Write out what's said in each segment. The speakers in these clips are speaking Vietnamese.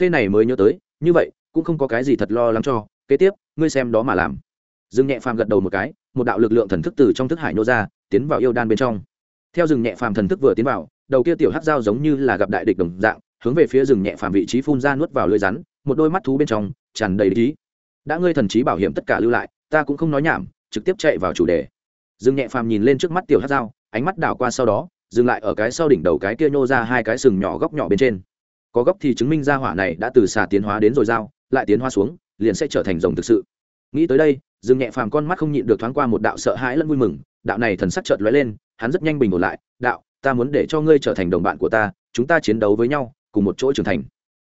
c này mới nhớ tới, như vậy, cũng không có cái gì thật lo lắng cho, kế tiếp, ngươi xem đó mà làm. Dương nhẹ phàm gật đầu một cái, một đạo lực lượng thần thức từ trong thức hải nô ra, tiến vào yêu đan bên trong. Theo rừng nhẹ phàm thần thức vừa tiến vào, đầu kia tiểu hắc dao giống như là gặp đại địch đồng dạng, hướng về phía rừng nhẹ phàm vị trí phun ra nuốt vào lưỡi rắn, một đôi mắt thú bên trong, tràn đầy lý đã ngươi thần trí bảo hiểm tất cả lưu lại, ta cũng không nói nhảm, trực tiếp chạy vào chủ đề. Rừng nhẹ phàm nhìn lên trước mắt tiểu hắc dao ánh mắt đảo qua sau đó, dừng lại ở cái sau đỉnh đầu cái kia nhô ra hai cái sừng nhỏ góc nhỏ bên trên có góc thì chứng minh ra hỏa này đã từ xà tiến hóa đến rồi dao lại tiến hóa xuống, liền sẽ trở thành rồng thực sự. Nghĩ tới đây, dương nhẹ phàm con mắt không nhịn được thoáng qua một đạo sợ hãi lẫn vui mừng, đạo này thần sắc chợt lóe lên, hắn rất nhanh bình ổn lại, đạo, ta muốn để cho ngươi trở thành đồng bạn của ta, chúng ta chiến đấu với nhau, cùng một chỗ trưởng thành.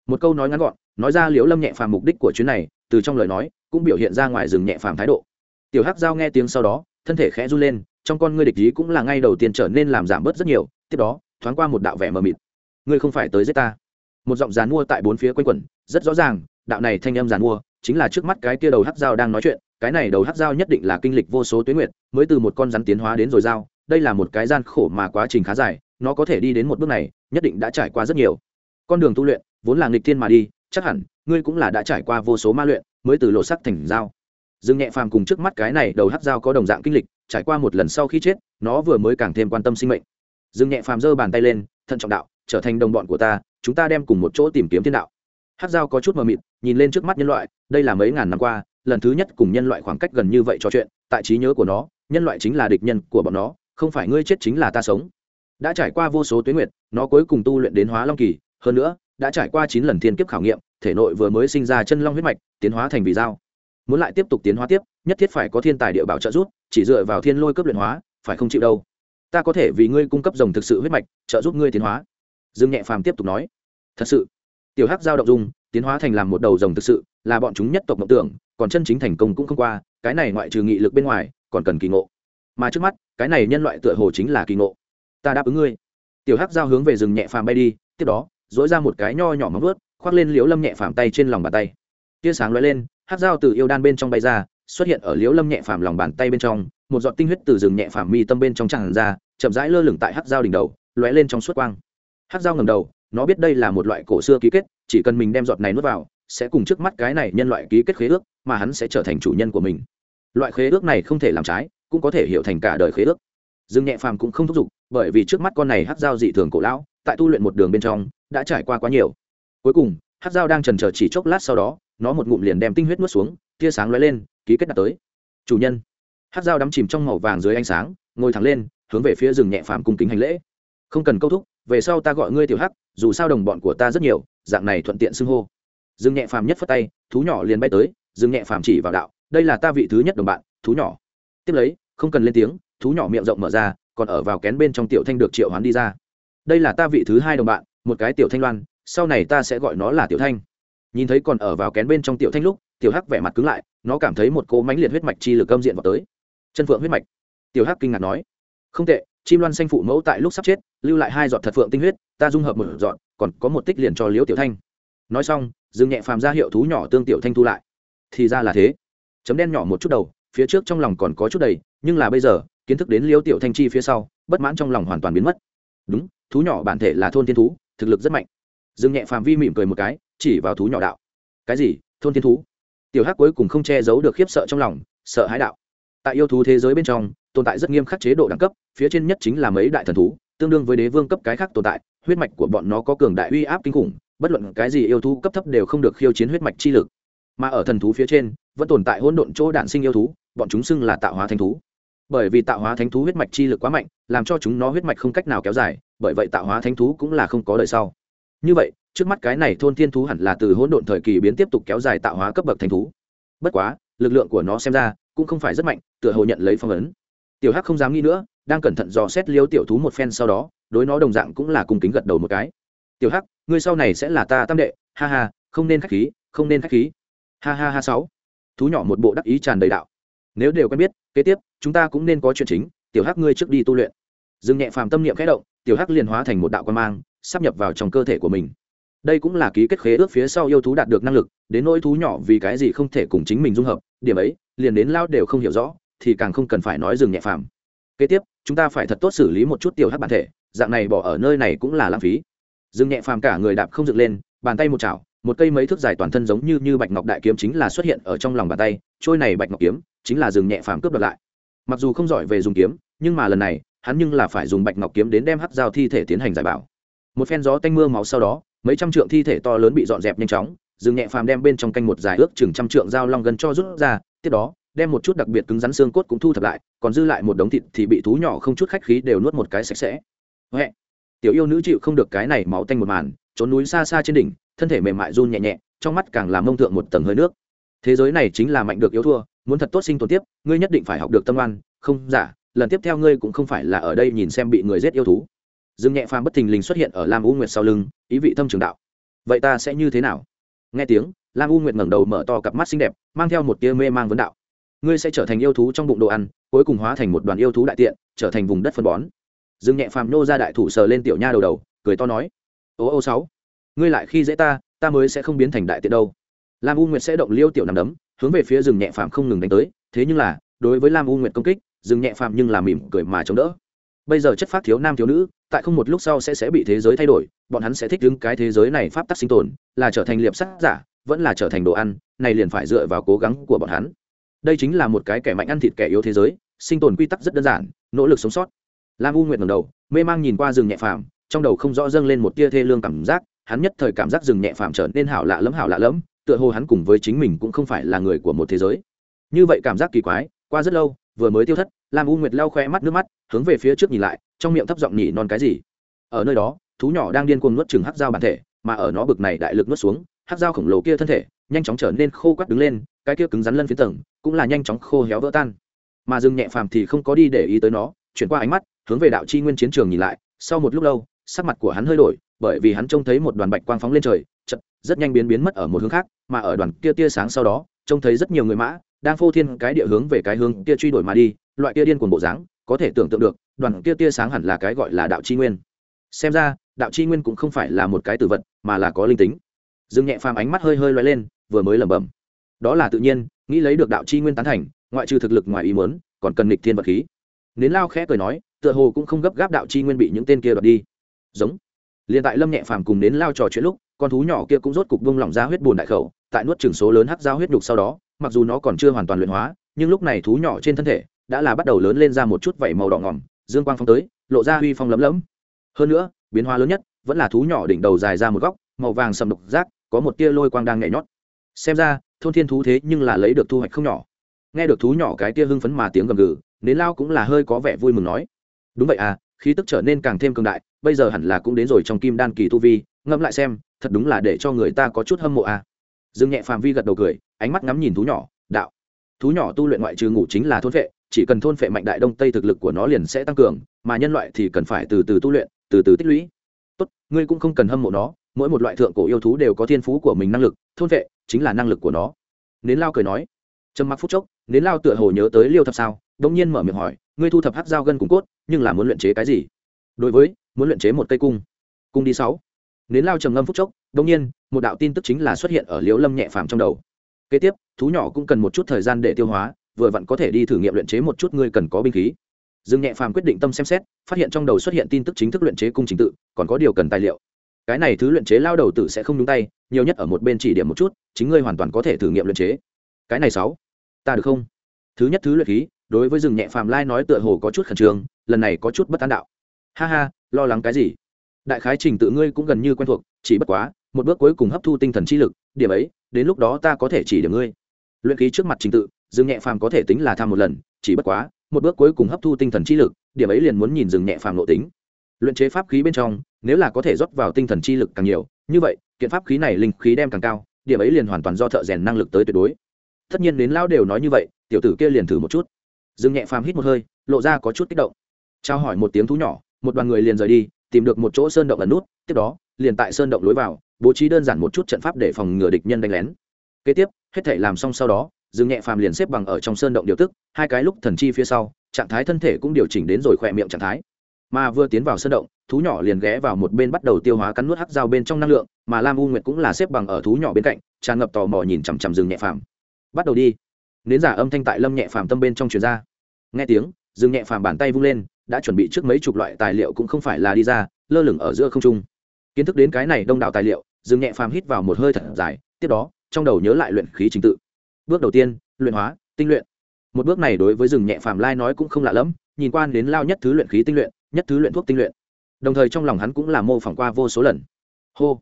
Một câu nói ngắn gọn, nói ra liễu lâm nhẹ phàm mục đích của chuyến này, từ trong lời nói, cũng biểu hiện ra ngoài rừng nhẹ phàm thái độ. Tiểu hắc giao nghe tiếng sau đó, thân thể khẽ run lên, trong con ngươi địch ý cũng là ngay đầu tiên trở nên làm giảm bớt rất nhiều, tiếp đó, thoáng qua một đạo vẻ mờ mịt. Ngươi không phải tới giết ta một giọng dàn mua tại bốn phía quanh quẩn, rất rõ ràng, đạo này thanh âm dàn mua, chính là trước mắt cái kia đầu hắc dao đang nói chuyện, cái này đầu hắc dao nhất định là kinh lịch vô số tuyến nguyệt, mới từ một con rắn tiến hóa đến rồi dao đây là một cái gian khổ mà quá trình khá dài, nó có thể đi đến một bước này, nhất định đã trải qua rất nhiều. Con đường tu luyện, vốn là nghịch thiên mà đi, chắc hẳn, ngươi cũng là đã trải qua vô số ma luyện, mới từ lộ sắc thành dao dương nhẹ phàm cùng trước mắt cái này đầu hắc dao có đồng dạng kinh lịch, trải qua một lần sau khi chết, nó vừa mới càng thêm quan tâm sinh mệnh. Dương nhẹ phàm giơ bàn tay lên, thận trọng đạo, trở thành đồng bọn của ta chúng ta đem cùng một chỗ tìm kiếm thiên đạo. Hát dao có chút mờ mịt, nhìn lên trước mắt nhân loại, đây là mấy ngàn năm qua, lần thứ nhất cùng nhân loại khoảng cách gần như vậy trò chuyện, tại trí nhớ của nó, nhân loại chính là địch nhân của bọn nó, không phải ngươi chết chính là ta sống. Đã trải qua vô số tuyến nguyệt, nó cuối cùng tu luyện đến hóa long kỳ, hơn nữa, đã trải qua chín lần thiên kiếp khảo nghiệm, thể nội vừa mới sinh ra chân long huyết mạch, tiến hóa thành vì dao. Muốn lại tiếp tục tiến hóa tiếp, nhất thiết phải có thiên tài địa bảo trợ giúp, chỉ dựa vào thiên lôi cấp luyện hóa, phải không chịu đâu? Ta có thể vì ngươi cung cấp dòng thực sự huyết mạch, trợ giúp ngươi tiến hóa. Dương nhẹ phàm tiếp tục nói thật sự. Tiểu hắc giao động dung, tiến hóa thành làm một đầu rồng thực sự, là bọn chúng nhất tộc mộng tưởng, còn chân chính thành công cũng không qua, cái này ngoại trừ nghị lực bên ngoài, còn cần kỳ ngộ. Mà trước mắt, cái này nhân loại tựa hồ chính là kỳ ngộ. Ta đáp ứng ngươi. Tiểu hắc giao hướng về rừng nhẹ phàm bay đi, tiếp đó dỗi ra một cái nho nhỏ móng vớt khoác lên liếu lâm nhẹ phàm tay trên lòng bàn tay. Tia sáng lóe lên, hắc dao từ yêu đan bên trong bay ra, xuất hiện ở liếu lâm nhẹ phàm lòng bàn tay bên trong, một giọt tinh huyết từ rừng nhẹ phàm mi tâm bên trong tràn ra, chậm rãi lơ lửng tại hắc dao đỉnh đầu, lóe lên trong suốt quang. Hắc dao ngầm đầu nó biết đây là một loại cổ xưa ký kết, chỉ cần mình đem giọt này nuốt vào, sẽ cùng trước mắt cái này nhân loại ký kết khế ước, mà hắn sẽ trở thành chủ nhân của mình. Loại khế ước này không thể làm trái, cũng có thể hiểu thành cả đời khế ước. Dương nhẹ phàm cũng không thúc giục, bởi vì trước mắt con này hát dao dị thường cổ lão, tại tu luyện một đường bên trong, đã trải qua quá nhiều. Cuối cùng hát dao đang trần chờ chỉ chốc lát sau đó, nó một ngụm liền đem tinh huyết nuốt xuống, tia sáng lóe lên, ký kết đạt tới. Chủ nhân. Hát dao đắm chìm trong màu vàng dưới ánh sáng, ngồi thẳng lên, hướng về phía rừng nhẹ phàm cung kính hành lễ. Không cần câu thúc về sau ta gọi ngươi tiểu hắc, dù sao đồng bọn của ta rất nhiều, dạng này thuận tiện xưng hô. Dương nhẹ phàm nhất phất tay, thú nhỏ liền bay tới, dương nhẹ phàm chỉ vào đạo, đây là ta vị thứ nhất đồng bạn, thú nhỏ. Tiếp lấy, không cần lên tiếng, thú nhỏ miệng rộng mở ra, còn ở vào kén bên trong tiểu thanh được triệu hoán đi ra. Đây là ta vị thứ hai đồng bạn, một cái tiểu thanh loan, sau này ta sẽ gọi nó là tiểu thanh. Nhìn thấy còn ở vào kén bên trong tiểu thanh lúc, tiểu hắc vẻ mặt cứng lại, nó cảm thấy một cỗ mánh liệt huyết mạch chi lực âm diện vào tới. Chân phượng huyết mạch. Tiểu hắc kinh ngạc nói, không tệ chim loan xanh phụ mẫu tại lúc sắp chết, lưu lại hai giọt thật phượng tinh huyết, ta dung hợp một giọt, còn có một tích liền cho liễu tiểu thanh. Nói xong, dương nhẹ phàm ra hiệu thú nhỏ tương tiểu thanh thu lại. Thì ra là thế. Chấm đen nhỏ một chút đầu, phía trước trong lòng còn có chút đầy, nhưng là bây giờ, kiến thức đến liễu tiểu thanh chi phía sau, bất mãn trong lòng hoàn toàn biến mất. Đúng, thú nhỏ bản thể là thôn thiên thú, thực lực rất mạnh. Dương nhẹ phàm vi mỉm cười một cái, chỉ vào thú nhỏ đạo. Cái gì? Thôn thiên thú? Tiểu hắc cuối cùng không che giấu được khiếp sợ trong lòng, sợ hãi đạo. Tại yêu thú thế giới bên trong tồn tại rất nghiêm khắc chế độ đẳng cấp, phía trên nhất chính là mấy đại thần thú, tương đương với đế vương cấp cái khác tồn tại, huyết mạch của bọn nó có cường đại uy áp kinh khủng, bất luận cái gì yêu thú cấp thấp đều không được khiêu chiến huyết mạch chi lực. Mà ở thần thú phía trên, vẫn tồn tại hỗn độn chỗ đạn sinh yêu thú, bọn chúng xưng là tạo hóa thánh thú. Bởi vì tạo hóa thánh thú huyết mạch chi lực quá mạnh, làm cho chúng nó huyết mạch không cách nào kéo dài, bởi vậy tạo hóa thánh thú cũng là không có đời sau. Như vậy, trước mắt cái này thôn thiên thú hẳn là từ hỗn độn thời kỳ biến tiếp tục kéo dài tạo hóa cấp bậc thánh thú. Bất quá, lực lượng của nó xem ra cũng không phải rất mạnh, tựa hồ nhận lấy phong ấn tiểu hắc không dám nghĩ nữa, đang cẩn thận dò xét liêu tiểu thú một phen sau đó, đối nó đồng dạng cũng là cùng kính gật đầu một cái. Tiểu hắc, ngươi sau này sẽ là ta tam đệ, ha ha, không nên khách khí, không nên khách khí. Ha ha ha sáu. Thú nhỏ một bộ đắc ý tràn đầy đạo. Nếu đều quen biết, kế tiếp, chúng ta cũng nên có chuyện chính, tiểu hắc ngươi trước đi tu luyện. Dừng nhẹ phàm tâm niệm khẽ động, tiểu hắc liền hóa thành một đạo quan mang, sắp nhập vào trong cơ thể của mình. Đây cũng là ký kết khế ước phía sau yêu thú đạt được năng lực, đến nỗi thú nhỏ vì cái gì không thể cùng chính mình dung hợp, điểm ấy, liền đến lao đều không hiểu rõ thì càng không cần phải nói dừng nhẹ phàm. Kế tiếp, chúng ta phải thật tốt xử lý một chút tiểu hắc bản thể, dạng này bỏ ở nơi này cũng là lãng phí. Dừng nhẹ phàm cả người đạp không dựng lên, bàn tay một chảo, một cây mấy thước dài toàn thân giống như như bạch ngọc đại kiếm chính là xuất hiện ở trong lòng bàn tay, trôi này bạch ngọc kiếm chính là dừng nhẹ phàm cướp đoạt lại. Mặc dù không giỏi về dùng kiếm, nhưng mà lần này, hắn nhưng là phải dùng bạch ngọc kiếm đến đem hắc dao thi thể tiến hành giải bảo. Một phen gió tanh mưa máu sau đó, mấy trăm trượng thi thể to lớn bị dọn dẹp nhanh chóng, dừng nhẹ phàm đem bên trong canh một dài ước chừng trăm trượng dao long gần cho rút ra, tiếp đó đem một chút đặc biệt cứng rắn xương cốt cũng thu thập lại, còn dư lại một đống thịt thì bị thú nhỏ không chút khách khí đều nuốt một cái sạch sẽ. Huệ. tiểu yêu nữ chịu không được cái này máu tanh một màn, trốn núi xa xa trên đỉnh, thân thể mềm mại run nhẹ nhẹ, trong mắt càng làm mông thượng một tầng hơi nước. Thế giới này chính là mạnh được yếu thua, muốn thật tốt sinh tồn tiếp, ngươi nhất định phải học được tâm oan, không giả lần tiếp theo ngươi cũng không phải là ở đây nhìn xem bị người giết yêu thú. Dương nhẹ phàm bất thình lình xuất hiện ở lam u nguyệt sau lưng, ý vị thâm trường đạo. Vậy ta sẽ như thế nào? Nghe tiếng, lam u nguyệt ngẩng đầu mở to cặp mắt xinh đẹp, mang theo một tia mê mang vấn đạo ngươi sẽ trở thành yêu thú trong bụng đồ ăn, cuối cùng hóa thành một đoàn yêu thú đại tiện, trở thành vùng đất phân bón. Dương nhẹ phàm nô ra đại thủ sờ lên tiểu nha đầu đầu, cười to nói, ô ô sáu, ngươi lại khi dễ ta ta mới sẽ không biến thành đại tiện đâu. Lam u nguyệt sẽ động liêu tiểu nằm đấm, hướng về phía rừng nhẹ phàm không ngừng đánh tới, thế nhưng là, đối với lam u nguyệt công kích, rừng nhẹ phàm nhưng là mỉm cười mà chống đỡ. Bây giờ chất phát thiếu nam thiếu nữ, tại không một lúc sau sẽ sẽ bị thế giới thay đổi, bọn hắn sẽ thích đứng cái thế giới này pháp tắc sinh tồn, là trở thành liệp sắt giả, vẫn là trở thành đồ ăn, này liền phải dựa vào cố gắng của bọn hắn đây chính là một cái kẻ mạnh ăn thịt kẻ yếu thế giới, sinh tồn quy tắc rất đơn giản, nỗ lực sống sót. Lam u nguyệt ngầm đầu, mê mang nhìn qua rừng nhẹ phàm, trong đầu không rõ dâng lên một tia thê lương cảm giác, hắn nhất thời cảm giác rừng nhẹ phàm trở nên hảo lạ lẫm, hảo lạ lẫm, tựa hồ hắn cùng với chính mình cũng không phải là người của một thế giới. Như vậy cảm giác kỳ quái, qua rất lâu, vừa mới tiêu thất, lam u nguyệt lau khoe mắt nước mắt, hướng về phía trước nhìn lại, trong miệng thấp giọng nhỉ non cái gì. Ở nơi đó, thú nhỏ đang điên cuồng nuốt chừng hắc dao bản thể, mà ở nó bực này đại lực nuốt xuống, hắc dao khổng lồ kia thân thể, nhanh chóng trở nên khô quắt đứng lên, cái kia cứng rắn lân phía tầng cũng là nhanh chóng khô héo vỡ tan. Mà Dương nhẹ phàm thì không có đi để ý tới nó, chuyển qua ánh mắt, hướng về đạo chi nguyên chiến trường nhìn lại. Sau một lúc lâu, sắc mặt của hắn hơi đổi, bởi vì hắn trông thấy một đoàn bạch quang phóng lên trời chật rất nhanh biến biến mất ở một hướng khác, mà ở đoàn kia tia sáng sau đó, trông thấy rất nhiều người mã, đang phô thiên cái địa hướng về cái hướng kia truy đuổi mà đi, loại kia điên cuồng bộ dáng, có thể tưởng tượng được, đoàn kia tia sáng hẳn là cái gọi là đạo chi nguyên. Xem ra, đạo chi nguyên cũng không phải là một cái tử vật, mà là có linh tính. Dương nhẹ phàm ánh mắt hơi hơi loay lên, vừa mới lẩm bẩm. Đó là tự nhiên nghĩ lấy được đạo chi nguyên tán thành, ngoại trừ thực lực ngoài ý muốn, còn cần nghịch thiên vật khí. Nến lao khẽ cười nói, tựa hồ cũng không gấp gáp đạo chi nguyên bị những tên kia đoạt đi. Giống. Liền tại lâm nhẹ phàm cùng nến lao trò chuyện lúc, con thú nhỏ kia cũng rốt cục bông lỏng ra huyết bùn đại khẩu, tại nuốt trường số lớn hắc dao huyết nhục sau đó, mặc dù nó còn chưa hoàn toàn luyện hóa, nhưng lúc này thú nhỏ trên thân thể đã là bắt đầu lớn lên ra một chút vảy màu đỏ ngỏm, dương quang phong tới, lộ ra huy phong lấm lấm. Hơn nữa, biến hóa lớn nhất vẫn là thú nhỏ đỉnh đầu dài ra một góc, màu vàng sầm độc giác có một tia lôi quang đang nhảy nhót. Xem ra thôn thiên thú thế nhưng là lấy được thu hoạch không nhỏ. Nghe được thú nhỏ cái tia hưng phấn mà tiếng gầm gừ, nến lao cũng là hơi có vẻ vui mừng nói. Đúng vậy à khí tức trở nên càng thêm cường đại, bây giờ hẳn là cũng đến rồi trong kim đan kỳ tu vi, ngẫm lại xem, thật đúng là để cho người ta có chút hâm mộ à. Dương nhẹ phàm vi gật đầu cười, ánh mắt ngắm nhìn thú nhỏ, đạo. Thú nhỏ tu luyện ngoại trừ ngủ chính là thôn vệ chỉ cần thôn vệ mạnh đại đông tây thực lực của nó liền sẽ tăng cường, mà nhân loại thì cần phải từ từ tu luyện, từ từ tích lũy. Tốt, ngươi cũng không cần hâm mộ nó, mỗi một loại thượng cổ yêu thú đều có thiên phú của mình năng lực, thôn vệ chính là năng lực của nó. Nến lao cười nói. Trầm mặc phút chốc, nến lao tựa hồ nhớ tới liêu thập sao đông nhiên mở miệng hỏi, ngươi thu thập hát dao gân cùng cốt, nhưng là muốn luyện chế cái gì? Đối với, muốn luyện chế một cây cung. Cung đi sáu. Nến lao trầm ngâm phút chốc đông nhiên, một đạo tin tức chính là xuất hiện ở liễu lâm nhẹ phàm trong đầu. Kế tiếp, thú nhỏ cũng cần một chút thời gian để tiêu hóa, vừa vặn có thể đi thử nghiệm luyện chế một chút ngươi cần có binh khí. Dương nhẹ phàm quyết định tâm xem xét, phát hiện trong đầu xuất hiện tin tức chính thức luyện chế cung trình tự, còn có điều cần tài liệu cái này thứ luyện chế lao đầu tử sẽ không nhúng tay, nhiều nhất ở một bên chỉ điểm một chút, chính ngươi hoàn toàn có thể thử nghiệm luyện chế. Cái này sáu, ta được không? Thứ nhất thứ luyện khí, đối với rừng nhẹ phàm lai nói tựa hồ có chút khẩn trương, lần này có chút bất an đạo. Ha ha, lo lắng cái gì? Đại khái trình tự ngươi cũng gần như quen thuộc, chỉ bất quá, một bước cuối cùng hấp thu tinh thần chi lực, điểm ấy, đến lúc đó ta có thể chỉ điểm ngươi. Luyện khí trước mặt trình tự, rừng nhẹ phàm có thể tính là tham một lần, chỉ bất quá, một bước cuối cùng hấp thu tinh thần chi lực, điểm ấy liền muốn nhìn rừng nhẹ phàm nội tính luyện chế pháp khí bên trong, nếu là có thể rót vào tinh thần chi lực càng nhiều, như vậy, kiện pháp khí này linh khí đem càng cao, điểm ấy liền hoàn toàn do thợ rèn năng lực tới tuyệt đối. Tất nhiên đến lão đều nói như vậy, tiểu tử kia liền thử một chút. Dương nhẹ phàm hít một hơi, lộ ra có chút kích động. Trao hỏi một tiếng thú nhỏ, một đoàn người liền rời đi, tìm được một chỗ sơn động ẩn nút, tiếp đó, liền tại sơn động lối vào, bố trí đơn giản một chút trận pháp để phòng ngừa địch nhân đánh lén. Kế tiếp, hết thể làm xong sau đó, dương nhẹ phàm liền xếp bằng ở trong sơn động điều tức, hai cái lúc thần chi phía sau, trạng thái thân thể cũng điều chỉnh đến rồi khỏe miệng trạng thái mà vừa tiến vào sơn động, thú nhỏ liền ghé vào một bên bắt đầu tiêu hóa cắn nuốt hắc dao bên trong năng lượng, mà lam u nguyệt cũng là xếp bằng ở thú nhỏ bên cạnh, tràn ngập tò mò nhìn chằm chằm rừng nhẹ phàm. Bắt đầu đi. Nến giả âm thanh tại lâm nhẹ phàm tâm bên trong truyền ra. Nghe tiếng, rừng nhẹ phàm bàn tay vung lên, đã chuẩn bị trước mấy chục loại tài liệu cũng không phải là đi ra, lơ lửng ở giữa không trung. Kiến thức đến cái này đông đảo tài liệu dương nhẹ phàm hít vào một hơi thật dài, tiếp đó, trong đầu nhớ lại luyện khí trình tự. Bước đầu tiên, luyện hóa, tinh luyện. Một bước này đối với rừng nhẹ phàm lai nói cũng không lạ lẫm, nhìn quan đến lao nhất thứ luyện khí tinh luyện nhất thứ luyện thuốc tinh luyện. Đồng thời trong lòng hắn cũng là mô phỏng qua vô số lần. Hô.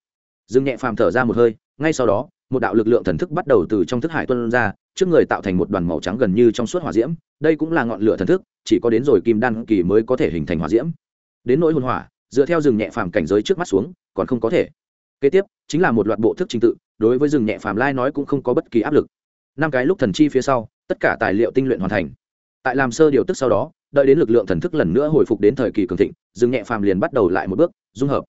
Dương nhẹ phàm thở ra một hơi, ngay sau đó, một đạo lực lượng thần thức bắt đầu từ trong thức hải tuân ra, trước người tạo thành một đoàn màu trắng gần như trong suốt hỏa diễm, đây cũng là ngọn lửa thần thức, chỉ có đến rồi kim đan kỳ mới có thể hình thành hỏa diễm. Đến nỗi hồn hỏa, dựa theo rừng nhẹ phàm cảnh giới trước mắt xuống, còn không có thể. Kế tiếp, chính là một loạt bộ thức trình tự, đối với rừng nhẹ phàm lai nói cũng không có bất kỳ áp lực. Năm cái lúc thần chi phía sau, tất cả tài liệu tinh luyện hoàn thành. Tại làm sơ điều tức sau đó đợi đến lực lượng thần thức lần nữa hồi phục đến thời kỳ cường thịnh, Dương nhẹ phàm liền bắt đầu lại một bước, dung hợp.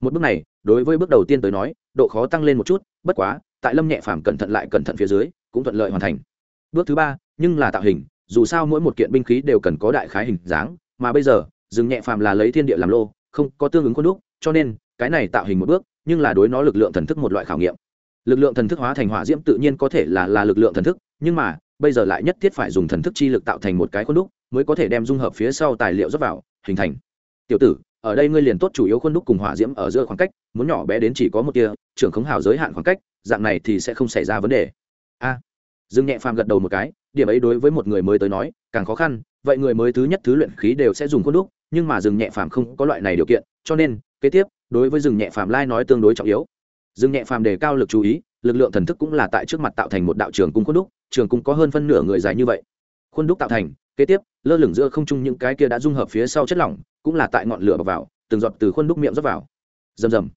Một bước này, đối với bước đầu tiên tới nói, độ khó tăng lên một chút, bất quá, tại lâm nhẹ phàm cẩn thận lại cẩn thận phía dưới, cũng thuận lợi hoàn thành. Bước thứ ba, nhưng là tạo hình, dù sao mỗi một kiện binh khí đều cần có đại khái hình dáng, mà bây giờ, Dương nhẹ phàm là lấy thiên địa làm lô, không có tương ứng khuôn đúc, cho nên, cái này tạo hình một bước, nhưng là đối nó lực lượng thần thức một loại khảo nghiệm. Lực lượng thần thức hóa thành hỏa diễm tự nhiên có thể là là lực lượng thần thức, nhưng mà bây giờ lại nhất thiết phải dùng thần thức chi lực tạo thành một cái khuôn đúc, mới có thể đem dung hợp phía sau tài liệu dốc vào, hình thành. Tiểu tử, ở đây ngươi liền tốt chủ yếu khuôn đúc cùng hỏa diễm ở giữa khoảng cách, muốn nhỏ bé đến chỉ có một tia, trưởng khống hào giới hạn khoảng cách, dạng này thì sẽ không xảy ra vấn đề. A. Dương nhẹ phàm gật đầu một cái, điểm ấy đối với một người mới tới nói, càng khó khăn, vậy người mới thứ nhất thứ luyện khí đều sẽ dùng khuôn đúc, nhưng mà rừng nhẹ phàm không có loại này điều kiện, cho nên, kế tiếp, đối với rừng nhẹ phàm lai nói tương đối trọng yếu. Rừng nhẹ phàm đề cao lực chú ý lực lượng thần thức cũng là tại trước mặt tạo thành một đạo trường cung khuôn đúc, trường cung có hơn phân nửa người dài như vậy. Khuôn đúc tạo thành, kế tiếp, lơ lửng giữa không trung những cái kia đã dung hợp phía sau chất lỏng, cũng là tại ngọn lửa bọc vào, từng giọt từ khuôn đúc miệng rót vào. Rầm rầm.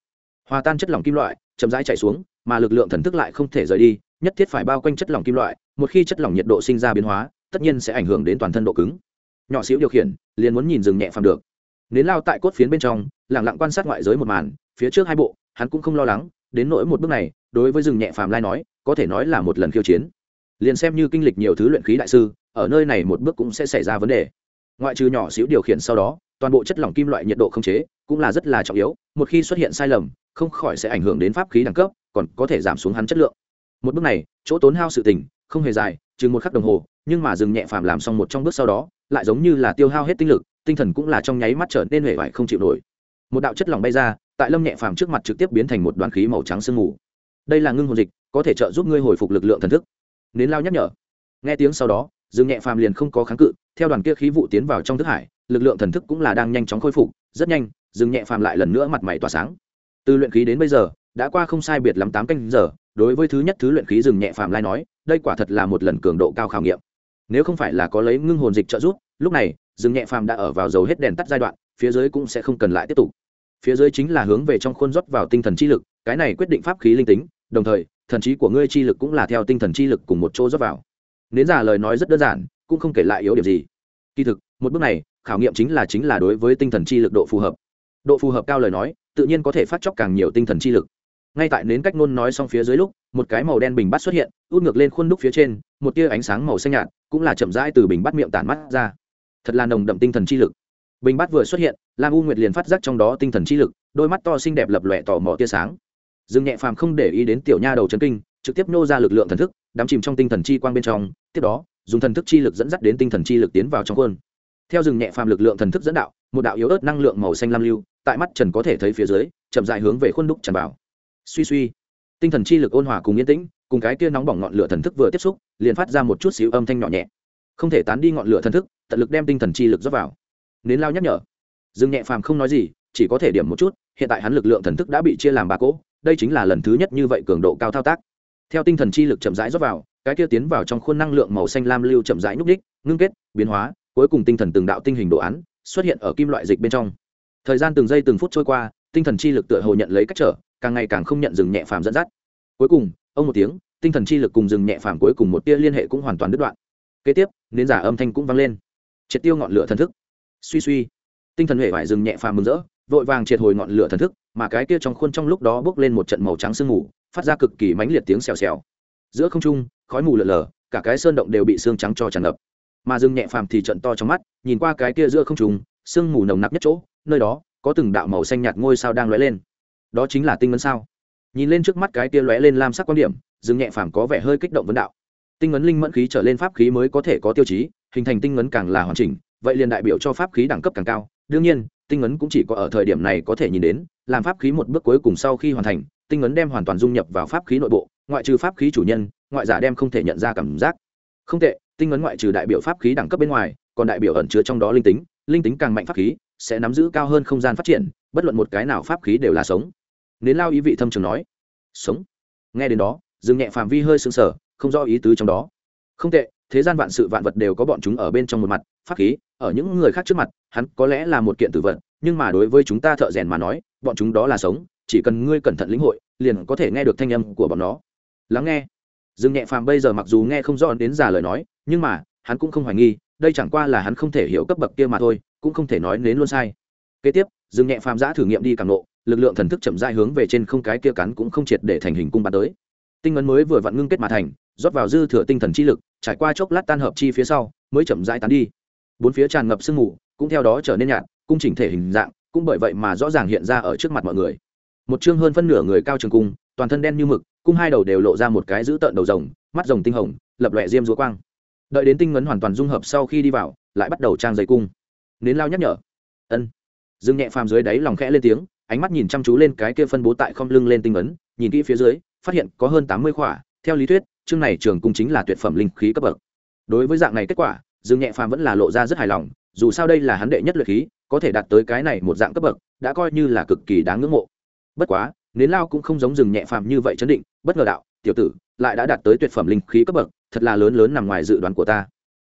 Hòa tan chất lỏng kim loại, chậm rãi chạy xuống, mà lực lượng thần thức lại không thể rời đi, nhất thiết phải bao quanh chất lỏng kim loại, một khi chất lỏng nhiệt độ sinh ra biến hóa, tất nhiên sẽ ảnh hưởng đến toàn thân độ cứng. Nhỏ xíu điều khiển, liền muốn nhìn rừng nhẹ phàm được. Nến lao tại cốt phiến bên trong lẳng lặng quan sát ngoại giới một màn, phía trước hai bộ, hắn cũng không lo lắng đến nỗi một bước này, đối với rừng nhẹ phàm lai nói, có thể nói là một lần khiêu chiến. Liền xem như kinh lịch nhiều thứ luyện khí đại sư, ở nơi này một bước cũng sẽ xảy ra vấn đề. Ngoại trừ nhỏ xíu điều khiển sau đó, toàn bộ chất lỏng kim loại nhiệt độ không chế, cũng là rất là trọng yếu, một khi xuất hiện sai lầm, không khỏi sẽ ảnh hưởng đến pháp khí đẳng cấp, còn có thể giảm xuống hắn chất lượng. Một bước này, chỗ tốn hao sự tình, không hề dài, chừng một khắc đồng hồ, nhưng mà dừng nhẹ phàm làm xong một trong bước sau đó, lại giống như là tiêu hao hết tinh lực, tinh thần cũng là trong nháy mắt trở nên huệ vải không chịu nổi. Một đạo chất lỏng bay ra tại lâm nhẹ phàm trước mặt trực tiếp biến thành một đoàn khí màu trắng sương mù. Đây là ngưng hồn dịch, có thể trợ giúp ngươi hồi phục lực lượng thần thức. Nến lao nhắc nhở. Nghe tiếng sau đó, dương nhẹ phàm liền không có kháng cự, theo đoàn kia khí vụ tiến vào trong thức hải, lực lượng thần thức cũng là đang nhanh chóng khôi phục, rất nhanh, dương nhẹ phàm lại lần nữa mặt mày tỏa sáng. Từ luyện khí đến bây giờ, đã qua không sai biệt lắm tám canh giờ, đối với thứ nhất thứ luyện khí dừng nhẹ phàm lai nói, đây quả thật là một lần cường độ cao khảo nghiệm. Nếu không phải là có lấy ngưng hồn dịch trợ giúp, lúc này dừng nhẹ phàm đã ở vào dầu hết đèn tắt giai đoạn, phía dưới cũng sẽ không cần lại tiếp tục phía dưới chính là hướng về trong khuôn rót vào tinh thần chi lực, cái này quyết định pháp khí linh tính, đồng thời, thần trí của ngươi chi lực cũng là theo tinh thần chi lực cùng một chỗ rót vào. Nến giả lời nói rất đơn giản, cũng không kể lại yếu điểm gì. Kỳ thực, một bước này, khảo nghiệm chính là chính là đối với tinh thần chi lực độ phù hợp. Độ phù hợp cao lời nói, tự nhiên có thể phát chóc càng nhiều tinh thần chi lực. Ngay tại nến cách nôn nói xong phía dưới lúc, một cái màu đen bình bắt xuất hiện, út ngược lên khuôn đúc phía trên, một tia ánh sáng màu xanh nhạt, cũng là chậm rãi từ bình bắt miệng tản mắt ra. Thật là nồng đậm tinh thần chi lực. Bình bắt vừa xuất hiện lam u nguyệt liền phát giác trong đó tinh thần chi lực, đôi mắt to xinh đẹp lập lòe tỏ mò tia sáng. Dương nhẹ phàm không để ý đến tiểu nha đầu chấn kinh, trực tiếp nô ra lực lượng thần thức, đắm chìm trong tinh thần chi quang bên trong, tiếp đó, dùng thần thức chi lực dẫn dắt đến tinh thần chi lực tiến vào trong khuôn theo rừng nhẹ phàm lực lượng thần thức dẫn đạo, một đạo yếu ớt năng lượng màu xanh lam lưu, tại mắt trần có thể thấy phía dưới, chậm dại hướng về khuôn đúc tràn vào. Suy suy, tinh thần chi lực ôn hòa cùng yên tĩnh, cùng cái kia nóng bỏng ngọn lửa thần thức vừa tiếp xúc, liền phát ra một chút xíu âm thanh nhỏ nhẹ. Không thể tán đi ngọn lửa thần thức, tận lực đem tinh thần chi lực dốc vào. Nến lao nhắc nhở dương nhẹ phàm không nói gì, chỉ có thể điểm một chút, hiện tại hắn lực lượng thần thức đã bị chia làm ba cỗ, đây chính là lần thứ nhất như vậy cường độ cao thao tác. Theo tinh thần chi lực chậm rãi rót vào, cái kia tiến vào trong khuôn năng lượng màu xanh lam lưu chậm rãi nhúc đích, ngưng kết, biến hóa, cuối cùng tinh thần từng đạo tinh hình đồ án xuất hiện ở kim loại dịch bên trong. Thời gian từng giây từng phút trôi qua, tinh thần chi lực tựa hồ nhận lấy cách trở, càng ngày càng không nhận dừng nhẹ phàm dẫn dắt. Cuối cùng, ông một tiếng, tinh thần chi lực cùng dừng nhẹ phàm cuối cùng một tia liên hệ cũng hoàn toàn đứt đoạn. Kế tiếp, nến giả âm thanh cũng vang lên. Triệt tiêu ngọn lửa thần thức. Suy suy tinh thần hệ vải dừng nhẹ phàm mừng rỡ, vội vàng triệt hồi ngọn lửa thần thức, mà cái kia trong khuôn trong lúc đó bốc lên một trận màu trắng sương mù, phát ra cực kỳ mãnh liệt tiếng xèo xèo. Giữa không trung, khói mù lở lờ cả cái sơn động đều bị xương trắng cho tràn ngập. Mà dừng nhẹ phàm thì trận to trong mắt, nhìn qua cái kia giữa không trung, sương mù nồng nặc nhất chỗ, nơi đó, có từng đạo màu xanh nhạt ngôi sao đang lóe lên. Đó chính là tinh ngân sao. Nhìn lên trước mắt cái kia lóe lên lam sắc quan điểm dừng nhẹ phàm có vẻ hơi kích động vấn đạo. Tinh ngấn linh mẫn khí trở lên pháp khí mới có thể có tiêu chí, hình thành tinh ngấn càng là hoàn chỉnh, vậy liền đại biểu cho pháp khí đẳng cấp càng cao đương nhiên, tinh ấn cũng chỉ có ở thời điểm này có thể nhìn đến, làm pháp khí một bước cuối cùng sau khi hoàn thành, tinh ấn đem hoàn toàn dung nhập vào pháp khí nội bộ, ngoại trừ pháp khí chủ nhân, ngoại giả đem không thể nhận ra cảm giác. Không tệ, tinh ấn ngoại trừ đại biểu pháp khí đẳng cấp bên ngoài, còn đại biểu ẩn chứa trong đó linh tính linh tính càng mạnh pháp khí, sẽ nắm giữ cao hơn không gian phát triển, bất luận một cái nào pháp khí đều là sống. Nến lao ý vị thâm trường nói. Sống. Nghe đến đó dừng nhẹ phàm vi hơi sững sờ, không rõ ý tứ trong đó. Không tệ thế gian vạn sự vạn vật đều có bọn chúng ở bên trong một mặt, pháp khí, ở những người khác trước mặt, hắn có lẽ là một kiện tử vật, nhưng mà đối với chúng ta thợ rèn mà nói, bọn chúng đó là sống, chỉ cần ngươi cẩn thận lĩnh hội, liền có thể nghe được thanh âm của bọn nó. Lắng nghe. Dương nhẹ phàm bây giờ mặc dù nghe không rõ đến giả lời nói, nhưng mà, hắn cũng không hoài nghi, đây chẳng qua là hắn không thể hiểu cấp bậc kia mà thôi, cũng không thể nói đến luôn sai. Kế tiếp, dương nhẹ phàm giã thử nghiệm đi càng nộ lực lượng thần thức chậm rãi hướng về trên không cái kia cắn cũng không triệt để thành hình cung bắn tới. Tinh ngân mới vừa vặn ngưng kết mà thành, rót vào dư thừa tinh thần chi lực trải qua chốc lát tan hợp chi phía sau, mới chậm rãi tán đi. Bốn phía tràn ngập sương mù, cũng theo đó trở nên nhạt, cung chỉnh thể hình dạng, cũng bởi vậy mà rõ ràng hiện ra ở trước mặt mọi người. Một chương hơn phân nửa người cao trường cung, toàn thân đen như mực, cung hai đầu đều lộ ra một cái dữ tợn đầu rồng, mắt rồng tinh hồng, lập lòe diêm dúa quang. Đợi đến tinh ngấn hoàn toàn dung hợp sau khi đi vào, lại bắt đầu trang dây cung. Nến lao nhắc nhở. Ân. Dương nhẹ phàm dưới đáy lòng khẽ lên tiếng, ánh mắt nhìn chăm chú lên cái kia phân bố tại không lưng lên tinh ấn nhìn kỹ phía dưới, phát hiện có hơn tám mươi khỏa, theo lý thuyết chương này trường cung chính là tuyệt phẩm linh khí cấp bậc. Đối với dạng này kết quả, dương nhẹ phàm vẫn là lộ ra rất hài lòng, dù sao đây là hắn đệ nhất luyện khí, có thể đạt tới cái này một dạng cấp bậc, đã coi như là cực kỳ đáng ngưỡng mộ. Bất quá, nến lao cũng không giống rừng nhẹ phàm như vậy chấn định, bất ngờ đạo, tiểu tử, lại đã đạt tới tuyệt phẩm linh khí cấp bậc, thật là lớn lớn nằm ngoài dự đoán của ta.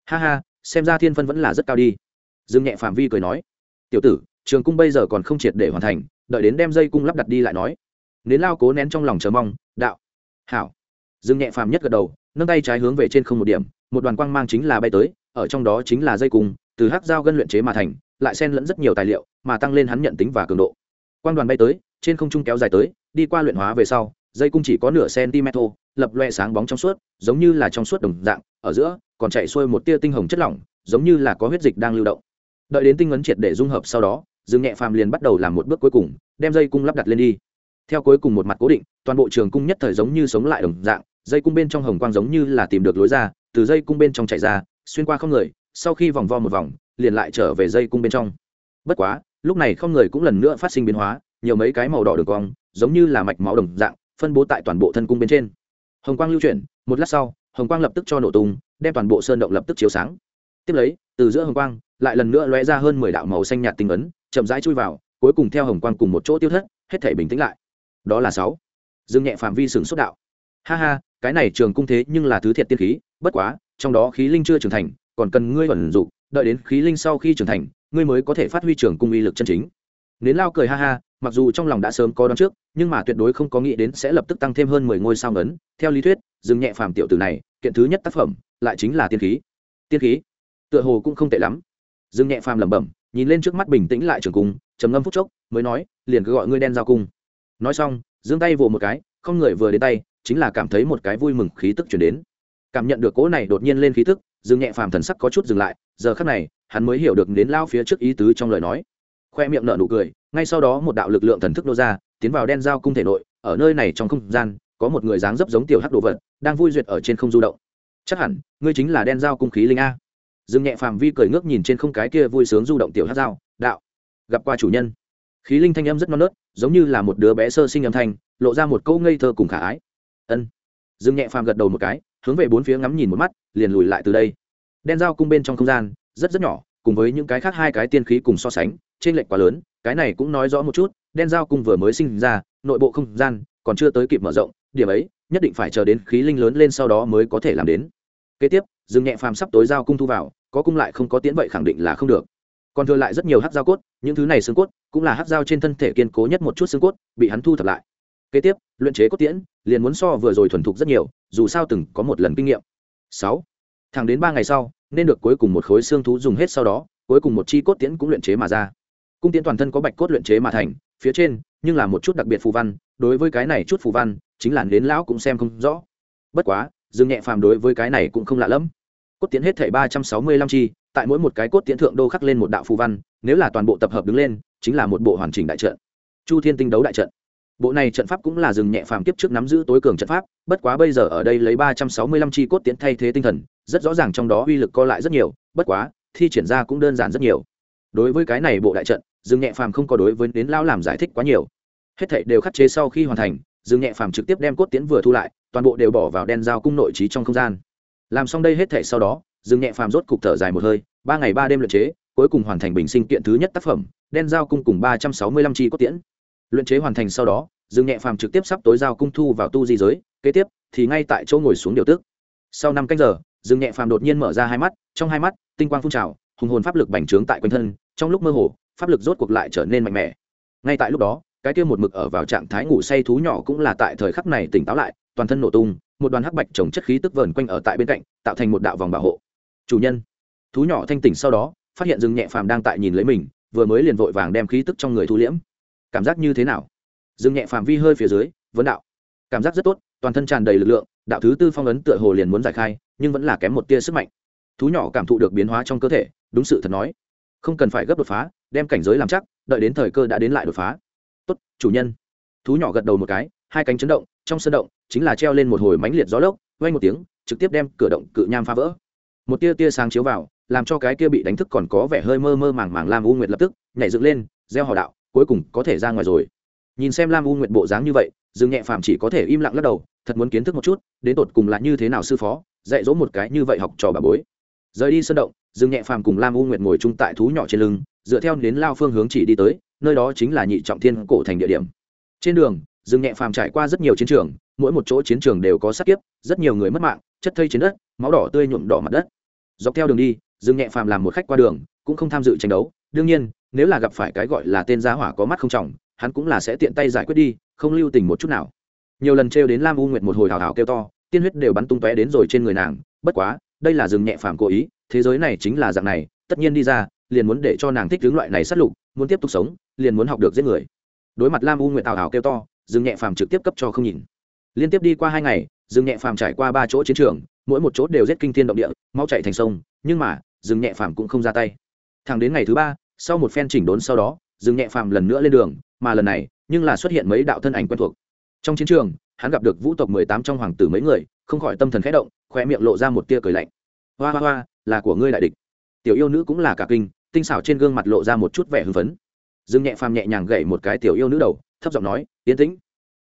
Ha ha, xem ra thiên phân vẫn là rất cao đi. Dương nhẹ phàm vi cười nói. Tiểu tử, trường cung bây giờ còn không triệt để hoàn thành, đợi đến đem dây cung lắp đặt đi lại nói. Nến lao cố nén trong lòng chờ mong, đạo, hảo dương nhẹ phàm nhất gật đầu, nâng tay trái hướng về trên không một điểm, một đoàn quang mang chính là bay tới, ở trong đó chính là dây cung, từ hắc dao gân luyện chế mà thành, lại xen lẫn rất nhiều tài liệu, mà tăng lên hắn nhận tính và cường độ. Quang đoàn bay tới, trên không trung kéo dài tới, đi qua luyện hóa về sau, dây cung chỉ có nửa cm thô lập loe sáng bóng trong suốt, giống như là trong suốt đồng dạng, ở giữa, còn chạy xuôi một tia tinh hồng chất lỏng, giống như là có huyết dịch đang lưu động. Đợi đến tinh ấn triệt để dung hợp sau đó dương nhẹ phàm liền bắt đầu làm một bước cuối cùng, đem dây cung lắp đặt lên đi. Theo cuối cùng một mặt cố định, toàn bộ trường cung nhất thời giống như sống lại đồng dạng dây cung bên trong hồng quang giống như là tìm được lối ra, từ dây cung bên trong chạy ra, xuyên qua không người, sau khi vòng vo một vòng, liền lại trở về dây cung bên trong. Bất quá, lúc này không người cũng lần nữa phát sinh biến hóa, nhiều mấy cái màu đỏ đường cong, giống như là mạch máu đồng dạng, phân bố tại toàn bộ thân cung bên trên. Hồng quang lưu chuyển, một lát sau, hồng quang lập tức cho nổ tung, đem toàn bộ sơn động lập tức chiếu sáng. Tiếp lấy, từ giữa hồng quang, lại lần nữa lóe ra hơn mười đạo màu xanh nhạt tinh ấn, chậm rãi chui vào, cuối cùng theo hồng quang cùng một chỗ tiêu thất, hết thể bình tĩnh lại. Đó là sáu. Dương nhẹ phạm vi sừng xuất đạo. Ha ha cái này trường cung thế nhưng là thứ thiệt tiên khí, bất quá, trong đó khí linh chưa trưởng thành, còn cần ngươi vận dụng đợi đến khí linh sau khi trưởng thành, ngươi mới có thể phát huy trường cung uy lực chân chính. Nến lao cười ha ha, mặc dù trong lòng đã sớm có đón trước, nhưng mà tuyệt đối không có nghĩ đến sẽ lập tức tăng thêm hơn mười ngôi sao ngấn. Theo lý thuyết, dừng nhẹ phàm tiểu tử này, kiện thứ nhất tác phẩm, lại chính là tiên khí. Tiên khí? Tựa hồ cũng không tệ lắm. Dừng nhẹ phàm lẩm bẩm, nhìn lên trước mắt bình tĩnh lại trường cung, trầm ngâm phút chốc, mới nói, liền cứ gọi ngươi đen giao cung. Nói xong, giương tay vỗ một cái, không người vừa đến tay chính là cảm thấy một cái vui mừng khí tức chuyển đến. Cảm nhận được cỗ này đột nhiên lên khí tức, dương nhẹ phàm thần sắc có chút dừng lại, giờ khắc này, hắn mới hiểu được đến lao phía trước ý tứ trong lời nói. Khoe miệng nở nụ cười, ngay sau đó một đạo lực lượng thần thức nô ra, tiến vào đen giao cung thể nội, ở nơi này trong không gian, có một người dáng dấp giống tiểu hắc đồ vật, đang vui duyệt ở trên không du động. Chắc hẳn, ngươi chính là đen giao cung khí linh a. Dương nhẹ phàm vi cười ngước nhìn trên không cái kia vui sướng du động tiểu hắc dao đạo gặp qua chủ nhân. Khí linh thanh âm rất non nớt, giống như là một đứa bé sơ sinh âm thanh, lộ ra một câu ngây thơ cùng khả ái ân. Dương nhẹ phàm gật đầu một cái, hướng về bốn phía ngắm nhìn một mắt, liền lùi lại từ đây. Đen dao cung bên trong không gian, rất rất nhỏ, cùng với những cái khác hai cái tiên khí cùng so sánh trên lệch quá lớn, cái này cũng nói rõ một chút, đen dao cung vừa mới sinh ra, nội bộ không gian còn chưa tới kịp mở rộng, điểm ấy, nhất định phải chờ đến khí linh lớn lên sau đó mới có thể làm đến. Kế tiếp, dương nhẹ phàm sắp tối dao cung thu vào, có cung lại không có tiến vậy khẳng định là không được. Còn thừa lại rất nhiều hát dao cốt, những thứ này xương cốt, cũng là hát dao trên thân thể kiên cố nhất một chút xương cốt, bị hắn thu thập lại kế tiếp, luyện chế cốt tiễn, liền muốn so vừa rồi thuần thục rất nhiều, dù sao từng có một lần kinh nghiệm. Sáu. Thẳng đến ba ngày sau, nên được cuối cùng một khối xương thú dùng hết sau đó, cuối cùng một chi cốt tiễn cũng luyện chế mà ra. Cung tiễn toàn thân có bạch cốt luyện chế mà thành, phía trên, nhưng là một chút đặc biệt phù văn, đối với cái này chút phù văn, chính là đến lão cũng xem không rõ. Bất quá, dương nhẹ phàm đối với cái này cũng không lạ lẫm. Cốt tiễn hết thảy ba trăm sáu mươi lăm chi, tại mỗi một cái cốt tiễn thượng đô khắc lên một đạo phù văn, nếu là toàn bộ tập hợp đứng lên, chính là một bộ hoàn chỉnh đại trận. Chu thiên tinh đấu đại trận bộ này trận pháp cũng là dừng nhẹ phàm kiếp trước nắm giữ tối cường trận pháp, bất quá bây giờ ở đây lấy ba trăm sáu mươi lăm chi cốt tiễn thay thế tinh thần, rất rõ ràng trong đó uy lực co lại rất nhiều, bất quá, thi triển ra cũng đơn giản rất nhiều. Đối với cái này bộ đại trận, dừng nhẹ phàm không có đối với đến lao làm giải thích quá nhiều. Hết thảy đều khắc chế sau khi hoàn thành, dừng nhẹ phàm trực tiếp đem cốt tiễn vừa thu lại, toàn bộ đều bỏ vào đen dao cung nội trí trong không gian. Làm xong đây hết thảy sau đó, dừng nhẹ phàm rốt cục thở dài một hơi, ba ngày ba đêm luyện chế, cuối cùng hoàn thành bình sinh kiện thứ nhất tác phẩm, đen dao cung cùng ba trăm sáu mươi lăm chi cốt tiễn. Luyện chế hoàn thành sau đó dương nhẹ phàm trực tiếp sắp tối giao cung thu vào tu di giới, kế tiếp thì ngay tại chỗ ngồi xuống điều tức. Sau năm canh giờ dương nhẹ phàm đột nhiên mở ra hai mắt, trong hai mắt, tinh quang phun trào, hùng hồn pháp lực bành trướng tại quanh thân, trong lúc mơ hồ, pháp lực rốt cuộc lại trở nên mạnh mẽ. Ngay tại lúc đó, cái kia một mực ở vào trạng thái ngủ say thú nhỏ cũng là tại thời khắc này tỉnh táo lại, toàn thân nổ tung, một đoàn hắc bạch trồng chất khí tức vờn quanh ở tại bên cạnh, tạo thành một đạo vòng bảo hộ. Chủ nhân, thú nhỏ thanh tỉnh sau đó, phát hiện rừng nhẹ phàm đang tại nhìn lấy mình, vừa mới liền vội vàng đem khí tức trong người thu liễm. Cảm giác như thế nào? Dừng nhẹ phạm vi hơi phía dưới, vấn đạo. Cảm giác rất tốt, toàn thân tràn đầy lực lượng, đạo thứ tư phong ấn tựa hồ liền muốn giải khai, nhưng vẫn là kém một tia sức mạnh. Thú nhỏ cảm thụ được biến hóa trong cơ thể, đúng sự thật nói. Không cần phải gấp đột phá, đem cảnh giới làm chắc, đợi đến thời cơ đã đến lại đột phá. Tốt, chủ nhân. Thú nhỏ gật đầu một cái, hai cánh chấn động, trong sân động, chính là treo lên một hồi mánh liệt gió lốc vay một tiếng, trực tiếp đem cửa động cự nham phá vỡ. Một tia tia sáng chiếu vào, làm cho cái kia bị đánh thức còn có vẻ hơi mơ mơ màng màng lam u nguyệt lập tức nhảy dựng lên, gieo hò đạo, cuối cùng có thể ra ngoài rồi nhìn xem lam u nguyện bộ dáng như vậy, dương nhẹ phàm chỉ có thể im lặng lắc đầu, thật muốn kiến thức một chút, đến tột cùng là như thế nào sư phó, dạy dỗ một cái như vậy học trò bà bối. Rời đi sân động, dương nhẹ phàm cùng lam u nguyện ngồi chung tại thú nhỏ trên lưng, dựa theo đến lao phương hướng chỉ đi tới, nơi đó chính là nhị trọng thiên cổ thành địa điểm. Trên đường, dương nhẹ phàm trải qua rất nhiều chiến trường, mỗi một chỗ chiến trường đều có sát kiếp, rất nhiều người mất mạng, chất thây trên đất, máu đỏ tươi nhuộm đỏ mặt đất. Dọc theo đường đi, dương nhẹ phàm làm một khách qua đường, cũng không tham dự tranh đấu. Đương nhiên, nếu là gặp phải cái gọi là tên giá hỏa có mắt không trọng hắn cũng là sẽ tiện tay giải quyết đi, không lưu tình một chút nào. Nhiều lần trêu đến lam u nguyệt một hồi hào hào kêu to, tiên huyết đều bắn tung tóe đến rồi trên người nàng, bất quá, đây là rừng nhẹ phàm cố ý, thế giới này chính là dạng này, tất nhiên đi ra, liền muốn để cho nàng thích hướng loại này sát lục, muốn tiếp tục sống, liền muốn học được giết người. Đối mặt lam u nguyệt hào hào kêu to, rừng nhẹ phàm trực tiếp cấp cho không nhìn. Liên tiếp đi qua hai ngày, rừng nhẹ phàm trải qua ba chỗ chiến trường, mỗi một chỗ đều giết kinh thiên động địa, mau chạy thành sông, nhưng mà, rừng nhẹ phàm cũng không ra tay. Thẳng đến ngày thứ ba, sau một phen chỉnh đốn sau đó Dừng nhẹ phàm lần nữa lên đường, mà lần này, nhưng là xuất hiện mấy đạo thân ảnh quen thuộc. Trong chiến trường, hắn gặp được vũ tộc mười tám trong hoàng tử mấy người, không khỏi tâm thần khẽ động khoe miệng lộ ra một tia cười lạnh. Hoa hoa hoa, là của ngươi đại địch. Tiểu yêu nữ cũng là cả kinh, tinh xảo trên gương mặt lộ ra một chút vẻ hưng phấn. Dương nhẹ phàm nhẹ nhàng gậy một cái tiểu yêu nữ đầu, thấp giọng nói, yên tĩnh.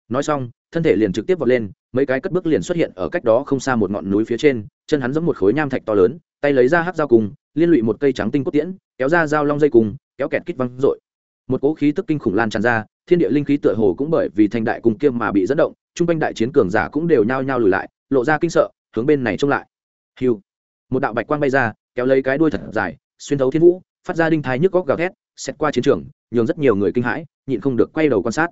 Nói xong, thân thể liền trực tiếp vọt lên, mấy cái cất bước liền xuất hiện ở cách đó không xa một ngọn núi phía trên, chân hắn giống một khối nham thạch to lớn, tay lấy ra hát dao cùng, liên lụy một cây trắng tinh cốt tiễn, kéo ra dao long dây cùng, kéo kẹt kích văng r một cỗ khí tức kinh khủng lan tràn ra, thiên địa linh khí tựa hồ cũng bởi vì thành đại cùng kiêm mà bị dẫn động chung quanh đại chiến cường giả cũng đều nhao nhao lùi lại, lộ ra kinh sợ, hướng bên này trông lại. Hiu một đạo bạch quang bay ra, kéo lấy cái đuôi thật dài, xuyên thấu thiên vũ, phát ra đinh thái nhức góc gào thét xét qua chiến trường, nhường rất nhiều người kinh hãi, nhịn không được quay đầu quan sát.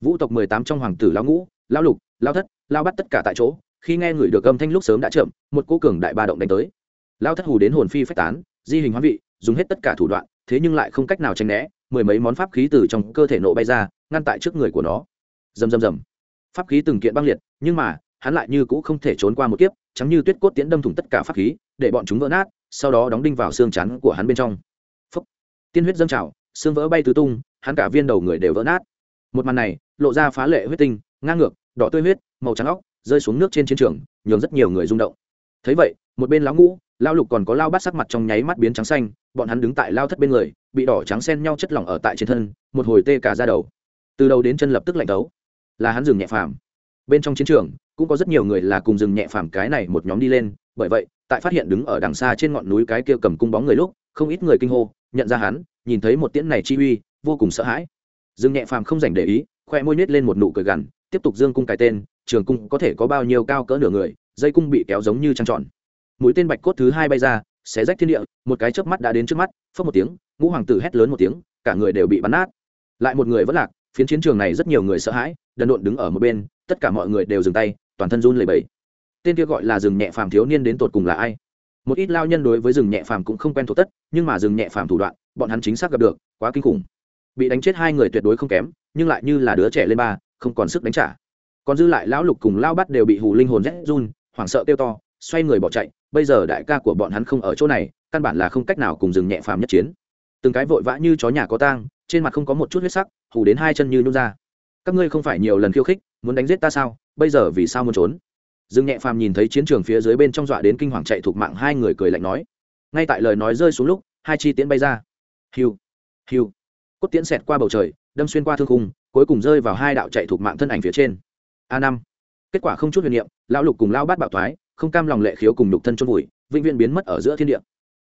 Vũ tộc mười tám trong hoàng tử lão ngũ, lão lục, lão thất, lão bắt tất cả tại chỗ, khi nghe người được âm thanh lúc sớm đã chậm, một cô cường đại ba động đánh tới. Lão thất hù đến hồn phi phách tán, di hình hóa vị, dùng hết tất cả thủ đoạn, thế nhưng lại không cách nào tránh né mười mấy món pháp khí từ trong cơ thể nộ bay ra, ngăn tại trước người của nó. Rầm rầm rầm. Pháp khí từng kiện băng liệt, nhưng mà, hắn lại như cũ không thể trốn qua một kiếp, chẳng như tuyết cốt tiễn đâm thủng tất cả pháp khí, để bọn chúng vỡ nát, sau đó đóng đinh vào xương chắn của hắn bên trong. Phúc. tiên huyết dâng trào, xương vỡ bay tứ tung, hắn cả viên đầu người đều vỡ nát. Một màn này, lộ ra phá lệ huyết tinh, ngang ngược, đỏ tươi huyết, màu trắng óc, rơi xuống nước trên chiến trường, nhường rất nhiều người rung động. Thấy vậy, một bên lão ngũ lao lục còn có lao bát sắc mặt trong nháy mắt biến trắng xanh bọn hắn đứng tại lao thất bên người, bị đỏ trắng xen nhau chất lỏng ở tại trên thân, một hồi tê cả ra đầu. Từ đầu đến chân lập tức lạnh tấu. Là hắn dừng nhẹ phàm. Bên trong chiến trường, cũng có rất nhiều người là cùng dừng nhẹ phàm cái này một nhóm đi lên, bởi vậy, tại phát hiện đứng ở đằng xa trên ngọn núi cái kia cầm cung bóng người lúc, không ít người kinh hô, nhận ra hắn, nhìn thấy một tiễn này chi uy, vô cùng sợ hãi. Dừng nhẹ phàm không dành để ý, khoe môi nết lên một nụ cười gằn, tiếp tục dương cung cái tên, trường cung có thể có bao nhiêu cao cỡ nửa người, dây cung bị kéo giống như trăng tròn. Mũi tên bạch cốt thứ hai bay ra xé rách thiên địa, một cái chớp mắt đã đến trước mắt phớt một tiếng, ngũ hoàng tử hét lớn một tiếng, cả người đều bị bắn nát. Lại một người vẫn lạc, phiến chiến trường này rất nhiều người sợ hãi, đần độn đứng ở một bên, tất cả mọi người đều dừng tay, toàn thân run lẩy bẩy. Tên kia gọi là rừng nhẹ phàm thiếu niên đến tột cùng là ai? Một ít lao nhân đối với rừng nhẹ phàm cũng không quen thuộc tất, nhưng mà rừng nhẹ phàm thủ đoạn, bọn hắn chính xác gặp được, quá kinh khủng. Bị đánh chết hai người tuyệt đối không kém, nhưng lại như là đứa trẻ lên ba, không còn sức đánh trả. Còn dư lại lão lục cùng lao bắt đều bị hù linh hồn rét run, hoảng sợ kêu to xoay người bỏ chạy, bây giờ đại ca của bọn hắn không ở chỗ này, căn bản là không cách nào cùng dừng nhẹ phàm nhất chiến. Từng cái vội vã như chó nhà có tang, trên mặt không có một chút huyết sắc, hù đến hai chân như nhún ra. Các ngươi không phải nhiều lần khiêu khích, muốn đánh giết ta sao? Bây giờ vì sao muốn trốn? Dương nhẹ phàm nhìn thấy chiến trường phía dưới bên trong dọa đến kinh hoàng chạy thuộc mạng hai người cười lạnh nói. Ngay tại lời nói rơi xuống lúc, hai chi tiễn bay ra. Hiu hiu. Cốt tiễn xẹt qua bầu trời, đâm xuyên qua thương khung, cuối cùng rơi vào hai đạo chạy thuộc mạng thân ảnh phía trên. A năm. Kết quả không chút huyền niệm, lão lục cùng lao bát bạo thoái không cam lòng lệ khiếu cùng đục thân chôn vùi, vĩnh viễn biến mất ở giữa thiên địa.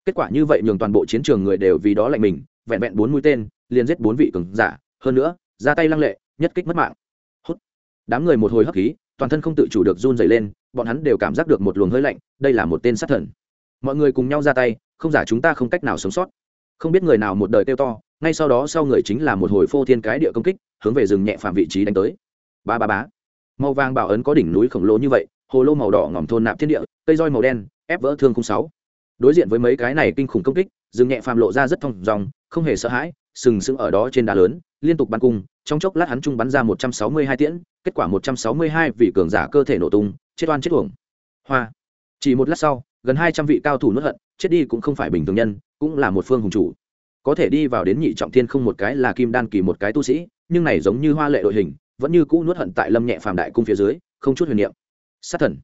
Kết quả như vậy nhường toàn bộ chiến trường người đều vì đó lạnh mình, vẹn vẹn bốn mũi tên, liền giết bốn vị cường giả, hơn nữa, ra tay lăng lệ, nhất kích mất mạng. Hút. Đám người một hồi hấp khí, toàn thân không tự chủ được run dày lên, bọn hắn đều cảm giác được một luồng hơi lạnh, đây là một tên sát thần. Mọi người cùng nhau ra tay, không giả chúng ta không cách nào sống sót. Không biết người nào một đời kêu to, ngay sau đó sau người chính là một hồi phô thiên cái địa công kích, hướng về rừng nhẹ phạm vị trí đánh tới. Ba ba bá màu vàng bảo ấn có đỉnh núi khổng lồ như vậy hồ lô màu đỏ ngỏm thôn nạp thiên địa, cây roi màu đen, ép vỡ thương khung sáu. Đối diện với mấy cái này kinh khủng công kích dương nhẹ phàm lộ ra rất thong dòng, không hề sợ hãi, sừng sững ở đó trên đá lớn, liên tục bắn cung, trong chốc lát hắn trung bắn ra một trăm sáu mươi hai tiễn, kết quả một trăm sáu mươi hai vị cường giả cơ thể nổ tung, chết oan chết uổng. Hoa. Chỉ một lát sau, gần hai trăm vị cao thủ nuốt hận, chết đi cũng không phải bình thường nhân, cũng là một phương hùng chủ. Có thể đi vào đến nhị trọng thiên không một cái là kim đan kỳ một cái tu sĩ, nhưng này giống như hoa lệ đội hình, vẫn như cũ nuốt hận tại lâm nhẹ phàm đại cung phía dưới, không chút huyền niệm sát thần.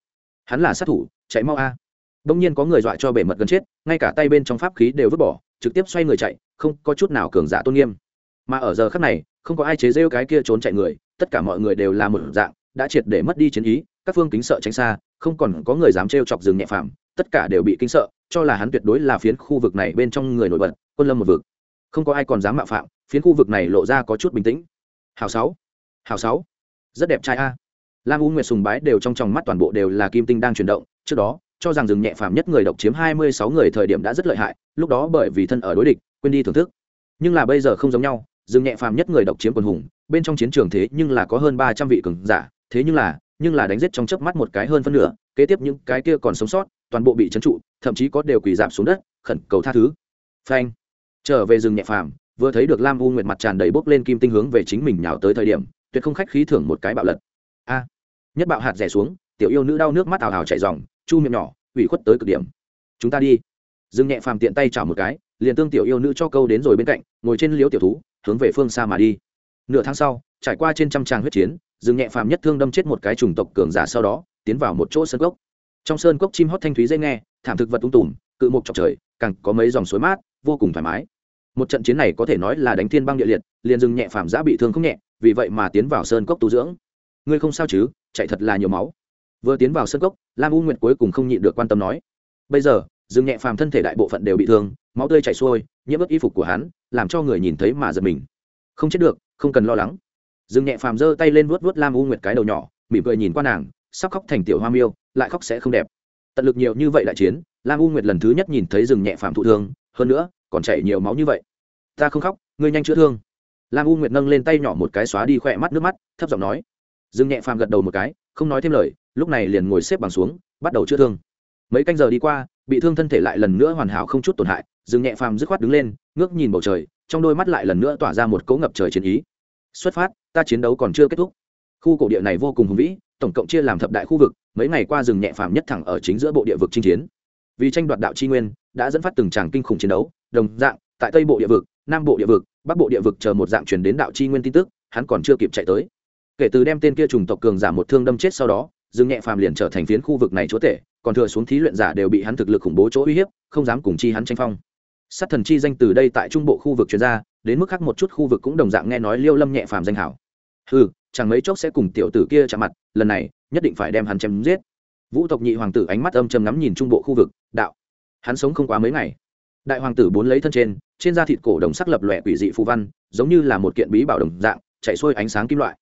Hắn là sát thủ, chạy mau a. Đông nhiên có người dọa cho bể mật gần chết, ngay cả tay bên trong pháp khí đều vứt bỏ, trực tiếp xoay người chạy, không có chút nào cường giả tôn nghiêm. Mà ở giờ khắc này, không có ai chế rêu cái kia trốn chạy người, tất cả mọi người đều là một dạng, đã triệt để mất đi chiến ý, các phương kính sợ tránh xa, không còn có người dám trêu chọc rừng nhẹ phàm, tất cả đều bị kinh sợ, cho là hắn tuyệt đối là phiến khu vực này bên trong người nổi bật, quân lâm một vực. Không có ai còn dám mạo phạm, phiến khu vực này lộ ra có chút bình tĩnh. Hào sáu hào sáu. Rất đẹp trai a lam u nguyệt sùng bái đều trong tròng mắt toàn bộ đều là kim tinh đang chuyển động. Trước đó, cho rằng rừng nhẹ phàm nhất người độc chiếm hai mươi sáu người thời điểm đã rất lợi hại, lúc đó bởi vì thân ở đối địch, quên đi thưởng thức. Nhưng là bây giờ không giống nhau, rừng nhẹ phàm nhất người độc chiếm quần hùng, bên trong chiến trường thế nhưng là có hơn ba trăm vị cường giả, thế nhưng là nhưng là đánh giết trong chớp mắt một cái hơn phân nửa, kế tiếp những cái kia còn sống sót, toàn bộ bị trấn trụ, thậm chí có đều quỳ giảm xuống đất, khẩn cầu tha thứ. Phanh. Trở về rừng nhẹ phàm, vừa thấy được lam u nguyệt mặt tràn đầy bốc lên kim tinh hướng về chính mình nhào tới thời điểm, tuyệt không khách khí thưởng một cái bạo lật nhất bạo hạt rẻ xuống, tiểu yêu nữ đau nước mắt ào ào chảy dòng, chu miệng nhỏ, ủy khuất tới cực điểm. Chúng ta đi. Dương nhẹ phàm tiện tay chảo một cái, liền tương tiểu yêu nữ cho câu đến rồi bên cạnh, ngồi trên liếu tiểu thú, hướng về phương xa mà đi. Nửa tháng sau, trải qua trên trăm tràng huyết chiến, dương nhẹ phàm nhất thương đâm chết một cái chủng tộc cường giả sau đó, tiến vào một chỗ sơn cốc. Trong sơn cốc chim hót thanh thúy dây nghe, thảm thực vật tung tùm, cự mục chọc trời, càng có mấy dòng suối mát, vô cùng thoải mái. Một trận chiến này có thể nói là đánh thiên băng địa liệt, liền dừng nhẹ phàm giã bị thương không nhẹ, vì vậy mà tiến vào sơn cốc tu dưỡng ngươi không sao chứ, chạy thật là nhiều máu. Vừa tiến vào sân cốc, lam u nguyệt cuối cùng không nhịn được quan tâm nói. Bây giờ, dương nhẹ phàm thân thể đại bộ phận đều bị thương, máu tươi chảy xuôi, nhiễm ướt y phục của hắn, làm cho người nhìn thấy mà giật mình. Không chết được, không cần lo lắng. Dương nhẹ phàm giơ tay lên vuốt vuốt lam u nguyệt cái đầu nhỏ, mỉm cười nhìn qua nàng, sắp khóc thành tiểu hoa miêu, lại khóc sẽ không đẹp. Tận lực nhiều như vậy đại chiến, lam u nguyệt lần thứ nhất nhìn thấy rừng nhẹ phàm thụ thương, hơn nữa, còn chảy nhiều máu như vậy. Ta không khóc, ngươi nhanh chữa thương. Lam u nguyệt nâng lên tay nhỏ một cái xóa đi khỏe mắt nước mắt, thấp giọng nói dương nhẹ phàm gật đầu một cái, không nói thêm lời, lúc này liền ngồi xếp bằng xuống, bắt đầu chữa thương. Mấy canh giờ đi qua, bị thương thân thể lại lần nữa hoàn hảo không chút tổn hại, dương nhẹ phàm dứt khoát đứng lên, ngước nhìn bầu trời, trong đôi mắt lại lần nữa tỏa ra một cấu ngập trời chiến ý. Xuất phát, ta chiến đấu còn chưa kết thúc. Khu cổ địa này vô cùng hùng vĩ, tổng cộng chia làm thập đại khu vực, mấy ngày qua rừng nhẹ phàm nhất thẳng ở chính giữa bộ địa vực chinh chiến. Vì tranh đoạt đạo chi nguyên, đã dẫn phát từng tràng kinh khủng chiến đấu, đồng dạng, tại tây bộ địa vực, nam bộ địa vực, bắc bộ địa vực chờ một dạng truyền đến đạo chi nguyên tin tức, hắn còn chưa kịp chạy tới kể từ đem tên kia trùng tộc cường giả một thương đâm chết sau đó, dương nhẹ phàm liền trở thành phiến khu vực này chúa tể, còn thừa xuống thí luyện giả đều bị hắn thực lực khủng bố chỗ uy hiếp, không dám cùng chi hắn tranh phong. Sát thần chi danh từ đây tại trung bộ khu vực chuyên gia đến mức khác một chút khu vực cũng đồng dạng nghe nói liêu lâm nhẹ phàm danh hảo. Ừ chẳng mấy chốc sẽ cùng tiểu tử kia chạm mặt, lần này, nhất định phải đem hắn chém giết. Vũ tộc nhị hoàng tử ánh mắt âm chầm ngắm nhìn trung bộ khu vực, đạo. Hắn sống không quá mấy ngày. Đại hoàng tử bốn lấy thân trên trên da thịt cổ đồng sắc lập lòe quỷ dị phù văn, giống như là một kiện bí bảo đồng dạng, chạy xuôi ánh sáng kim loại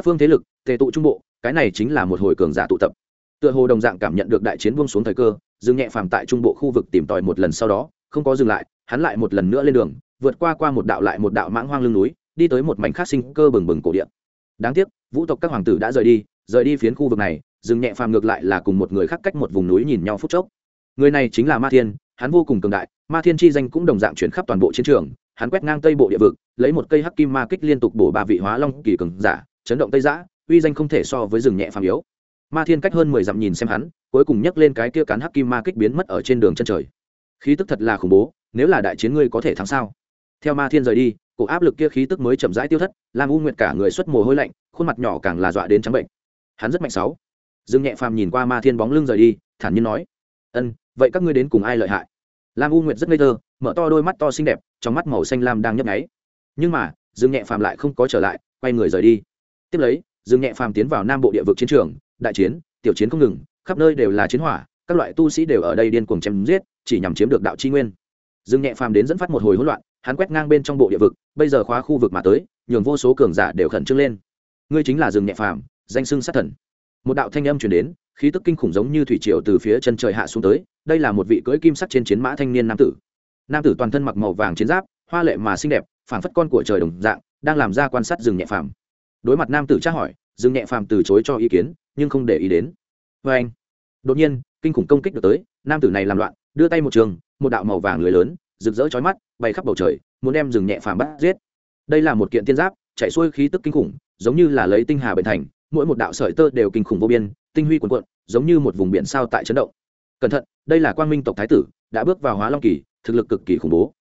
các phương thế lực, tề tụ trung bộ, cái này chính là một hồi cường giả tụ tập. Tựa hồ đồng dạng cảm nhận được đại chiến buông xuống thời cơ dừng nhẹ phàm tại trung bộ khu vực tìm tòi một lần sau đó, không có dừng lại, hắn lại một lần nữa lên đường, vượt qua qua một đạo lại một đạo mãng hoang lưng núi, đi tới một mảnh khác sinh cơ bừng bừng cổ điện đáng tiếc, vũ tộc các hoàng tử đã rời đi rời đi phiến khu vực này dừng nhẹ phàm ngược lại là cùng một người khác cách một vùng núi nhìn nhau phút chốc. Người này chính là ma thiên, hắn vô cùng cường đại, ma thiên chi danh cũng đồng dạng chuyển khắp toàn bộ chiến trường, hắn quét ngang tây bộ địa vực, lấy một cây hắc kim ma kích liên tục bổ ba vị hóa long kỳ cường giả chấn động tây giã, uy danh không thể so với rừng nhẹ phàm yếu. Ma thiên cách hơn mười dặm nhìn xem hắn, cuối cùng nhấc lên cái kia cán hắc kim ma kích biến mất ở trên đường chân trời. Khí tức thật là khủng bố, nếu là đại chiến ngươi có thể thắng sao? Theo ma thiên rời đi, cổ áp lực kia khí tức mới chậm rãi tiêu thất làm u nguyệt cả người xuất mồ hôi lạnh, khuôn mặt nhỏ càng là dọa đến trắng bệnh. Hắn rất mạnh sáu. Dương nhẹ phàm nhìn qua ma thiên bóng lưng rời đi, thản nhiên nói, ân, vậy các ngươi đến cùng ai lợi hại? Lam u nguyệt rất ngây thơ, mở to đôi mắt to xinh đẹp, trong mắt màu xanh lam đang nhấp nháy. Nhưng mà, dương nhẹ phàm lại không có trở lại, quay người rời đi tiếp lấy, dương nhẹ phàm tiến vào nam bộ địa vực chiến trường, đại chiến, tiểu chiến không ngừng, khắp nơi đều là chiến hỏa, các loại tu sĩ đều ở đây điên cuồng chém giết, chỉ nhằm chiếm được đạo chi nguyên. Dương nhẹ phàm đến dẫn phát một hồi hỗn loạn, hắn quét ngang bên trong bộ địa vực, bây giờ khóa khu vực mà tới, nhường vô số cường giả đều khẩn trương lên. Ngươi chính là dương nhẹ phàm, danh xưng sát thần. Một đạo thanh âm truyền đến, khí tức kinh khủng giống như thủy triều từ phía chân trời hạ xuống tới, đây là một vị cưỡi kim sắc trên chiến mã thanh niên nam tử. Nam tử toàn thân mặc màu vàng chiến giáp, hoa lệ mà xinh đẹp, phảng phất con của trời đồng dạng, đang làm ra quan sát rừng nhẹ phàm đối mặt nam tử tra hỏi, Dương nhẹ phàm từ chối cho ý kiến, nhưng không để ý đến. Vê anh, đột nhiên, kinh khủng công kích được tới, nam tử này làm loạn, đưa tay một trường, một đạo màu vàng lưới lớn, rực rỡ chói mắt, bay khắp bầu trời, muốn đem rừng nhẹ phàm bắt giết. Đây là một kiện tiên giáp, chạy xuôi khí tức kinh khủng, giống như là lấy tinh hà bệnh thành, mỗi một đạo sợi tơ đều kinh khủng vô biên, tinh huy cuồn cuộn, giống như một vùng biển sao tại chấn động. Cẩn thận, đây là quang minh tộc thái tử, đã bước vào hóa long kỳ, thực lực cực kỳ khủng bố.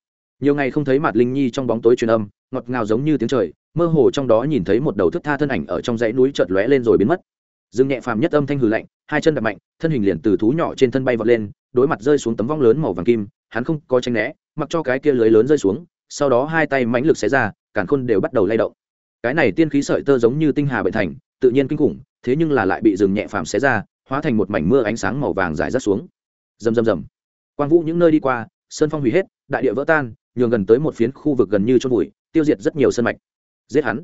Nhiều ngày không thấy mặt linh nhi trong bóng tối truyền âm, ngọt ngào giống như tiếng trời mơ hồ trong đó nhìn thấy một đầu thức tha thân ảnh ở trong dãy núi chợt lóe lên rồi biến mất. Dương nhẹ phàm nhất âm thanh hừ lạnh, hai chân đập mạnh, thân hình liền từ thú nhỏ trên thân bay vọt lên, đối mặt rơi xuống tấm vong lớn màu vàng kim, hắn không có tranh né, mặc cho cái kia lưới lớn rơi xuống, sau đó hai tay mãnh lực xé ra cản khôn đều bắt đầu lay động. Cái này tiên khí sợi tơ giống như tinh hà bệnh thành, tự nhiên kinh khủng, thế nhưng là lại bị rừng nhẹ phàm xé ra, hóa thành một mảnh mưa ánh sáng màu vàng rải rác xuống. Rầm rầm rầm. Quang vũ những nơi đi qua, sơn phong hủy hết, đại địa vỡ tan, nhường gần tới một phiến khu vực gần như chôn vùi, tiêu diệt rất nhiều sân mạch giết hắn.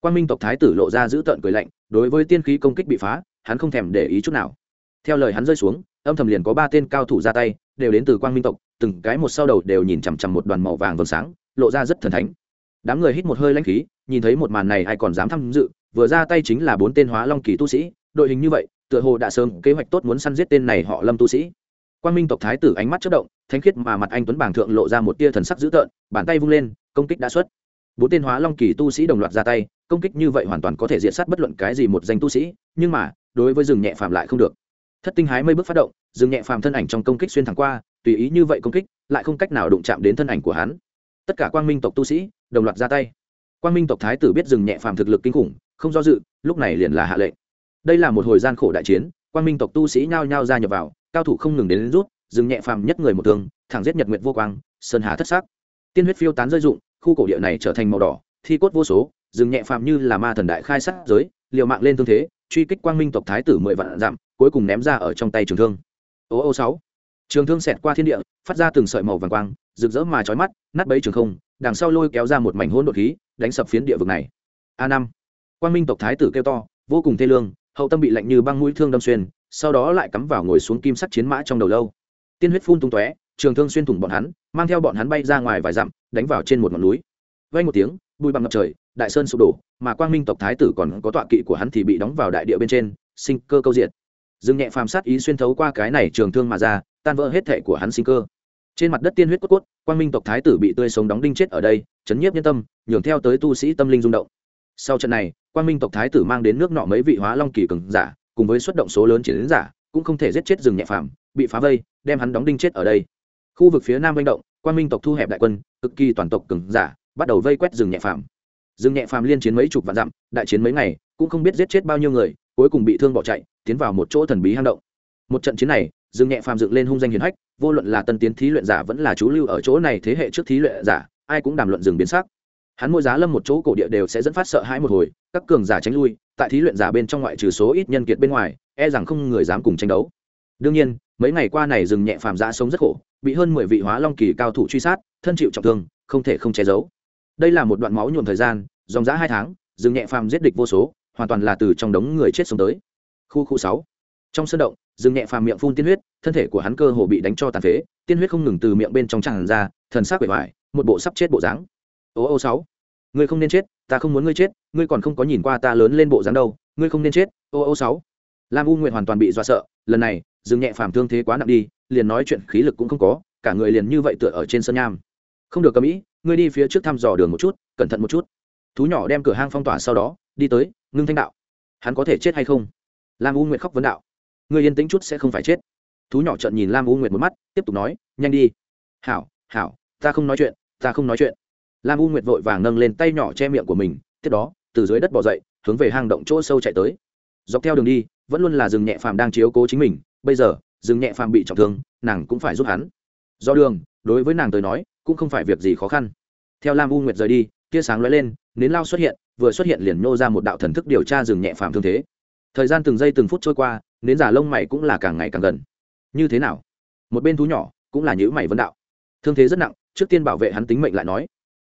Quang minh tộc thái tử lộ ra giữ tợn cười lạnh, đối với tiên khí công kích bị phá, hắn không thèm để ý chút nào. Theo lời hắn rơi xuống, âm thầm liền có ba tên cao thủ ra tay, đều đến từ quang minh tộc, từng cái một sau đầu đều nhìn chằm chằm một đoàn màu vàng vầng sáng, lộ ra rất thần thánh. Đám người hít một hơi lãnh khí, nhìn thấy một màn này ai còn dám tham dự, vừa ra tay chính là bốn tên hóa long kỳ tu sĩ, đội hình như vậy, tựa hồ đã sớm kế hoạch tốt muốn săn giết tên này họ lâm tu sĩ. Quan minh tộc thái tử ánh mắt chất động thánh khiết mà mặt anh tuấn bảng thượng lộ ra một tia thần sắc dữ tợn, bàn tay vung lên, công kích đã xuất bốn tên hóa long kỳ tu sĩ đồng loạt ra tay công kích như vậy hoàn toàn có thể diện sát bất luận cái gì một danh tu sĩ nhưng mà đối với rừng nhẹ phàm lại không được. Thất tinh hái mây bước phát động rừng nhẹ phàm thân ảnh trong công kích xuyên thẳng qua tùy ý như vậy công kích lại không cách nào đụng chạm đến thân ảnh của hắn. Tất cả quang minh tộc tu sĩ đồng loạt ra tay. Quang minh tộc thái tử biết rừng nhẹ phàm thực lực kinh khủng không do dự lúc này liền là hạ lệnh. Đây là một hồi gian khổ đại chiến quang minh tộc tu sĩ nhao nhao ra nhập vào cao thủ không ngừng đến, đến rút rừng nhẹ phàm nhất người một tường thẳng giết nhật nguyệt vô quang sơn hà thất sắc. Tiên huyết phiêu tán rơi dụng khu cổ địa này trở thành màu đỏ, thi cốt vô số, rừng nhẹ phàm như là ma thần đại khai sát giới, liều mạng lên tương thế, truy kích quang minh tộc thái tử mười vạn dặm, cuối cùng ném ra ở trong tay trường thương. Ô ô sáu. Trường thương xẹt qua thiên địa, phát ra từng sợi màu vàng quang, rực rỡ mà chói mắt, nát bấy trường không, đằng sau lôi kéo ra một mảnh hỗn độn khí, đánh sập phiến địa vực này. A năm. Quang minh tộc thái tử kêu to, vô cùng thê lương, hậu tâm bị lạnh như băng mũi thương đâm xuyên, sau đó lại cắm vào ngồi xuống kim sắt chiến mã trong đầu lâu. Tiên huyết phun tung tóe trường thương xuyên thủng bọn hắn, mang theo bọn hắn bay ra ngoài vài dặm, đánh vào trên một ngọn núi. Vây một tiếng, bụi bằng ngập trời, đại sơn sụp đổ, mà quang minh tộc thái tử còn có tọa kỵ của hắn thì bị đóng vào đại địa bên trên, sinh cơ câu diệt. Dừng nhẹ phàm sát ý xuyên thấu qua cái này trường thương mà ra, tan vỡ hết thể của hắn sinh cơ. Trên mặt đất tiên huyết cốt cốt, quang minh tộc thái tử bị tươi sống đóng đinh chết ở đây, chấn nhiếp nhân tâm, nhường theo tới tu sĩ tâm linh rung động. Sau trận này, quang minh tộc thái tử mang đến nước nọ mấy vị hóa long kỳ cường giả, cùng với xuất động số lớn chiến giả, cũng không thể giết chết rừng nhẹ phàm, bị phá vây, đem hắn đóng đinh chết ở đây khu vực phía nam manh động quan minh tộc thu hẹp đại quân, cực kỳ toàn tộc cường giả, bắt đầu vây quét rừng nhẹ phàm. Rừng nhẹ phàm liên chiến mấy chục vạn dặm, đại chiến mấy ngày, cũng không biết giết chết bao nhiêu người, cuối cùng bị thương bỏ chạy, tiến vào một chỗ thần bí hang động. Một trận chiến này, rừng nhẹ phàm dựng lên hung danh hiền hách, vô luận là tân tiến thí luyện giả vẫn là chú lưu ở chỗ này thế hệ trước thí luyện giả, ai cũng đàm luận rừng biến sắc. Hắn mỗi giá lâm một chỗ cổ địa đều sẽ dẫn phát sợ hãi một hồi, các cường giả tránh lui, tại thí luyện giả bên trong ngoại trừ số ít nhân kiệt bên ngoài e rằng không người dám cùng tranh đấu. Đương nhiên mấy ngày qua này rừng nhẹ phàm giã sống rất khổ bị hơn mười vị hóa long kỳ cao thủ truy sát thân chịu trọng thương không thể không che giấu. Đây là một đoạn máu nhuộm thời gian dòng giã hai tháng rừng nhẹ phàm giết địch vô số hoàn toàn là từ trong đống người chết sống tới. Khu khu sáu. Trong sân động rừng nhẹ phàm miệng phun tiên huyết thân thể của hắn cơ hồ bị đánh cho tàn phế tiên huyết không ngừng từ miệng bên trong tràn ra thần sắc bề vải, một bộ sắp chết bộ dáng. Ô ô sáu. Ngươi không nên chết ta không muốn ngươi chết ngươi còn không có nhìn qua ta lớn lên bộ dáng đâu ngươi không nên chết ô ô sáu. Lam u nguyện hoàn toàn bị dọa sợ lần này dừng nhẹ phàm thương thế quá nặng đi, liền nói chuyện khí lực cũng không có, cả người liền như vậy tựa ở trên sân nham. Không được cầm ý, ngươi đi phía trước thăm dò đường một chút, cẩn thận một chút. Thú nhỏ đem cửa hang phong tỏa sau đó, đi tới, ngưng thanh đạo. Hắn có thể chết hay không? Lam u nguyệt khóc vấn đạo. Ngươi yên tĩnh chút sẽ không phải chết. Thú nhỏ trợn nhìn lam u nguyệt một mắt, tiếp tục nói, nhanh đi. Hảo hảo, ta không nói chuyện, ta không nói chuyện. Lam u nguyệt vội vàng nâng lên tay nhỏ che miệng của mình, tiếp đó, từ dưới đất bỏ dậy, hướng về hang động chỗ sâu chạy tới. Dọc theo đường đi, vẫn luôn là rừng nhẹ phàm đang chiếu cố chính mình bây giờ, dừng nhẹ phàm bị trọng thương, nàng cũng phải giúp hắn. Do đường, đối với nàng tới nói, cũng không phải việc gì khó khăn. Theo lam u nguyệt rời đi, tia sáng lóe lên, nến lao xuất hiện, vừa xuất hiện liền nô ra một đạo thần thức điều tra dừng nhẹ phàm thương thế. Thời gian từng giây từng phút trôi qua, nến giả lông mày cũng là càng ngày càng gần. Như thế nào? Một bên thú nhỏ cũng là nhữ mày vấn đạo. Thương thế rất nặng, trước tiên bảo vệ hắn tính mệnh lại nói.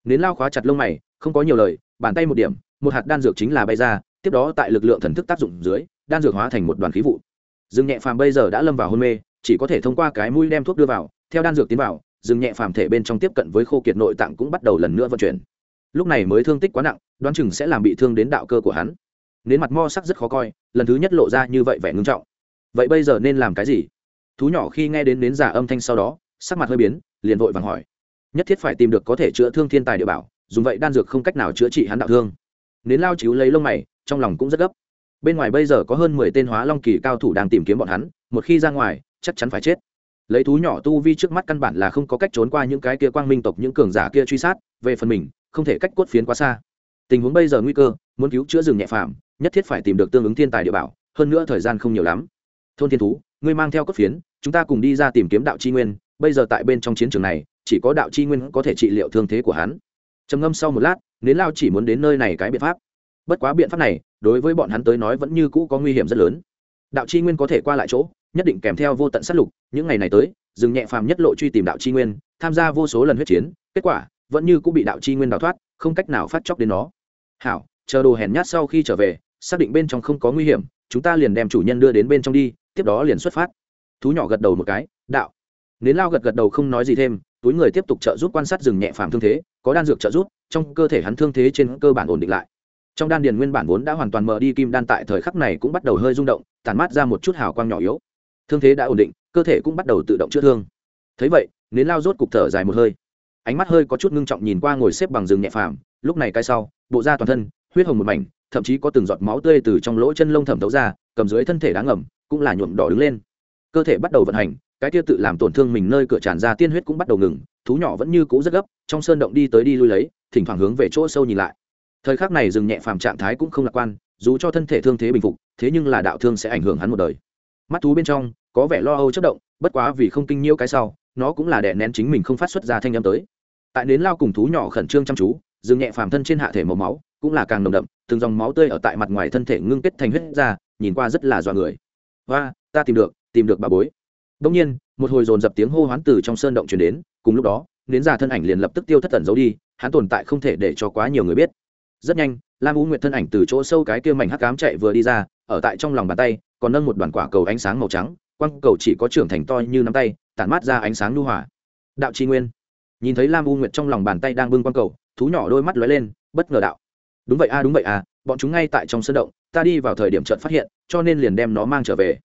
Nến lao khóa chặt lông mày, không có nhiều lời, bàn tay một điểm, một hạt đan dược chính là bay ra, tiếp đó tại lực lượng thần thức tác dụng dưới, đan dược hóa thành một đoàn khí vụ dương nhẹ phàm bây giờ đã lâm vào hôn mê, chỉ có thể thông qua cái mũi đem thuốc đưa vào, theo đan dược tiến vào dương nhẹ phàm thể bên trong tiếp cận với khô kiệt nội tạng cũng bắt đầu lần nữa vận chuyển. Lúc này mới thương tích quá nặng, đoán chừng sẽ làm bị thương đến đạo cơ của hắn. Nến mặt mo sắc rất khó coi, lần thứ nhất lộ ra như vậy vẻ ngưng trọng. Vậy bây giờ nên làm cái gì? Thú nhỏ khi nghe đến nến giả âm thanh sau đó, sắc mặt hơi biến, liền vội vàng hỏi. Nhất thiết phải tìm được có thể chữa thương thiên tài địa bảo, dùng vậy đan dược không cách nào chữa trị hắn đạo thương. Nến lao chiếu lấy lông mày, trong lòng cũng rất gấp bên ngoài bây giờ có hơn mười tên hóa long kỳ cao thủ đang tìm kiếm bọn hắn, một khi ra ngoài, chắc chắn phải chết. Lấy thú nhỏ tu vi trước mắt căn bản là không có cách trốn qua những cái kia quang minh tộc, những cường giả kia truy sát, về phần mình, không thể cách cốt phiến quá xa. Tình huống bây giờ nguy cơ, muốn cứu chữa rừng nhẹ phàm, nhất thiết phải tìm được tương ứng thiên tài địa bảo, hơn nữa thời gian không nhiều lắm. Thôn thiên thú, ngươi mang theo cốt phiến, chúng ta cùng đi ra tìm kiếm đạo chi nguyên, bây giờ tại bên trong chiến trường này, chỉ có đạo chi nguyên có thể trị liệu thương thế của hắn. Trầm ngâm sau một lát, nến lao chỉ muốn đến nơi này cái biện pháp bất quá biện pháp này, đối với bọn hắn tới nói vẫn như cũ có nguy hiểm rất lớn. Đạo chi nguyên có thể qua lại chỗ, nhất định kèm theo vô tận sát lục, những ngày này tới dừng nhẹ phàm nhất lộ truy tìm đạo chi nguyên, tham gia vô số lần huyết chiến, kết quả, vẫn như cũng bị đạo chi nguyên đào thoát, không cách nào phát chóc đến nó. Hảo, chờ đồ hèn nhát sau khi trở về, xác định bên trong không có nguy hiểm, chúng ta liền đem chủ nhân đưa đến bên trong đi, tiếp đó liền xuất phát. Thú nhỏ gật đầu một cái, đạo. Nến lao gật gật đầu không nói gì thêm, túi người tiếp tục trợ giúp quan sát rừng nhẹ phàm thương thế, có đan dược trợ giúp, trong cơ thể hắn thương thế trên cơ bản ổn định lại trong đan điền nguyên bản vốn đã hoàn toàn mở đi, kim đan tại thời khắc này cũng bắt đầu hơi rung động tàn mát ra một chút hào quang nhỏ yếu. Thương thế đã ổn định, cơ thể cũng bắt đầu tự động chữa thương. Thấy vậy, nến lao rốt cục thở dài một hơi. Ánh mắt hơi có chút ngưng trọng nhìn qua ngồi xếp bằng rừng nhẹ phàm, lúc này cái sau, bộ da toàn thân, huyết hồng một mảnh, thậm chí có từng giọt máu tươi từ trong lỗ chân lông thẩm thấu ra, cầm dưới thân thể đáng ngầm, cũng là nhuộm đỏ đứng lên. Cơ thể bắt đầu vận hành, cái kia tự làm tổn thương mình nơi cửa tràn ra tiên huyết cũng bắt đầu ngừng, thú nhỏ vẫn như cũ rất gấp, trong sơn động đi tới đi lui lấy, thỉnh thoảng hướng về chỗ sâu nhìn lại thời khắc này dừng nhẹ phàm trạng thái cũng không lạc quan, dù cho thân thể thương thế bình phục, thế nhưng là đạo thương sẽ ảnh hưởng hắn một đời. Mắt thú bên trong, có vẻ lo âu chất động, bất quá vì không kinh nhiễu cái sau, nó cũng là đè nén chính mình không phát xuất ra thanh âm tới. Tại nến lao cùng thú nhỏ khẩn trương chăm chú, dừng nhẹ phàm thân trên hạ thể màu máu, cũng là càng nồng đậm, từng dòng máu tươi ở tại mặt ngoài thân thể ngưng kết thành huyết ra, nhìn qua rất là dọa người. Và ta tìm được tìm được bà bối. Đông nhiên, một hồi dồn dập tiếng hô hoán từ trong sơn động truyền đến, cùng lúc đó, nến già thân ảnh liền lập tức tiêu thất tẩn giấu đi, hắn tồn tại không thể để cho quá nhiều người biết rất nhanh, lam u nguyệt thân ảnh từ chỗ sâu cái kia mảnh hắc cám chạy vừa đi ra, ở tại trong lòng bàn tay, còn nâng một đoàn quả cầu ánh sáng màu trắng quăng cầu chỉ có trưởng thành to như nắm tay, tản mát ra ánh sáng lưu hỏa đạo tri nguyên. Nhìn thấy lam u nguyệt trong lòng bàn tay đang bưng quăng cầu, thú nhỏ đôi mắt lóe lên, bất ngờ đạo. Đúng vậy a đúng vậy a bọn chúng ngay tại trong sân động, ta đi vào thời điểm trận phát hiện, cho nên liền đem nó mang trở về.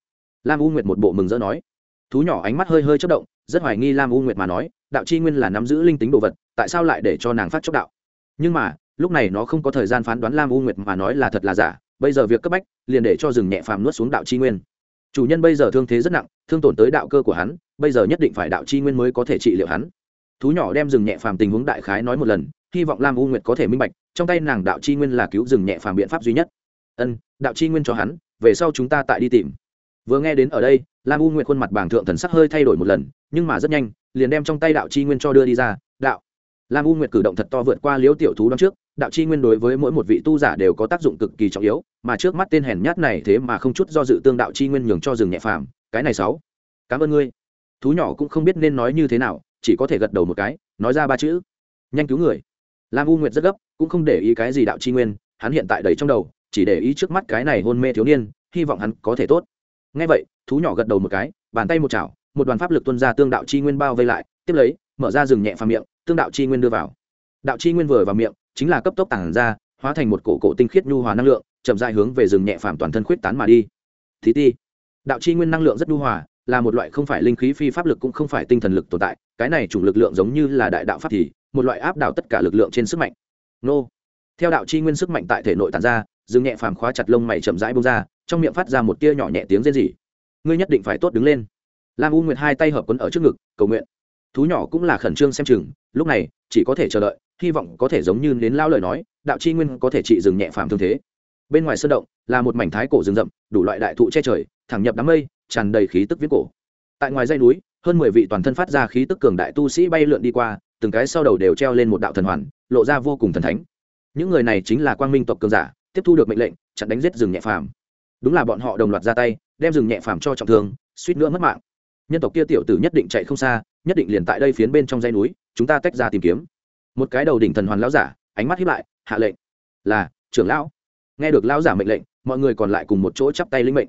Lam u nguyệt một bộ mừng rỡ nói. Thú nhỏ ánh mắt hơi hơi chất động, rất hoài nghi lam u nguyệt mà nói, đạo chi nguyên là nắm giữ linh tính đồ vật, tại sao lại để cho nàng phát chốc đạo? Nhưng mà lúc này nó không có thời gian phán đoán lam u nguyệt mà nói là thật là giả, bây giờ việc cấp bách, liền để cho rừng nhẹ phàm nuốt xuống đạo chi nguyên. Chủ nhân bây giờ thương thế rất nặng, thương tổn tới đạo cơ của hắn, bây giờ nhất định phải đạo chi nguyên mới có thể trị liệu hắn. Thú nhỏ đem rừng nhẹ phàm tình huống đại khái nói một lần, hy vọng lam u nguyệt có thể minh bạch, trong tay nàng đạo chi nguyên là cứu rừng nhẹ phàm biện pháp duy nhất. Ân, đạo chi nguyên cho hắn, về sau chúng ta tại đi tìm. Vừa nghe đến ở đây, lam u nguyệt khuôn mặt bảng thượng thần sắc hơi thay đổi một lần, nhưng mà rất nhanh, liền đem trong tay đạo chi nguyên cho đưa đi ra, đạo. Lam u nguyệt cử động thật to vượt qua liếu tiểu thú đón trước đạo chi nguyên đối với mỗi một vị tu giả đều có tác dụng cực kỳ trọng yếu, mà trước mắt tên hèn nhát này thế mà không chút do dự tương đạo chi nguyên nhường cho rừng nhẹ phàm, cái này sáu. Cảm ơn ngươi. Thú nhỏ cũng không biết nên nói như thế nào, chỉ có thể gật đầu một cái, nói ra ba chữ. Nhanh cứu người. Lam u nguyệt rất gấp, cũng không để ý cái gì đạo chi nguyên, hắn hiện tại đầy trong đầu, chỉ để ý trước mắt cái này hôn mê thiếu niên, hy vọng hắn có thể tốt. Ngay vậy, thú nhỏ gật đầu một cái, bàn tay một chảo, một đoàn pháp lực tuân ra tương đạo chi nguyên bao vây lại, tiếp lấy, mở ra rừng nhẹ phàm miệng, tương đạo chi nguyên đưa vào. Đạo chi nguyên vừa vào miệng chính là cấp tốc tản ra, hóa thành một cổ cổ tinh khiết nhu hòa năng lượng, chậm dại hướng về rừng nhẹ phàm toàn thân khuyết tán mà đi. Thí ti, đạo chi nguyên năng lượng rất nhu hòa, là một loại không phải linh khí phi pháp lực cũng không phải tinh thần lực tồn tại, cái này chủng lực lượng giống như là đại đạo pháp thì, một loại áp đảo tất cả lực lượng trên sức mạnh. Nô, theo đạo chi nguyên sức mạnh tại thể nội tàn ra, rừng nhẹ phàm khóa chặt lông mày chậm rãi bông ra, trong miệng phát ra một tia nhỏ nhẹ tiếng rên rỉ. Ngươi nhất định phải tốt đứng lên. Lam u nguyệt hai tay hợp quấn ở trước ngực, cầu nguyện. Thú nhỏ cũng là khẩn trương xem chừng, lúc này, chỉ có thể chờ đợi hy vọng có thể giống như đến lao lời nói, đạo chi nguyên có thể trị dừng nhẹ phàm thương thế. Bên ngoài sơn động là một mảnh thái cổ rừng rậm, đủ loại đại thụ che trời, thẳng nhập đám mây, tràn đầy khí tức viết cổ. Tại ngoài dây núi, hơn mười vị toàn thân phát ra khí tức cường đại tu sĩ bay lượn đi qua, từng cái sau đầu đều treo lên một đạo thần hoàn, lộ ra vô cùng thần thánh. Những người này chính là quang minh tộc cường giả, tiếp thu được mệnh lệnh, chặn đánh giết rừng nhẹ phàm. Đúng là bọn họ đồng loạt ra tay, đem rừng nhẹ phàm cho trọng thương, suýt nữa mất mạng. Nhân tộc kia tiểu tử nhất định chạy không xa, nhất định liền tại đây phiến bên trong dây núi, chúng ta tách ra tìm kiếm một cái đầu đỉnh thần hoàn lão giả, ánh mắt hiếp lại, hạ lệnh, là, trưởng lão. Nghe được lão giả mệnh lệnh, mọi người còn lại cùng một chỗ chắp tay linh mệnh.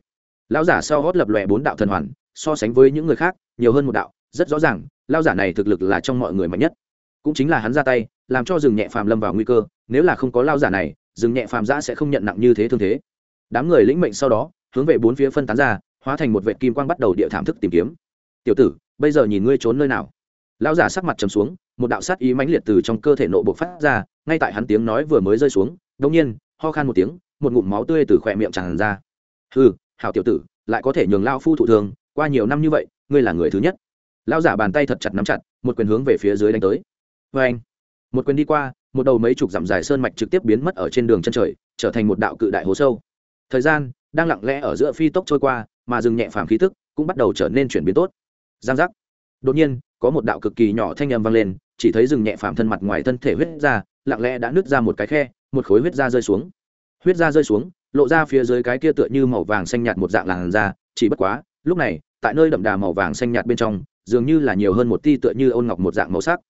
Lão giả sau hót lập lòe bốn đạo thần hoàn, so sánh với những người khác, nhiều hơn một đạo, rất rõ ràng, lão giả này thực lực là trong mọi người mạnh nhất. Cũng chính là hắn ra tay, làm cho rừng nhẹ phàm lâm vào nguy cơ, nếu là không có lão giả này, rừng nhẹ phàm giã sẽ không nhận nặng như thế thương thế. Đám người lĩnh mệnh sau đó, hướng về bốn phía phân tán ra, hóa thành một vệ kim quang bắt đầu địa thảm thức tìm kiếm. Tiểu tử, bây giờ nhìn ngươi trốn nơi nào? Lão giả sắc mặt trầm xuống một đạo sát ý mãnh liệt từ trong cơ thể nội bộ phát ra, ngay tại hắn tiếng nói vừa mới rơi xuống đông nhiên, ho khan một tiếng, một ngụm máu tươi từ khỏe miệng tràn ra. Hừ, hảo tiểu tử, lại có thể nhường lao phu thụ thường qua nhiều năm như vậy, ngươi là người thứ nhất. Lao giả bàn tay thật chặt nắm chặt, một quyền hướng về phía dưới đánh tới. Vê anh một quyền đi qua, một đầu mấy chục dặm dài sơn mạch trực tiếp biến mất ở trên đường chân trời, trở thành một đạo cự đại hố sâu. Thời gian đang lặng lẽ ở giữa phi tốc trôi qua, mà dừng nhẹ phàm khí tức cũng bắt đầu trở nên chuyển biến tốt. Giang giác. Đột nhiên, có một đạo cực kỳ nhỏ thanh âm vang lên chỉ thấy rừng nhẹ phàm thân mặt ngoài thân thể huyết ra, lặng lẽ đã nứt ra một cái khe, một khối huyết da rơi xuống. Huyết da rơi xuống, lộ ra phía dưới cái kia tựa như màu vàng xanh nhạt một dạng làn da, chỉ bất quá, lúc này, tại nơi đậm đà màu vàng xanh nhạt bên trong, dường như là nhiều hơn một ti tựa như ôn ngọc một dạng màu sắc.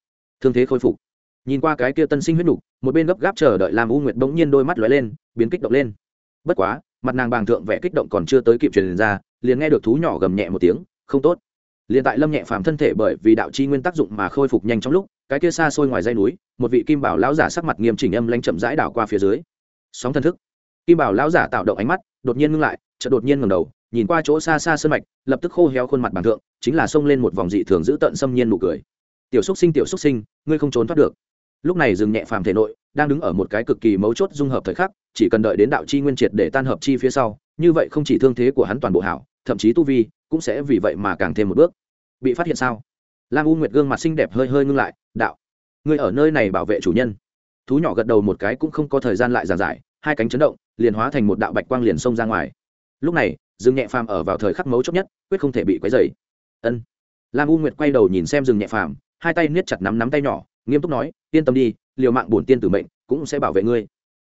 Thương thế khôi phục. Nhìn qua cái kia tân sinh huyết nục, một bên gấp gáp chờ đợi làm u nguyệt bỗng nhiên đôi mắt lóe lên, biến kích động lên. Bất quá, mặt nàng bàng thượng vẻ kích động còn chưa tới kịp truyền ra, liền nghe được thú nhỏ gầm nhẹ một tiếng, không tốt. Liền tại lâm nhẹ phàm thân thể bởi vì đạo chi nguyên tác dụng mà khôi phục nhanh trong lúc cái kia xa xôi ngoài dây núi, một vị kim bảo lão giả sắc mặt nghiêm chỉnh âm lanh chậm rãi đảo qua phía dưới. Sóng thân thức. Kim bảo lão giả tạo động ánh mắt, đột nhiên ngưng lại, chợt đột nhiên ngẩng đầu, nhìn qua chỗ xa xa sơn mạch, lập tức khô héo khuôn mặt bàn thượng, chính là xông lên một vòng dị thường giữ tận xâm nhiên nụ cười. Tiểu xúc sinh, tiểu xúc sinh, ngươi không trốn thoát được. Lúc này dừng nhẹ phàm thể nội, đang đứng ở một cái cực kỳ mấu chốt dung hợp thời khắc, chỉ cần đợi đến đạo chi nguyên triệt để tan hợp chi phía sau, như vậy không chỉ thương thế của hắn toàn bộ hảo, thậm chí tu vi cũng sẽ vì vậy mà càng thêm một bước. Bị phát hiện sao? Lam u nguyệt gương mặt xinh đẹp hơi hơi ngưng lại, đạo, ngươi ở nơi này bảo vệ chủ nhân. Thú nhỏ gật đầu một cái cũng không có thời gian lại giàn giải, hai cánh chấn động, liền hóa thành một đạo bạch quang liền xông ra ngoài. Lúc này rừng nhẹ phàm ở vào thời khắc mấu chốt nhất, quyết không thể bị quấy dày ân. Lam u nguyệt quay đầu nhìn xem rừng nhẹ phàm, hai tay niết chặt nắm nắm tay nhỏ, nghiêm túc nói, yên tâm đi, liều mạng bổn tiên tử mệnh cũng sẽ bảo vệ ngươi.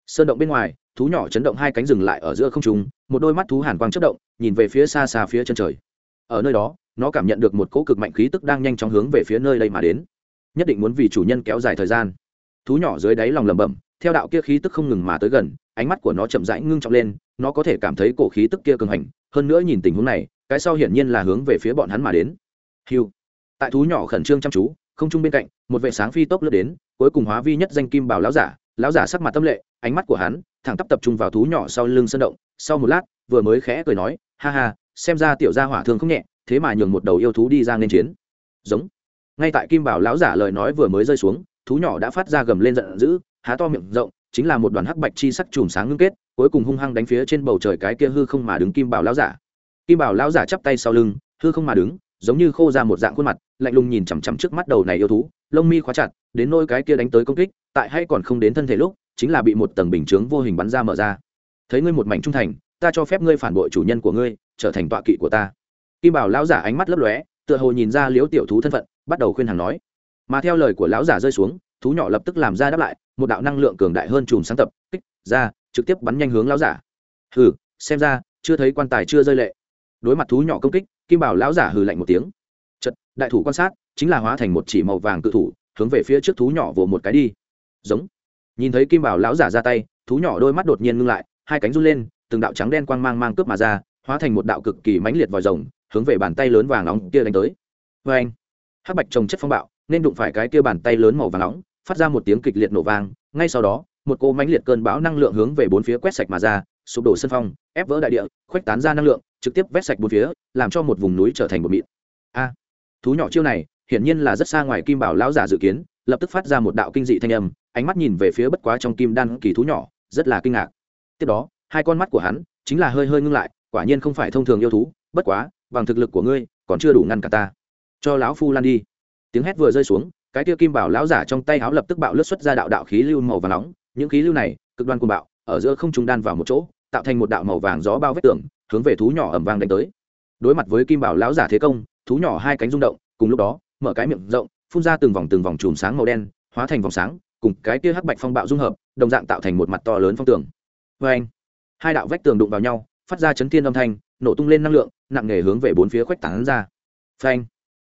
Sơn động bên ngoài, thú nhỏ chấn động hai cánh rừng lại ở giữa không trung, một đôi mắt thú hàn quang chất động, nhìn về phía xa xa phía chân trời ở nơi đó, nó cảm nhận được một cỗ cực mạnh khí tức đang nhanh chóng hướng về phía nơi đây mà đến. Nhất định muốn vì chủ nhân kéo dài thời gian. Thú nhỏ dưới đáy lòng lẩm bẩm, theo đạo kia khí tức không ngừng mà tới gần, ánh mắt của nó chậm rãi ngưng trọng lên, nó có thể cảm thấy cổ khí tức kia cường hành, hơn nữa nhìn tình huống này, cái sau hiển nhiên là hướng về phía bọn hắn mà đến. Hiu tại thú nhỏ khẩn trương chăm chú, không trung bên cạnh, một vệ sáng phi tốc lướt đến, cuối cùng hóa vi nhất danh kim bảo lão giả lão giả sắc mặt tâm lệ, ánh mắt của hắn thẳng tắp tập trung vào thú nhỏ sau lưng sân động, sau một lát, vừa mới khẽ cười nói, ha ha xem ra tiểu gia hỏa thương không nhẹ, thế mà nhường một đầu yêu thú đi ra nên chiến. Giống. Ngay tại kim bảo lão giả lời nói vừa mới rơi xuống, thú nhỏ đã phát ra gầm lên giận dữ, há to miệng rộng, chính là một đoàn hắc bạch chi sắc chùm sáng ngưng kết, cuối cùng hung hăng đánh phía trên bầu trời cái kia hư không mà đứng kim bảo lão giả. Kim bảo lão giả chắp tay sau lưng, hư không mà đứng, giống như khô ra một dạng khuôn mặt, lạnh lùng nhìn chằm chằm trước mắt đầu này yêu thú, lông mi khóa chặt, đến nôi cái kia đánh tới công kích, tại hay còn không đến thân thể lúc, chính là bị một tầng bình chướng vô hình bắn ra mở ra. Thấy ngươi một mảnh trung thành, ta cho phép ngươi phản bội chủ nhân của ngươi trở thành tọa kỵ của ta. Kim bảo lão giả ánh mắt lấp lóe, tựa hồ nhìn ra liếu tiểu thú thân phận, bắt đầu khuyên hàng nói. Mà theo lời của lão giả rơi xuống, thú nhỏ lập tức làm ra đáp lại, một đạo năng lượng cường đại hơn chùm sáng tập, kích, ra, trực tiếp bắn nhanh hướng lão giả. Hừ, xem ra, chưa thấy quan tài chưa rơi lệ. Đối mặt thú nhỏ công kích, kim bảo lão giả hừ lạnh một tiếng. Chật, đại thủ quan sát, chính là hóa thành một chỉ màu vàng cự thủ, hướng về phía trước thú nhỏ vồ một cái đi. Giống. Nhìn thấy kim bảo lão giả ra tay, thú nhỏ đôi mắt đột nhiên ngưng lại, hai cánh run lên, từng đạo trắng đen quang mang mang cướp mà ra hóa thành một đạo cực kỳ mãnh liệt vòi rồng, hướng về bàn tay lớn vàng nóng kia đánh tới. Vê anh, hắc bạch trồng chất phong bạo, nên đụng phải cái kia bàn tay lớn màu vàng nóng, phát ra một tiếng kịch liệt nổ vang, ngay sau đó, một cô mãnh liệt cơn bão năng lượng hướng về bốn phía quét sạch mà ra, sụp đổ sân phong, ép vỡ đại địa, khuếch tán ra năng lượng, trực tiếp vét sạch bốn phía, làm cho một vùng núi trở thành một mịn. A, thú nhỏ chiêu này, hiển nhiên là rất xa ngoài kim bảo lão giả dự kiến, lập tức phát ra một đạo kinh dị thanh âm, ánh mắt nhìn về phía bất quá trong kim đan kỳ thú nhỏ, rất là kinh ngạc. Tiếp đó, hai con mắt của hắn chính là hơi hơi ngưng lại quả nhiên không phải thông thường yêu thú, bất quá, bằng thực lực của ngươi, còn chưa đủ ngăn cả ta. Cho lão phu lan đi. Tiếng hét vừa rơi xuống, cái tia kim bảo lão giả trong tay áo lập tức bạo lướt xuất ra đạo đạo khí lưu màu vàng nóng. Những khí lưu này, cực đoan cuồng bạo, ở giữa không trung đan vào một chỗ, tạo thành một đạo màu vàng gió bao vết tường, hướng về thú nhỏ ẩm vàng đánh tới. Đối mặt với kim bảo lão giả thế công, thú nhỏ hai cánh rung động, cùng lúc đó, mở cái miệng rộng, phun ra từng vòng từng vòng chùm sáng màu đen, hóa thành vòng sáng, cùng cái kia hắc bạch phong bạo dung hợp, đồng dạng tạo thành một mặt to lớn phong tường. Vê anh hai đạo vách tường đụng vào nhau phát ra chấn thiên âm thanh, nổ tung lên năng lượng, nặng nề hướng về bốn phía khuếch tán ra. Phanh!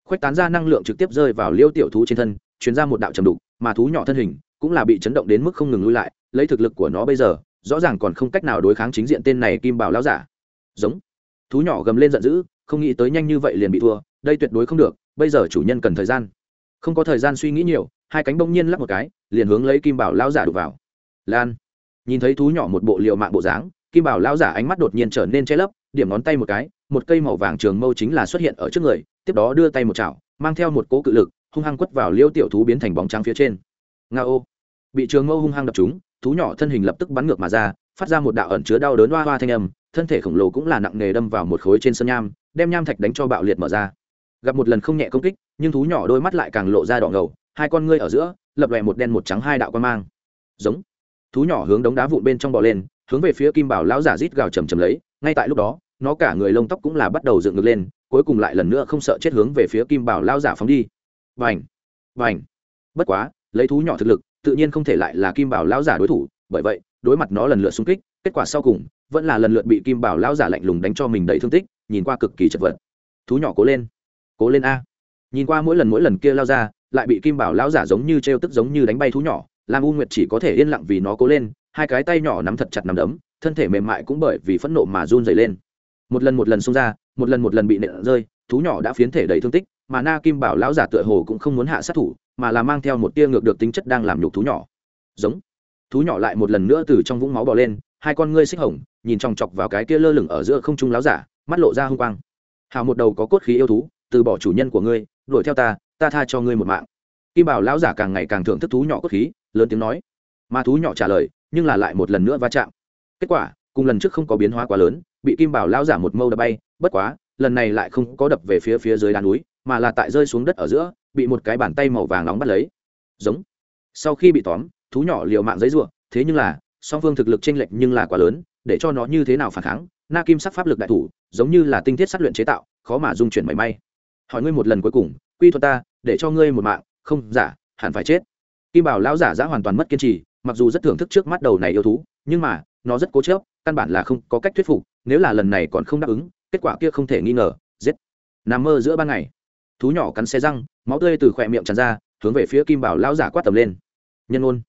Khuếch tán ra năng lượng trực tiếp rơi vào liêu tiểu thú trên thân, truyền ra một đạo trầm đục, mà thú nhỏ thân hình cũng là bị chấn động đến mức không ngừng lui lại, lấy thực lực của nó bây giờ, rõ ràng còn không cách nào đối kháng chính diện tên này kim bảo lão giả. Giống! Thú nhỏ gầm lên giận dữ, không nghĩ tới nhanh như vậy liền bị thua, đây tuyệt đối không được, bây giờ chủ nhân cần thời gian. Không có thời gian suy nghĩ nhiều, hai cánh bỗng nhiên lắp một cái, liền hướng lấy kim bảo lão giả đục vào. Lan! Nhìn thấy thú nhỏ một bộ liệu mạng bộ dáng kim bảo lão giả ánh mắt đột nhiên trở nên che lấp, điểm ngón tay một cái, một cây màu vàng trường mâu chính là xuất hiện ở trước người, tiếp đó đưa tay một chảo, mang theo một cỗ cự lực, hung hăng quất vào liêu tiểu thú biến thành bóng trắng phía trên. Nga ô. Bị trường mâu hung hăng đập chúng thú nhỏ thân hình lập tức bắn ngược mà ra, phát ra một đạo ẩn chứa đau đớn hoa hoa thanh âm, thân thể khổng lồ cũng là nặng nề đâm vào một khối trên sân nham, đem nham thạch đánh cho bạo liệt mở ra. Gặp một lần không nhẹ công kích, nhưng thú nhỏ đôi mắt lại càng lộ ra đỏ ngầu, hai con ngươi ở giữa, lập lòe một đen một trắng hai đạo quan mang. Giống. Thú nhỏ hướng đống đá vụn bên trong bò lên hướng về phía kim bảo lão giả rít gào chầm chầm lấy, ngay tại lúc đó, nó cả người lông tóc cũng là bắt đầu dựng ngược lên, cuối cùng lại lần nữa không sợ chết hướng về phía kim bảo lão giả phóng đi. Vành vành. Bất quá, lấy thú nhỏ thực lực, tự nhiên không thể lại là kim bảo lão giả đối thủ, bởi vậy, đối mặt nó lần lượt xung kích, kết quả sau cùng, vẫn là lần lượt bị kim bảo lão giả lạnh lùng đánh cho mình đầy thương tích, nhìn qua cực kỳ chật vật. Thú nhỏ cố lên cố lên a. Nhìn qua mỗi lần mỗi lần kia lao ra, lại bị kim bảo lão giả giống như t tức giống như đánh bay thú nhỏ làm u nguyệt chỉ có thể yên lặng vì nó cố lên hai cái tay nhỏ nắm thật chặt nắm đấm, thân thể mềm mại cũng bởi vì phẫn nộ mà run dày lên. Một lần một lần xông ra, một lần một lần bị nện rơi, thú nhỏ đã phiến thể đầy thương tích, mà na kim bảo lão giả tựa hồ cũng không muốn hạ sát thủ, mà là mang theo một tia ngược được tính chất đang làm nhục thú nhỏ. Giống. Thú nhỏ lại một lần nữa từ trong vũng máu bò lên, hai con ngươi xích hồng, nhìn chòng chọc vào cái kia lơ lửng ở giữa không trung láo giả, mắt lộ ra hung quang. Hào một đầu có cốt khí yêu thú, từ bỏ chủ nhân của ngươi, đuổi theo ta ta tha cho ngươi một mạng. Kim bảo lão giả càng ngày càng thưởng thức thú nhỏ cốt khí, lớn tiếng nói. Mà thú nhỏ trả lời nhưng là lại một lần nữa va chạm. Kết quả, cùng lần trước không có biến hóa quá lớn, bị kim bảo lão giả một mâu đập bay, bất quá, lần này lại không có đập về phía phía dưới đá núi, mà là tại rơi xuống đất ở giữa, bị một cái bàn tay màu vàng nóng bắt lấy. Giống. Sau khi bị tóm, thú nhỏ liều mạng giấy ruộng thế nhưng là, song phương thực lực chênh lệch nhưng là quá lớn, để cho nó như thế nào phản kháng, na kim sắc pháp lực đại thủ, giống như là tinh thiết sát luyện chế tạo, khó mà dung chuyển mảy may. Hỏi ngươi một lần cuối cùng, quy thuật ta, để cho ngươi một mạng, không, giả, hẳn phải chết. Kim bảo lão giả đã hoàn toàn mất kiên trì mặc dù rất thưởng thức trước mắt đầu này yêu thú, nhưng mà, nó rất cố chớp căn bản là không có cách thuyết phục, nếu là lần này còn không đáp ứng, kết quả kia không thể nghi ngờ, giết. Nằm mơ giữa ban ngày, thú nhỏ cắn xe răng, máu tươi từ khỏe miệng tràn ra, hướng về phía kim bảo lão giả quát tầm lên. Nhân ôn,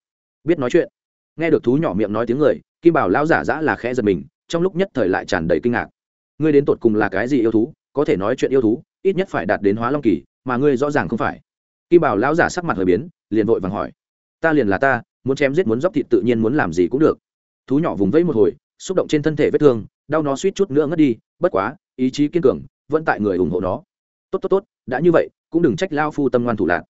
biết nói chuyện. Nghe được thú nhỏ miệng nói tiếng người, kim bảo lão giả giã là khẽ giật mình, trong lúc nhất thời lại tràn đầy kinh ngạc. Ngươi đến tột cùng là cái gì yêu thú? Có thể nói chuyện yêu thú, ít nhất phải đạt đến hóa long kỳ, mà ngươi rõ ràng không phải. Kim bảo lão giả sắc mặt hơi biến, liền vội vàng hỏi. Ta liền là ta muốn chém giết muốn dóc thịt tự nhiên muốn làm gì cũng được. Thú nhỏ vùng vẫy một hồi, xúc động trên thân thể vết thương, đau nó suýt chút nữa ngất đi, bất quá, ý chí kiên cường, vẫn tại người ủng hộ nó. Tốt tốt tốt, đã như vậy, cũng đừng trách lao phu tâm ngoan thủ lạc.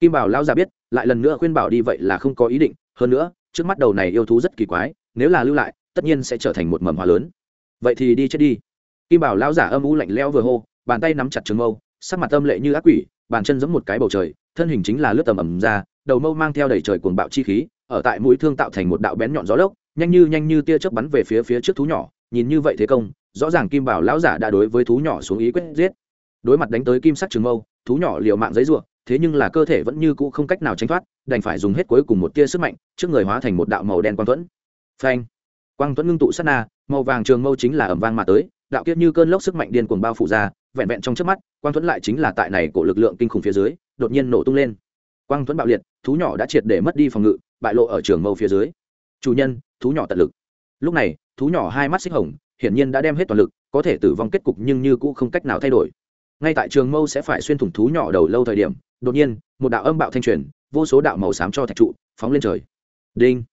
Kim bảo lao ra biết, lại lần nữa khuyên bảo đi vậy là không có ý định, hơn nữa, trước mắt đầu này yêu thú rất kỳ quái, nếu là lưu lại, tất nhiên sẽ trở thành một mầm hoa lớn. Vậy thì đi chết đi. Kim bảo lao giả âm u lạnh leo vừa hô, bàn tay nắm chặt trường mâu, sắc mặt âm lệ như ác quỷ, bàn chân giống một cái bầu trời, thân hình chính là lướt tầm ẩm ra, đầu mâu mang theo đầy trời cuồng bạo chi khí ở tại mũi thương tạo thành một đạo bén nhọn gió lốc, nhanh như nhanh như tia chớp bắn về phía phía trước thú nhỏ, nhìn như vậy thế công, rõ ràng kim bảo lão giả đã đối với thú nhỏ xuống ý quyết giết. Đối mặt đánh tới kim sắc trường mâu, thú nhỏ liều mạng giấy ruộng thế nhưng là cơ thể vẫn như cũ không cách nào tránh thoát, đành phải dùng hết cuối cùng một tia sức mạnh, trước người hóa thành một đạo màu đen quang thuẫn. Phanh! Quang thuẫn ngưng tụ sát na, màu vàng trường mâu chính là ẩm vang mà tới, đạo kiết như cơn lốc sức mạnh điên cuồng bao phủ ra, vẹn vẹn trong trước mắt, quang thuẫn lại chính là tại này của lực lượng kinh khủng phía dưới, đột nhiên nổ tung lên. Quang thuẫn bạo liệt, thú nhỏ đã triệt để mất đi phòng ngự bại lộ ở trường mâu phía dưới. Chủ nhân, thú nhỏ tận lực. Lúc này, thú nhỏ hai mắt xích hồng, hiển nhiên đã đem hết toàn lực, có thể tử vong kết cục nhưng như cũ không cách nào thay đổi. Ngay tại trường mâu sẽ phải xuyên thủng thú nhỏ đầu lâu thời điểm, đột nhiên, một đạo âm bạo thanh truyền, vô số đạo màu xám cho thạch trụ, phóng lên trời. Đinh!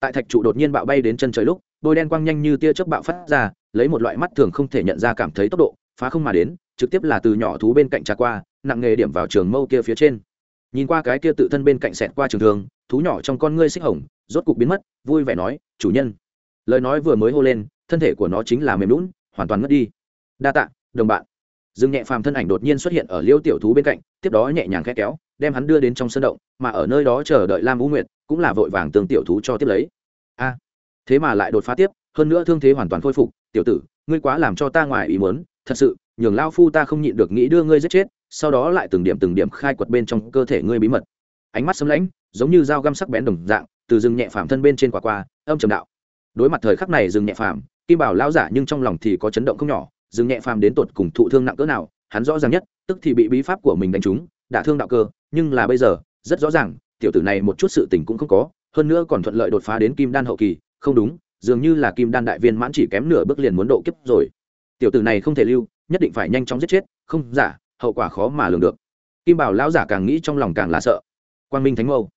Tại thạch trụ đột nhiên bạo bay đến chân trời lúc, đôi đen quang nhanh như tia chớp bạo phát ra, lấy một loại mắt thường không thể nhận ra cảm thấy tốc độ, phá không mà đến, trực tiếp là từ nhỏ thú bên cạnh trà qua, nặng nghề điểm vào trường mâu kia phía trên. Nhìn qua cái kia tự thân bên cạnh xẹt qua trường thường thú nhỏ trong con ngươi xích hồng, rốt cục biến mất, vui vẻ nói, chủ nhân. Lời nói vừa mới hô lên, thân thể của nó chính là mềm lún hoàn toàn mất đi. Đa tạ, đồng bạn. Dương nhẹ phàm thân ảnh đột nhiên xuất hiện ở liêu tiểu thú bên cạnh, tiếp đó nhẹ nhàng khẽ kéo, đem hắn đưa đến trong sân động, mà ở nơi đó chờ đợi lam vũ nguyệt, cũng là vội vàng tương tiểu thú cho tiếp lấy. A. Thế mà lại đột phá tiếp, hơn nữa thương thế hoàn toàn khôi phục, tiểu tử, ngươi quá làm cho ta ngoài ý muốn, thật sự, nhường lao phu ta không nhịn được nghĩ đưa ngươi giết chết, sau đó lại từng điểm từng điểm khai quật bên trong cơ thể ngươi bí mật ánh mắt sấm lãnh, giống như dao găm sắc bén đồng dạng, từ rừng nhẹ phàm thân bên trên quả qua, âm trầm đạo. Đối mặt thời khắc này rừng nhẹ phàm, kim bảo lão giả nhưng trong lòng thì có chấn động không nhỏ, rừng nhẹ phàm đến tột cùng thụ thương nặng cỡ nào, hắn rõ ràng nhất, tức thì bị bí pháp của mình đánh trúng, đả thương đạo cơ, nhưng là bây giờ, rất rõ ràng, tiểu tử này một chút sự tình cũng không có, hơn nữa còn thuận lợi đột phá đến kim đan hậu kỳ, không đúng, dường như là kim đan đại viên mãn chỉ kém nửa bước liền muốn độ kiếp rồi. Tiểu tử này không thể lưu, nhất định phải nhanh chóng giết chết, không giả, hậu quả khó mà lường được. Kim bảo lão giả càng nghĩ trong lòng càng là sợ quang minh thánh mâu.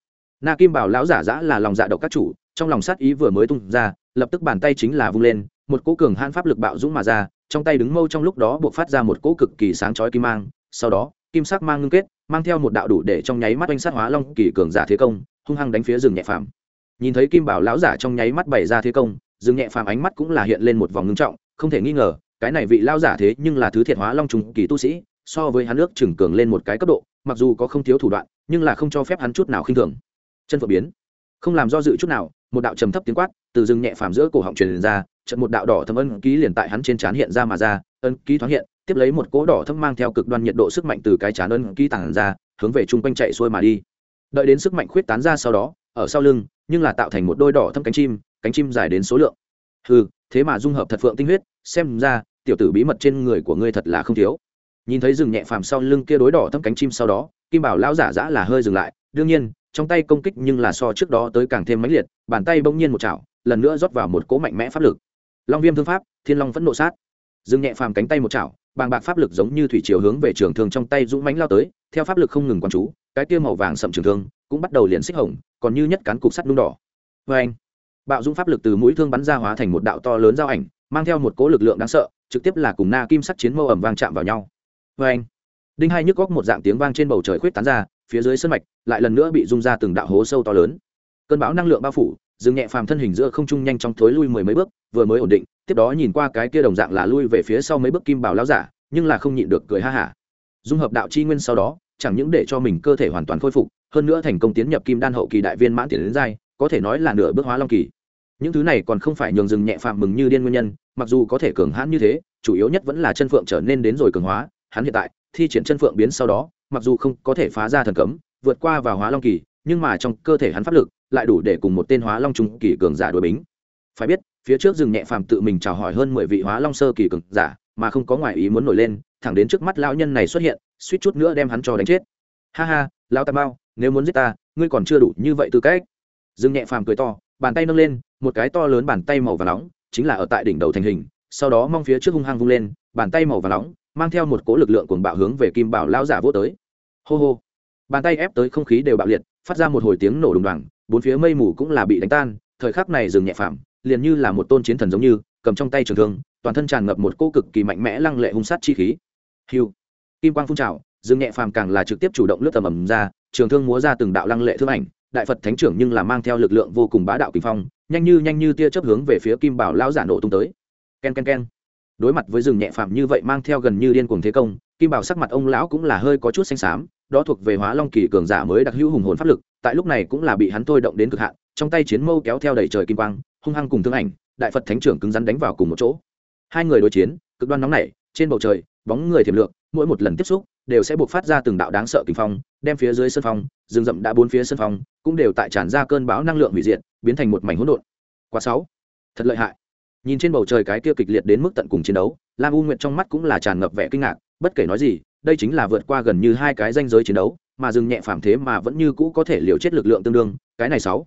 Na kim bảo lão giả giã là lòng dạ độc các chủ, trong lòng sát ý vừa mới tung ra, lập tức bàn tay chính là vung lên, một cỗ cường hãn pháp lực bạo dũng mà ra, trong tay đứng mâu trong lúc đó buộc phát ra một cỗ cực kỳ sáng chói kim mang, sau đó, kim sắc mang ngưng kết, mang theo một đạo đủ để trong nháy mắt oanh sát hóa long kỳ cường giả thế công, hung hăng đánh phía rừng nhẹ phàm. Nhìn thấy kim bảo lão giả trong nháy mắt bày ra thế công, rừng nhẹ phàm ánh mắt cũng là hiện lên một vòng ngưng trọng, không thể nghi ngờ, cái này vị lao giả thế nhưng là thứ thiệt hóa long trùng kỳ tu sĩ, so với hắn nước trưởng cường lên một cái cấp độ mặc dù có không thiếu thủ đoạn, nhưng là không cho phép hắn chút nào khinh thường. Chân phượng biến. Không làm do dự chút nào, một đạo trầm thấp tiếng quát, từ rừng nhẹ phàm giữa cổ họng truyền ra trận một đạo đỏ thâm ân ký liền tại hắn trên trán hiện ra mà ra ân ký thoáng hiện, tiếp lấy một cỗ đỏ thâm mang theo cực đoan nhiệt độ sức mạnh từ cái trán ân ký tản ra, hướng về chung quanh chạy xuôi mà đi. Đợi đến sức mạnh khuyết tán ra sau đó, ở sau lưng, nhưng là tạo thành một đôi đỏ thâm cánh chim cánh chim dài đến số lượng. Ừ thế mà dung hợp thật phượng tinh huyết, xem ra, tiểu tử bí mật trên người của ngươi thật là không thiếu nhìn thấy rừng nhẹ phàm sau lưng kia đối đỏ thâm cánh chim sau đó, kim bảo lão giả dã là hơi dừng lại, đương nhiên, trong tay công kích nhưng là so trước đó tới càng thêm mãnh liệt, bàn tay bỗng nhiên một chảo, lần nữa rót vào một cỗ mạnh mẽ pháp lực. Long viêm thương pháp, thiên long vẫn nộ sát. Rừng nhẹ phàm cánh tay một chảo, bàng bạc pháp lực giống như thủy chiều hướng về trường thương trong tay dũng mánh lao tới, theo pháp lực không ngừng quán chú, cái kia màu vàng sậm trường thương cũng bắt đầu liền xích hồng, còn như nhất cán cục sắt nung đỏ. Vê anh bạo dũng pháp lực từ mũi thương bắn ra hóa thành một đạo to lớn giao ảnh, mang theo một cố lực lượng đáng sợ, trực tiếp là cùng na kim sắt chiến mâu ẩm vang chạm vào nhau vê anh. Đinh hai nhức góc một dạng tiếng vang trên bầu trời khuyết tán ra, phía dưới sân mạch lại lần nữa bị rung ra từng đạo hố sâu to lớn. Cơn bão năng lượng bao phủ, dừng nhẹ phàm thân hình giữa không trung nhanh chóng thối lui mười mấy bước, vừa mới ổn định, tiếp đó nhìn qua cái kia đồng dạng là lui về phía sau mấy bước kim bảo lão giả, nhưng là không nhịn được cười ha hả. Dung hợp đạo chi nguyên sau đó, chẳng những để cho mình cơ thể hoàn toàn khôi phục, hơn nữa thành công tiến nhập kim đan hậu kỳ đại viên mãn tiền đến giai, có thể nói là nửa bước hóa long kỳ. Những thứ này còn không phải nhường rừng nhẹ phàm mừng như điên nguyên nhân, mặc dù có thể cường hãn như thế, chủ yếu nhất vẫn là chân phượng trở nên đến rồi cường hóa hắn hiện tại, thi triển chân phượng biến sau đó, mặc dù không có thể phá ra thần cấm, vượt qua vào hóa long kỳ, nhưng mà trong cơ thể hắn pháp lực lại đủ để cùng một tên hóa long trung kỳ cường giả đối bính. Phải biết, phía trước rừng nhẹ phàm tự mình chào hỏi hơn mười vị hóa long sơ kỳ cường giả, mà không có ngoại ý muốn nổi lên, thẳng đến trước mắt lão nhân này xuất hiện, suýt chút nữa đem hắn cho đánh chết. Ha ha, lão tam bao, nếu muốn giết ta, ngươi còn chưa đủ như vậy tư cách. Rừng nhẹ phàm cười to, bàn tay nâng lên, một cái to lớn bàn tay màu và nóng, chính là ở tại đỉnh đầu thành hình, sau đó mong phía trước hung hăng vung lên, bàn tay màu và nóng mang theo một cỗ lực lượng cuồng bạo hướng về kim bảo lão giả vô tới. Hô hô. Bàn tay ép tới không khí đều bạo liệt, phát ra một hồi tiếng nổ đùng đoàng bốn phía mây mù cũng là bị đánh tan, thời khắc này dừng nhẹ phàm, liền như là một tôn chiến thần giống như, cầm trong tay trường thương, toàn thân tràn ngập một cỗ cực kỳ mạnh mẽ lăng lệ hung sát chi khí. Hiu kim quang phun trào dương nhẹ phàm càng là trực tiếp chủ động lướt tầm ầm ra, trường thương múa ra từng đạo lăng lệ thương ảnh, đại phật thánh trưởng nhưng là mang theo lực lượng vô cùng bá đạo kinh phong, nhanh như nhanh như tia chớp hướng về phía kim bảo lão giả nổ tung tới. Ken ken ken đối mặt với rừng nhẹ phàm như vậy mang theo gần như điên cuồng thế công, kim bảo sắc mặt ông lão cũng là hơi có chút xanh xám, đó thuộc về hóa long kỳ cường giả mới đặc hữu hùng hồn pháp lực, tại lúc này cũng là bị hắn thôi động đến cực hạn, trong tay chiến mâu kéo theo đầy trời kim quang, hung hăng cùng thương ảnh, đại phật thánh trưởng cứng rắn đánh vào cùng một chỗ. Hai người đối chiến, cực đoan nóng nảy, trên bầu trời, bóng người thiểm lượng, mỗi một lần tiếp xúc, đều sẽ buộc phát ra từng đạo đáng sợ kinh phong, đem phía dưới sân phong, rừng rậm đã bốn phía sân phong, cũng đều tại tràn ra cơn bão năng lượng hủy diệt, biến thành một mảnh hỗn độn. Quá sáu. Thật lợi hại nhìn trên bầu trời cái kia kịch liệt đến mức tận cùng chiến đấu, lam u nguyệt trong mắt cũng là tràn ngập vẻ kinh ngạc, bất kể nói gì, đây chính là vượt qua gần như hai cái danh giới chiến đấu, mà dừng nhẹ phàm thế mà vẫn như cũ có thể liều chết lực lượng tương đương, cái này sáu.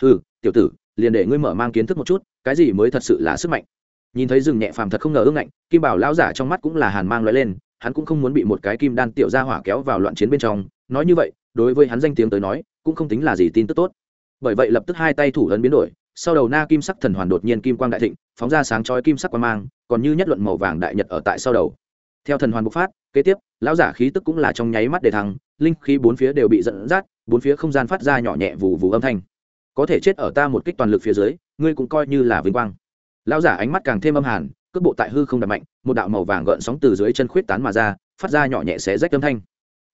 Ừ tiểu tử, liền để ngươi mở mang kiến thức một chút, cái gì mới thật sự là sức mạnh? Nhìn thấy Dừng nhẹ phàm thật không ngờ ưng ngạnh, kim bảo lão giả trong mắt cũng là hàn mang loại lên, hắn cũng không muốn bị một cái kim đan tiểu ra hỏa kéo vào loạn chiến bên trong, nói như vậy, đối với hắn danh tiếng tới nói, cũng không tính là gì tin tức tốt. Bởi vậy lập tức hai tay thủ ấn biến đổi sau đầu na kim sắc thần hoàn đột nhiên kim quang đại thịnh, phóng ra sáng chói kim sắc quang mang, còn như nhất luận màu vàng đại nhật ở tại sau đầu. Theo thần hoàn bộc phát, kế tiếp, lão giả khí tức cũng là trong nháy mắt để thăng, linh khí bốn phía đều bị dẫn dắt, bốn phía không gian phát ra nhỏ nhẹ vù vù âm thanh. Có thể chết ở ta một kích toàn lực phía dưới, ngươi cũng coi như là vinh quang. Lão giả ánh mắt càng thêm âm hàn, cước bộ tại hư không đập mạnh, một đạo màu vàng gợn sóng từ dưới chân khuyết tán mà ra, phát ra nhỏ nhẹ xé rách âm thanh.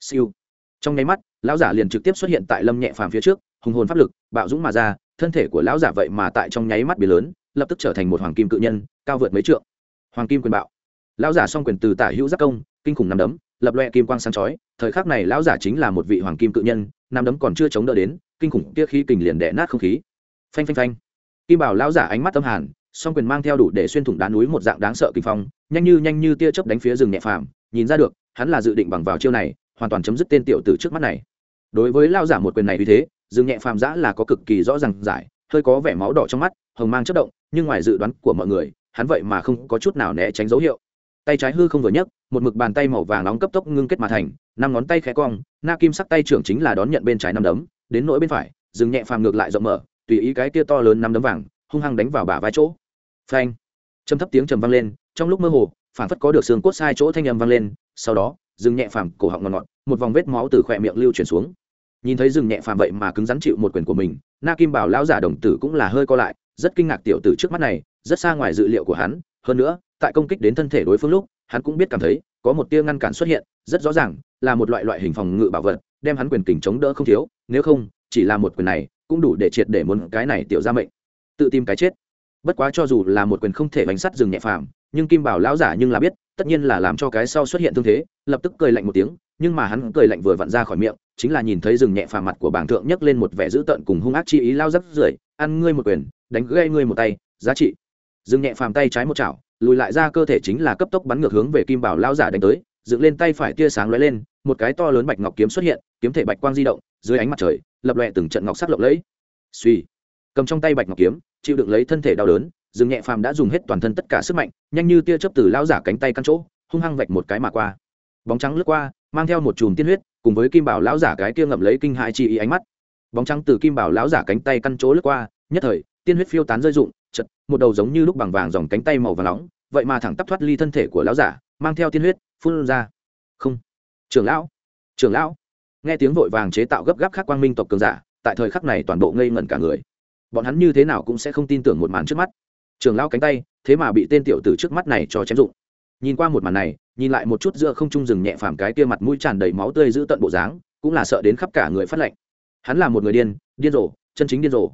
Siêu. Trong nháy mắt, lão giả liền trực tiếp xuất hiện tại lâm nhẹ phàm phía trước, hùng hồn pháp lực, bạo dũng mà ra thân thể của lão giả vậy mà tại trong nháy mắt biến lớn, lập tức trở thành một hoàng kim cự nhân, cao vượt mấy trượng. Hoàng kim quyền bạo. Lão giả song quyền từ tả hữu giác công, kinh khủng nằm đấm, lập loe kim quang sáng chói, thời khắc này lão giả chính là một vị hoàng kim cự nhân năm đấm còn chưa chống đỡ đến, kinh khủng kia khí kình liền đẻ nát không khí. Phanh phanh phanh. Kim bảo lão giả ánh mắt âm hàn, song quyền mang theo đủ để xuyên thủng đá núi một dạng đáng sợ kinh phong, nhanh như nhanh như tia chớp đánh phía rừng nhẹ phàm, nhìn ra được, hắn là dự định bằng vào chiêu này, hoàn toàn chấm dứt tên tiểu tử trước mắt này. Đối với lão giả một quyền này vì thế Dương nhẹ phàm giã là có cực kỳ rõ ràng giải, hơi có vẻ máu đỏ trong mắt, hồng mang chất động, nhưng ngoài dự đoán của mọi người, hắn vậy mà không có chút nào né tránh dấu hiệu. Tay trái hư không vừa nhấc, một mực bàn tay màu vàng nóng cấp tốc ngưng kết mà thành, năm ngón tay khẽ cong, na kim sắc tay trưởng chính là đón nhận bên trái năm đấm, đến nỗi bên phải dừng nhẹ phàm ngược lại rộng mở, tùy ý cái kia to lớn năm đấm vàng, hung hăng đánh vào bả vai chỗ. Phanh! Châm thấp tiếng trầm vang lên, trong lúc mơ hồ phản phất có được xương cốt sai chỗ thanh âm vang lên, sau đó dừng nhẹ phàm cổ họng ngọt ngọt, một vòng vết máu từ khỏe miệng lưu chuyển xuống nhìn thấy dừng nhẹ phàm vậy mà cứng rắn chịu một quyền của mình, na kim bảo lão giả đồng tử cũng là hơi co lại, rất kinh ngạc tiểu tử trước mắt này, rất xa ngoài dự liệu của hắn. Hơn nữa, tại công kích đến thân thể đối phương lúc, hắn cũng biết cảm thấy có một tia ngăn cản xuất hiện, rất rõ ràng là một loại loại hình phòng ngự bảo vật, đem hắn quyền kình chống đỡ không thiếu, nếu không, chỉ là một quyền này cũng đủ để triệt để muốn cái này tiểu ra mệnh. Tự tìm cái chết. Bất quá cho dù là một quyền không thể bánh sắt dừng nhẹ phàm, nhưng kim bảo lão giả nhưng là biết, tất nhiên là làm cho cái sau xuất hiện thương thế, lập tức cười lạnh một tiếng, nhưng mà hắn cười lạnh vừa vặn ra khỏi miệng chính là nhìn thấy rừng nhẹ phàm mặt của bảng thượng nhấc lên một vẻ dữ tợn cùng hung ác chi ý lao rắc rưởi, ăn ngươi một quyền, đánh gây ngươi một tay, giá trị. Rừng nhẹ phàm tay trái một chảo, lùi lại ra cơ thể chính là cấp tốc bắn ngược hướng về kim bảo lao giả đánh tới, dựng lên tay phải tia sáng lóe lên, một cái to lớn bạch ngọc kiếm xuất hiện, kiếm thể bạch quang di động, dưới ánh mặt trời, lập lòe từng trận ngọc sắc lộng lẫy. Suy cầm trong tay bạch ngọc kiếm, chịu đựng lấy thân thể đau đớn, rừng nhẹ phàm đã dùng hết toàn thân tất cả sức mạnh, nhanh như tia chớp từ lao giả cánh tay căn chỗ, hung hăng vạch một cái mà qua. Bóng trắng lướt qua, mang theo một chùm tiên huyết cùng với kim bảo lão giả cái kia ngậm lấy kinh hại chi ý ánh mắt. Bóng trắng từ kim bảo lão giả cánh tay căn chỗ lướt qua, nhất thời, tiên huyết phiêu tán rơi rụng chật một đầu giống như lúc bằng vàng dòng cánh tay màu vàng nóng, vậy mà thẳng tắp thoát ly thân thể của lão giả, mang theo tiên huyết, phun ra. Không. Trưởng lão. Trưởng lão. Nghe tiếng vội vàng chế tạo gấp gáp khác quang minh tộc cường giả, tại thời khắc này toàn bộ ngây ngẩn cả người. Bọn hắn như thế nào cũng sẽ không tin tưởng một màn trước mắt. Trưởng lão cánh tay, thế mà bị tên tiểu tử trước mắt này cho chém dụng nhìn qua một màn này, nhìn lại một chút giữa không trung rừng nhẹ phàm cái kia mặt mũi tràn đầy máu tươi giữ tận bộ dáng, cũng là sợ đến khắp cả người phát lệnh hắn là một người điên điên rồ, chân chính điên rồ.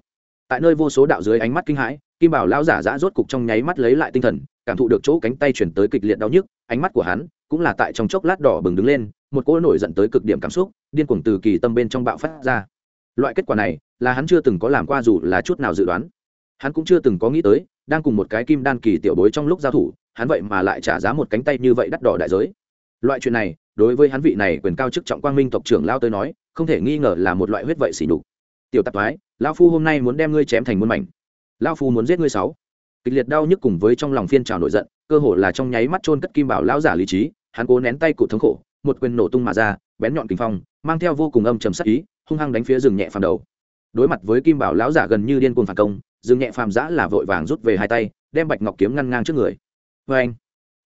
Tại nơi vô số đạo dưới ánh mắt kinh hãi, kim bảo lão giả giã rốt cục trong nháy mắt lấy lại tinh thần, cảm thụ được chỗ cánh tay chuyển tới kịch liệt đau nhức, ánh mắt của hắn cũng là tại trong chốc lát đỏ bừng đứng lên, một cỗ nổi giận tới cực điểm cảm xúc, điên cuồng từ kỳ tâm bên trong bạo phát ra. Loại kết quả này là hắn chưa từng có làm qua dù là chút nào dự đoán. Hắn cũng chưa từng có nghĩ tới đang cùng một cái kim đan kỳ tiểu bối trong lúc giao thủ, hắn vậy mà lại trả giá một cánh tay như vậy đắt đỏ đại giới. Loại chuyện này, đối với hắn vị này quyền cao chức trọng quang minh tộc trưởng lao tới nói, không thể nghi ngờ là một loại huyết vậy xỉ nhục. Tiểu tạp thoái lao phu hôm nay muốn đem ngươi chém thành muôn mảnh. Lao phu muốn giết ngươi sáu. Kịch liệt đau nhức cùng với trong lòng phiên trào nổi giận, cơ hồ là trong nháy mắt trôn cất kim bảo lão giả lý trí, hắn cố nén tay cụ thống khổ, một quyền nổ tung mà ra, bén nhọn kinh phong, mang theo vô cùng âm trầm sắc ý, hung hăng đánh phía rừng nhẹ phàm đầu. Đối mặt với kim bảo lão giả gần như điên cuồng phản công dừng nhẹ phàm giã là vội vàng rút về hai tay, đem bạch ngọc kiếm ngăn ngang trước người. Vê anh,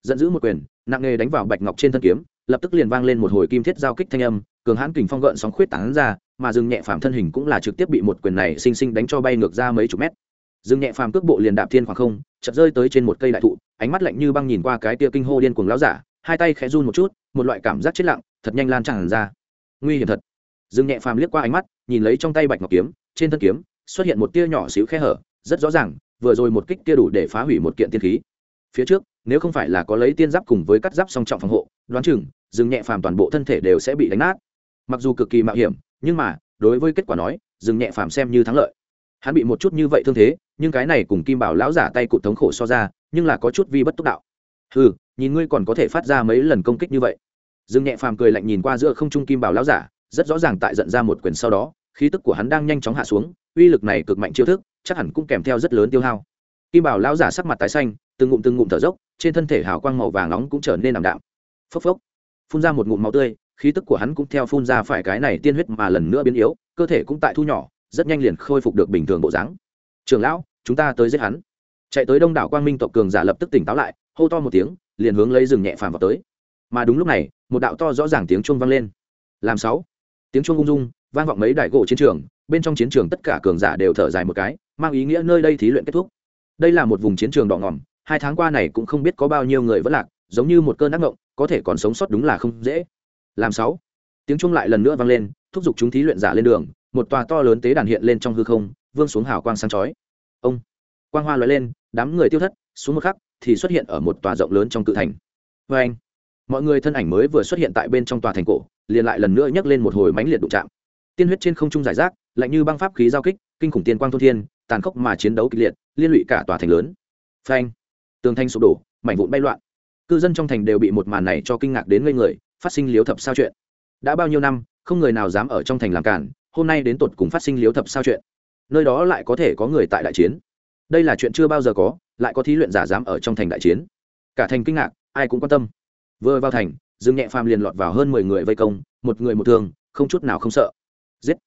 giận dữ một quyền, nặng nề đánh vào bạch ngọc trên thân kiếm, lập tức liền vang lên một hồi kim thiết giao kích thanh âm, cường hãn kình phong gợn sóng khuyết tán ra, mà dừng nhẹ phàm thân hình cũng là trực tiếp bị một quyền này sinh sinh đánh cho bay ngược ra mấy chục mét. Dừng nhẹ phàm cước bộ liền đạp thiên khoảng không, chợt rơi tới trên một cây đại thụ, ánh mắt lạnh như băng nhìn qua cái tia kinh hô điên cuồng láo giả, hai tay khẽ run một chút, một loại cảm giác chết lặng, thật nhanh lan tràn ra. Nguy hiểm thật. Dừng nhẹ phàm liếc qua ánh mắt, nhìn lấy trong tay bạch ngọc kiếm, trên thân kiếm xuất hiện một tia nhỏ xíu khe hở, rất rõ ràng, vừa rồi một kích tia đủ để phá hủy một kiện tiên khí. Phía trước, nếu không phải là có lấy tiên giáp cùng với cắt giáp song trọng phòng hộ, đoán chừng, rừng nhẹ phàm toàn bộ thân thể đều sẽ bị đánh nát. Mặc dù cực kỳ mạo hiểm, nhưng mà, đối với kết quả nói, rừng nhẹ phàm xem như thắng lợi. Hắn bị một chút như vậy thương thế, nhưng cái này cùng kim bảo lão giả tay cụt thống khổ so ra, nhưng là có chút vi bất túc đạo. Ừ nhìn ngươi còn có thể phát ra mấy lần công kích như vậy. Rừng nhẹ phàm cười lạnh nhìn qua giữa không trung kim bảo lão giả, rất rõ ràng tại giận ra một quyền sau đó khí tức của hắn đang nhanh chóng hạ xuống, uy lực này cực mạnh chiêu thức, chắc hẳn cũng kèm theo rất lớn tiêu hao. Kim bảo lão giả sắc mặt tái xanh, từng ngụm từng ngụm thở dốc, trên thân thể hào quang màu vàng nóng cũng trở nên ảm đạm. Phốc phốc, phun ra một ngụm máu tươi, khí tức của hắn cũng theo phun ra phải cái này tiên huyết mà lần nữa biến yếu, cơ thể cũng tại thu nhỏ, rất nhanh liền khôi phục được bình thường bộ dáng. Trường lão, chúng ta tới giết hắn. Chạy tới đông đảo quang minh tộc cường giả lập tức tỉnh táo lại, hô to một tiếng, liền hướng lấy rừng nhẹ phàm vào tới. Mà đúng lúc này, một đạo to rõ ràng tiếng chuông vang lên. Làm sáu. Tiếng chuông ung dung vang vọng mấy đại gỗ chiến trường, bên trong chiến trường tất cả cường giả đều thở dài một cái, mang ý nghĩa nơi đây thí luyện kết thúc. Đây là một vùng chiến trường đỏ ngòm, hai tháng qua này cũng không biết có bao nhiêu người vẫn lạc, giống như một cơn ác ngộng, có thể còn sống sót đúng là không dễ. Làm sáu. Tiếng chuông lại lần nữa vang lên, thúc giục chúng thí luyện giả lên đường, một tòa to lớn tế đàn hiện lên trong hư không, vương xuống hào quang sáng chói. Ông, quang hoa lóe lên, đám người tiêu thất, xuống một khắc, thì xuất hiện ở một tòa rộng lớn trong cự thành. Vê anh. Mọi người thân ảnh mới vừa xuất hiện tại bên trong tòa thành cổ, liền lại lần nữa nhấc lên một hồi mánh liệt đụng chạm tiên huyết trên không trung giải rác, lạnh như băng pháp khí giao kích, kinh khủng tiên quang thôn thiên, tàn khốc mà chiến đấu kịch liệt, liên lụy cả tòa thành lớn. Phanh! Tường thanh sụp đổ, mảnh vụn bay loạn. Cư dân trong thành đều bị một màn này cho kinh ngạc đến ngây người, phát sinh liếu thập sao chuyện. Đã bao nhiêu năm, không người nào dám ở trong thành làm cản, hôm nay đến tột cùng phát sinh liếu thập sao chuyện. Nơi đó lại có thể có người tại đại chiến. Đây là chuyện chưa bao giờ có, lại có thí luyện giả dám ở trong thành đại chiến. Cả thành kinh ngạc, ai cũng quan tâm. Vừa vào thành, dương nhẹ phàm liền lọt vào hơn mười người vây công, một người một thương, không chút nào không sợ giết.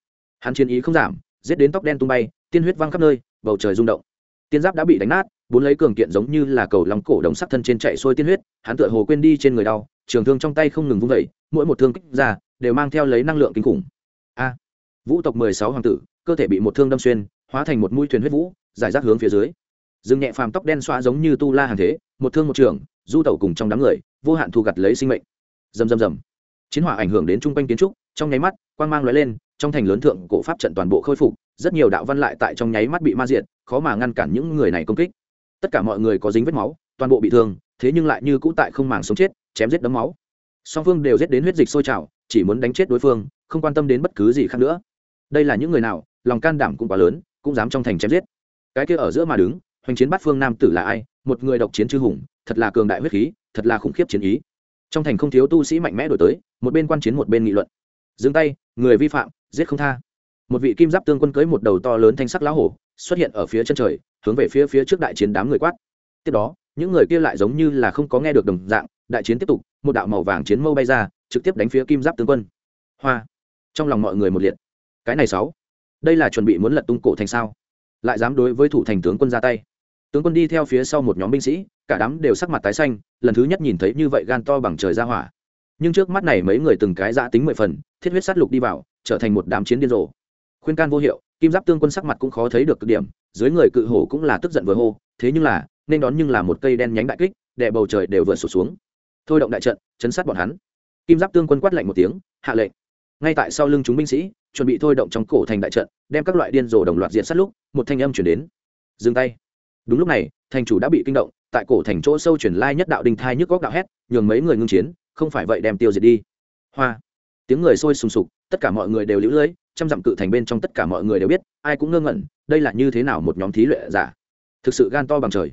Hắn chiến ý không giảm, giết đến tóc đen tung bay, tiên huyết văng khắp nơi, bầu trời rung động. Tiên giáp đã bị đánh nát, bốn lấy cường kiện giống như là cầu lòng cổ đồng sắc thân trên chạy xuôi tiên huyết, hắn tựa hồ quên đi trên người đau, trường thương trong tay không ngừng vung vẩy mỗi một thương kích ra, đều mang theo lấy năng lượng kinh khủng. A. Vũ tộc mười sáu hoàng tử, cơ thể bị một thương đâm xuyên, hóa thành một mũi thuyền huyết vũ, giải rác hướng phía dưới. Dừng nhẹ phàm tóc đen xoa giống như tu la hàng thế, một thương một trường, du tẩu cùng trong đám người, vô hạn thu gặt lấy sinh mệnh. Rầm rầm rầm. Chiến hỏa ảnh hưởng đến trung quanh kiến trúc, trong nháy mắt, quang mang lóe lên trong thành lớn thượng cổ pháp trận toàn bộ khôi phục, rất nhiều đạo văn lại tại trong nháy mắt bị ma diệt, khó mà ngăn cản những người này công kích. Tất cả mọi người có dính vết máu, toàn bộ bị thương, thế nhưng lại như cũ tại không màng sống chết, chém giết đấm máu. Song phương đều giết đến huyết dịch sôi trào, chỉ muốn đánh chết đối phương, không quan tâm đến bất cứ gì khác nữa. Đây là những người nào, lòng can đảm cũng quá lớn, cũng dám trong thành chém giết. Cái kia ở giữa mà đứng, hoành chiến bắt phương nam tử là ai? Một người độc chiến chư hùng, thật là cường đại huyết khí, thật là khủng khiếp chiến ý. Trong thành không thiếu tu sĩ mạnh mẽ đổi tới, một bên quan chiến một bên nghị luận. Dừng tay người vi phạm, giết không tha. Một vị kim giáp tương quân cưới một đầu to lớn thanh sắc lá hổ, xuất hiện ở phía chân trời, hướng về phía phía trước đại chiến đám người quát. Tiếp đó, những người kia lại giống như là không có nghe được đồng dạng, đại chiến tiếp tục, một đạo màu vàng chiến mâu bay ra, trực tiếp đánh phía kim giáp tướng quân. Hoa! Trong lòng mọi người một liệt. Cái này sáu. Đây là chuẩn bị muốn lật tung cổ thành sao? Lại dám đối với thủ thành tướng quân ra tay. Tướng quân đi theo phía sau một nhóm binh sĩ, cả đám đều sắc mặt tái xanh, lần thứ nhất nhìn thấy như vậy gan to bằng trời ra hỏa nhưng trước mắt này mấy người từng cái giã tính mười phần, thiết huyết sát lục đi vào, trở thành một đám chiến điên rồ. Khuyên can vô hiệu, kim giáp tương quân sắc mặt cũng khó thấy được cực điểm, dưới người cự hổ cũng là tức giận vừa hô, thế nhưng là, nên đón nhưng là một cây đen nhánh đại kích đè bầu trời đều vượt sụt xuống. Thôi động đại trận, chấn sát bọn hắn. Kim giáp tương quân quát lạnh một tiếng, hạ lệnh. Ngay tại sau lưng chúng binh sĩ, chuẩn bị thôi động trong cổ thành đại trận, đem các loại điên rồ đồng loạt diện sát lúc, một thanh âm chuyển đến. Dừng tay. Đúng lúc này, thành chủ đã bị kinh động, tại cổ thành chỗ sâu chuyển lai nhất đạo đình thai nhức góc đạo hét, nhường mấy người ngưng chiến không phải vậy đem tiêu diệt đi. Hoa. Tiếng người sôi sùng sục, tất cả mọi người đều lũ lưỡi trăm dặm cự thành bên trong tất cả mọi người đều biết, ai cũng ngơ ngẩn, đây là như thế nào một nhóm thí luyện giả. Thực sự gan to bằng trời.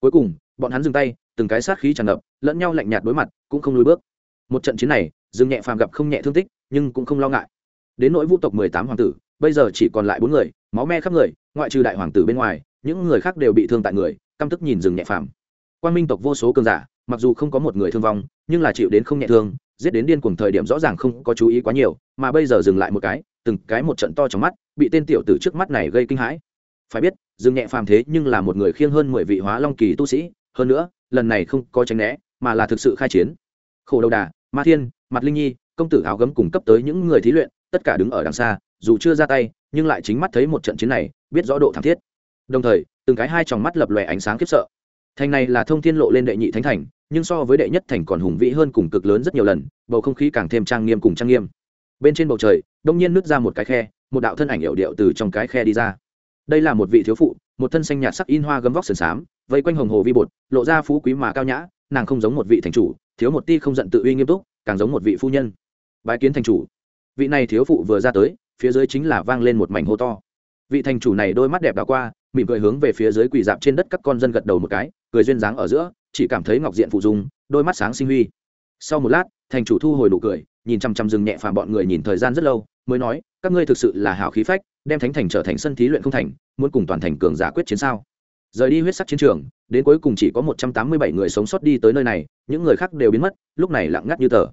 Cuối cùng, bọn hắn dừng tay, từng cái sát khí tràn ngập, lẫn nhau lạnh nhạt đối mặt, cũng không lùi bước. Một trận chiến này, dương nhẹ phàm gặp không nhẹ thương tích, nhưng cũng không lo ngại. Đến nỗi vũ tộc mười tám hoàng tử, bây giờ chỉ còn lại bốn người, máu me khắp người, ngoại trừ đại hoàng tử bên ngoài, những người khác đều bị thương tại người, căm tức nhìn rừng nhẹ phàm. Quan minh tộc vô số cường giả mặc dù không có một người thương vong, nhưng là chịu đến không nhẹ thương, giết đến điên cuồng thời điểm rõ ràng không có chú ý quá nhiều, mà bây giờ dừng lại một cái, từng cái một trận to trong mắt, bị tên tiểu tử trước mắt này gây kinh hãi. Phải biết, dừng nhẹ phàm thế nhưng là một người khiêng hơn mười vị hóa long kỳ tu sĩ, hơn nữa, lần này không có tránh né, mà là thực sự khai chiến. Khổ đầu đà, ma thiên mặt linh nhi, công tử áo gấm cung cấp tới những người thí luyện, tất cả đứng ở đằng xa, dù chưa ra tay, nhưng lại chính mắt thấy một trận chiến này, biết rõ độ thảm thiết. Đồng thời, từng cái hai tròng mắt lập lòe ánh sáng khiếp sợ thành này là thông thiên lộ lên đệ nhị thánh thành, nhưng so với đệ nhất thành còn hùng vĩ hơn cùng cực lớn rất nhiều lần, bầu không khí càng thêm trang nghiêm cùng trang nghiêm. Bên trên bầu trời, đông nhiên nứt ra một cái khe, một đạo thân ảnh hiệu điệu từ trong cái khe đi ra. Đây là một vị thiếu phụ, một thân xanh nhạt sắc in hoa gấm vóc sườn xám, vây quanh hồng hồ vi bột, lộ ra phú quý mà cao nhã, nàng không giống một vị thành chủ, thiếu một ti không giận tự uy nghiêm túc, càng giống một vị phu nhân. Bái kiến thành chủ. Vị này thiếu phụ vừa ra tới, phía dưới chính là vang lên một mảnh hô to. Vị thành chủ này đôi mắt đẹp đảo qua, mỉm cười hướng về phía dưới quỳ dạp trên đất các con dân gật đầu một cái cười duyên dáng ở giữa, chỉ cảm thấy ngọc diện phụ dung, đôi mắt sáng sinh huy. Sau một lát, thành chủ thu hồi nụ cười, nhìn chăm chăm dừng nhẹ phàm bọn người nhìn thời gian rất lâu, mới nói, các ngươi thực sự là hảo khí phách, đem thánh thành trở thành sân thí luyện không thành, muốn cùng toàn thành cường giả quyết chiến sao? Rời đi huyết sắc chiến trường, đến cuối cùng chỉ có một trăm tám mươi bảy người sống sót đi tới nơi này, những người khác đều biến mất, lúc này lặng ngắt như tờ.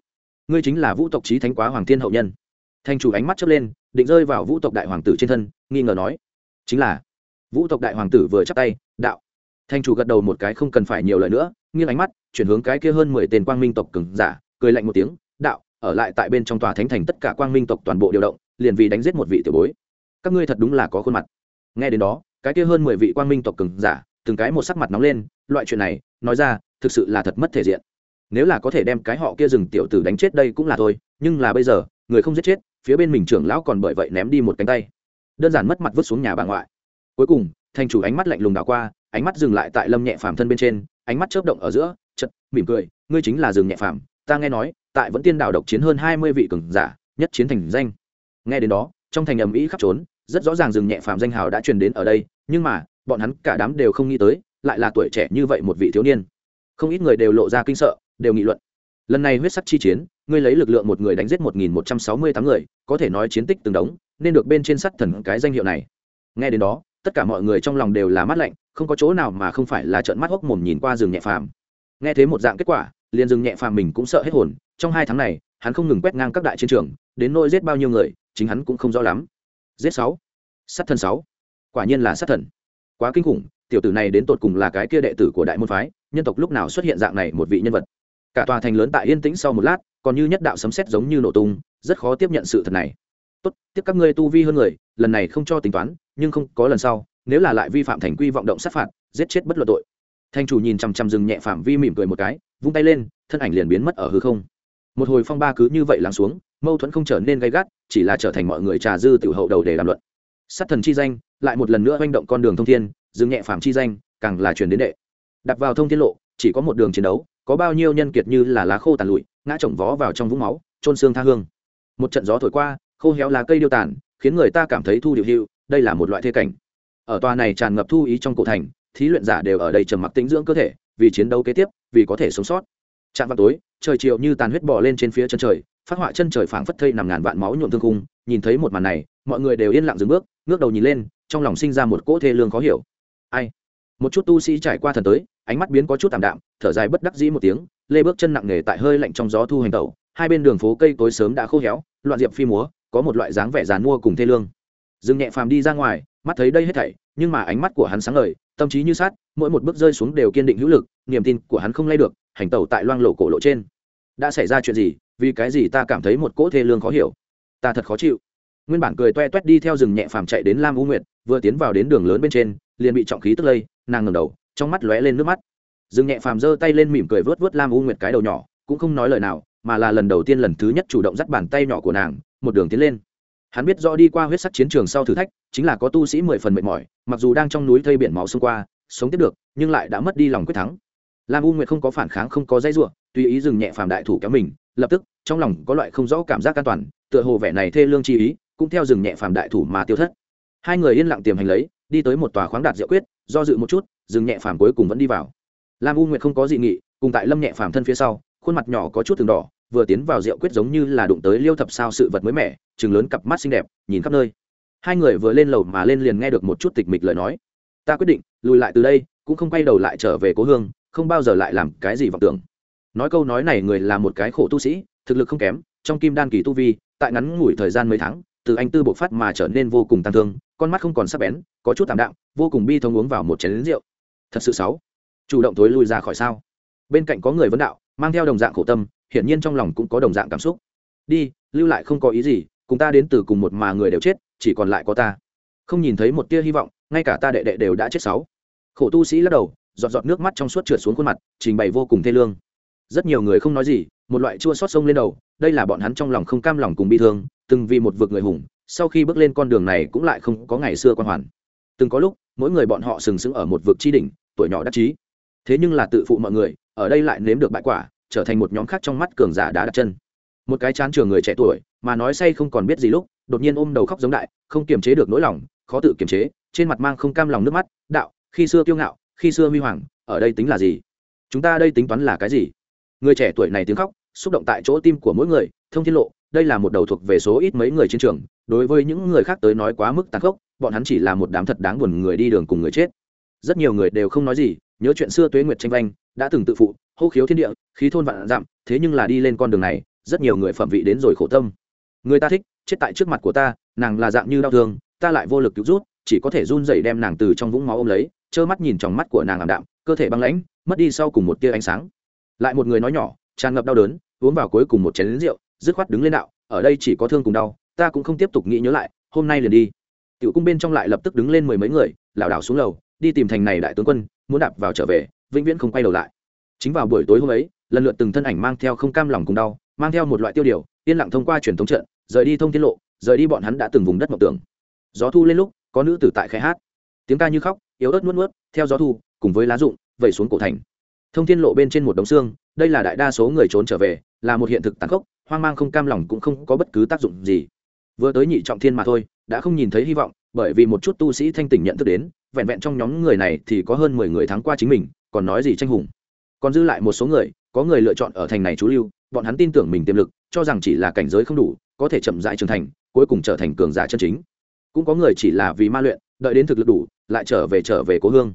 Ngươi chính là vũ tộc trí thánh quá hoàng thiên hậu nhân. Thành chủ ánh mắt chớp lên, định rơi vào vũ tộc đại hoàng tử trên thân, nghi ngờ nói, chính là. Vũ tộc đại hoàng tử vừa chắp tay, đạo thành chủ gật đầu một cái không cần phải nhiều lời nữa, nghiêng ánh mắt, chuyển hướng cái kia hơn mười tên quang minh tộc cừng giả, cười lạnh một tiếng, đạo, ở lại tại bên trong tòa thánh thành tất cả quang minh tộc toàn bộ điều động, liền vì đánh giết một vị tiểu bối. Các ngươi thật đúng là có khuôn mặt. Nghe đến đó, cái kia hơn mười vị quang minh tộc cừng giả, từng cái một sắc mặt nóng lên, loại chuyện này, nói ra, thực sự là thật mất thể diện. Nếu là có thể đem cái họ kia rừng tiểu tử đánh chết đây cũng là thôi, nhưng là bây giờ, người không giết chết, phía bên mình trưởng lão còn bởi vậy ném đi một cánh tay. Đơn giản mất mặt vứt xuống nhà bà ngoại. Cuối cùng thành chủ ánh mắt lạnh lùng đảo qua ánh mắt dừng lại tại lâm nhẹ phàm thân bên trên, ánh mắt chớp động ở giữa chật mỉm cười, ngươi chính là rừng nhẹ phàm, ta nghe nói, tại vẫn tiên đảo độc chiến hơn hai mươi vị cường giả, nhất chiến thành danh. Nghe đến đó, trong thành ầm ĩ khắp trốn, rất rõ ràng rừng nhẹ phàm danh hào đã truyền đến ở đây, nhưng mà, bọn hắn cả đám đều không nghĩ tới, lại là tuổi trẻ như vậy một vị thiếu niên. Không ít người đều lộ ra kinh sợ, đều nghị luận. Lần này huyết sắc chi chiến, ngươi lấy lực lượng một người đánh giết một nghìn một trăm sáu mươi tám người, có thể nói chiến tích từng đống, nên được bên trên sắt thần cái danh hiệu này. Nghe đến đó, tất cả mọi người trong lòng đều là mắt lạnh không có chỗ nào mà không phải là trợn mắt hốc mồm nhìn qua rừng nhẹ phàm. Nghe thế một dạng kết quả, liền rừng nhẹ phàm mình cũng sợ hết hồn. Trong hai tháng này, hắn không ngừng quét ngang các đại chiến trường, đến nỗi giết bao nhiêu người, chính hắn cũng không rõ lắm. Giết sáu. Sát thần sáu. Quả nhiên là sát thần. Quá kinh khủng, tiểu tử này đến tột cùng là cái kia đệ tử của đại môn phái, nhân tộc lúc nào xuất hiện dạng này một vị nhân vật. Cả tòa thành lớn tại yên tĩnh sau một lát, còn như nhất đạo sấm sét giống như nổ tung, rất khó tiếp nhận sự thật này. Tốt, tiếp các ngươi tu vi hơn người, lần này không cho tính toán, nhưng không, có lần sau nếu là lại vi phạm thành quy vọng động sát phạt, giết chết bất luận tội. Thanh chủ nhìn chằm chằm rừng nhẹ phạm vi mỉm cười một cái, vung tay lên, thân ảnh liền biến mất ở hư không. Một hồi phong ba cứ như vậy lắng xuống, mâu thuẫn không trở nên gay gắt, chỉ là trở thành mọi người trà dư tiểu hậu đầu để làm luận. Sát thần chi danh, lại một lần nữa manh động con đường thông thiên dừng nhẹ phàm chi danh, càng là truyền đến đệ. Đặt vào thông thiên lộ, chỉ có một đường chiến đấu, có bao nhiêu nhân kiệt như là lá khô tàn lụi, ngã chồng vó vào trong vũng máu trôn xương tha hương. Một trận gió thổi qua, khô héo lá cây điêu tàn, khiến người ta cảm thấy thu điệu hữu, đây là một loại thê cảnh ở tòa này tràn ngập thu ý trong cổ thành, thí luyện giả đều ở đây trầm mặc tĩnh dưỡng cơ thể, vì chiến đấu kế tiếp, vì có thể sống sót. Trạm vào tối, trời chiều như tàn huyết bỏ lên trên phía chân trời, phát họa chân trời phảng phất thây nằm ngàn vạn máu nhuộm thương cung nhìn thấy một màn này, mọi người đều yên lặng dừng bước, ngước đầu nhìn lên, trong lòng sinh ra một cỗ thê lương khó hiểu. Ai? Một chút tu sĩ trải qua thần tới, ánh mắt biến có chút tạm đạm, thở dài bất đắc dĩ một tiếng, lê bước chân nặng nề tại hơi lạnh trong gió thu hành tẩu, hai bên đường phố cây tối sớm đã khô héo, loạn diệp phi múa, có một loại dáng vẻ dàn mua cùng thê lương. Dừng nhẹ phàm đi ra ngoài mắt thấy đây hết thảy, nhưng mà ánh mắt của hắn sáng ngời, tâm trí như sát mỗi một bước rơi xuống đều kiên định hữu lực, niềm tin của hắn không lay được, hành tẩu tại loang lộ cổ lộ trên. Đã xảy ra chuyện gì? Vì cái gì ta cảm thấy một cỗ thê lương khó hiểu? Ta thật khó chịu. Nguyên bản cười toe toét đi theo rừng nhẹ phàm chạy đến lam u nguyệt, vừa tiến vào đến đường lớn bên trên, liền bị trọng khí tức lây, nàng ngầm đầu, trong mắt lóe lên nước mắt. Rừng nhẹ phàm giơ tay lên mỉm cười vớt vớt lam u nguyệt cái đầu nhỏ, cũng không nói lời nào, mà là lần đầu tiên lần thứ nhất chủ động dắt bàn tay nhỏ của nàng, một đường tiến lên hắn biết rõ đi qua huyết sắc chiến trường sau thử thách, chính là có tu sĩ mười phần mệt mỏi, mặc dù đang trong núi thây biển máu xung qua, sống tiếp được, nhưng lại đã mất đi lòng quyết thắng. Lam u nguyệt không có phản kháng, không có dây ruộng tùy ý dừng nhẹ phàm đại thủ kéo mình, lập tức, trong lòng có loại không rõ cảm giác an toàn, tựa hồ vẻ này thê lương chi ý, cũng theo dừng nhẹ phàm đại thủ mà tiêu thất. Hai người yên lặng tiềm hành lấy, đi tới một tòa khoáng đạt diệu quyết, do dự một chút, dừng nhẹ phàm cuối cùng vẫn đi vào. Lam u nguyệt không có dị nghị, cùng tại lâm nhẹ phàm thân phía sau, khuôn mặt nhỏ có chút từng đỏ vừa tiến vào rượu quyết giống như là đụng tới liêu thập sao sự vật mới mẻ chừng lớn cặp mắt xinh đẹp, nhìn khắp nơi. Hai người vừa lên lầu mà lên liền nghe được một chút tịch mịch lời nói. Ta quyết định, lùi lại từ đây, cũng không quay đầu lại trở về cố hương, không bao giờ lại làm cái gì vọng tưởng. Nói câu nói này người là một cái khổ tu sĩ, thực lực không kém, trong kim đan kỳ tu vi, tại ngắn ngủi thời gian mấy tháng, từ anh tư bộc phát mà trở nên vô cùng tăng thương, con mắt không còn sắc bén, có chút tạm đạm, vô cùng bi thông uống vào một chén rượu. Thật sự xấu chủ động thối lui ra khỏi sao? Bên cạnh có người vấn đạo, mang theo đồng dạng khổ tâm hiển nhiên trong lòng cũng có đồng dạng cảm xúc. Đi, lưu lại không có ý gì, cùng ta đến từ cùng một mà người đều chết, chỉ còn lại có ta. Không nhìn thấy một tia hy vọng, ngay cả ta đệ đệ đều đã chết sáu. Khổ tu sĩ lắc đầu, giọt giọt nước mắt trong suốt trượt xuống khuôn mặt, trình bày vô cùng thê lương. Rất nhiều người không nói gì, một loại chua xót sông lên đầu, đây là bọn hắn trong lòng không cam lòng cùng bi thương, từng vì một vực người hùng, sau khi bước lên con đường này cũng lại không có ngày xưa quan hoàn. Từng có lúc, mỗi người bọn họ sừng sững ở một vực chi đỉnh, tuổi nhỏ đắc chí. Thế nhưng là tự phụ mọi người, ở đây lại nếm được bại quả trở thành một nhóm khác trong mắt cường giả đã đặt chân. Một cái chán trường người trẻ tuổi, mà nói say không còn biết gì lúc, đột nhiên ôm đầu khóc giống đại, không kiềm chế được nỗi lòng, khó tự kiềm chế, trên mặt mang không cam lòng nước mắt, đạo, khi xưa kiêu ngạo, khi xưa huy hoàng, ở đây tính là gì? Chúng ta đây tính toán là cái gì? Người trẻ tuổi này tiếng khóc, xúc động tại chỗ tim của mỗi người, thông thiên lộ, đây là một đầu thuộc về số ít mấy người chiến trường, đối với những người khác tới nói quá mức tàn khốc, bọn hắn chỉ là một đám thật đáng buồn người đi đường cùng người chết. Rất nhiều người đều không nói gì nhớ chuyện xưa tuế nguyệt tranh vanh, đã từng tự phụ, hô khiếu thiên địa, khí thôn vạn dặm, thế nhưng là đi lên con đường này, rất nhiều người phẩm vị đến rồi khổ tâm. Người ta thích, chết tại trước mặt của ta, nàng là dạng như đau thương, ta lại vô lực cứu rút, chỉ có thể run dậy đem nàng từ trong vũng máu ôm lấy, trơ mắt nhìn trong mắt của nàng ảm đạm, cơ thể băng lãnh, mất đi sau cùng một tia ánh sáng. Lại một người nói nhỏ, tràn ngập đau đớn, uống vào cuối cùng một chén lính rượu, dứt khoát đứng lên đạo, ở đây chỉ có thương cùng đau, ta cũng không tiếp tục nghĩ nhớ lại, hôm nay liền đi. Tiểu cung bên trong lại lập tức đứng lên mười mấy người, lảo đảo xuống lầu, đi tìm thành này đại tướng quân muốn đạp vào trở về, vĩnh viễn không quay đầu lại. Chính vào buổi tối hôm ấy, lần lượt từng thân ảnh mang theo không cam lòng cùng đau, mang theo một loại tiêu điều, yên lặng thông qua truyền thống trận, rời đi thông tiết lộ, rời đi bọn hắn đã từng vùng đất mộng tưởng. Gió thu lên lúc, có nữ tử tại khai hát. Tiếng ca như khóc, yếu ớt nuốt nuốt, theo gió thu, cùng với lá rụng, vẩy xuống cổ thành. Thông thiên lộ bên trên một đống xương, đây là đại đa số người trốn trở về, là một hiện thực tàn khốc, hoang mang không cam lòng cũng không có bất cứ tác dụng gì. Vừa tới nhị trọng thiên mà thôi, đã không nhìn thấy hy vọng bởi vì một chút tu sĩ thanh tỉnh nhận thức đến, vẹn vẹn trong nhóm người này thì có hơn mười người thắng qua chính mình, còn nói gì tranh hùng. Còn dư lại một số người, có người lựa chọn ở thành này trú lưu, bọn hắn tin tưởng mình tiềm lực, cho rằng chỉ là cảnh giới không đủ, có thể chậm rãi trưởng thành, cuối cùng trở thành cường giả chân chính. Cũng có người chỉ là vì ma luyện, đợi đến thực lực đủ, lại trở về trở về cố hương.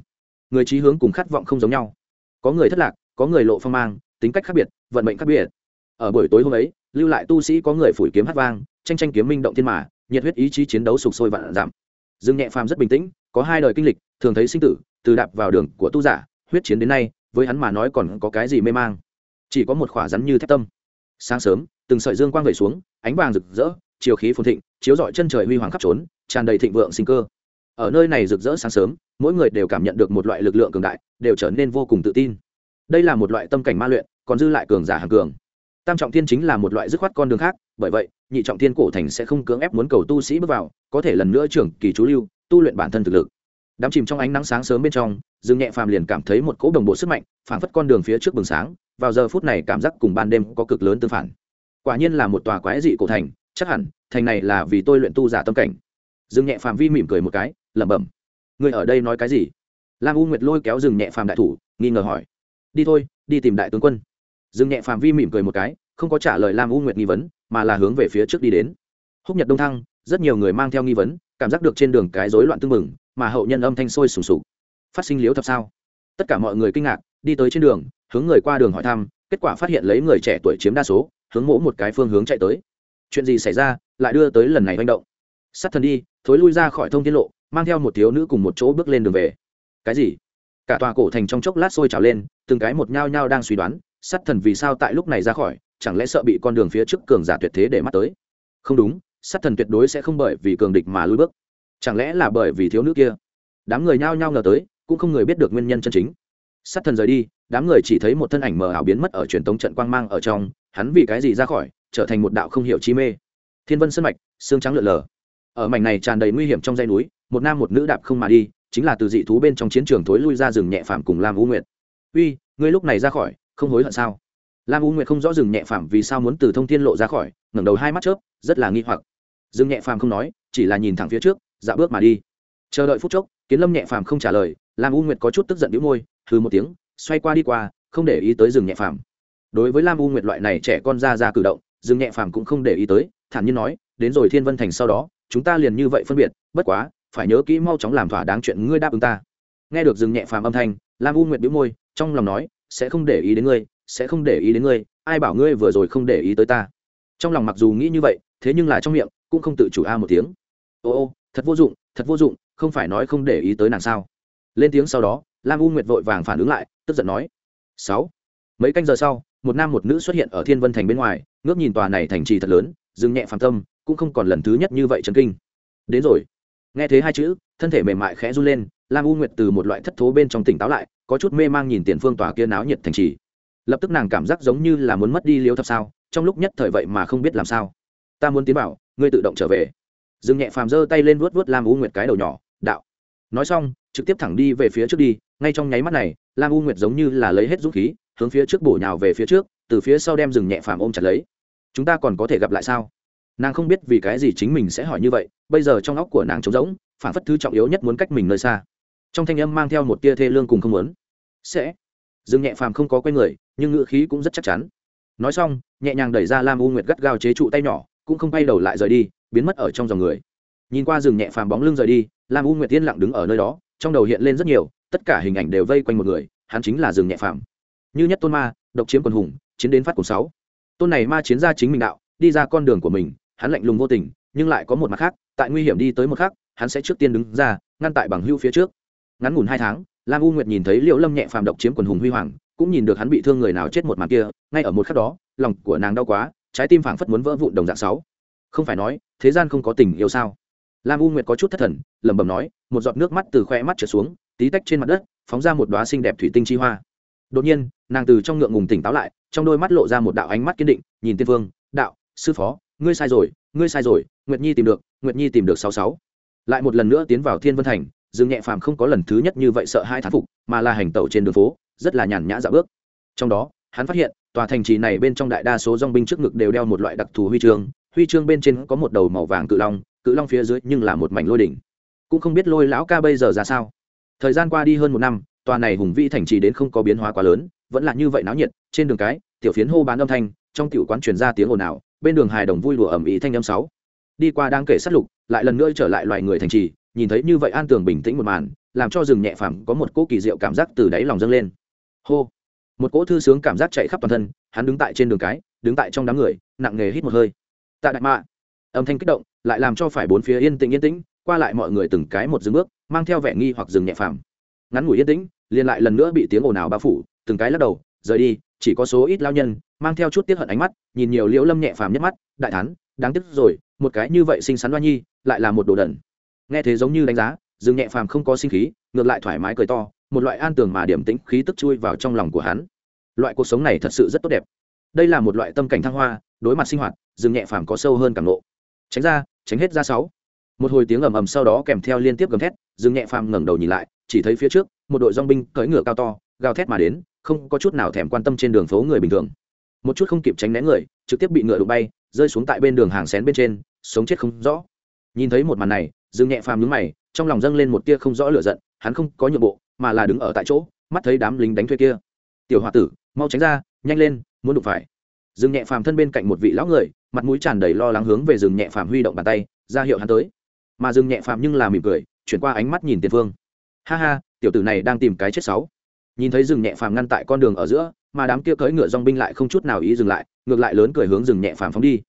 Người trí hướng cùng khát vọng không giống nhau. Có người thất lạc, có người lộ phong mang, tính cách khác biệt, vận mệnh khác biệt. Ở buổi tối hôm ấy, lưu lại tu sĩ có người phủi kiếm hát vang, tranh tranh kiếm minh động thiên mà, nhiệt huyết ý chí chiến đấu sục sôi vạn giảm dương nhẹ phàm rất bình tĩnh, có hai đời kinh lịch, thường thấy sinh tử, từ đạp vào đường của tu giả, huyết chiến đến nay, với hắn mà nói còn có cái gì mê mang. Chỉ có một khỏa rắn như thép tâm. Sáng sớm, từng sợi dương quang về xuống, ánh vàng rực rỡ, chiều khí phồn thịnh, chiếu rọi chân trời huy hoàng khắp trốn tràn đầy thịnh vượng sinh cơ. Ở nơi này rực rỡ sáng sớm, mỗi người đều cảm nhận được một loại lực lượng cường đại, đều trở nên vô cùng tự tin. Đây là một loại tâm cảnh ma luyện, còn dư lại cường giả hàng cường. Tam trọng thiên chính là một loại dứt khoát con đường khác, bởi vậy, nhị trọng thiên cổ thành sẽ không cưỡng ép muốn cầu tu sĩ bước vào có thể lần nữa trưởng kỳ chú lưu, tu luyện bản thân thực lực. Đám chìm trong ánh nắng sáng sớm bên trong, dương nhẹ phàm liền cảm thấy một cỗ đồng bộ sức mạnh phản phất con đường phía trước bừng sáng, vào giờ phút này cảm giác cùng ban đêm có cực lớn tương phản. Quả nhiên là một tòa quái dị cổ thành, chắc hẳn, thành này là vì tôi luyện tu giả tâm cảnh. Dương nhẹ phàm vi mỉm cười một cái, lẩm bẩm người ở đây nói cái gì? Lam u nguyệt lôi kéo dương nhẹ phàm đại thủ, nghi ngờ hỏi, đi thôi, đi tìm đại tướng quân. Dương nhẹ phàm vi mỉm cười một cái, không có trả lời lam u nguyệt nghi vấn, mà là hướng về phía trước đi đến. Húc nhật đông thăng rất nhiều người mang theo nghi vấn, cảm giác được trên đường cái rối loạn tưng bừng, mà hậu nhân âm thanh sôi sùng sục. Phát sinh liếu thập sao? Tất cả mọi người kinh ngạc, đi tới trên đường, hướng người qua đường hỏi thăm, kết quả phát hiện lấy người trẻ tuổi chiếm đa số, hướng mỗ một cái phương hướng chạy tới. Chuyện gì xảy ra? Lại đưa tới lần này manh động. Sát thần đi, thối lui ra khỏi thông tiết lộ, mang theo một thiếu nữ cùng một chỗ bước lên đường về. Cái gì? Cả tòa cổ thành trong chốc lát sôi trào lên, từng cái một nhao nhao đang suy đoán, sát thần vì sao tại lúc này ra khỏi, chẳng lẽ sợ bị con đường phía trước cường giả tuyệt thế để mắt tới? Không đúng sát thần tuyệt đối sẽ không bởi vì cường địch mà lui bước. Chẳng lẽ là bởi vì thiếu nữ kia? Đám người nhao nhao ngờ tới, cũng không người biết được nguyên nhân chân chính. Sát thần rời đi, đám người chỉ thấy một thân ảnh mờ ảo biến mất ở truyền tống trận quang mang ở trong, hắn vì cái gì ra khỏi, trở thành một đạo không hiểu chi mê. Thiên vân sân mạch, xương trắng lượn lờ. Ở mảnh này tràn đầy nguy hiểm trong dây núi, một nam một nữ đạp không mà đi, chính là từ dị thú bên trong chiến trường thối lui ra rừng nhẹ phàm cùng lam u nguyệt. Uy, ngươi lúc này ra khỏi, không hối hận sao? Lam u nguyệt không rõ rừng nhẹ phàm vì sao muốn từ thông thiên lộ ra khỏi, ngẩng đầu hai mắt chớp, rất là nghi hoặc dương nhẹ phàm không nói, chỉ là nhìn thẳng phía trước dạ bước mà đi. Chờ đợi phút chốc, kiến lâm nhẹ phàm không trả lời, lam u nguyệt có chút tức giận đĩu môi, hừ một tiếng, xoay qua đi qua, không để ý tới rừng nhẹ phàm. Đối với lam u nguyệt loại này trẻ con ra ra cử động rừng nhẹ phàm cũng không để ý tới, thản nhiên nói, đến rồi thiên vân thành sau đó, chúng ta liền như vậy phân biệt, bất quá, phải nhớ kỹ mau chóng làm thỏa đáng chuyện ngươi đáp ứng ta. Nghe được rừng nhẹ phàm âm thanh, lam u nguyệt bĩu môi, trong lòng nói, sẽ không để ý đến ngươi, sẽ không để ý đến ngươi, ai bảo ngươi vừa rồi không để ý tới ta. Trong lòng mặc dù nghĩ như vậy, thế nhưng là trong miệng cũng không tự chủ a một tiếng. Ô ô, thật vô dụng, thật vô dụng, không phải nói không để ý tới nàng sao? Lên tiếng sau đó, lam u nguyệt vội vàng phản ứng lại, tức giận nói, sáu. Mấy canh giờ sau, một nam một nữ xuất hiện ở thiên vân thành bên ngoài, ngước nhìn tòa này thành trì thật lớn, dừng nhẹ phàm tâm, cũng không còn lần thứ nhất như vậy chấn kinh. Đến rồi. Nghe thấy hai chữ, thân thể mềm mại khẽ run lên, lam u nguyệt từ một loại thất thố bên trong tỉnh táo lại, có chút mê mang nhìn tiền phương tòa kia náo nhiệt thành trì. Lập tức nàng cảm giác giống như là muốn mất đi liêu thập sao, trong lúc nhất thời vậy mà không biết làm sao. Ta muốn tiến bảo ngươi tự động trở về. Dương nhẹ phàm giơ tay lên vuốt vuốt lam u nguyệt cái đầu nhỏ, đạo. Nói xong, trực tiếp thẳng đi về phía trước đi, ngay trong nháy mắt này, lam u nguyệt giống như là lấy hết dũng khí, hướng phía trước bổ nhào về phía trước, từ phía sau đem rừng nhẹ phàm ôm chặt lấy. Chúng ta còn có thể gặp lại sao? Nàng không biết vì cái gì chính mình sẽ hỏi như vậy, bây giờ trong óc của nàng trống rỗng, phản phất thứ trọng yếu nhất muốn cách mình nơi xa. Trong thanh âm mang theo một tia thê lương cùng không muốn. Sẽ. Dương nhẹ phàm không có quen người, nhưng ngữ khí cũng rất chắc chắn. Nói xong, nhẹ nhàng đẩy ra lam u nguyệt gắt gao chế trụ tay nhỏ cũng không bay đầu lại rời đi, biến mất ở trong dòng người. Nhìn qua rừng nhẹ phàm bóng lưng rời đi, lam u nguyệt tiên lặng đứng ở nơi đó, trong đầu hiện lên rất nhiều, tất cả hình ảnh đều vây quanh một người, hắn chính là rừng nhẹ phàm. Như nhất tôn ma, độc chiếm quần hùng, chiến đến phát cùng sáu. Tôn này ma chiến ra chính mình đạo, đi ra con đường của mình, hắn lạnh lùng vô tình, nhưng lại có một mặt khác, tại nguy hiểm đi tới một khác hắn sẽ trước tiên đứng ra, ngăn tại bằng hưu phía trước. Ngắn ngủn hai tháng, lam u nguyệt nhìn thấy liệu lâm nhẹ phàm độc chiếm quần hùng huy hoàng, cũng nhìn được hắn bị thương người nào chết một màn kia, ngay ở một khắc đó, lòng của nàng đau quá trái tim phảng phất muốn vỡ vụn đồng dạng sáu. Không phải nói, thế gian không có tình yêu sao? Lam u nguyệt có chút thất thần, lẩm bẩm nói, một giọt nước mắt từ khoe mắt trượt xuống, tí tách trên mặt đất, phóng ra một đoá xinh đẹp thủy tinh chi hoa. Đột nhiên, nàng từ trong ngượng ngùng tỉnh táo lại, trong đôi mắt lộ ra một đạo ánh mắt kiên định, nhìn tiên vương, đạo, sư phó, ngươi sai rồi, ngươi sai rồi, nguyệt nhi tìm được, nguyệt nhi tìm được sáu sáu. Lại một lần nữa tiến vào thiên vân thành, dương nhẹ phàm không có lần thứ nhất như vậy sợ hai thán phục, mà là hành tẩu trên đường phố, rất là nhàn nhã dạo bước. Trong đó, hắn phát hiện tòa thành trì này bên trong đại đa số dong binh trước ngực đều đeo một loại đặc thù huy chương. Huy chương bên trên có một đầu màu vàng cự long cự long phía dưới nhưng là một mảnh lôi đỉnh. Cũng không biết lôi lão ca bây giờ ra sao. Thời gian qua đi hơn một năm, tòa này hùng vĩ thành trì đến không có biến hóa quá lớn, vẫn là như vậy náo nhiệt, trên đường cái, tiểu phiến hô bán âm thanh, trong tiểu quán truyền ra tiếng ồn ào, bên đường hài đồng vui đùa ẩm ý thanh âm sáu. Đi qua đang kể sát lục, lại lần nữa trở lại loài người thành trì, nhìn thấy như vậy an tường bình tĩnh một màn, làm cho rừng nhẹ phẳng có một cỗ kỳ diệu cảm giác từ đáy lòng dâng lên. Hô một cỗ thư sướng cảm giác chạy khắp toàn thân, hắn đứng tại trên đường cái, đứng tại trong đám người, nặng nề hít một hơi. Tạ đại mạ. Âm thanh kích động, lại làm cho phải bốn phía yên tĩnh yên tĩnh, qua lại mọi người từng cái một dừng bước, mang theo vẻ nghi hoặc dừng nhẹ phàm. Ngắn ngủi yên tĩnh, liền lại lần nữa bị tiếng ồn ào bao phủ, từng cái lắc đầu, rời đi, chỉ có số ít lao nhân, mang theo chút tiếp hận ánh mắt, nhìn nhiều liễu lâm nhẹ phàm nhất mắt, đại thán, đáng tiếc rồi, một cái như vậy xinh xắn đoan nhi, lại là một đồ đần. Nghe thế giống như đánh giá, dừng nhẹ phàm không có sinh khí, ngược lại thoải mái cười to một loại an tường mà điểm tĩnh khí tức chui vào trong lòng của hắn. Loại cuộc sống này thật sự rất tốt đẹp. Đây là một loại tâm cảnh thăng hoa, đối mặt sinh hoạt dương nhẹ phàm có sâu hơn càng lộ tránh ra, tránh hết ra sáu. Một hồi tiếng ầm ầm sau đó kèm theo liên tiếp gầm thét dương nhẹ phàm ngẩng đầu nhìn lại, chỉ thấy phía trước, một đội dong binh cưỡi ngựa cao to, gào thét mà đến, không có chút nào thèm quan tâm trên đường phố người bình thường. Một chút không kịp tránh né người, trực tiếp bị ngựa đụng bay, rơi xuống tại bên đường hàng xén bên trên, sống chết không rõ. Nhìn thấy một màn này dương nhẹ phàm nhướng mày, trong lòng dâng lên một tia không rõ lửa giận, hắn không có nhượng bộ mà là đứng ở tại chỗ, mắt thấy đám lính đánh thuê kia. Tiểu h tử, mau tránh ra, nhanh lên, muốn đụng phải. Dương nhẹ phàm thân bên cạnh một vị lão người, mặt mũi tràn đầy lo lắng hướng về rừng nhẹ phàm huy động bàn tay, ra hiệu hắn tới. Mà rừng nhẹ phàm nhưng là mỉm cười, chuyển qua ánh mắt nhìn tiền phương. Ha ha, tiểu tử này đang tìm cái chết sáu. Nhìn thấy rừng nhẹ phàm ngăn tại con đường ở giữa, mà đám kia cưỡi ngựa dong binh lại không chút nào ý dừng lại, ngược lại lớn cười hướng rừng nhẹ phàm phóng đi.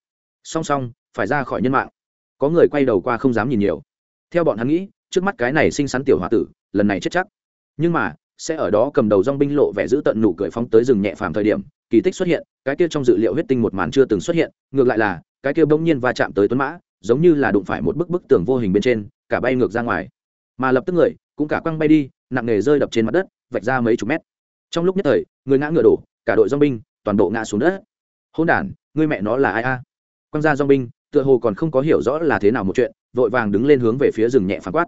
Song song, phải ra khỏi nhân mạng. Có người quay đầu qua không dám nhìn nhiều. Theo bọn hắn nghĩ, trước mắt cái này xinh xắn tiểu h tử, lần này chết chắc nhưng mà, sẽ ở đó cầm đầu dong binh lộ vẻ giữ tận nụ cười phóng tới rừng nhẹ phàm thời điểm, kỳ tích xuất hiện, cái kia trong dự liệu huyết tinh một màn chưa từng xuất hiện, ngược lại là, cái kia bỗng nhiên va chạm tới tuấn mã, giống như là đụng phải một bức bức tường vô hình bên trên, cả bay ngược ra ngoài. Mà lập tức người, cũng cả quăng bay đi, nặng nề rơi đập trên mặt đất, vạch ra mấy chục mét. Trong lúc nhất thời, người ngã ngựa đổ, cả đội dong binh, toàn bộ ngã xuống đất. Hôn đản, người mẹ nó là ai a? Quăng ra dong binh, tựa hồ còn không có hiểu rõ là thế nào một chuyện, vội vàng đứng lên hướng về phía rừng nhẹ phán quát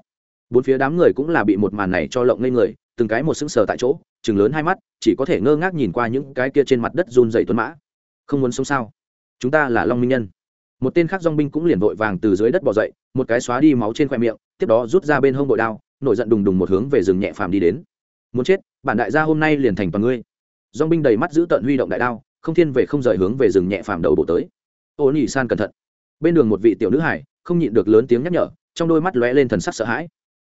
bốn phía đám người cũng là bị một màn này cho lộng ngây người, từng cái một sững sờ tại chỗ chừng lớn hai mắt, chỉ có thể ngơ ngác nhìn qua những cái kia trên mặt đất run dày tuấn mã. Không muốn sống sao? Chúng ta là long minh nhân. Một tên khác dong binh cũng liền vội vàng từ dưới đất bỏ dậy, một cái xóa đi máu trên khoe miệng, tiếp đó rút ra bên hông bội đao, nổi giận đùng đùng một hướng về rừng nhẹ phàm đi đến. Muốn chết, bản đại gia hôm nay liền thành bằng ngươi. Dong binh đầy mắt giữ tận huy động đại đao, không thiên về không rời hướng về rừng nhẹ phàm đầu bộ tới. Ô nhị san cẩn thận. Bên đường một vị tiểu nữ hải, không nhịn được lớn tiếng nhắc nhở, trong đôi mắt lóe lên thần sắc sợ hãi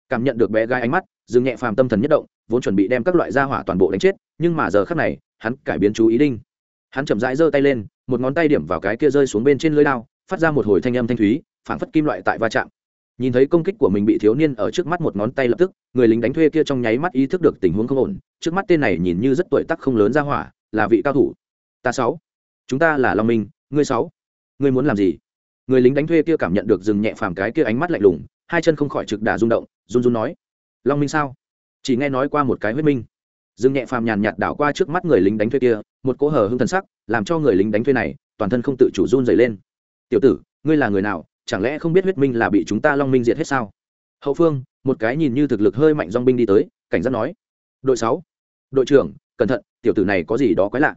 cảm nhận được bé gái ánh mắt, dừng nhẹ phàm tâm thần nhất động, vốn chuẩn bị đem các loại gia hỏa toàn bộ đánh chết, nhưng mà giờ khắc này, hắn cải biến chú ý đinh. Hắn chậm rãi giơ tay lên, một ngón tay điểm vào cái kia rơi xuống bên trên lưới đao, phát ra một hồi thanh âm thanh thúy, phảng phất kim loại tại va chạm. Nhìn thấy công kích của mình bị thiếu niên ở trước mắt một ngón tay lập tức, người lính đánh thuê kia trong nháy mắt ý thức được tình huống không ổn, trước mắt tên này nhìn như rất tuổi tác không lớn ra hỏa, là vị cao thủ. Ta sáu. Chúng ta là long minh, ngươi sáu. Ngươi muốn làm gì? Người lính đánh thuê kia cảm nhận được dừng nhẹ phàm cái kia ánh mắt lạnh lùng, hai chân không khỏi trực đà rung động run run nói, long minh sao? Chỉ nghe nói qua một cái huyết minh. Dừng nhẹ phàm nhàn nhạt đảo qua trước mắt người lính đánh thuê kia, một cỗ hờ hưng thần sắc, làm cho người lính đánh thuê này, toàn thân không tự chủ run dày lên. Tiểu tử, ngươi là người nào, chẳng lẽ không biết huyết minh là bị chúng ta long minh diệt hết sao? Hậu phương, một cái nhìn như thực lực hơi mạnh dong binh đi tới, cảnh giác nói, đội sáu, đội trưởng, cẩn thận, tiểu tử này có gì đó quái lạ.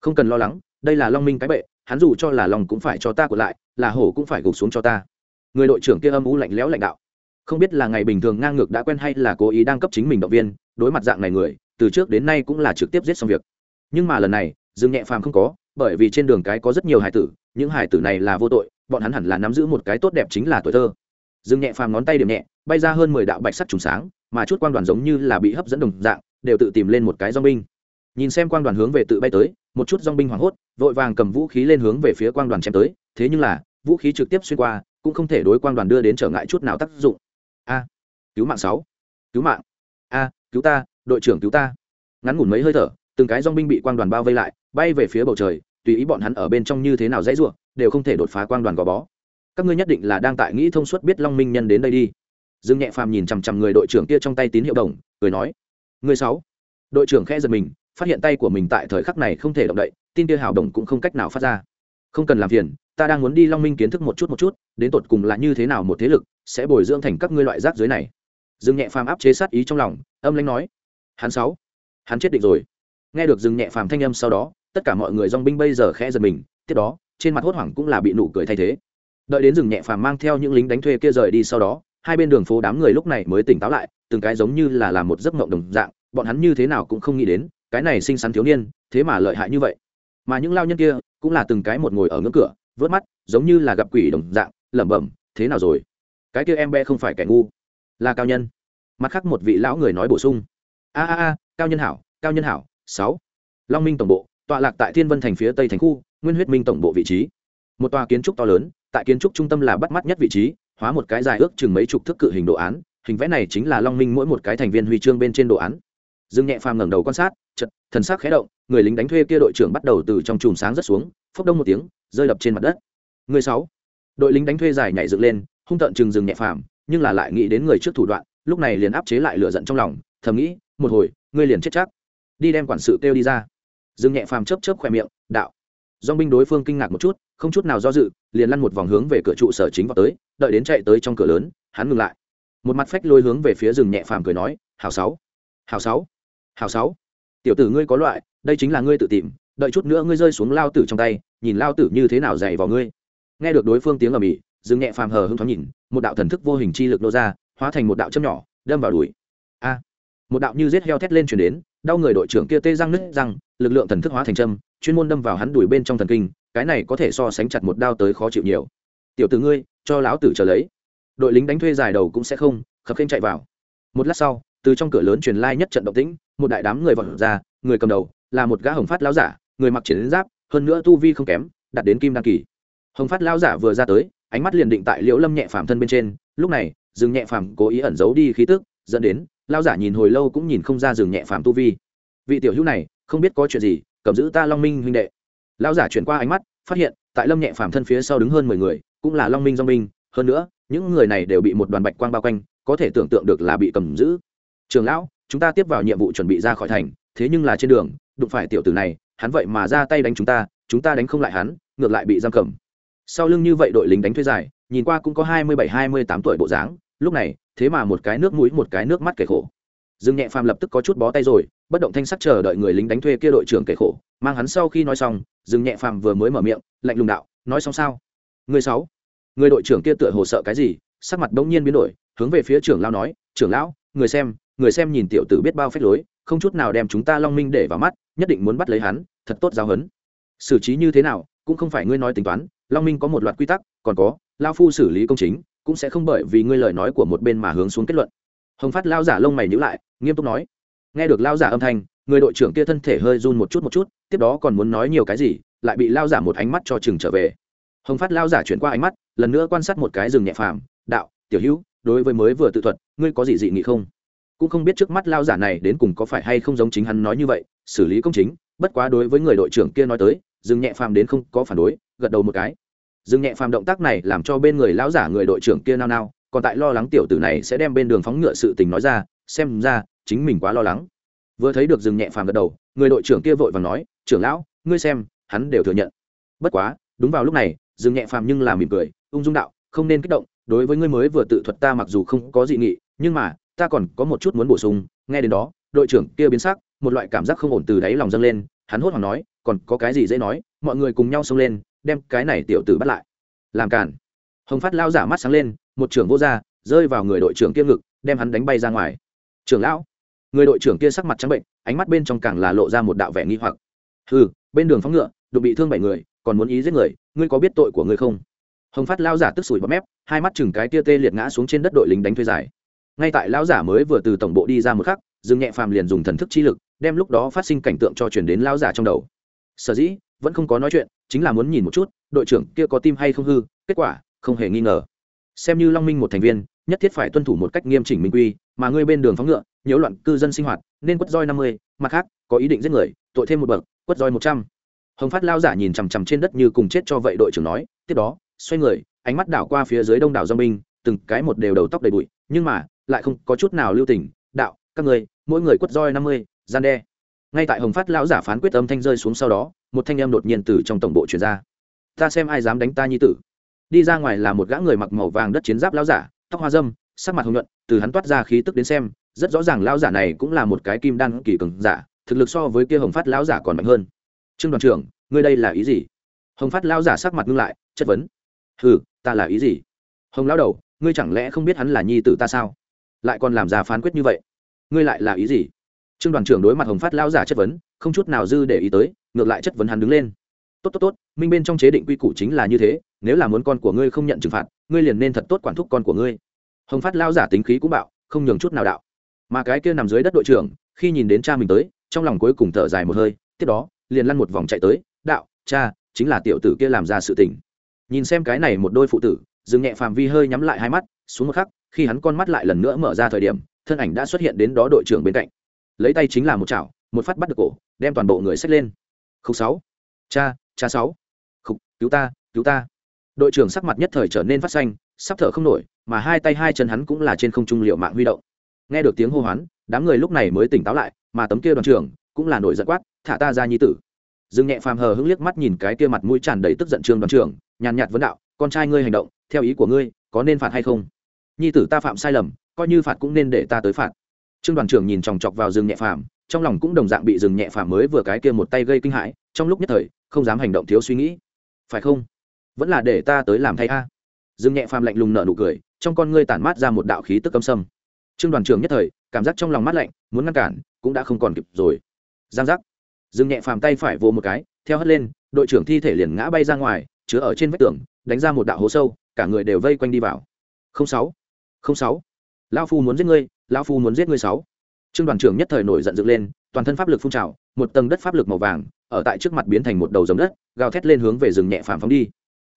Không cần lo lắng, đây là long minh cái bệ, hắn dù cho là lòng cũng phải cho ta của lại, là hổ cũng phải gục xuống cho ta. Người đội trưởng kia âm u lạnh lẽo lãnh đạo không biết là ngày bình thường ngang ngược đã quen hay là cố ý đang cấp chính mình động viên, đối mặt dạng này người, từ trước đến nay cũng là trực tiếp giết xong việc. Nhưng mà lần này, dương nhẹ phàm không có, bởi vì trên đường cái có rất nhiều hải tử, những hải tử này là vô tội, bọn hắn hẳn là nắm giữ một cái tốt đẹp chính là tuổi thơ. Dương nhẹ phàm ngón tay điểm nhẹ, bay ra hơn mười đạo bạch sắc trùng sáng, mà chút quan đoàn giống như là bị hấp dẫn đồng dạng, đều tự tìm lên một cái dong binh. Nhìn xem quan đoàn hướng về tự bay tới, một chút dong binh hoảng hốt, vội vàng cầm vũ khí lên hướng về phía quan đoàn chém tới, thế nhưng là, vũ khí trực tiếp xuyên qua, cũng không thể đối quan đoàn đưa đến trở ngại chút nào tác dụng a. Cứu mạng sáu. Cứu mạng. A, cứu ta, đội trưởng cứu ta. Ngắn ngủn mấy hơi thở, từng cái dong binh bị quang đoàn bao vây lại, bay về phía bầu trời, tùy ý bọn hắn ở bên trong như thế nào dễ ruộng đều không thể đột phá quang đoàn gò bó. Các ngươi nhất định là đang tại nghĩ thông suốt biết long minh nhân đến đây đi. Dương nhẹ phàm nhìn chằm chằm người đội trưởng kia trong tay tín hiệu đồng, cười nói người sáu. Đội trưởng khẽ giật mình, phát hiện tay của mình tại thời khắc này không thể động đậy, tin kia hào đồng cũng không cách nào phát ra. Không cần làm phiền, ta đang muốn đi long minh kiến thức một chút một chút, đến tột cùng là như thế nào một thế lực sẽ bồi dưỡng thành các ngươi loại rác dưới này. Dương nhẹ phàm áp chế sát ý trong lòng, âm lãnh nói. Hắn sáu. Hắn chết định rồi. Nghe được dương nhẹ phàm thanh âm sau đó, tất cả mọi người dong binh bây giờ khẽ giật mình, tiếp đó, trên mặt hốt hoảng cũng là bị nụ cười thay thế. Đợi đến rừng nhẹ phàm mang theo những lính đánh thuê kia rời đi sau đó, hai bên đường phố đám người lúc này mới tỉnh táo lại, từng cái giống như là làm một giấc mộng đồng dạng, bọn hắn như thế nào cũng không nghĩ đến, cái này xinh xắn thiếu niên, thế mà lợi hại như vậy. Mà những lao nhân kia, cũng là từng cái một ngồi ở ngưỡng cửa, vớt mắt, giống như là gặp quỷ đồng dạng, lẩm bẩm, thế nào rồi? Cái kia em bé không phải kẻ ngu, là cao nhân. Mặt khác một vị lão người nói bổ sung. A a a, cao nhân hảo, cao nhân hảo, sáu. Long minh tổng bộ, tọa lạc tại thiên vân thành phía tây thành khu, nguyên huyết minh tổng bộ vị trí. Một tòa kiến trúc to lớn, tại kiến trúc trung tâm là bắt mắt nhất vị trí, hóa một cái dài ước chừng mấy chục thước cự hình đồ án, hình vẽ này chính là long minh mỗi một cái thành viên huy chương bên trên đồ án. Dương nhẹ phàm ngẩng đầu quan sát chật thần sắc khẽ động, người lính đánh thuê kia đội trưởng bắt đầu từ trong chùm sáng rất xuống, phốc đông một tiếng, rơi đập trên mặt đất. Người sáu. Đội lính đánh thuê dài nhảy dựng lên hung tợn chừng dừng nhẹ phàm, nhưng là lại nghĩ đến người trước thủ đoạn, lúc này liền áp chế lại lửa giận trong lòng, thầm nghĩ, một hồi, ngươi liền chết chắc. Đi đem quản sự kêu đi ra. Dừng nhẹ phàm chớp chớp khỏe miệng, đạo. Dong binh đối phương kinh ngạc một chút, không chút nào do dự, liền lăn một vòng hướng về cửa trụ sở chính vào tới, đợi đến chạy tới trong cửa lớn, hắn ngừng lại. Một mặt phách lôi hướng về phía rừng nhẹ phàm cười nói hào sáu hào sáu hào sáu. Tiểu tử ngươi có loại, đây chính là ngươi tự tìm, đợi chút nữa ngươi rơi xuống lao tử trong tay, nhìn lao tử như thế nào dày vào ngươi. Nghe được đối phương tiếng ầm ĩ dừng nhẹ phàm hờ hưng thoáng nhìn, một đạo thần thức vô hình chi lực nô ra, hóa thành một đạo châm nhỏ, đâm vào đùi. A! Một đạo như rết heo thét lên chuyển đến, đau người đội trưởng kia tê răng nứt răng, lực lượng thần thức hóa thành châm, chuyên môn đâm vào hắn đùi bên trong thần kinh, cái này có thể so sánh chặt một đao tới khó chịu nhiều. Tiểu tử ngươi, cho lão tử trở lấy. Đội lính đánh thuê dài đầu cũng sẽ không, khập khênh chạy vào. Một lát sau, từ trong cửa lớn truyền lai nhất trận động tĩnh, một đại đám người vọt ra, người cầm đầu là một gã hồng phát lão giả, người mặc chiến giáp, hơn nữa tu vi không kém đặt đến kim đăng kỳ. Hồng phát lão giả vừa ra tới ánh mắt liền định tại liễu lâm nhẹ phàm thân bên trên, lúc này dừng nhẹ phàm cố ý ẩn giấu đi khí tức, dẫn đến, lão giả nhìn hồi lâu cũng nhìn không ra dừng nhẹ phàm tu vi. Vị tiểu hữu này, không biết có chuyện gì, cầm giữ ta long minh huynh đệ. Lão giả chuyển qua ánh mắt, phát hiện, tại lâm nhẹ phàm thân phía sau đứng hơn mười người, cũng là long minh do minh hơn nữa, những người này đều bị một đoàn bạch quang bao quanh, có thể tưởng tượng được là bị cầm giữ. Trường lão, chúng ta tiếp vào nhiệm vụ chuẩn bị ra khỏi thành, thế nhưng là trên đường, đụng phải tiểu tử này, hắn vậy mà ra tay đánh chúng ta chúng ta đánh không lại hắn, ngược lại bị giam cầm sau lưng như vậy đội lính đánh thuê dài, nhìn qua cũng có hai mươi bảy, hai mươi tám tuổi bộ dáng, lúc này, thế mà một cái nước mũi, một cái nước mắt kể khổ. Dương nhẹ phàm lập tức có chút bó tay rồi, bất động thanh sắc chờ đợi người lính đánh thuê kia đội trưởng kể khổ, mang hắn sau khi nói xong, dương nhẹ phàm vừa mới mở miệng, lạnh lùng đạo, nói xong sao? Người sáu. Người đội trưởng kia tựa hồ sợ cái gì, sắc mặt bỗng nhiên biến đổi, hướng về phía trưởng lão nói, trưởng lão, người xem người xem nhìn tiểu tử biết bao phép lối, không chút nào đem chúng ta long minh để vào mắt, nhất định muốn bắt lấy hắn, thật tốt giáo hấn xử trí như thế nào, cũng không phải ngươi nói tính toán long minh có một loạt quy tắc, còn có, lao phu xử lý công chính, cũng sẽ không bởi vì ngươi lời nói của một bên mà hướng xuống kết luận. Hồng phát lao giả lông mày nhữ lại, nghiêm túc nói, nghe được lao giả âm thanh, người đội trưởng kia thân thể hơi run một chút một chút, tiếp đó còn muốn nói nhiều cái gì, lại bị lao giả một ánh mắt cho chừng trở về. Hồng phát lao giả chuyển qua ánh mắt, lần nữa quan sát một cái rừng nhẹ phàm, đạo, tiểu hữu, đối với mới vừa tự thuật, ngươi có gì dị nghị không? Cũng không biết trước mắt lao giả này đến cùng có phải hay không giống chính hắn nói như vậy, xử lý công chính, bất quá đối với người đội trưởng kia nói tới Dừng nhẹ phàm đến không có phản đối, gật đầu một cái. Dừng nhẹ phàm động tác này làm cho bên người lão giả người đội trưởng kia nao nao, còn tại lo lắng tiểu tử này sẽ đem bên đường phóng ngựa sự tình nói ra, xem ra, chính mình quá lo lắng. Vừa thấy được dừng nhẹ phàm gật đầu, người đội trưởng kia vội và nói, trưởng lão, ngươi xem, hắn đều thừa nhận. Bất quá, đúng vào lúc này, dừng nhẹ phàm nhưng là mỉm cười, ung dung đạo, không nên kích động, đối với ngươi mới vừa tự thuật ta mặc dù không có dị nghị, nhưng mà, ta còn có một chút muốn bổ sung, nghe đến đó, đội trưởng kia biến sắc, một loại cảm giác không ổn từ đáy lòng dâng lên, hắn hốt hoảng nói còn có cái gì dễ nói, mọi người cùng nhau xông lên, đem cái này tiểu tử bắt lại. Làm cản hồng phát lao giả mắt sáng lên, một trưởng vô r rơi vào người đội trưởng kia ngực, đem hắn đánh bay ra ngoài. Trưởng lão, người đội trưởng kia sắc mặt trắng bệnh, ánh mắt bên trong càng là lộ ra một đạo vẻ nghi hoặc. Ừ bên đường phóng ngựa, đụng bị thương bảy người, còn muốn ý giết người, ngươi có biết tội của ngươi không? Hồng phát lao giả tức sủi bọt mép, hai mắt chừng cái tia tê liệt ngã xuống trên đất đội lính đánh thuê dài. Ngay tại lão giả mới vừa từ tổng bộ đi ra một khắc, dương nhẹ phàm liền dùng thần thức chi lực, đem lúc đó phát sinh cảnh tượng cho chuyển đến lão giả trong đầu sở dĩ, vẫn không có nói chuyện, chính là muốn nhìn một chút, đội trưởng kia có tim hay không hư, kết quả, không hề nghi ngờ. Xem như long minh một thành viên, nhất thiết phải tuân thủ một cách nghiêm chỉnh minh quy, mà ngươi bên đường phóng ngựa, nhiễu loạn cư dân sinh hoạt, nên quất roi năm mươi, mặt khác, có ý định giết người, tội thêm một bậc, quất roi một trăm. Hồng phát lao giả nhìn chằm chằm trên đất như cùng chết cho vậy đội trưởng nói, tiếp đó, xoay người, ánh mắt đảo qua phía dưới đông đảo do minh từng cái một đều đầu tóc đầy bụi, nhưng mà, lại không có chút nào lưu tình, đạo, các người mỗi người quất roi năm mươi, gian đe ngay tại hồng phát lão giả phán quyết âm thanh rơi xuống sau đó, một thanh âm đột nhiên từ trong tổng bộ truyền ra. Ta xem ai dám đánh ta nhi tử. Đi ra ngoài là một gã người mặc màu vàng đất chiến giáp lão giả, tóc hoa dâm, sắc mặt hồng nhuận, từ hắn toát ra khí tức đến xem, rất rõ ràng lão giả này cũng là một cái kim đan kỳ cường giả, thực lực so với kia hồng phát lão giả còn mạnh hơn. Trương đoàn trưởng, ngươi đây là ý gì? Hồng phát Lão giả sắc mặt ngưng lại, chất vấn. Ừ ta là ý gì? Hồng Lão đầu, ngươi chẳng lẽ không biết hắn là nhi tử ta sao? Lại còn làm ra phán quyết như vậy. Ngươi lại là ý gì? Trương đoàn trưởng đối mặt hồng phát lao giả chất vấn, không chút nào dư để ý tới, ngược lại chất vấn hắn đứng lên. Tốt tốt tốt, minh bên trong chế định quy củ chính là như thế, nếu là muốn con của ngươi không nhận trừng phạt, ngươi liền nên thật tốt quản thúc con của ngươi. Hồng phát lao giả tính khí cũng bạo, không nhường chút nào đạo. Mà cái kia nằm dưới đất đội trưởng, khi nhìn đến cha mình tới, trong lòng cuối cùng thở dài một hơi, tiếp đó, liền lăn một vòng chạy tới, đạo, cha, chính là tiểu tử kia làm ra sự tình. Nhìn xem cái này một đôi phụ tử dừng nhẹ phàm vi hơi nhắm lại hai mắt, xuống một khắc, khi hắn con mắt lại lần nữa mở ra thời điểm, thân ảnh đã xuất hiện đến đó đội trưởng bên cạnh lấy tay chính là một chảo, một phát bắt được cổ, đem toàn bộ người xách lên. Khúc sáu. Cha cha sáu. Khúc, cứu ta cứu ta. Đội trưởng sắc mặt nhất thời trở nên phát xanh, sắp thở không nổi, mà hai tay hai chân hắn cũng là trên không trung liệu mạng huy động. Nghe được tiếng hô hoán, đám người lúc này mới tỉnh táo lại, mà tấm kia đoàn trưởng cũng là nổi giận quát, thả ta ra nhi tử. Dương nhẹ phàm hờ hững liếc mắt nhìn cái kia mặt mũi tràn đầy tức giận trương đoàn trưởng, nhàn nhạt vấn đạo, con trai ngươi hành động, theo ý của ngươi, có nên phạt hay không? Nhi tử ta phạm sai lầm, coi như phạt cũng nên để ta tới phạt trương đoàn trưởng nhìn chòng chọc vào dương nhẹ phàm, trong lòng cũng đồng dạng bị dương nhẹ phàm mới vừa cái kia một tay gây kinh hãi, trong lúc nhất thời, không dám hành động thiếu suy nghĩ. Phải không? Vẫn là để ta tới làm thay a. Dương nhẹ phàm lạnh lùng nở nụ cười, trong con ngươi tản mát ra một đạo khí tức âm sâm. Trương đoàn trưởng nhất thời, cảm giác trong lòng mát lạnh, muốn ngăn cản, cũng đã không còn kịp rồi. Giang giác. Dương nhẹ phàm tay phải vô một cái, theo hất lên, đội trưởng thi thể liền ngã bay ra ngoài, chứa ở trên vách tường, đánh ra một đạo hố sâu, cả người đều vây quanh đi vào. Không sáu. Không sáu lao phu muốn giết ngươi lao phu muốn giết ngươi sáu. Trương đoàn trưởng nhất thời nổi giận dựng lên, toàn thân pháp lực phun trào, một tầng đất pháp lực màu vàng, ở tại trước mặt biến thành một đầu giống đất, gào thét lên hướng về rừng nhẹ phàm phóng đi.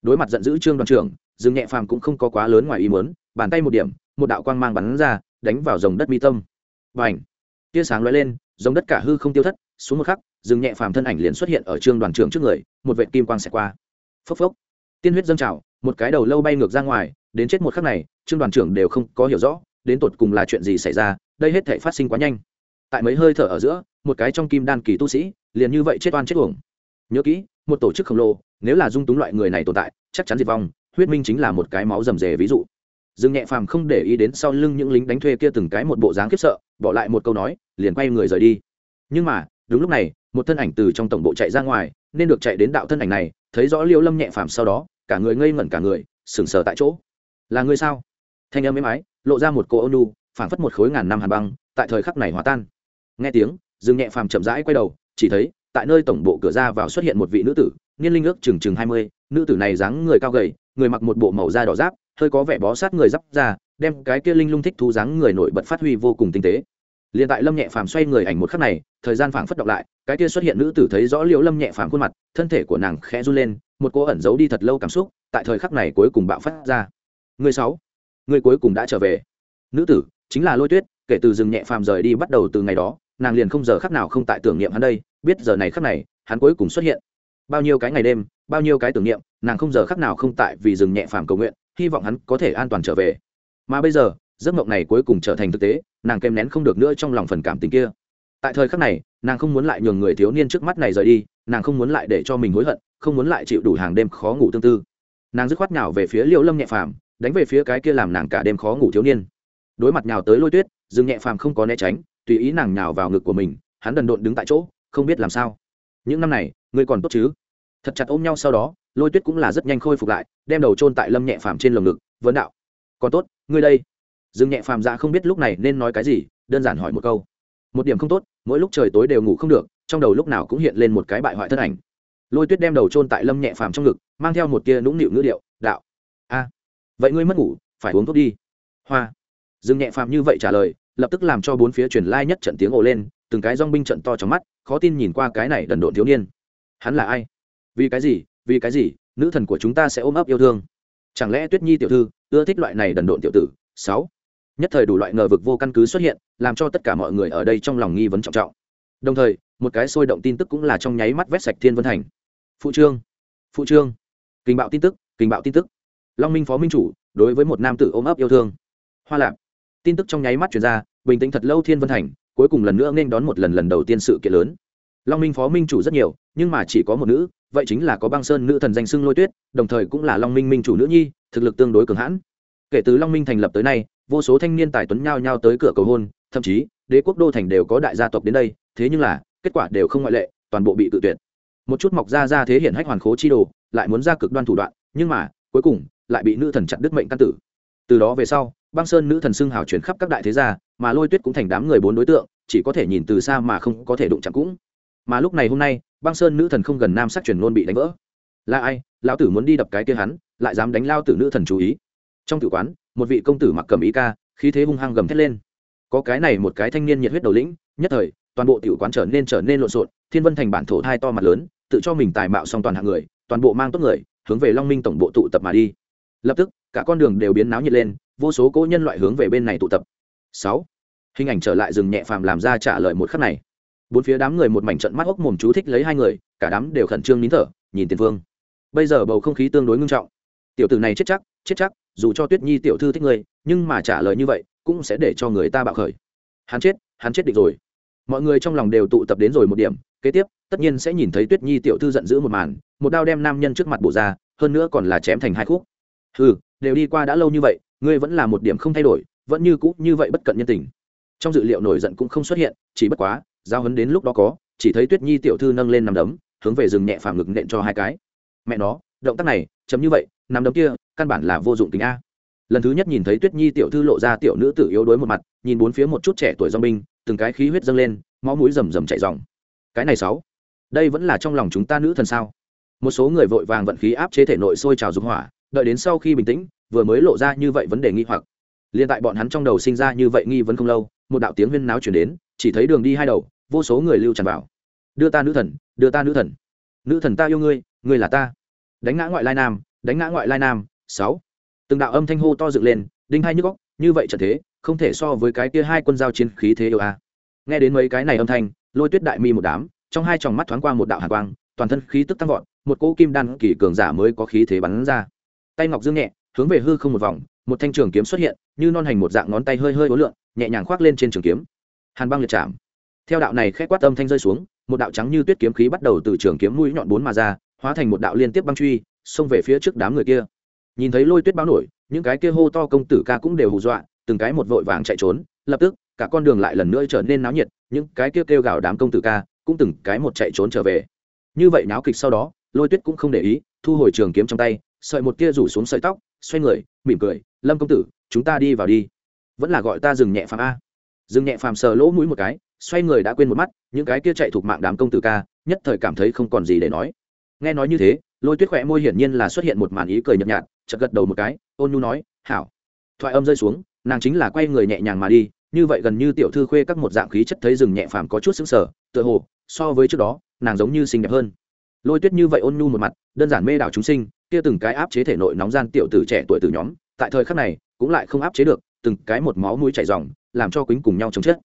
Đối mặt giận dữ trương đoàn trưởng, rừng nhẹ phàm cũng không có quá lớn ngoài ý muốn, bàn tay một điểm, một đạo quang mang bắn ra, đánh vào dòng đất mi tâm. Và ảnh tia sáng lóe lên dòng đất cả hư không tiêu thất, xuống một khắc, rừng nhẹ phàm thân ảnh liền xuất hiện ở trương đoàn trưởng trước người, một vệ kim quang xẹt qua. Phốc phốc! Tiên huyết dâng trào, một cái đầu lâu bay ngược ra ngoài, đến chết một khắc này, trương đoàn trưởng đều không có hiểu rõ đến tột cùng là chuyện gì xảy ra, đây hết thể phát sinh quá nhanh. Tại mấy hơi thở ở giữa, một cái trong kim đan kỳ tu sĩ liền như vậy chết oan chết uổng. Nhớ kỹ, một tổ chức khổng lồ, nếu là dung túng loại người này tồn tại, chắc chắn diệt vong, huyết minh chính là một cái máu rầm rề ví dụ. Dương nhẹ phàm không để ý đến sau lưng những lính đánh thuê kia từng cái một bộ dáng khiếp sợ, bỏ lại một câu nói, liền quay người rời đi. Nhưng mà, đúng lúc này, một thân ảnh từ trong tổng bộ chạy ra ngoài, nên được chạy đến đạo thân ảnh này, thấy rõ liêu lâm nhẹ phàm sau đó, cả người ngây ngẩn cả người, sững sờ tại chỗ. Là người sao? Thanh âm êm ái lộ ra một cô ônu phảng phất một khối ngàn năm hàn băng, tại thời khắc này hòa tan. Nghe tiếng, dương nhẹ phàm chậm rãi quay đầu, chỉ thấy, tại nơi tổng bộ cửa ra vào xuất hiện một vị nữ tử, niên linh ước chừng chừng hai mươi, nữ tử này dáng người cao gầy, người mặc một bộ màu da đỏ giáp, hơi có vẻ bó sát người giáp ra đem cái kia linh lung thích thú dáng người nổi bật phát huy vô cùng tinh tế. Liền tại lâm nhẹ phàm xoay người ảnh một khắc này, thời gian phảng phất động lại, cái kia xuất hiện nữ tử thấy rõ liễu lâm nhẹ phàm khuôn mặt, thân thể của nàng khẽ run lên, một cô ẩn giấu đi thật lâu cảm xúc, tại thời khắc này cuối cùng bạo phát ra. Người sáu người cuối cùng đã trở về. Nữ tử, chính là lôi tuyết, kể từ rừng nhẹ phàm rời đi bắt đầu từ ngày đó, nàng liền không giờ khắc nào không tại tưởng niệm hắn đây, biết giờ này khắc này, hắn cuối cùng xuất hiện. Bao nhiêu cái ngày đêm, bao nhiêu cái tưởng niệm, nàng không giờ khắc nào không tại vì rừng nhẹ phàm cầu nguyện, hy vọng hắn có thể an toàn trở về. Mà bây giờ, giấc mộng này cuối cùng trở thành thực tế, nàng kèm nén không được nữa trong lòng phần cảm tình kia. Tại thời khắc này, nàng không muốn lại nhường người thiếu niên trước mắt này rời đi, nàng không muốn lại để cho mình hối hận, không muốn lại chịu đủ hàng đêm khó ngủ tương tư. Nàng dứt khoát nhào về phía liễu lâm nhẹ phàm đánh về phía cái kia làm nàng cả đêm khó ngủ thiếu niên. Đối mặt nhào tới lôi tuyết, dương nhẹ phàm không có né tránh, tùy ý nàng nhào vào ngực của mình, hắn đần độn đứng tại chỗ, không biết làm sao. Những năm này, ngươi còn tốt chứ? Thật chặt ôm nhau sau đó, lôi tuyết cũng là rất nhanh khôi phục lại, đem đầu trôn tại lâm nhẹ phàm trên lồng ngực vấn đạo, còn tốt, ngươi đây. Dương nhẹ phàm ra không biết lúc này nên nói cái gì, đơn giản hỏi một câu. Một điểm không tốt, mỗi lúc trời tối đều ngủ không được, trong đầu lúc nào cũng hiện lên một cái bại hoại thân ảnh. Lôi tuyết đem đầu trôn tại lâm nhẹ phàm trong ngực, mang theo một tia nũng nịu ngữ điệu, đạo vậy ngươi mất ngủ, phải uống thuốc đi. Hoa. Dương nhẹ phàm như vậy trả lời, lập tức làm cho bốn phía truyền lai nhất trận tiếng ồ lên, từng cái dong binh trận to trong mắt, khó tin nhìn qua cái này đần độn thiếu niên. Hắn là ai? Vì cái gì, vì cái gì, nữ thần của chúng ta sẽ ôm ấp yêu thương? Chẳng lẽ tuyết nhi tiểu thư ưa thích loại này đần độn tiểu tử? Sáu. Nhất thời đủ loại ngờ vực vô căn cứ xuất hiện, làm cho tất cả mọi người ở đây trong lòng nghi vấn trọng trọng. Đồng thời, một cái sôi động tin tức cũng là trong nháy mắt vét sạch thiên vân thành. Phụ trương. Phụ trương. Kinh bạo tin tức, kinh bạo tin tức long minh phó minh chủ, đối với một nam tử ôm ấp yêu thương. Hoa lạp. Tin tức trong nháy mắt chuyển ra, bình tĩnh thật lâu thiên vân thành, cuối cùng lần nữa nên đón một lần lần đầu tiên sự kiện lớn. Long minh phó minh chủ rất nhiều, nhưng mà chỉ có một nữ, vậy chính là có băng sơn nữ thần danh xưng lôi tuyết, đồng thời cũng là long minh minh chủ nữ nhi, thực lực tương đối cường hãn. Kể từ long minh thành lập tới nay, vô số thanh niên tài tuấn nhao nhao tới cửa cầu hôn, thậm chí, đế quốc đô thành đều có đại gia tộc đến đây, thế nhưng là, kết quả đều không ngoại lệ, toàn bộ bị tự tuyệt. Một chút mọc ra ra thế hiện hách hoàn khố chi đồ, lại muốn ra cực đoan thủ đoạn, nhưng mà, cuối cùng lại bị nữ thần chặt đứt mệnh căn tử. Từ đó về sau, băng sơn nữ thần xưng hào chuyển khắp các đại thế gia, mà lôi tuyết cũng thành đám người bốn đối tượng, chỉ có thể nhìn từ xa mà không có thể đụng chạm cũng. Mà lúc này hôm nay, băng sơn nữ thần không gần nam sắc truyền luôn bị đánh vỡ. Là ai? Lão tử muốn đi đập cái kia hắn, lại dám đánh lao tử nữ thần chú ý. Trong tử quán, một vị công tử mặc cầm ý ca, khí thế hung hăng gầm thét lên. Có cái này một cái thanh niên nhiệt huyết đầu lĩnh, nhất thời, toàn bộ tiểu quán trở nên trở nên lộn xộn, thiên vân thành bản thổ thai to mặt lớn, tự cho mình tài mạo song toàn hạng người, toàn bộ mang tốt người, hướng về long minh tổng bộ tụ tập mà đi lập tức, cả con đường đều biến náo nhiệt lên, vô số cỗ nhân loại hướng về bên này tụ tập. Sáu, hình ảnh trở lại rừng nhẹ phàm làm ra trả lời một khắc này. Bốn phía đám người một mảnh trận mắt ốc mồm chú thích lấy hai người, cả đám đều khẩn trương nín thở, nhìn tiền phương bây giờ bầu không khí tương đối ngưng trọng. Tiểu tử này chết chắc chết chắc, dù cho tuyết nhi tiểu thư thích người nhưng mà trả lời như vậy, cũng sẽ để cho người ta bạo khởi. Hắn chết hắn chết định rồi. Mọi người trong lòng đều tụ tập đến rồi một điểm, kế tiếp, tất nhiên sẽ nhìn thấy tuyết nhi tiểu thư giận dữ một màn, một đao đem nam nhân trước mặt bổ ra, hơn nữa còn là chém thành hai khúc ừ đều đi qua đã lâu như vậy, ngươi vẫn là một điểm không thay đổi, vẫn như cũ như vậy bất cận nhân tình. Trong dự liệu nổi giận cũng không xuất hiện, chỉ bất quá, giao hấn đến lúc đó có, chỉ thấy tuyết nhi tiểu thư nâng lên nằm đấm, hướng về rừng nhẹ phàm ngực nện cho hai cái. Mẹ nó, động tác này, chấm như vậy nằm đấm kia, căn bản là vô dụng tính a. Lần thứ nhất nhìn thấy tuyết nhi tiểu thư lộ ra tiểu nữ tử yếu đuối một mặt, nhìn bốn phía một chút trẻ tuổi do binh, từng cái khí huyết dâng lên, máu mũi rầm rầm chạy dòng cái này sáu, đây vẫn là trong lòng chúng ta nữ thần sao? Một số người vội vàng vận khí áp chế thể nội sôi trào dục hỏa đợi đến sau khi bình tĩnh, vừa mới lộ ra như vậy vấn đề nghi hoặc. Liền tại bọn hắn trong đầu sinh ra như vậy nghi vấn không lâu, một đạo tiếng huyên náo chuyển đến, chỉ thấy đường đi hai đầu, vô số người lưu tràn vào. Đưa ta nữ thần, đưa ta nữ thần. Nữ thần ta yêu ngươi ngươi là ta. Đánh ngã ngoại lai nam, đánh ngã ngoại lai nam, sáu. Từng đạo âm thanh hô to dựng lên, đinh hai nhức góc như vậy trở thế, không thể so với cái kia hai quân giao chiến khí thế yêu a. Nghe đến mấy cái này âm thanh, lôi tuyết đại mi một đám, trong hai tròng mắt thoáng qua một đạo hàn quang, toàn thân khí tức tăng vọt, một cỗ kim đan kỳ cường giả mới có khí thế bắn ra tay ngọc dương nhẹ hướng về hư không một vòng một thanh trường kiếm xuất hiện như non hành một dạng ngón tay hơi hơi ối lượn, nhẹ nhàng khoác lên trên trường kiếm. Hàn băng liệt chạm. Theo đạo này khét quát âm thanh rơi xuống một đạo trắng như tuyết kiếm khí bắt đầu từ trường kiếm mũi nhọn bốn mà ra hóa thành một đạo liên tiếp băng truy xông về phía trước đám người kia. Nhìn thấy lôi tuyết báo nổi những cái kia hô to công tử ca cũng đều hù dọa từng cái một vội vàng chạy trốn lập tức cả con đường lại lần nữa trở nên náo nhiệt những cái kia kêu gào đám công tử ca cũng từng cái một chạy trốn trở về. Như vậy náo kịch sau đó lôi tuyết cũng không để ý thu hồi trường kiếm trong tay sợi một tia rủ xuống sợi tóc, xoay người, mỉm cười, lâm công tử, chúng ta đi vào đi. Vẫn là gọi ta dừng nhẹ phàm a. Dừng nhẹ phàm sờ lỗ mũi một cái, xoay người đã quên một mắt, những cái kia chạy thuộc mạng đám công tử ca, nhất thời cảm thấy không còn gì để nói. Nghe nói như thế, lôi tuyết khỏe môi hiển nhiên là xuất hiện một màn ý cười nhợt nhạt, chợt gật đầu một cái, ôn nhu nói, hảo. Thoại âm rơi xuống, nàng chính là quay người nhẹ nhàng mà đi, như vậy gần như tiểu thư khuê các một dạng khí chất thấy rừng nhẹ phàm có chút xứng sở tựa hồ, so với trước đó, nàng giống như xinh đẹp hơn. Lôi tuyết như vậy ôn nhu một mặt, đơn giản mê đảo chúng sinh kia từng cái áp chế thể nội nóng gian tiểu tử trẻ tuổi từ nhóm, tại thời khắc này, cũng lại không áp chế được, từng cái một máu mũi chảy ròng làm cho quýnh cùng nhau chống chết.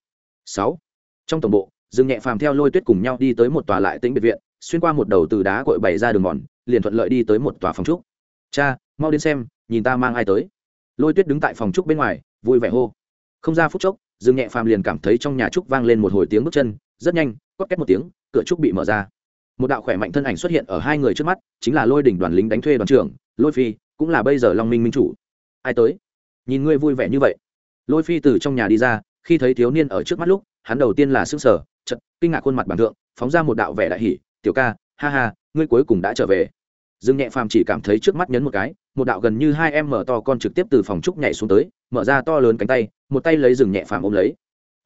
Sáu. Trong tổng bộ, dương nhẹ phàm theo lôi tuyết cùng nhau đi tới một tòa lại tĩnh biệt viện, xuyên qua một đầu từ đá cội bày ra đường mòn, liền thuận lợi đi tới một tòa phòng trúc. Cha, mau đến xem, nhìn ta mang ai tới. Lôi tuyết đứng tại phòng trúc bên ngoài, vui vẻ hô. Không ra phút chốc, dương nhẹ phàm liền cảm thấy trong nhà trúc vang lên một hồi tiếng bước chân, rất nhanh quất két một tiếng, cửa trúc bị mở ra một đạo khỏe mạnh thân ảnh xuất hiện ở hai người trước mắt, chính là lôi đỉnh đoàn lính đánh thuê đoàn trưởng, lôi phi, cũng là bây giờ long minh minh chủ. Ai tới? Nhìn ngươi vui vẻ như vậy. Lôi phi từ trong nhà đi ra, khi thấy thiếu niên ở trước mắt lúc, hắn đầu tiên là s ư n g sở chật kinh ngạc khuôn mặt bằng thượng, phóng ra một đạo vẻ đại hỷ tiểu ca, ha ha, ngươi cuối cùng đã trở về. Dương nhẹ phàm chỉ cảm thấy trước mắt nhấn một cái, một đạo gần như hai em mở to con trực tiếp từ phòng trúc nhảy xuống tới, mở ra to lớn cánh tay, một tay lấy rừng nhẹ phàm ôm lấy.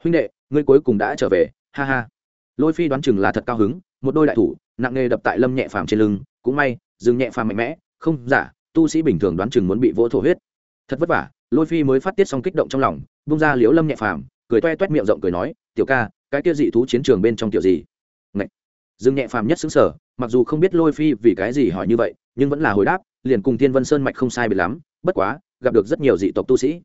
Huynh đệ, ngươi cuối cùng đã trở về, ha ha. Lôi phi đoán chừng là thật cao hứng một đôi đại thủ, nặng nề đập tại lâm nhẹ phàm trên lưng, cũng may, dừng nhẹ phàm mạnh mẽ, không giả tu sĩ bình thường đoán chừng muốn bị vỗ thổ huyết. Thật vất vả, lôi phi mới phát tiết xong kích động trong lòng bung ra liễu lâm nhẹ phàm, cười toe toét miệng rộng cười nói, tiểu ca, cái kia dị thú chiến trường bên trong tiểu gì? Ngậy. dương nhẹ phàm nhất xứng sở, mặc dù không biết lôi phi vì cái gì hỏi như vậy, nhưng vẫn là hồi đáp, liền cùng thiên vân sơn mạch không sai biệt lắm, bất quá, gặp được rất nhiều dị tộc tu sĩ.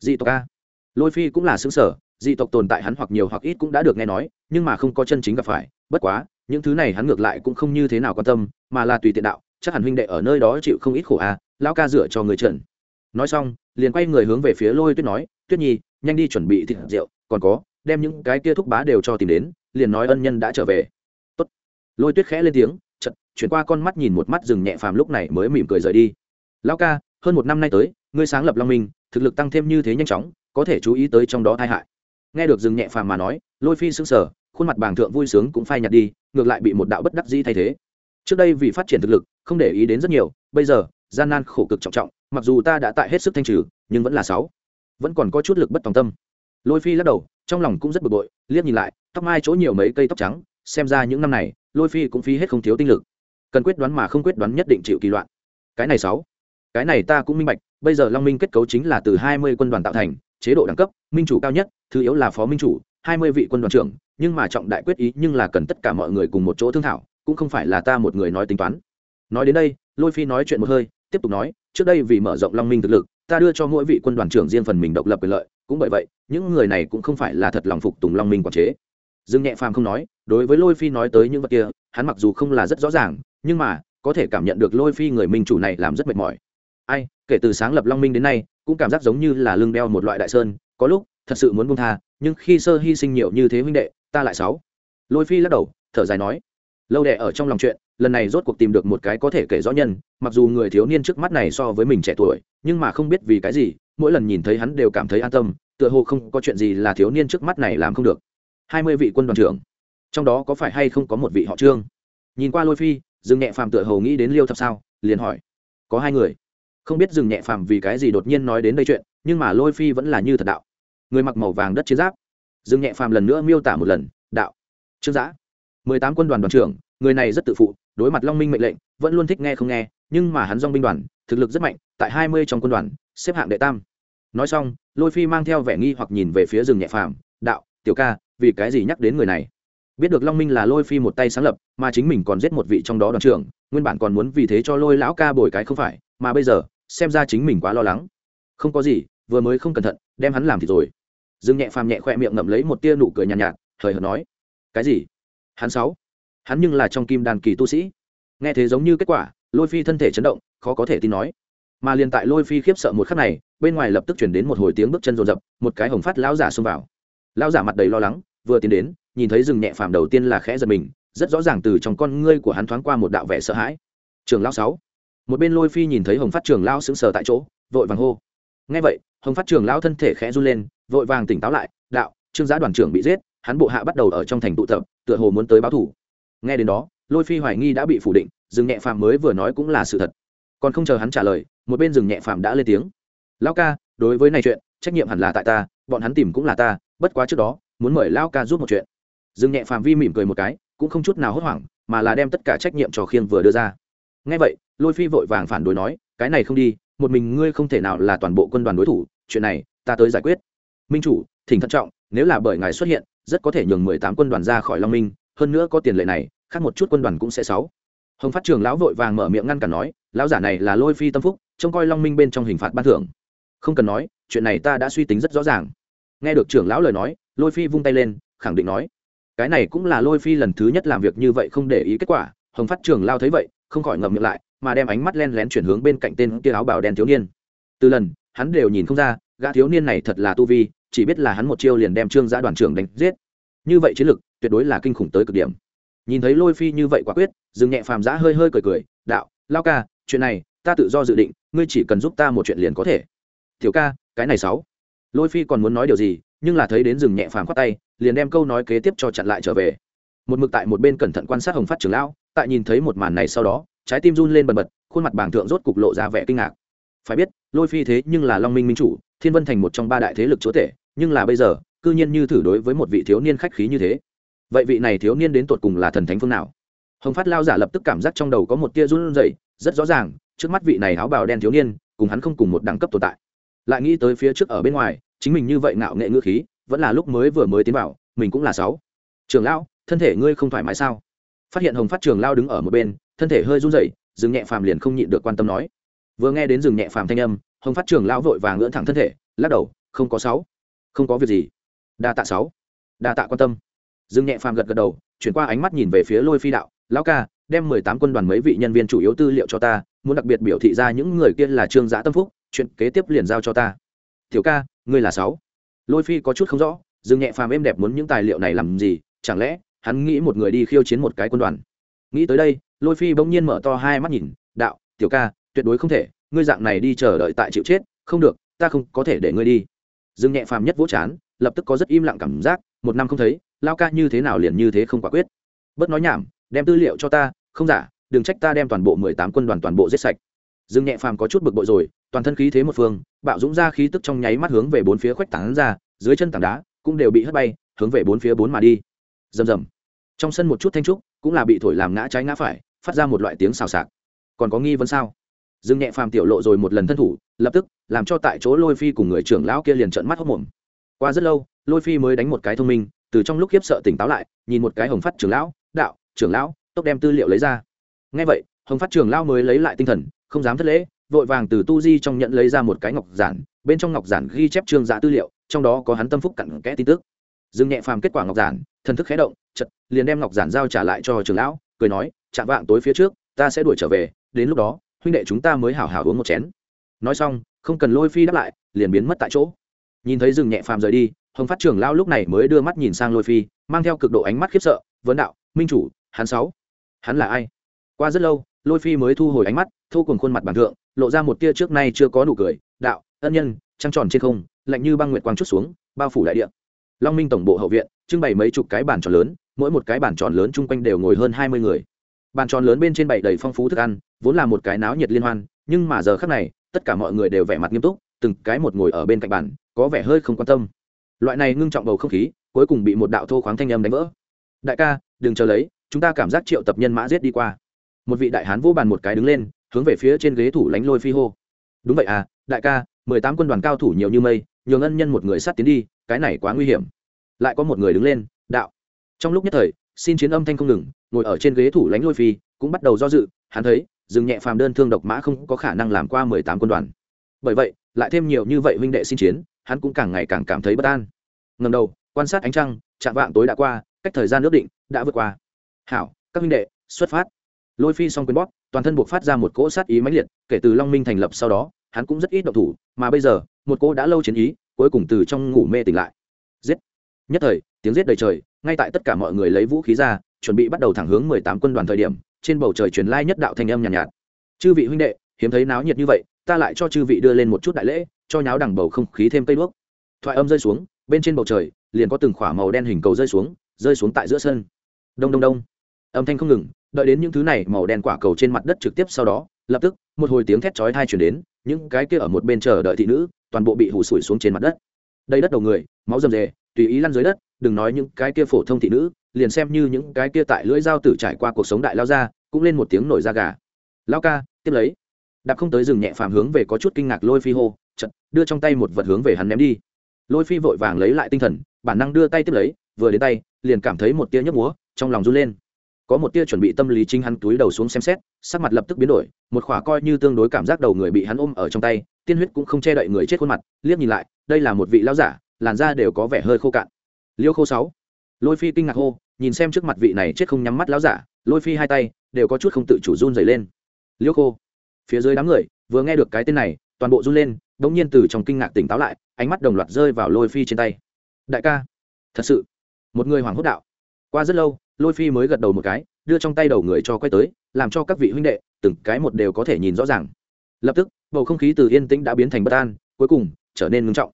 Dị tộc ca lôi phi cũng là xứng sở, dị tộc tồn tại hắn hoặc nhiều hoặc ít cũng đã được nghe nói nhưng mà không có chân chính gặp phải, bất quá, những thứ này hắn ngược lại cũng không như thế nào quan tâm, mà là tùy tiện đạo, chắc hẳn huynh đệ ở nơi đó chịu không ít khổ à? lão ca rửa cho người trần nói xong, liền quay người hướng về phía lôi tuyết nói, tuyết nhi, nhanh đi chuẩn bị thịt rượu, còn có, đem những cái kia thúc bá đều cho tìm đến, liền nói ân nhân đã trở về Tốt. lôi tuyết khẽ lên tiếng chật chuyển qua con mắt nhìn một mắt rừng nhẹ phàm lúc này mới mỉm cười rời đi lão ca, hơn một năm nay tới, ngươi sáng lập long minh, thực lực tăng thêm như thế nhanh chóng, có thể chú ý tới trong đó tai hại nghe được rừng nhẹ phàm mà nói, lôi phi sững sờ khuôn mặt bàng thượng vui sướng cũng phai nhạt đi, ngược lại bị một đạo bất đắc dĩ thay thế. Trước đây vì phát triển thực lực, không để ý đến rất nhiều, bây giờ, gian nan khổ cực trọng trọng, mặc dù ta đã tại hết sức thanh trừ, nhưng vẫn là sáu. Vẫn còn có chút lực bất tòng tâm. Lôi phi lắc đầu, trong lòng cũng rất bực bội, liếc nhìn lại, tóc mai chỗ nhiều mấy cây tóc trắng, xem ra những năm này, lôi phi cũng phí hết không thiếu tinh lực. Cần quyết đoán mà không quyết đoán nhất định chịu kỳ loạn. Cái này sáu. Cái này ta cũng minh bạch, bây giờ long minh kết cấu chính là từ hai mươi quân đoàn tạo thành, chế độ đẳng cấp, minh chủ cao nhất, thứ yếu là phó minh chủ, hai mươi vị quân đoàn trưởng nhưng mà trọng đại quyết ý nhưng là cần tất cả mọi người cùng một chỗ thương thảo, cũng không phải là ta một người nói tính toán. Nói đến đây, lôi phi nói chuyện một hơi, tiếp tục nói, trước đây vì mở rộng long minh thực lực, ta đưa cho mỗi vị quân đoàn trưởng riêng phần mình độc lập quyền lợi, cũng bởi vậy, những người này cũng không phải là thật lòng phục tùng long minh quản chế. Dương nhẹ phàm không nói, đối với lôi phi nói tới những vật kia, hắn mặc dù không là rất rõ ràng, nhưng mà, có thể cảm nhận được lôi phi người minh chủ này làm rất mệt mỏi. Ai, kể từ sáng lập long minh đến nay, cũng cảm giác giống như là lưng đeo một loại đại sơn, có lúc thật sự muốn buông tha, nhưng khi sơ hy sinh nhiều như thế huynh đệ, ta lại sáu. Lôi phi lắc đầu, thở dài nói, lâu đệ ở trong lòng chuyện, lần này rốt cuộc tìm được một cái có thể kể rõ nhân, mặc dù người thiếu niên trước mắt này so với mình trẻ tuổi, nhưng mà không biết vì cái gì, mỗi lần nhìn thấy hắn đều cảm thấy an tâm, tựa hồ không có chuyện gì là thiếu niên trước mắt này làm không được. Hai mươi vị quân đoàn trưởng, trong đó có phải hay không có một vị họ trương? Nhìn qua lôi phi dừng nhẹ phàm tựa hồ nghĩ đến liêu thập sao, liền hỏi, có hai người? Không biết dừng nhẹ phàm vì cái gì đột nhiên nói đến đây chuyện, nhưng mà lôi phi vẫn là như thật đạo người mặc màu vàng đất chiến giáp. Dương nhẹ phàm lần nữa miêu tả một lần, đạo, trương giã, mười tám quân đoàn đoàn trưởng, người này rất tự phụ, đối mặt long minh mệnh lệnh, vẫn luôn thích nghe không nghe, nhưng mà hắn dong binh đoàn, thực lực rất mạnh, tại hai mươi trong quân đoàn, xếp hạng đệ tam. Nói xong, lôi phi mang theo vẻ nghi hoặc nhìn về phía rừng nhẹ phàm, đạo, tiểu ca, vì cái gì nhắc đến người này? Biết được long minh là lôi phi một tay sáng lập, mà chính mình còn giết một vị trong đó đoàn trưởng, nguyên bản còn muốn vì thế cho lôi lão ca bồi cái không phải, mà bây giờ, xem ra chính mình quá lo lắng. Không có gì, vừa mới không cẩn thận, đem hắn làm thì rồi dương nhẹ phàm nhẹ khoe miệng ngậm lấy một tia nụ cười nhàn nhạt, nhạt hời hợt nói cái gì? Hắn sáu? Hắn nhưng là trong kim đàn kỳ tu sĩ. Nghe thế giống như kết quả lôi phi thân thể chấn động khó có thể tin nói. Mà liền tại lôi phi khiếp sợ một khắc này bên ngoài lập tức chuyển đến một hồi tiếng bước chân rồn rập một cái hồng phát lão giả xông vào. Lão giả mặt đầy lo lắng vừa tiến đến nhìn thấy rừng nhẹ phàm đầu tiên là khẽ giật mình rất rõ ràng từ trong con ngươi của hắn thoáng qua một đạo vẻ sợ hãi. Trường lão sáu. Một bên lôi phi nhìn thấy hồng phát trường lão sững sờ tại chỗ vội vàng hô. Nghe vậy hồng phát trường lão thân thể khẽ run lên vội vàng tỉnh táo lại, đạo, trương giá đoàn trưởng bị giết, hắn bộ hạ bắt đầu ở trong thành tụ tập, tựa hồ muốn tới báo thủ nghe đến đó, lôi phi hoài nghi đã bị phủ định rừng nhẹ phàm mới vừa nói cũng là sự thật. Còn không chờ hắn trả lời, một bên rừng nhẹ phàm đã lên tiếng. Lão ca, đối với này chuyện, trách nhiệm hẳn là tại ta, bọn hắn tìm cũng là ta, bất quá trước đó, muốn mời lão ca giúp một chuyện. Rừng nhẹ phàm vi mỉm cười một cái, cũng không chút nào hốt hoảng, mà là đem tất cả trách nhiệm cho khiêng vừa đưa ra. Ngay vậy, lôi phi vội vàng phản đối nói, cái này không đi, một mình ngươi không thể nào là toàn bộ quân đoàn đối thủ, chuyện này, ta tới giải quyết minh chủ, thỉnh thận trọng, nếu là bởi ngài xuất hiện, rất có thể nhường mười tám quân đoàn ra khỏi long minh, hơn nữa có tiền lệ này, khác một chút quân đoàn cũng sẽ sáu. Hồng phát trường lão vội vàng mở miệng ngăn cản nói, lão giả này là lôi phi tâm phúc, trông coi long minh bên trong hình phạt ban thưởng. Không cần nói, chuyện này ta đã suy tính rất rõ ràng. Nghe được trưởng lão lời nói, lôi phi vung tay lên, khẳng định nói, cái này cũng là lôi phi lần thứ nhất làm việc như vậy không để ý kết quả. Hồng phát trường lao thấy vậy, không khỏi ngậm miệng lại, mà đem ánh mắt len lén chuyển hướng bên cạnh tên kia áo bảo đen thiếu niên. Từ lần, hắn đều nhìn không ra gã thiếu niên này thật là tu vi, chỉ biết là hắn một chiêu liền đem trương giã đoàn trưởng đánh giết. Như vậy chiến lực, tuyệt đối là kinh khủng tới cực điểm. Nhìn thấy lôi phi như vậy quả quyết dừng nhẹ phàm giã hơi hơi cười cười, đạo, lao ca, chuyện này ta tự do dự định, ngươi chỉ cần giúp ta một chuyện liền có thể. Tiểu ca, cái này sáu. Lôi phi còn muốn nói điều gì, nhưng là thấy đến rừng nhẹ phàm khoát tay, liền đem câu nói kế tiếp cho chặn lại trở về. Một mực tại một bên cẩn thận quan sát hồng phát trưởng lão, tại nhìn thấy một màn này sau đó, trái tim run lên bần bật, khuôn mặt bảng thượng rốt cục lộ ra vẻ kinh ngạc. Phải biết, lôi phi thế nhưng là long minh minh chủ thiên vân thành một trong ba đại thế lực chúa tể, nhưng là bây giờ, cư nhiên như thử đối với một vị thiếu niên khách khí như thế. Vậy vị này thiếu niên đến tột cùng là thần thánh phương nào? Hồng phát lao giả lập tức cảm giác trong đầu có một tia run rẩy, rất rõ ràng, trước mắt vị này áo bào đen thiếu niên, cùng hắn không cùng một đẳng cấp tồn tại. Lại nghĩ tới phía trước ở bên ngoài, chính mình như vậy ngạo nghệ ngữ khí, vẫn là lúc mới vừa mới tiến vào, mình cũng là sáu. Trường lão, thân thể ngươi không thoải mái sao? Phát hiện hồng phát trường lao đứng ở một bên, thân thể hơi run rẩy, dừng nhẹ phàm liền không nhịn được quan tâm nói. Vừa nghe đến dừng nhẹ phàm thanh âm hồng phát trường lão vội vàng ngưỡng thẳng thân thể, lắc đầu, không có sáu, không có việc gì. Đa tạ sáu, đa tạ quan tâm. Dương nhẹ phàm gật gật đầu, chuyển qua ánh mắt nhìn về phía lôi phi đạo, lão ca, đem mười tám quân đoàn mấy vị nhân viên chủ yếu tư liệu cho ta, muốn đặc biệt biểu thị ra những người kia là trương giã tâm phúc, chuyện kế tiếp liền giao cho ta. Tiểu ca, ngươi là sáu. Lôi phi có chút không rõ, dương nhẹ phàm êm đẹp muốn những tài liệu này làm gì, chẳng lẽ hắn nghĩ một người đi khiêu chiến một cái quân đoàn? Nghĩ tới đây, lôi phi bỗng nhiên mở to hai mắt nhìn, đạo, tiểu ca, tuyệt đối không thể ngươi dạng này đi chờ đợi tại chịu chết, không được, ta không có thể để ngươi đi. Dương nhẹ phàm nhất vỗ chán, lập tức có rất im lặng cảm giác, một năm không thấy, lao ca như thế nào liền như thế không quả quyết. Bớt nói nhảm, đem tư liệu cho ta, không giả, đừng trách ta đem toàn bộ mười tám quân đoàn toàn bộ giết sạch. Dương nhẹ phàm có chút bực bội rồi, toàn thân khí thế một phương, bạo dũng ra khí tức trong nháy mắt hướng về bốn phía khoách tảng ra, dưới chân tảng đá cũng đều bị hất bay, hướng về bốn phía bốn mà đi. Rầm rầm. Trong sân một chút thanh trúc cũng là bị thổi làm ngã trái ngã phải, phát ra một loại tiếng xào xạc. Còn có nghi vấn sao? Dương nhẹ phàm tiểu lộ rồi một lần thân thủ, lập tức, làm cho tại chỗ lôi phi cùng người trưởng lão kia liền trợn mắt hốc mồm. Qua rất lâu, lôi phi mới đánh một cái thông minh, từ trong lúc khiếp sợ tỉnh táo lại, nhìn một cái hồng phát trưởng lão, đạo, trưởng lão, tốc đem tư liệu lấy ra. Ngay vậy, hồng phát trưởng lão mới lấy lại tinh thần, không dám thất lễ, vội vàng từ tu di trong nhận lấy ra một cái ngọc giản, bên trong ngọc giản ghi chép trương giả tư liệu, trong đó có hắn tâm phúc cặn kẽ tin tức. Dương nhẹ phàm kết quả ngọc giản, thần thức khé động chật liền đem ngọc giản giao trả lại cho trưởng lão, cười nói, chạm vạng tối phía trước, ta sẽ đuổi trở về, đến lúc đó huynh đệ chúng ta mới hảo hảo uống một chén. Nói xong, không cần lôi phi đáp lại, liền biến mất tại chỗ. Nhìn thấy rừng nhẹ phàm rời đi, hồng phát trưởng lao lúc này mới đưa mắt nhìn sang lôi phi, mang theo cực độ ánh mắt khiếp sợ, vấn đạo, minh chủ, hắn sáu, hắn là ai? Qua rất lâu, lôi phi mới thu hồi ánh mắt, thu cùng khuôn mặt bản thượng, lộ ra một tia trước nay chưa có nụ cười, đạo, ân nhân, trăng tròn trên không, lạnh như băng nguyệt quang chút xuống, bao phủ đại địa. Long minh tổng bộ hậu viện, trưng bày mấy chục cái bàn tròn lớn, mỗi một cái bàn tròn lớn chung quanh đều ngồi hơn hai mươi người bàn tròn lớn bên trên bảy đầy phong phú thức ăn, vốn là một cái náo nhiệt liên hoan, nhưng mà giờ khác này, tất cả mọi người đều vẻ mặt nghiêm túc, từng cái một ngồi ở bên cạnh bàn, có vẻ hơi không quan tâm. Loại này ngưng trọng bầu không khí, cuối cùng bị một đạo thô khoáng thanh âm đánh vỡ. Đại ca, đừng chờ lấy, chúng ta cảm giác triệu tập nhân mã giết đi qua. Một vị đại hán vô bàn một cái đứng lên, hướng về phía trên ghế thủ lánh lôi phi hô. Đúng vậy à đại ca, mười tám quân đoàn cao thủ nhiều như mây, nhường ân nhân một người sát tiến đi, cái này quá nguy hiểm. Lại có một người đứng lên, đạo. Trong lúc nhất thời xin chiến âm thanh không ngừng, ngồi ở trên ghế thủ lãnh lôi phi, cũng bắt đầu do dự, hắn thấy, dừng nhẹ phàm đơn thương độc mã không có khả năng làm qua mười tám quân đoàn. Bởi vậy, lại thêm nhiều như vậy huynh đệ xin chiến, hắn cũng càng ngày càng cảm thấy bất an. Ngầm đầu, quan sát ánh trăng, chạm vạng tối đã qua, cách thời gian ước định đã vượt qua. Hảo, các huynh đệ, xuất phát. Lôi phi xong quyên bóp, toàn thân buộc phát ra một cỗ sát ý mãnh liệt, kể từ long minh thành lập sau đó, hắn cũng rất ít độc thủ, mà bây giờ, một cỗ đã lâu chiến ý, cuối cùng từ trong ngủ mê tỉnh lại. Giết! Nhất thời, tiếng giết đầy trời ngay tại tất cả mọi người lấy vũ khí ra chuẩn bị bắt đầu thẳng hướng mười tám quân đoàn thời điểm trên bầu trời truyền lai nhất đạo thanh âm nhàn nhạt, nhạt. Chư vị huynh đệ hiếm thấy náo nhiệt như vậy ta lại cho chư vị đưa lên một chút đại lễ cho nháo đằng bầu không khí thêm cây đuốc. Thoại âm rơi xuống bên trên bầu trời liền có từng khỏa màu đen hình cầu rơi xuống rơi xuống tại giữa sân. Đông đông đông. Âm thanh không ngừng đợi đến những thứ này màu đen quả cầu trên mặt đất trực tiếp sau đó lập tức một hồi tiếng thét chói tai chuyển đến những cái kia ở một bên chờ đợi thị nữ toàn bộ bị hủ sủi xuống trên mặt đất. Đây đất đầu người máu rầm rề tùy ý lăn dưới đất đừng nói những cái kia phổ thông thị nữ, liền xem như những cái kia tại lưỡi dao tử trải qua cuộc sống đại lao ra, cũng lên một tiếng nổi da gà. Lao ca, tiếp lấy. Đạp không tới rừng nhẹ phàm hướng về có chút kinh ngạc lôi phi hô chật đưa trong tay một vật hướng về hắn ném đi. Lôi phi vội vàng lấy lại tinh thần, bản năng đưa tay tiếp lấy, vừa đến tay, liền cảm thấy một tia nhấp múa, trong lòng run lên. Có một tia chuẩn bị tâm lý chính hắn túi đầu xuống xem xét, sắc mặt lập tức biến đổi, một khỏa coi như tương đối cảm giác đầu người bị hắn ôm ở trong tay, tiên huyết cũng không che đậy người chết khuôn mặt, liếc nhìn lại, đây là một vị lão giả, làn da đều có vẻ hơi khô cạn liêu khô sáu. Lôi phi kinh ngạc hô, nhìn xem trước mặt vị này chết không nhắm mắt lão giả, lôi phi hai tay đều có chút không tự chủ run dày lên. Liêu khô, phía dưới đám người vừa nghe được cái tên này, toàn bộ run lên đ ỗ n g nhiên từ trong kinh ngạc tỉnh táo lại, ánh mắt đồng loạt rơi vào lôi phi trên tay. Đại ca, thật sự, một người hoàng hốt đạo. Qua rất lâu, lôi phi mới gật đầu một cái, đưa trong tay đầu người cho quay tới, làm cho các vị huynh đệ, từng cái một đều có thể nhìn rõ ràng. Lập tức, bầu không khí từ yên tĩnh đã biến thành bất an, cuối cùng trở nên ngưng trọng.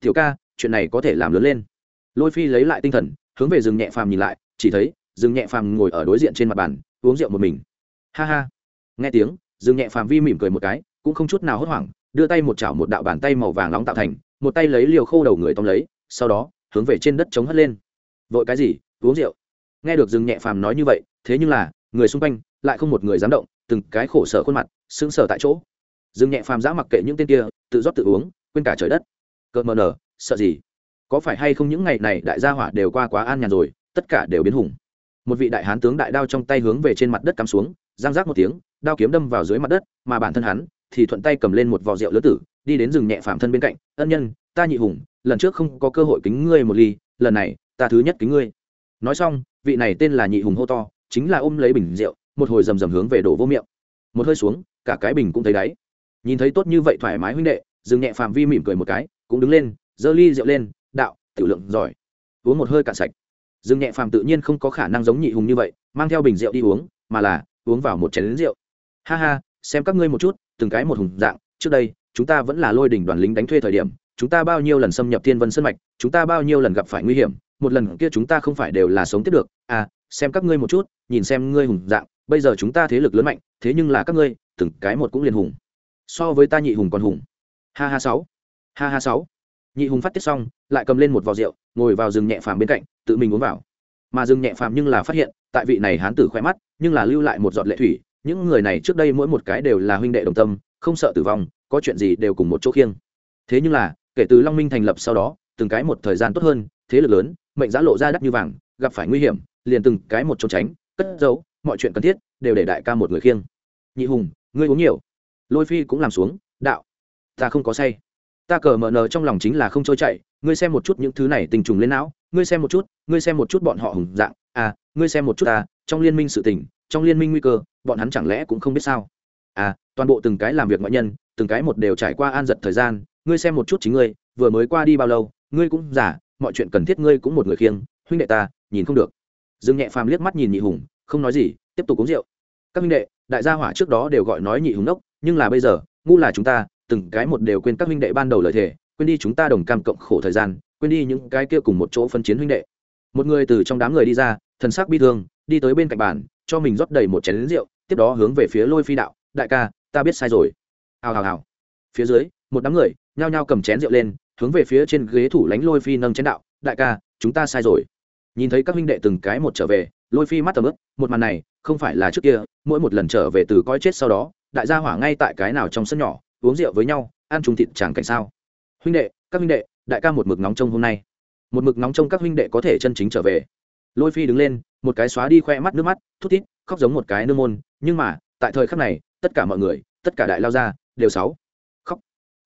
Tiểu ca, chuyện này có thể làm lớn lên lôi phi lấy lại tinh thần, hướng về rừng nhẹ phàm nhìn lại, chỉ thấy, rừng nhẹ phàm ngồi ở đối diện trên mặt bàn, uống rượu một mình. Ha ha. Nghe tiếng, rừng nhẹ phàm vi mỉm cười một cái, cũng không chút nào hốt hoảng, đưa tay một chảo một đạo bàn tay màu vàng nóng tạo thành, một tay lấy liều khô đầu người tóm lấy, sau đó, hướng về trên đất chống hất lên. Vội cái gì, uống rượu? Nghe được rừng nhẹ phàm nói như vậy, thế nhưng là, người xung quanh, lại không một người dám động, từng cái khổ sở khuôn mặt, sững sờ tại chỗ. Rừng nhẹ phàm giã mặc kệ những tên kia, tự rót tự uống, quên cả trời đất. Cợt mờ nở, sợ gì? Có phải hay không những ngày này đại gia hỏa đều qua quá an nhàn rồi, tất cả đều biến hùng. Một vị đại hán tướng đại đao trong tay hướng về trên mặt đất cắm xuống, giang giác một tiếng, đao kiếm đâm vào dưới mặt đất, mà bản thân hắn thì thuận tay cầm lên một vò rượu lứa tử, đi đến rừng nhẹ phạm thân bên cạnh, ân nhân, ta nhị hùng, lần trước không có cơ hội kính ngươi một ly, lần này ta thứ nhất kính ngươi. Nói xong, vị này tên là nhị hùng hô to, chính là ôm lấy bình rượu, một hồi rầm rầm hướng về đổ vô miệng. Một hơi xuống, cả cái bình cũng thấy đáy. Nhìn thấy tốt như vậy thoải mái huynh đệ, rừng nhẹ phạm vi mỉm cười một cái, cũng đứng lên, giơ ly rượu lên đạo, tiểu lượng giỏi. Uống một hơi cạn sạch. Dương nhẹ phàm tự nhiên không có khả năng giống nhị hùng như vậy, mang theo bình rượu đi uống, mà là uống vào một chén lính rượu. Ha ha, xem các ngươi một chút, từng cái một hùng dạng, trước đây, chúng ta vẫn là lôi đỉnh đoàn lính đánh thuê thời điểm, chúng ta bao nhiêu lần xâm nhập thiên vân sân mạch, chúng ta bao nhiêu lần gặp phải nguy hiểm, một lần kia chúng ta không phải đều là sống tiếp được. À xem các ngươi một chút, nhìn xem ngươi hùng dạng, bây giờ chúng ta thế lực lớn mạnh, thế nhưng là các ngươi, từng cái một cũng liền hùng. So với ta nhị hùng còn hùng. Ha ha sáu. Ha ha sáu nhị hùng phát tiết xong, lại cầm lên một vò rượu, ngồi vào rừng nhẹ phàm bên cạnh, tự mình uống vào. Mà rừng nhẹ phàm nhưng là phát hiện, tại vị này hán tử khoe mắt, nhưng là lưu lại một giọt lệ thủy, những người này trước đây mỗi một cái đều là huynh đệ đồng tâm, không sợ tử vong, có chuyện gì đều cùng một chỗ khiêng. Thế nhưng là, kể từ long minh thành lập sau đó, từng cái một thời gian tốt hơn, thế lực lớn, mệnh giá lộ ra đắt như vàng, gặp phải nguy hiểm, liền từng cái một trốn tránh, cất giấu, mọi chuyện cần thiết, đều để đại ca một người khiêng. Nhị hùng, ngươi uống nhiều. Lôi phi cũng làm xuống, đạo, ta không có say ta cờ mờ nờ trong lòng chính là không trôi chạy ngươi xem một chút những thứ này tình trùng lên não, ngươi xem một chút, ngươi xem một chút bọn họ hùng dạng à ngươi xem một chút ta, trong liên minh sự tình, trong liên minh nguy cơ, bọn hắn chẳng lẽ cũng không biết sao? À toàn bộ từng cái làm việc ngoại nhân, từng cái một đều trải qua an giật thời gian, ngươi xem một chút chính ngươi, vừa mới qua đi bao lâu, ngươi cũng giả mọi chuyện cần thiết ngươi cũng một người khiêng, huynh đệ ta, nhìn không được. Dương nhẹ phàm liếc mắt nhìn nhị hùng, không nói gì, tiếp tục uống rượu. Các huynh đệ, đại gia hỏa trước đó đều gọi nói nhị hùng đốc, nhưng là bây giờ, ngu là chúng ta từng cái một đều quên các huynh đệ ban đầu lời thề, quên đi chúng ta đồng cam cộng khổ thời gian, quên đi những cái kia cùng một chỗ phân chiến huynh đệ. Một người từ trong đám người đi ra, thần sắc bi thương, đi tới bên cạnh bàn, cho mình rót đầy một chén lính rượu, tiếp đó hướng về phía lôi phi đạo, đại ca, ta biết sai rồi. Hào hào hào. Phía dưới, một đám người nhao nhao cầm chén rượu lên, hướng về phía trên ghế thủ lánh lôi phi nâng chén đạo, đại ca, chúng ta sai rồi. Nhìn thấy các huynh đệ từng cái một trở về, lôi phi mắt tầm ướp một màn này không phải là trước kia, mỗi một lần trở về từ coi chết sau đó, đại gia hỏa ngay tại cái nào trong sân nhỏ uống rượu với nhau, ăn chung thịt chẳng cảnh sao. Huynh đệ, các huynh đệ, đại ca một mực nóng trông hôm nay. Một mực nóng trông các huynh đệ có thể chân chính trở về. Lôi phi đứng lên, một cái xóa đi khoe mắt nước mắt, thút thít, khóc giống một cái nương môn. Nhưng mà, tại thời khắc này, tất cả mọi người, tất cả đại lao ra, đều sáu khóc.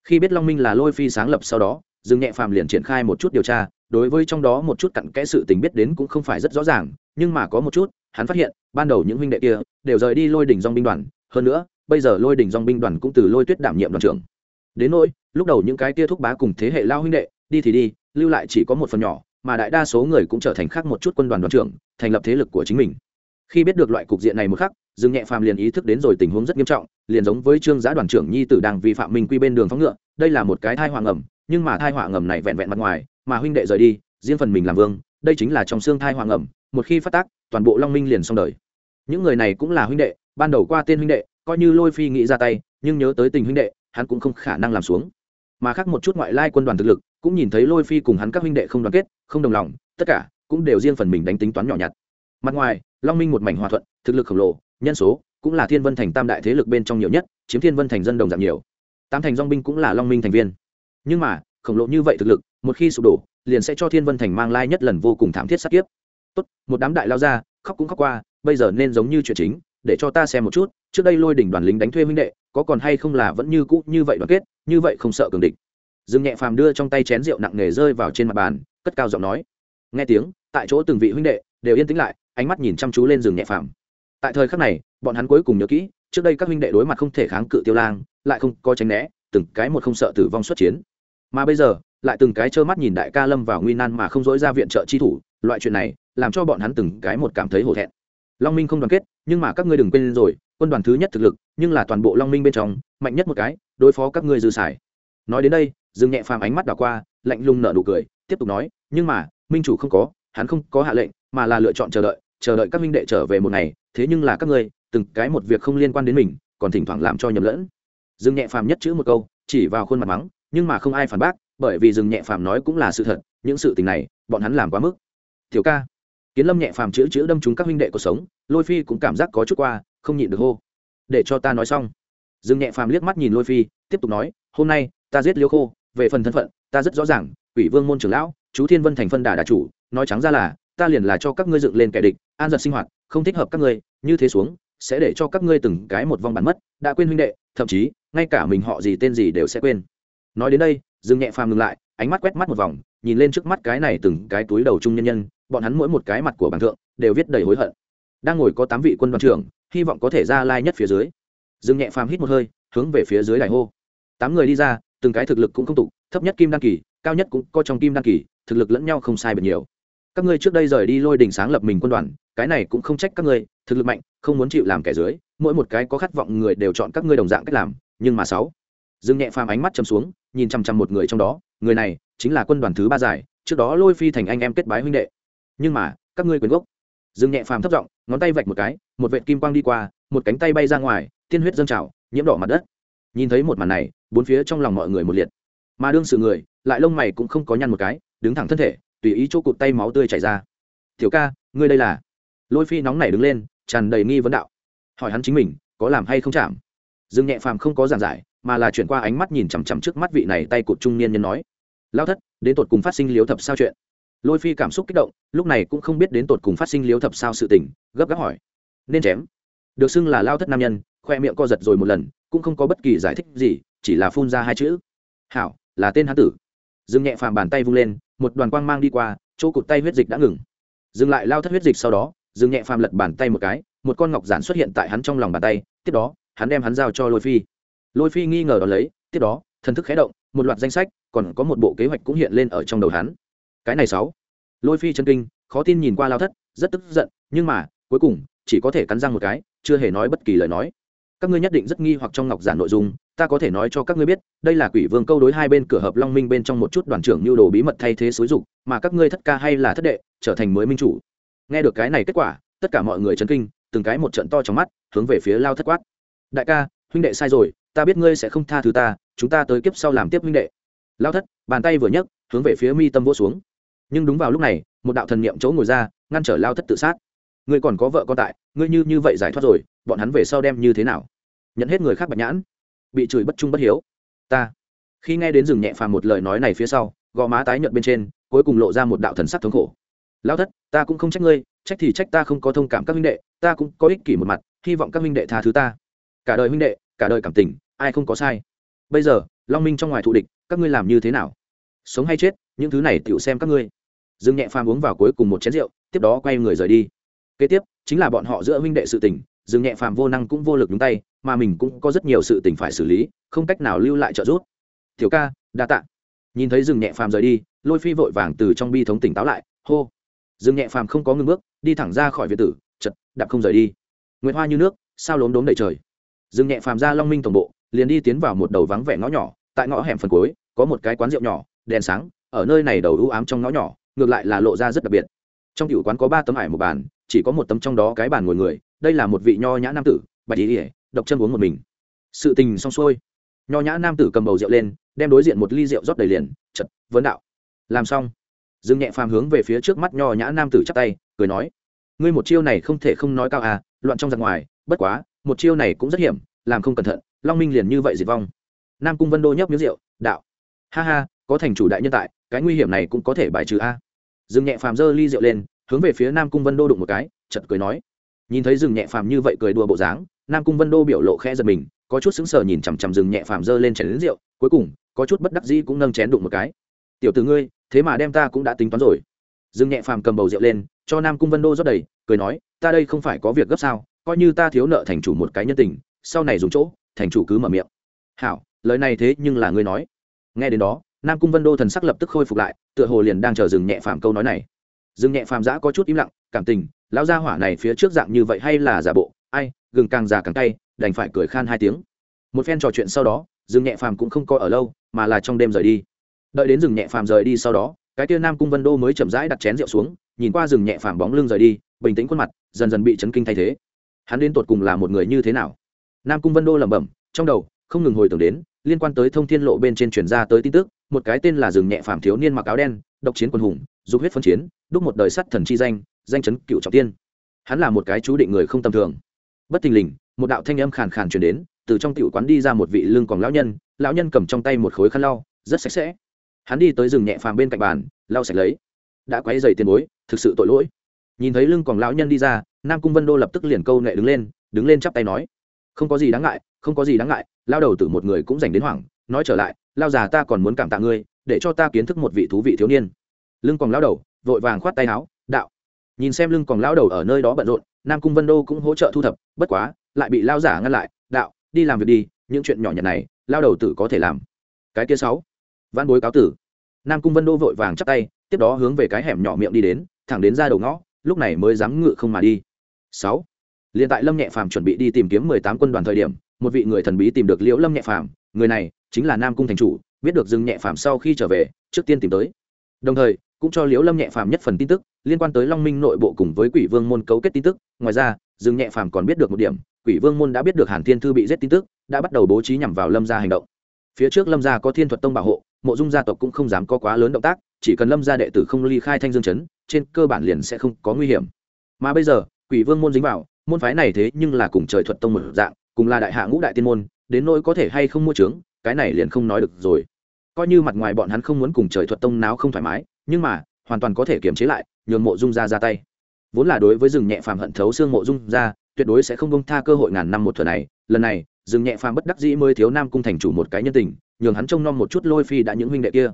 Khi biết long minh là lôi phi sáng lập sau đó, dương nhẹ phàm liền triển khai một chút điều tra. Đối với trong đó một chút cặn kẽ sự tình biết đến cũng không phải rất rõ ràng, nhưng mà có một chút, hắn phát hiện, ban đầu những huynh đệ kia đều rời đi lôi đỉnh dòng binh đoàn. Hơn nữa bây giờ lôi đình dong binh đoàn cũng từ lôi tuyết đảm nhiệm đoàn trưởng. Đến nỗi, lúc đầu những cái kia thúc bá cùng thế hệ lao huynh đệ, đi thì đi, lưu lại chỉ có một phần nhỏ, mà đại đa số người cũng trở thành khác một chút quân đoàn đoàn trưởng, thành lập thế lực của chính mình. Khi biết được loại cục diện này một khắc, dương nhẹ phàm liền ý thức đến rồi tình huống rất nghiêm trọng, liền giống với trương giá đoàn trưởng nhi tử đang vi phạm minh quy bên đường phóng ngựa, đây là một cái thai hoàng ngầm, nhưng mà thai hoàng ngầm này vẹn vẹn mặt ngoài, mà huynh đệ rời đi, riêng phần mình làm vương, đây chính là trong xương thai hoàng ngầm, một khi phát tác, toàn bộ long minh liền xong đời. Những người này cũng là huynh đệ, ban đầu qua tên huynh đệ coi như lôi phi nghĩ ra tay, nhưng nhớ tới tình huynh đệ, hắn cũng không khả năng làm xuống. Mà khác một chút ngoại lai quân đoàn thực lực, cũng nhìn thấy lôi phi cùng hắn các huynh đệ không đoàn kết, không đồng lòng, tất cả cũng đều riêng phần mình đánh tính toán nhỏ nhặt. Mặt ngoài, long minh một mảnh hòa thuận, thực lực khổng lồ, nhân số cũng là thiên vân thành tam đại thế lực bên trong nhiều nhất, chiếm thiên vân thành dân đồng giảm nhiều. Tam thành dong binh cũng là long minh thành viên. Nhưng mà, khổng lồ như vậy thực lực, một khi sụp đổ, liền sẽ cho thiên vân thành mang lai nhất lần vô cùng thảm thiết sát kiếp. Tốt, một đám đại lao ra, khóc cũng khóc qua, bây giờ nên giống như chuyện chính để cho ta xem một chút, trước đây lôi đỉnh đoàn lính đánh thuê minh đệ, có còn hay không là vẫn như cũ như vậy đoàn kết, như vậy không sợ cường địch. Dương nhẹ phàm đưa trong tay chén rượu nặng nề rơi vào trên mặt bàn, cất cao giọng nói. Nghe tiếng, tại chỗ từng vị huynh đệ đều yên tĩnh lại, ánh mắt nhìn chăm chú lên rừng nhẹ phàm. Tại thời khắc này, bọn hắn cuối cùng nhớ kỹ, trước đây các huynh đệ đối mặt không thể kháng cự tiêu lang, lại không có tránh né, từng cái một không sợ tử vong xuất chiến. Mà bây giờ, lại từng cái trơ mắt nhìn đại ca lâm vào nguy nan mà không dối ra viện trợ chi thủ, loại chuyện này làm cho bọn hắn từng cái một cảm thấy hổ thẹn long minh không đoàn kết, nhưng mà các ngươi đừng quên rồi, quân đoàn thứ nhất thực lực, nhưng là toàn bộ long minh bên trong, mạnh nhất một cái, đối phó các ngươi dư xài. Nói đến đây, dương nhẹ phàm ánh mắt đảo qua, lạnh lùng nở nụ cười, tiếp tục nói, nhưng mà, minh chủ không có, hắn không có hạ lệnh, mà là lựa chọn chờ đợi chờ đợi các minh đệ trở về một ngày, thế nhưng là các ngươi, từng cái một việc không liên quan đến mình, còn thỉnh thoảng làm cho nhầm lẫn. Dương nhẹ phàm nhất chữ một câu, chỉ vào khuôn mặt mắng, nhưng mà không ai phản bác, bởi vì dương nhẹ phàm nói cũng là sự thật, những sự tình này, bọn hắn làm quá mức. Thiếu ca kiến lâm nhẹ phàm chữ chữ đâm trúng các huynh đệ cuộc sống, lôi phi cũng cảm giác có chút qua, không nhịn được hô. Để cho ta nói xong. Dương nhẹ phàm liếc mắt nhìn lôi phi, tiếp tục nói, hôm nay, ta giết liêu khô, về phần thân phận, ta rất rõ ràng ủy vương môn trưởng lão, chú thiên vân thành phân đà đà chủ, nói trắng ra là, ta liền là cho các ngươi dựng lên kẻ địch, an giật sinh hoạt, không thích hợp các ngươi, như thế xuống, sẽ để cho các ngươi từng cái một vong bản mất, đã quên huynh đệ, thậm chí, ngay cả mình họ gì tên gì đều sẽ quên. Nói đến đây, dương nhẹ phàm ngừng lại, ánh mắt quét mắt một vòng, nhìn lên trước mắt cái này từng cái túi đầu chung nhân nhân bọn hắn mỗi một cái mặt của bảng thượng đều viết đầy hối hận. Đang ngồi có tám vị quân đoàn trưởng, hy vọng có thể ra lai nhất phía dưới. Dương nhẹ phàm hít một hơi, hướng về phía dưới đại hô. Tám người đi ra, từng cái thực lực cũng không tục, thấp nhất kim đăng kỳ, cao nhất cũng có trong kim đăng kỳ, thực lực lẫn nhau không sai biệt nhiều. Các ngươi trước đây rời đi lôi đình sáng lập mình quân đoàn, cái này cũng không trách các ngươi, thực lực mạnh, không muốn chịu làm kẻ dưới, mỗi một cái có khát vọng người đều chọn các ngươi đồng dạng cách làm, nhưng mà sáu. Dương nhẹ phàm ánh mắt chầm xuống, nhìn chăm chăm một người trong đó, người này chính là quân đoàn thứ ba giải, trước đó lôi phi thành anh em kết bái huynh đệ nhưng mà, các ngươi quyền gốc. Dương nhẹ phàm thấp giọng, ngón tay vạch một cái, một vệt kim quang đi qua, một cánh tay bay ra ngoài, tiên huyết dâng trào, nhiễm đỏ mặt đất. Nhìn thấy một màn này, bốn phía trong lòng mọi người một liệt. Mà đương sự người, lại lông mày cũng không có nhăn một cái, đứng thẳng thân thể, tùy ý chỗ cụt tay máu tươi chảy ra. Tiểu ca, ngươi đây là? Lôi phi nóng nảy đứng lên, tràn đầy nghi vấn đạo. Hỏi hắn chính mình, có làm hay không chạm? Dương nhẹ phàm không có giảng giải, mà là chuyển qua ánh mắt nhìn chằm chằm trước mắt vị này tay cụt trung niên nhân nói. Lao thất, đến tột cùng phát sinh liếu thập sao chuyện? Lôi phi cảm xúc kích động, lúc này cũng không biết đến tột cùng phát sinh liếu thập sao sự tình, gấp gáp hỏi. Nên chém. Được xưng là lao thất nam nhân, khoe miệng co giật rồi một lần, cũng không có bất kỳ giải thích gì, chỉ là phun ra hai chữ. Hảo, là tên hán tử. Dương nhẹ phàm bàn tay vung lên, một đoàn quang mang đi qua, chỗ cụt tay huyết dịch đã ngừng. Dừng lại lao thất huyết dịch sau đó, dương nhẹ phàm lật bàn tay một cái, một con ngọc giản xuất hiện tại hắn trong lòng bàn tay, tiếp đó, hắn đem hắn giao cho lôi phi. Lôi phi nghi ngờ đón lấy, tiếp đó, thần thức khé động, một loạt danh sách, còn có một bộ kế hoạch cũng hiện lên ở trong đầu hắn cái này sáu. Lôi phi chân kinh, khó tin nhìn qua lao thất, rất tức giận, nhưng mà, cuối cùng, chỉ có thể cắn răng một cái, chưa hề nói bất kỳ lời nói. Các ngươi nhất định rất nghi hoặc trong ngọc giản nội dung, ta có thể nói cho các ngươi biết, đây là quỷ vương câu đối hai bên cửa hợp long minh bên trong một chút đoàn trưởng nhu đồ bí mật thay thế xúi dục, mà các ngươi thất ca hay là thất đệ, trở thành mới minh chủ. Nghe được cái này kết quả, tất cả mọi người chấn kinh, từng cái một trận to trong mắt, hướng về phía lao thất quát. Đại ca, huynh đệ sai rồi, ta biết ngươi sẽ không tha thứ ta, chúng ta tới kiếp sau làm tiếp huynh đệ. Lao thất, bàn tay vừa nhấc, hướng về phía mi tâm vỗ xuống nhưng đúng vào lúc này, một đạo thần niệm chỗ ngồi ra, ngăn trở lao thất tự sát. Ngươi còn có vợ con tại, ngươi như như vậy giải thoát rồi, bọn hắn về sau đem như thế nào? Nhận hết người khác bạch nhãn, bị chửi bất trung bất hiếu. Ta, khi nghe đến rừng nhẹ phàm một lời nói này phía sau, gò má tái nhợt bên trên, cuối cùng lộ ra một đạo thần sắc thống khổ. Lao thất, ta cũng không trách ngươi, trách thì trách ta không có thông cảm các huynh đệ, ta cũng có ích kỷ một mặt, hy vọng các huynh đệ tha thứ ta. Cả đời huynh đệ, cả đời cảm tình, ai không có sai. Bây giờ, long minh trong ngoài thụ địch, các ngươi làm như thế nào? Sống hay chết, những thứ này tựu xem các ngươi dương nhẹ phàm uống vào cuối cùng một chén rượu, tiếp đó quay người rời đi. Kế tiếp, chính là bọn họ giữa huynh đệ sự tình dương nhẹ phàm vô năng cũng vô lực đúng tay, mà mình cũng có rất nhiều sự tình phải xử lý, không cách nào lưu lại trợ giúp. Thiếu ca, đa tạ. Nhìn thấy Dương nhẹ phàm rời đi, lôi phi vội vàng từ trong bi thống tỉnh táo lại, hô. Dương nhẹ phàm không có ngưng bước, đi thẳng ra khỏi việt tử, chật, đạp không rời đi. Nguyệt hoa như nước, sao lốm đốm đầy trời. Dương nhẹ phàm ra long minh tổng bộ, liền đi tiến vào một đầu vắng vẻ ngõ nhỏ, tại ngõ hẻm phần cuối, có một cái quán rượu nhỏ, đèn sáng, ở nơi này đầu ưu ám trong ngõ nhỏ ngược lại là lộ ra rất đặc biệt. Trong cựu quán có ba tấm ải một bàn, chỉ có một tấm trong đó cái bàn ngồi người, đây là một vị nho nhã nam tử, bạch ý ỉa độc chân uống một mình. Sự tình xong xuôi. Nho nhã nam tử cầm bầu rượu lên, đem đối diện một ly rượu rót đầy liền, chật vấn đạo. Làm xong, dương nhẹ phàm hướng về phía trước mắt nho nhã nam tử chắp tay, cười nói, ngươi một chiêu này không thể không nói cao à loạn trong giặc ngoài, bất quá, một chiêu này cũng rất hiểm, làm không cẩn thận, long minh liền như vậy diệt vong. Nam cung vân đô nhấp miếng rượu, đạo. Ha ha, có thành chủ đại nhân tại, cái nguy hiểm này cũng có thể bài trừ a dương nhẹ phàm giơ ly rượu lên, hướng về phía nam cung vân đô đụng một cái chật cười nói. Nhìn thấy dừng nhẹ phàm như vậy cười đùa bộ dáng, nam cung vân đô biểu lộ khẽ giật mình, có chút sững sờ nhìn chằm chằm dừng nhẹ phàm giơ lên chén rượu, cuối cùng, có chút bất đắc dĩ cũng nâng chén đụng một cái. Tiểu t ngươi, thế mà đem ta cũng đã tính toán rồi. Dừng nhẹ phàm cầm bầu rượu lên, cho nam cung vân đô rót đầy, cười nói, ta đây không phải có việc gấp sao, coi như ta thiếu nợ thành chủ một cái nhân tình, sau này dùng chỗ, thành chủ cứ mở miệng. Hảo, lời này thế nhưng là ngươi nói. Nghe đến đó nam cung vân đô thần sắc lập tức khôi phục lại tựa hồ liền đang chờ dừng nhẹ phàm câu nói này dừng nhẹ phàm giã có chút im lặng cảm tình lão gia hỏa này phía trước dạng như vậy hay là giả bộ ai gừng càng già càng tay đành phải cười khan hai tiếng một phen trò chuyện sau đó dừng nhẹ phàm cũng không coi ở lâu mà là trong đêm rời đi đợi đến dừng nhẹ phàm rời đi sau đó cái tia nam cung vân đô mới chậm rãi đặt chén rượu xuống nhìn qua rừng nhẹ phàm bóng lưng rời đi bình tĩnh khuôn mặt dần dần bị chấn kinh thay thế hắn đến tột cùng là một người như thế nào nam cung vân đô lẩm bẩm trong đầu không ngừng hồi tưởng đến liên quan tới thông thiên lộ bên trên truyền ra tới tin tức một cái tên là rừng nhẹ phàm thiếu niên mặc áo đen, độc chiến quân hùng, dục huyết phân chiến, đúc một đời sắt thần chi danh danh chấn cựu trọng tiên. Hắn là một cái chú định người không tầm thường. Bất thình lình, một đạo thanh âm khàn khàn truyền đến, từ trong tiểu quán đi ra một vị lưng còn lão nhân lão nhân cầm trong tay một khối khăn lau, rất sạch sẽ. Hắn đi tới rừng nhẹ phàm bên cạnh bàn, lau sạch lấy. Đã quấy dày tiền bối, thực sự tội lỗi. Nhìn thấy lưng còn lão nhân đi ra, nam cung vân đô lập tức liền câu nệ đứng lên đứng lên chắp tay nói. Không có gì đáng ngại, không có gì đáng ngại lao đầu từ một người cũng dành đến hoảng nói trở lại, lao già ta còn muốn cảm tạ ngươi, để cho ta kiến thức một vị thú vị thiếu niên. Lưng còn lao đầu, vội vàng khoát tay áo, đạo. Nhìn xem lưng còn lao đầu ở nơi đó bận rộn, nam cung vân đô cũng hỗ trợ thu thập, bất quá, lại bị lao giả ngăn lại, đạo, đi làm việc đi, những chuyện nhỏ nhặt này lao đầu tử có thể làm. Cái kia sáu. Văn bối cáo tử. Nam cung vân đô vội vàng chắp tay, tiếp đó hướng về cái hẻm nhỏ miệng đi đến, thẳng đến ra đầu ngõ, lúc này mới dám ngự không mà đi. Sáu. Liền tại lâm nhẹ phàm chuẩn bị đi tìm kiếm mười tám quân đoàn thời điểm, một vị người thần bí tìm được liễu lâm nhẹ phàm người này chính là nam cung thành chủ, biết được dừng nhẹ phàm sau khi trở về, trước tiên tìm tới. Đồng thời, cũng cho liễu lâm nhẹ phàm nhất phần tin tức, liên quan tới long minh nội bộ cùng với quỷ vương môn cấu kết tin tức. Ngoài ra, dương nhẹ phàm còn biết được một điểm, quỷ vương môn đã biết được hàn thiên thư bị giết tin tức, đã bắt đầu bố trí nhằm vào lâm gia hành động. Phía trước lâm gia có thiên thuật tông bảo hộ, mộ dung gia tộc cũng không dám có quá lớn động tác, chỉ cần lâm gia đệ tử không ly khai thanh dương chấn, trên cơ bản liền sẽ không có nguy hiểm. Mà bây giờ, quỷ vương môn dính vào, môn phái này thế nhưng là cùng trời thuật tông một dạng, cùng là đại hạ ngũ đại tiên môn đến nỗi có thể hay không mua trướng, cái này liền không nói được rồi. Coi như mặt ngoài bọn hắn không muốn cùng trời thuật tông náo không thoải mái, nhưng mà, hoàn toàn có thể kiềm chế lại, nhường mộ dung ra ra tay. Vốn là đối với rừng nhẹ phàm hận thấu xương mộ dung ra tuyệt đối sẽ không bông tha cơ hội ngàn năm một thừa này. Lần này, rừng nhẹ phàm bất đắc dĩ mới thiếu nam cung thành chủ một cái nhân tình, nhường hắn trông nom một chút lôi phi đã những huynh đệ kia.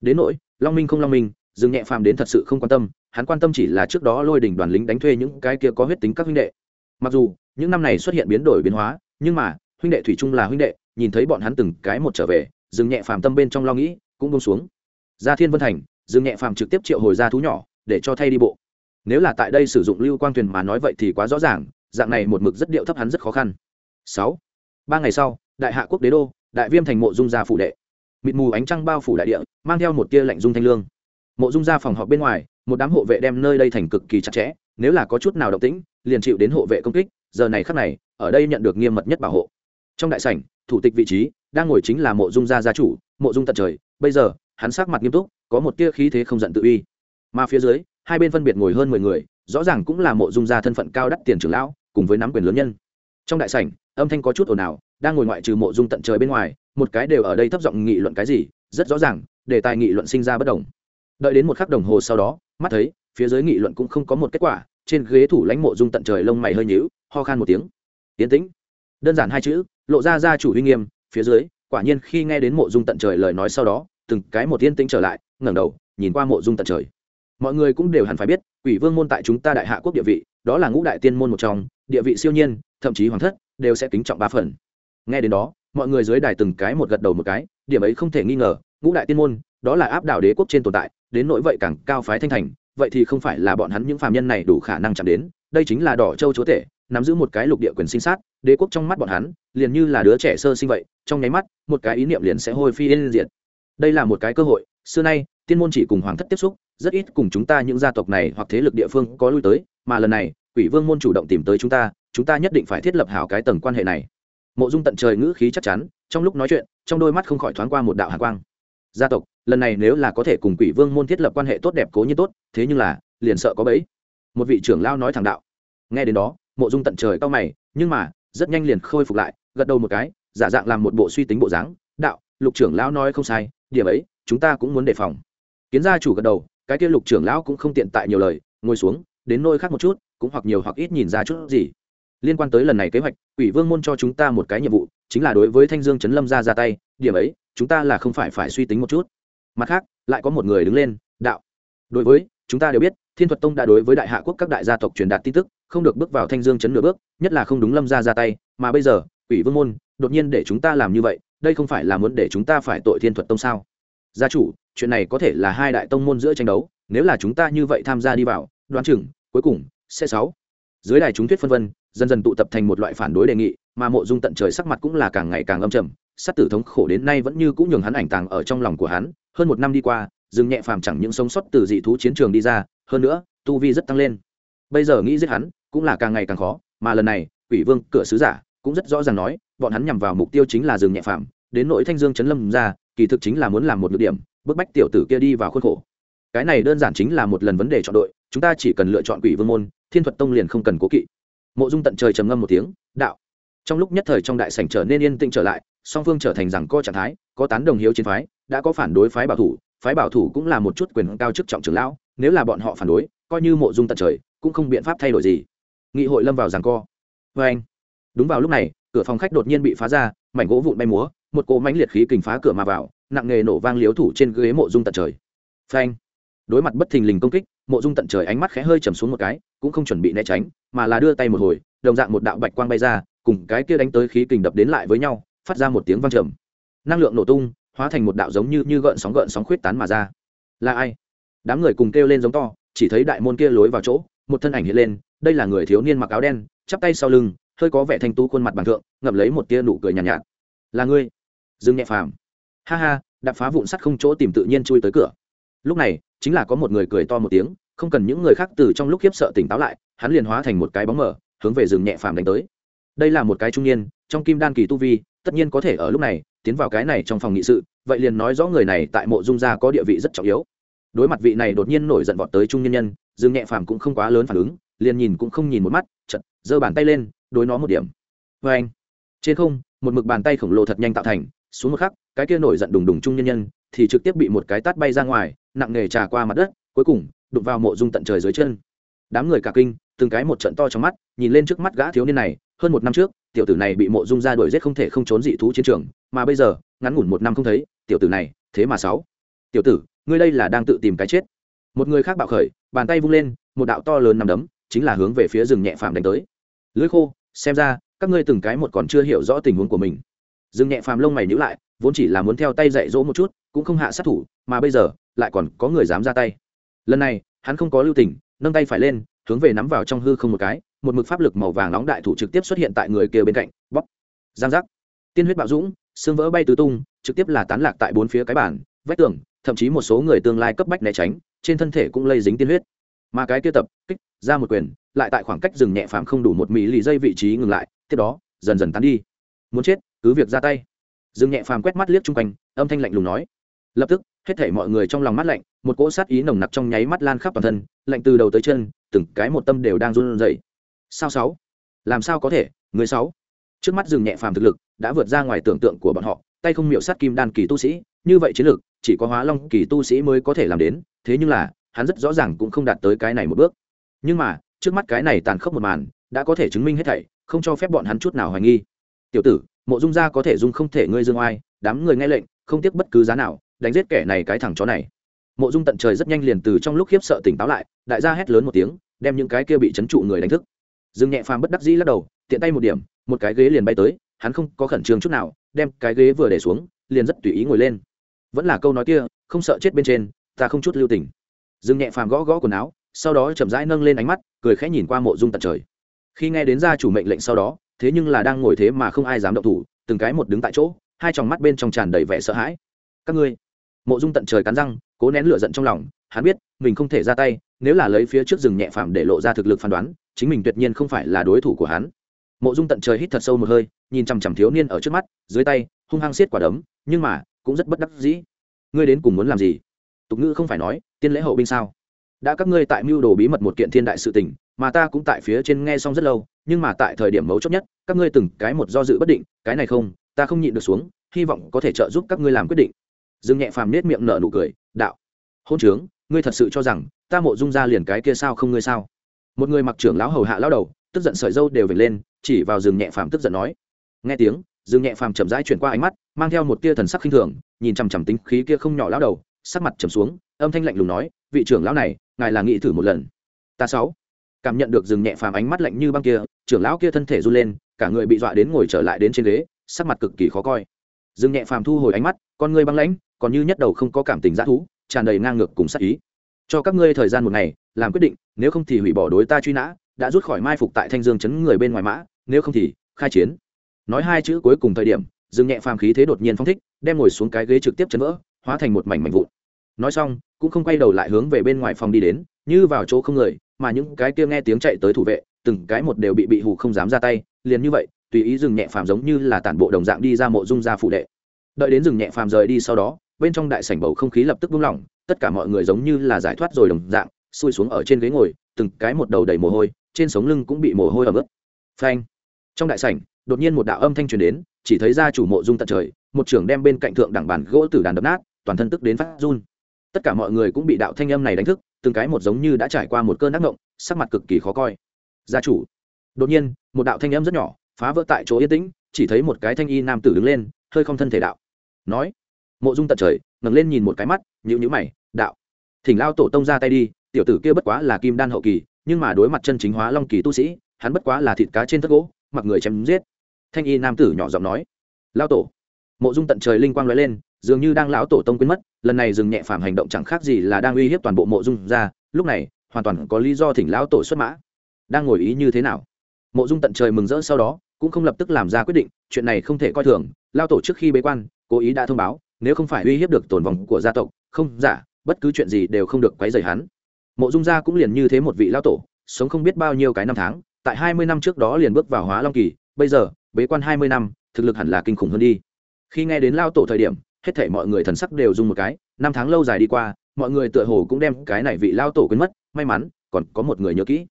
Đến nỗi, long minh không long minh, rừng nhẹ phàm đến thật sự không quan tâm, hắn quan tâm chỉ là trước đó lôi đỉnh đoàn lính đánh thuê những cái kia có huyết tính các huynh đệ. Mặc dù, những năm này xuất hiện biến đổi biến hóa, nhưng mà huynh đệ thủy chung là huynh đệ, nhìn thấy bọn hắn từng cái một trở về, dừng nhẹ phàm tâm bên trong lo nghĩ, cũng bông xuống. Ra thiên vân thành, dừng nhẹ phàm trực tiếp triệu hồi ra thú nhỏ, để cho thay đi bộ. Nếu là tại đây sử dụng lưu quang thuyền mà nói vậy thì quá rõ ràng, dạng này một mực rất điệu thấp hắn rất khó khăn. Sáu. Ba ngày sau, đại hạ quốc đế đô, đại viêm thành mộ dung gia phủ đệ. Mịt mù ánh trăng bao phủ đại địa, mang theo một tia lạnh dung thanh lương. Mộ dung gia phòng họp bên ngoài, một đám hộ vệ đem nơi đây thành cực kỳ chặt chẽ, nếu là có chút nào động tĩnh, liền chịu đến hộ vệ công kích, giờ này khắc này, ở đây nhận được nghiêm mật nhất bảo hộ trong đại sảnh, thủ tịch vị trí đang ngồi chính là mộ dung gia gia chủ, mộ dung tận trời. Bây giờ, hắn sắc mặt nghiêm túc, có một tia khí thế không giận tự uy. Mà phía dưới, hai bên phân biệt ngồi hơn mười người, rõ ràng cũng là mộ dung gia thân phận cao đắt tiền trưởng lão, cùng với nắm quyền lớn nhân. Trong đại sảnh, âm thanh có chút ồn ào, đang ngồi ngoại trừ mộ dung tận trời bên ngoài, một cái đều ở đây thấp giọng nghị luận cái gì, rất rõ ràng, đề tài nghị luận sinh ra bất đồng. Đợi đến một khắc đồng hồ sau đó, mắt thấy, phía dưới nghị luận cũng không có một kết quả, trên ghế thủ lãnh mộ dung tận trời lông mày hơi nhíu, ho khan một tiếng. Tiến tĩnh. Đơn giản hai chữ lộ ra gia chủ uy nghiêm, phía dưới, quả nhiên khi nghe đến mộ dung tận trời lời nói sau đó, từng cái một tiên tĩnh trở lại, ngẩng đầu, nhìn qua mộ dung tận trời. Mọi người cũng đều hẳn phải biết, quỷ vương môn tại chúng ta đại hạ quốc địa vị, đó là ngũ đại tiên môn một trong, địa vị siêu nhiên, thậm chí hoàng thất, đều sẽ kính trọng ba phần. Nghe đến đó, mọi người dưới đài từng cái một gật đầu một cái, điểm ấy không thể nghi ngờ, ngũ đại tiên môn, đó là áp đảo đế quốc trên tồn tại, đến nỗi vậy càng cao phái thanh thành, vậy thì không phải là bọn hắn những phàm nhân này đủ khả năng chạm đến, đây chính là đỏ châu chúa tể, nắm giữ một cái lục địa quyền sinh sát đế quốc trong mắt bọn hắn, liền như là đứa trẻ sơ sinh vậy, trong nháy mắt, một cái ý niệm liền sẽ hôi phi lên diện đây là một cái cơ hội, xưa nay, tiên môn chỉ cùng hoàng thất tiếp xúc, rất ít cùng chúng ta những gia tộc này hoặc thế lực địa phương có lui tới, mà lần này, quỷ vương môn chủ động tìm tới chúng ta chúng ta nhất định phải thiết lập hảo cái tầng quan hệ này. Mộ dung tận trời ngữ khí chắc chắn, trong lúc nói chuyện, trong đôi mắt không khỏi thoáng qua một đạo hạ quang. Gia tộc, lần này nếu là có thể cùng quỷ vương môn thiết lập quan hệ tốt đẹp cố nhiên tốt, thế nhưng là, liền sợ có bẫy. Một vị trưởng lao nói thẳng đạo. Nghe đến đó, mộ dung tận trời cao mày, nhưng mà rất nhanh liền khôi phục lại, gật đầu một cái, giả dạng làm một bộ suy tính bộ dáng, đạo, lục trưởng lão nói không sai, điểm ấy, chúng ta cũng muốn đề phòng. Kiến gia chủ gật đầu, cái kia lục trưởng lão cũng không tiện tại nhiều lời, ngồi xuống, đến nơi khác một chút, cũng hoặc nhiều hoặc ít nhìn ra chút gì. Liên quan tới lần này kế hoạch ủy vương môn cho chúng ta một cái nhiệm vụ, chính là đối với thanh dương trấn lâm ra ra tay, điểm ấy, chúng ta là không phải phải suy tính một chút. Mặt khác, lại có một người đứng lên, đạo, đối với, chúng ta đều biết, thiên thuật tông đã đối với đại hạ quốc các đại gia tộc truyền đạt tin tức không được bước vào thanh dương chấn nửa bước, nhất là không đúng lâm ra ra tay, mà bây giờ ủy vương môn, đột nhiên để chúng ta làm như vậy, đây không phải là muốn để chúng ta phải tội thiên thuật tông sao? Gia chủ, chuyện này có thể là hai đại tông môn giữa tranh đấu, nếu là chúng ta như vậy tham gia đi vào, đoán chừng, cuối cùng, sẽ sáu. Dưới đài chúng thuyết phân vân, dần dần tụ tập thành một loại phản đối đề nghị, mà mộ dung tận trời sắc mặt cũng là càng ngày càng âm trầm. Sát tử thống khổ đến nay vẫn như cũng nhường hắn ảnh tàng ở trong lòng của hắn. Hơn một năm đi qua dừng nhẹ phàm chẳng những sống sót từ dị thú chiến trường đi ra, hơn nữa, tu vi rất tăng lên. Bây giờ nghĩ giết hắn cũng là càng ngày càng khó, mà lần này, quỷ vương cửa sứ giả cũng rất rõ ràng nói, bọn hắn nhằm vào mục tiêu chính là rừng nhẹ phàm, đến nội thanh dương chấn lâm ra, kỳ thực chính là muốn làm một nhược điểm, bức bách tiểu tử kia đi vào khuôn khổ. Cái này đơn giản chính là một lần vấn đề chọn đội, chúng ta chỉ cần lựa chọn quỷ vương môn, thiên thuật tông liền không cần cố kỵ. Mộ dung tận trời trầm ngâm một tiếng, đạo. Trong lúc nhất thời trong đại sảnh trở nên yên tĩnh trở lại, song phương trở thành rằng co trạng thái, có tán đồng hiếu chiến phái, đã có phản đối phái bảo thủ, phái bảo thủ cũng là một chút quyền cao chức trọng trưởng lão, nếu là bọn họ phản đối, coi như mộ dung tận trời, cũng không biện pháp thay đổi gì nghị hội lâm vào giằng co. Vê anh. Đúng vào lúc này, cửa phòng khách đột nhiên bị phá ra, mảnh gỗ vụn bay múa, một cỗ mánh liệt khí kình phá cửa mà vào, nặng nghề nổ vang liếu thủ trên ghế mộ dung tận trời. Vâng Phanh đối mặt bất thình lình công kích, mộ dung tận trời ánh mắt khẽ hơi chầm xuống một cái, cũng không chuẩn bị né tránh, mà là đưa tay một hồi, đồng dạng một đạo bạch quang bay ra, cùng cái kia đánh tới khí kình đập đến lại với nhau, phát ra một tiếng vang trầm. Năng lượng nổ tung, hóa thành một đạo giống như như gợn sóng gợn sóng khuyết tán mà ra. Là ai? Đám người cùng kêu lên giống to, chỉ thấy đại môn kia lối vào chỗ, một thân ảnh hiện lên đây là người thiếu niên mặc áo đen chắp tay sau lưng hơi có vẻ thanh tú khuôn mặt bằng thượng ngậm lấy một tia nụ cười nhàn nhạt, nhạt. Là ngươi? Dương nhẹ phàm. Ha ha đạp phá vụn sắt không chỗ tìm tự nhiên chui tới cửa. Lúc này chính là có một người cười to một tiếng không cần những người khác từ trong lúc khiếp sợ tỉnh táo lại hắn liền hóa thành một cái bóng mờ hướng về rừng nhẹ phàm đánh tới. Đây là một cái trung niên trong kim đan kỳ tu vi tất nhiên có thể ở lúc này tiến vào cái này trong phòng nghị sự vậy liền nói rõ người này tại mộ dung gia có địa vị rất trọng yếu. Đối mặt vị này đột nhiên nổi giận vọt tới trung nhân nhân dương nhẹ phàm cũng không quá lớn phản ứng liền nhìn cũng không nhìn một mắt chật giơ bàn tay lên, đối nó một điểm. Vê anh, trên không, một mực bàn tay khổng lồ thật nhanh tạo thành, xuống một khắc, cái kia nổi giận đùng đùng chung nhân nhân thì trực tiếp bị một cái tát bay ra ngoài, nặng nề trà qua mặt đất, cuối cùng, đụng vào mộ dung tận trời dưới chân. Đám người cả kinh, từng cái một trận to trong mắt, nhìn lên trước mắt gã thiếu niên này, hơn một năm trước, tiểu tử này bị mộ dung ra đuổi giết không thể không trốn dị thú chiến trường, mà bây giờ, ngắn ngủn một năm không thấy, tiểu tử này, thế mà sáu. Tiểu tử, ngươi đây là đang tự tìm cái chết. Một người khác bạo khởi, bàn tay vung lên, một đạo to lớn nằm đấm chính là hướng về phía rừng nhẹ phàm đánh tới. Lưỡi khô, xem ra, các ngươi từng cái một còn chưa hiểu rõ tình huống của mình. Rừng nhẹ phàm lông mày nhíu lại, vốn chỉ là muốn theo tay dạy dỗ một chút, cũng không hạ sát thủ, mà bây giờ, lại còn có người dám ra tay. Lần này, hắn không có lưu tình, nâng tay phải lên, hướng về nắm vào trong hư không một cái, một mực pháp lực màu vàng nóng đại thủ trực tiếp xuất hiện tại người kia bên cạnh, bóp. Giang giác. Tiên huyết bạo dũng, xương vỡ bay tứ tung, trực tiếp là tán lạc tại bốn phía cái bản vách tường, thậm chí một số người tương lai cấp bách né tránh, trên thân thể cũng lây dính tiên huyết mà cái kia tập, kích, ra một quyền, lại tại khoảng cách dừng nhẹ phàm không đủ một mỹ lì dây vị trí ngừng lại, tiếp đó, dần dần tán đi. Muốn chết, cứ việc ra tay. Dừng nhẹ phàm quét mắt liếc chung quanh, âm thanh lạnh lùng nói. Lập tức, hết thảy mọi người trong lòng mắt lạnh, một cỗ sát ý nồng nặc trong nháy mắt lan khắp toàn thân, lạnh từ đầu tới chân, từng cái một tâm đều đang run rẩy. Sao sáu? Làm sao có thể? Người sáu? Trước mắt dừng nhẹ phàm thực lực đã vượt ra ngoài tưởng tượng của bọn họ, tay không miểu sát kim đan kỳ tu sĩ, như vậy chiến lược, chỉ có hóa long kỳ tu sĩ mới có thể làm đến, thế nhưng là hắn rất rõ ràng cũng không đạt tới cái này một bước. Nhưng mà, trước mắt cái này tàn khốc một màn, đã có thể chứng minh hết thảy, không cho phép bọn hắn chút nào hoài nghi. Tiểu tử, mộ dung gia có thể dung không thể ngươi dương oai, đám người nghe lệnh, không tiếc bất cứ giá nào, đánh giết kẻ này cái thằng chó này. Mộ dung tận trời rất nhanh liền từ trong lúc khiếp sợ tỉnh táo lại, đại gia hét lớn một tiếng, đem những cái kia bị chấn trụ người đánh thức. Dương nhẹ phàm bất đắc dĩ lắc đầu, tiện tay một điểm, một cái ghế liền bay tới, hắn không có khẩn trương chút nào, đem cái ghế vừa để xuống, liền rất tùy ý ngồi lên. Vẫn là câu nói kia, không sợ chết bên trên, ta không chút lưu tình dương nhẹ phàm gõ gõ quần áo, sau đó chậm rãi nâng lên ánh mắt, cười khẽ nhìn qua mộ dung tận trời. Khi nghe đến gia chủ mệnh lệnh sau đó, thế nhưng là đang ngồi thế mà không ai dám động thủ, từng cái một đứng tại chỗ, hai tròng mắt bên trong tràn đầy vẻ sợ hãi. Các ngươi, mộ dung tận trời cắn răng, cố nén lửa giận trong lòng, hắn biết, mình không thể ra tay, nếu là lấy phía trước rừng nhẹ phàm để lộ ra thực lực phán đoán, chính mình tuyệt nhiên không phải là đối thủ của hắn. Mộ dung tận trời hít thật sâu một hơi, nhìn chằm chằm thiếu niên ở trước mắt, dưới tay, hung hăng xiết quả đấm, nhưng mà, cũng rất bất đắc dĩ. Ngươi đến cùng muốn làm gì? Tục ngữ không phải nói tiên lễ hậu binh sao? Đã các ngươi tại mưu đồ bí mật một kiện thiên đại sự tình, mà ta cũng tại phía trên nghe xong rất lâu, nhưng mà tại thời điểm mấu chốt nhất, các ngươi từng cái một do dự bất định, cái này không, ta không nhịn được xuống, hy vọng có thể trợ giúp các ngươi làm quyết định. Dương nhẹ phàm nết miệng nở nụ cười, đạo, hôn trướng, ngươi thật sự cho rằng, ta mộ dung ra liền cái kia sao không ngươi sao? Một người mặc trưởng lão hầu hạ lão đầu, tức giận sợi dâu đều vểnh lên, chỉ vào rừng nhẹ phàm tức giận nói. Nghe tiếng rừng nhẹ phàm chậm rãi chuyển qua ánh mắt, mang theo một tia thần sắc khinh thường, nhìn chằm chằm tính khí kia không nhỏ lão đầu, sắc mặt trầm xuống âm thanh lạnh lùng nói, vị trưởng lão này, ngài là nghĩ thử một lần. Ta sáu. Cảm nhận được rừng nhẹ phàm ánh mắt lạnh như băng kia, trưởng lão kia thân thể run lên, cả người bị dọa đến ngồi trở lại đến trên ghế, sắc mặt cực kỳ khó coi. Rừng nhẹ phàm thu hồi ánh mắt, con người băng lãnh, còn như nhất đầu không có cảm tình dã thú, tràn đầy ngang ngược cùng sắc ý. Cho các ngươi thời gian một ngày, làm quyết định, nếu không thì hủy bỏ đối ta truy nã, đã rút khỏi mai phục tại thanh dương chấn người bên ngoài mã, nếu không thì khai chiến. Nói hai chữ cuối cùng thời điểm dương nhẹ phàm khí thế đột nhiên phong thích, đem ngồi xuống cái ghế trực tiếp chấn vỡ, hóa thành một mảnh mảnh vụn. Nói xong cũng không quay đầu lại hướng về bên ngoài phòng đi đến, như vào chỗ không người, mà những cái kia nghe tiếng chạy tới thủ vệ, từng cái một đều bị bị hù không dám ra tay, liền như vậy, tùy ý dừng nhẹ phàm giống như là tản bộ đồng dạng đi ra mộ dung ra phụ đệ. Đợi đến dừng nhẹ phàm rời đi sau đó, bên trong đại sảnh bầu không khí lập tức buông lỏng, tất cả mọi người giống như là giải thoát rồi đồng dạng xui xuống ở trên ghế ngồi, từng cái một đầu đầy mồ hôi, trên sống lưng cũng bị mồ hôi ẩm ướt. Phanh! Trong đại sảnh, đột nhiên một đạo âm thanh truyền đến, chỉ thấy ra chủ mộ dung tận trời, một trưởng đem bên cạnh thượng đẳng bàn gỗ tử đàn đập nát, toàn thân tức đến phát run tất cả mọi người cũng bị đạo thanh âm này đánh thức, từng cái một giống như đã trải qua một cơn ác ngộng sắc mặt cực kỳ khó coi. Gia chủ. Đột nhiên, một đạo thanh âm rất nhỏ, phá vỡ tại chỗ yên tĩnh, chỉ thấy một cái thanh y nam tử đứng lên, hơi không thân thể đạo. Nói. Mộ dung tận trời, ngẩng lên nhìn một cái mắt nhữ nhữ mày, đạo. Thỉnh lao tổ tông ra tay đi, tiểu tử kia bất quá là kim đan hậu kỳ, nhưng mà đối mặt chân chính hóa long kỳ tu sĩ, hắn bất quá là thịt cá trên thất gỗ, mặc người chém giết. Thanh y nam tử nhỏ giọng nói. Lao tổ mộ dung tận trời linh quang nói lên, dường như đang lão tổ tông quên mất, lần này dừng nhẹ phàm hành động chẳng khác gì là đang uy hiếp toàn bộ mộ dung ra, lúc này, hoàn toàn có lý do thỉnh lão tổ xuất mã. Đang ngồi ý như thế nào? Mộ dung tận trời mừng rỡ sau đó, cũng không lập tức làm ra quyết định, chuyện này không thể coi thường lao tổ trước khi bế quan, cố ý đã thông báo, nếu không phải uy hiếp được tồn vòng của gia tộc, không giả bất cứ chuyện gì đều không được quấy rầy hắn. Mộ dung gia cũng liền như thế một vị lao tổ, sống không biết bao nhiêu cái năm tháng, tại hai mươi năm trước đó liền bước vào hóa long kỳ, bây giờ, bế quan hai mươi năm, thực lực hẳn là kinh khủng hơn đi khi nghe đến lao tổ thời điểm, hết thảy mọi người thần sắc đều dùng một cái, năm tháng lâu dài đi qua, mọi người tựa hồ cũng đem cái này vị lao tổ quên mất, may mắn, còn có một người nhớ kỹ.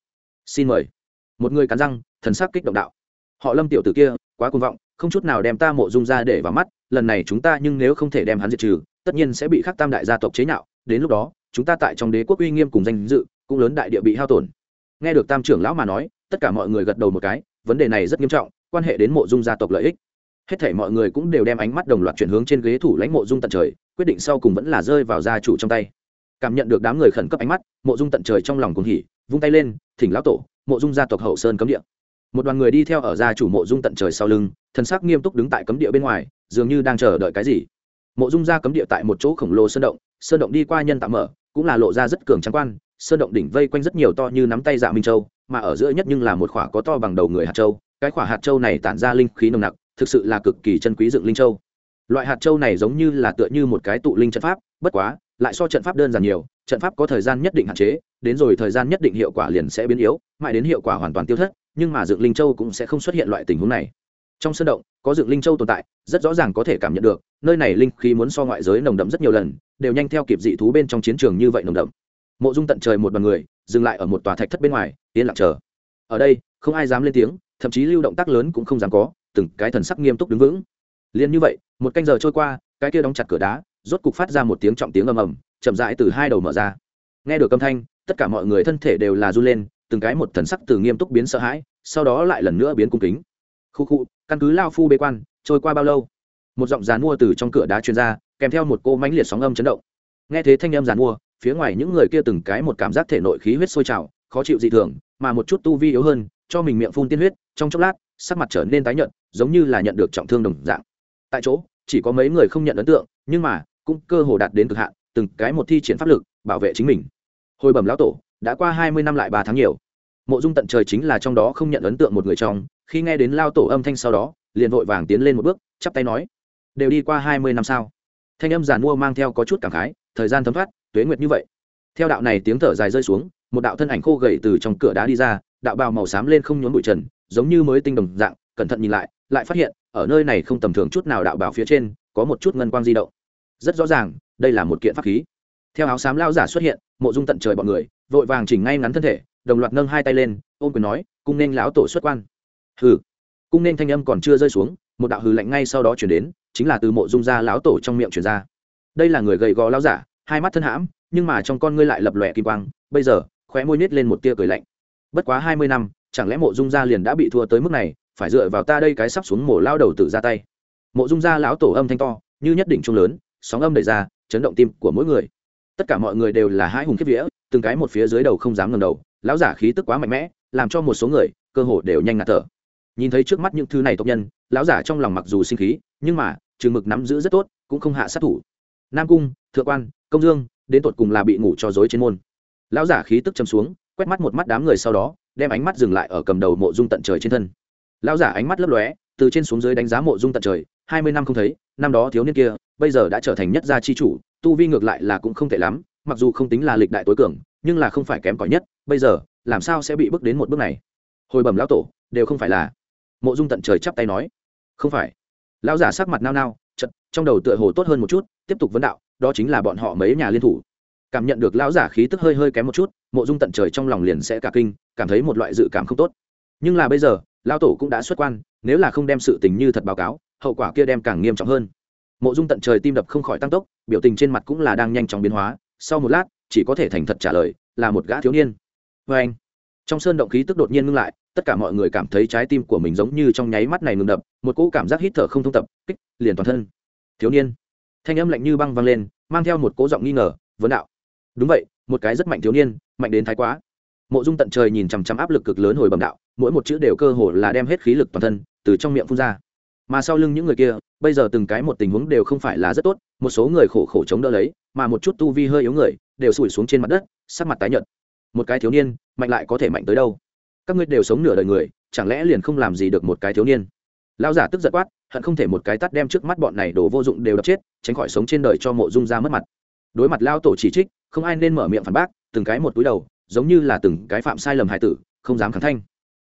Xin mời. Một người cắn răng, thần sắc kích động đạo. Họ lâm tiểu tử kia, quá cuồng vọng, không chút nào đem ta mộ dung ra để vào mắt, lần này chúng ta nhưng nếu không thể đem hắn diệt trừ, tất nhiên sẽ bị khắc tam đại gia tộc chế nhạo, đến lúc đó, chúng ta tại trong đế quốc uy nghiêm cùng danh dự, cũng lớn đại địa bị hao tổn. Nghe được tam trưởng lão mà nói, tất cả mọi người gật đầu một cái, vấn đề này rất nghiêm trọng, quan hệ đến mộ dung gia tộc lợi ích hết thể mọi người cũng đều đem ánh mắt đồng loạt chuyển hướng trên ghế thủ lãnh mộ dung tận trời, quyết định sau cùng vẫn là rơi vào gia chủ trong tay. Cảm nhận được đám người khẩn cấp ánh mắt, mộ dung tận trời trong lòng cùng hỉ, vung tay lên, thỉnh lão tổ, mộ dung gia tộc hậu sơn cấm địa. Một đoàn người đi theo ở gia chủ mộ dung tận trời sau lưng thân sắc nghiêm túc đứng tại cấm địa bên ngoài, dường như đang chờ đợi cái gì. Mộ dung gia cấm địa tại một chỗ khổng lồ sơn động sơn động đi qua nhân tạm mở, cũng là lộ ra rất cường trắng quan, sơn động đỉnh vây quanh rất nhiều to như nắm tay dạ minh châu, mà ở giữa nhất nhưng là một khỏa có to bằng đầu người hạt châu, cái khỏa hạt châu này tản ra linh khí nồng nặc thực sự là cực kỳ chân quý dựng linh châu. Loại hạt châu này giống như là tựa như một cái tụ linh trận pháp, bất quá, lại so trận pháp đơn giản nhiều, trận pháp có thời gian nhất định hạn chế, đến rồi thời gian nhất định hiệu quả liền sẽ biến yếu, mãi đến hiệu quả hoàn toàn tiêu thất, nhưng mà dựng linh châu cũng sẽ không xuất hiện loại tình huống này. Trong sân động, có dựng linh châu tồn tại, rất rõ ràng có thể cảm nhận được, nơi này linh khí muốn so ngoại giới nồng đậm rất nhiều lần, đều nhanh theo kịp dị thú bên trong chiến trường như vậy nồng đậm. Mộ dung tận trời một đoàn người, dừng lại ở một tòa thạch thất bên ngoài, yên lặng chờ. Ở đây, không ai dám lên tiếng, thậm chí lưu động tác lớn cũng không dám có từng cái thần sắc nghiêm túc đứng vững. Liền như vậy, một canh giờ trôi qua, cái kia đóng chặt cửa đá, rốt cục phát ra một tiếng trọng tiếng ầm ầm, chậm rãi từ hai đầu mở ra. Nghe được âm thanh, tất cả mọi người thân thể đều là run lên, từng cái một thần sắc từ nghiêm túc biến sợ hãi, sau đó lại lần nữa biến cung kính. Khu khu, căn cứ lao phu bế quan, trôi qua bao lâu? Một giọng dàn mua từ trong cửa đá truyền ra, kèm theo một cô mãnh liệt sóng âm chấn động. Nghe thế thanh âm dàn mua, phía ngoài những người kia từng cái một cảm giác thể nội khí huyết sôi trào, khó chịu dị thường, mà một chút tu vi yếu hơn, cho mình miệng phun tiên huyết, trong chốc lát sắc mặt trở nên tái nhợt, giống như là nhận được trọng thương đồng dạng. Tại chỗ, chỉ có mấy người không nhận ấn tượng, nhưng mà, cũng cơ hồ đạt đến cực hạn, từng cái một thi triển pháp lực, bảo vệ chính mình. Hồi bẩm lão tổ, đã qua hai mươi năm lại ba tháng nhiều. Mộ dung tận trời chính là trong đó không nhận ấn tượng một người trong, khi nghe đến lao tổ âm thanh sau đó, liền vội vàng tiến lên một bước, chắp tay nói, đều đi qua hai mươi năm sao? Thanh âm giàn mua mang theo có chút cảm khái, thời gian thấm thoát, tuế nguyệt như vậy. Theo đạo này tiếng thở dài rơi xuống, một đạo thân ảnh khô gầy từ trong cửa đá đi ra, đạo bào màu xám lên không nhốn bụi trần giống như mới tinh đồng dạng, cẩn thận nhìn lại lại phát hiện, ở nơi này không tầm thường chút nào đạo bảo phía trên, có một chút ngân quang di động. Rất rõ ràng, đây là một kiện pháp khí. Theo áo xám lao giả xuất hiện, mộ dung tận trời bọn người, vội vàng chỉnh ngay ngắn thân thể, đồng loạt nâng hai tay lên, ôm quyền nói, cung nên lão tổ xuất quan. Hừ. Cung nên thanh âm còn chưa rơi xuống, một đạo hừ lạnh ngay sau đó chuyển đến, chính là từ mộ dung ra lão tổ trong miệng chuyển ra. Đây là người gầy gò lão giả, hai mắt thân hãm, nhưng mà trong con ngươi lại lập lòe kim quang, bây giờ, khóe môi nít lên một tia cười lạnh. Bất quá hai mươi năm chẳng lẽ mộ dung gia liền đã bị thua tới mức này, phải dựa vào ta đây cái sắp xuống mổ lao đầu tự ra tay. Mộ dung gia lão tổ âm thanh to, như nhất định trung lớn, sóng âm đẩy ra, chấn động tim của mỗi người. Tất cả mọi người đều là hai hùng kiếp vía, từng cái một phía dưới đầu không dám ngẩng đầu, lão giả khí tức quá mạnh mẽ, làm cho một số người, cơ hồ đều nhanh ngạt thở. Nhìn thấy trước mắt những thứ này tộc nhân, lão giả trong lòng mặc dù sinh khí, nhưng mà, trường mực nắm giữ rất tốt, cũng không hạ sát thủ. Nam cung, thượng quan, công dương, đến tột cùng là bị ngủ cho dối trên môn. Lão giả khí tức châm xuống, quét mắt một mắt đám người sau đó đem ánh mắt dừng lại ở cầm đầu mộ dung tận trời trên thân. Lão giả ánh mắt lấp lóe, từ trên xuống dưới đánh giá mộ dung tận trời, hai mươi năm không thấy, năm đó thiếu niên kia, bây giờ đã trở thành nhất gia chi chủ, tu vi ngược lại là cũng không tệ lắm, mặc dù không tính là lịch đại tối cường, nhưng là không phải kém cỏi nhất, bây giờ, làm sao sẽ bị bước đến một bước này? Hồi bẩm lão tổ, đều không phải là. Mộ dung tận trời chắp tay nói. Không phải. Lão giả sắc mặt nao nao chật trong đầu tựa hồ tốt hơn một chút, tiếp tục vấn đạo, đó chính là bọn họ mấy nhà liên thủ cảm nhận được lão giả khí tức hơi hơi kém một chút, mộ dung tận trời trong lòng liền sẽ cả kinh, cảm thấy một loại dự cảm không tốt. Nhưng là bây giờ, lão tổ cũng đã xuất quan, nếu là không đem sự tình như thật báo cáo, hậu quả kia đem càng nghiêm trọng hơn. Mộ dung tận trời tim đập không khỏi tăng tốc, biểu tình trên mặt cũng là đang nhanh chóng biến hóa, sau một lát, chỉ có thể thành thật trả lời, là một gã thiếu niên. Vê anh, trong sơn động khí tức đột nhiên ngưng lại, tất cả mọi người cảm thấy trái tim của mình giống như trong nháy mắt này ngừng đập, một cỗ cảm giác hít thở không thông tập, kích, liền toàn thân. Thiếu niên, thanh âm lạnh như băng vang lên, mang theo một cỗ giọng nghi ngờ vấn đạo đúng vậy, một cái rất mạnh thiếu niên, mạnh đến thái quá. Mộ dung tận trời nhìn chằm chằm áp lực cực lớn hồi bẩm đạo, mỗi một chữ đều cơ hồ là đem hết khí lực toàn thân từ trong miệng phun ra. Mà sau lưng những người kia, bây giờ từng cái một tình huống đều không phải là rất tốt, một số người khổ khổ chống đỡ lấy, mà một chút tu vi hơi yếu người, đều sủi xuống trên mặt đất, sắc mặt tái nhợt. Một cái thiếu niên, mạnh lại có thể mạnh tới đâu? Các ngươi đều sống nửa đời người, chẳng lẽ liền không làm gì được một cái thiếu niên? Lão giả tức giận quát, hận không thể một cái tắt đem trước mắt bọn này đổ vô dụng đều đập chết, tránh khỏi sống trên đời cho mộ dung ra mất mặt. Đối mặt lao tổ chỉ trích không ai nên mở miệng phản bác, từng cái một túi đầu, giống như là từng cái phạm sai lầm hài tử, không dám khẳng thanh.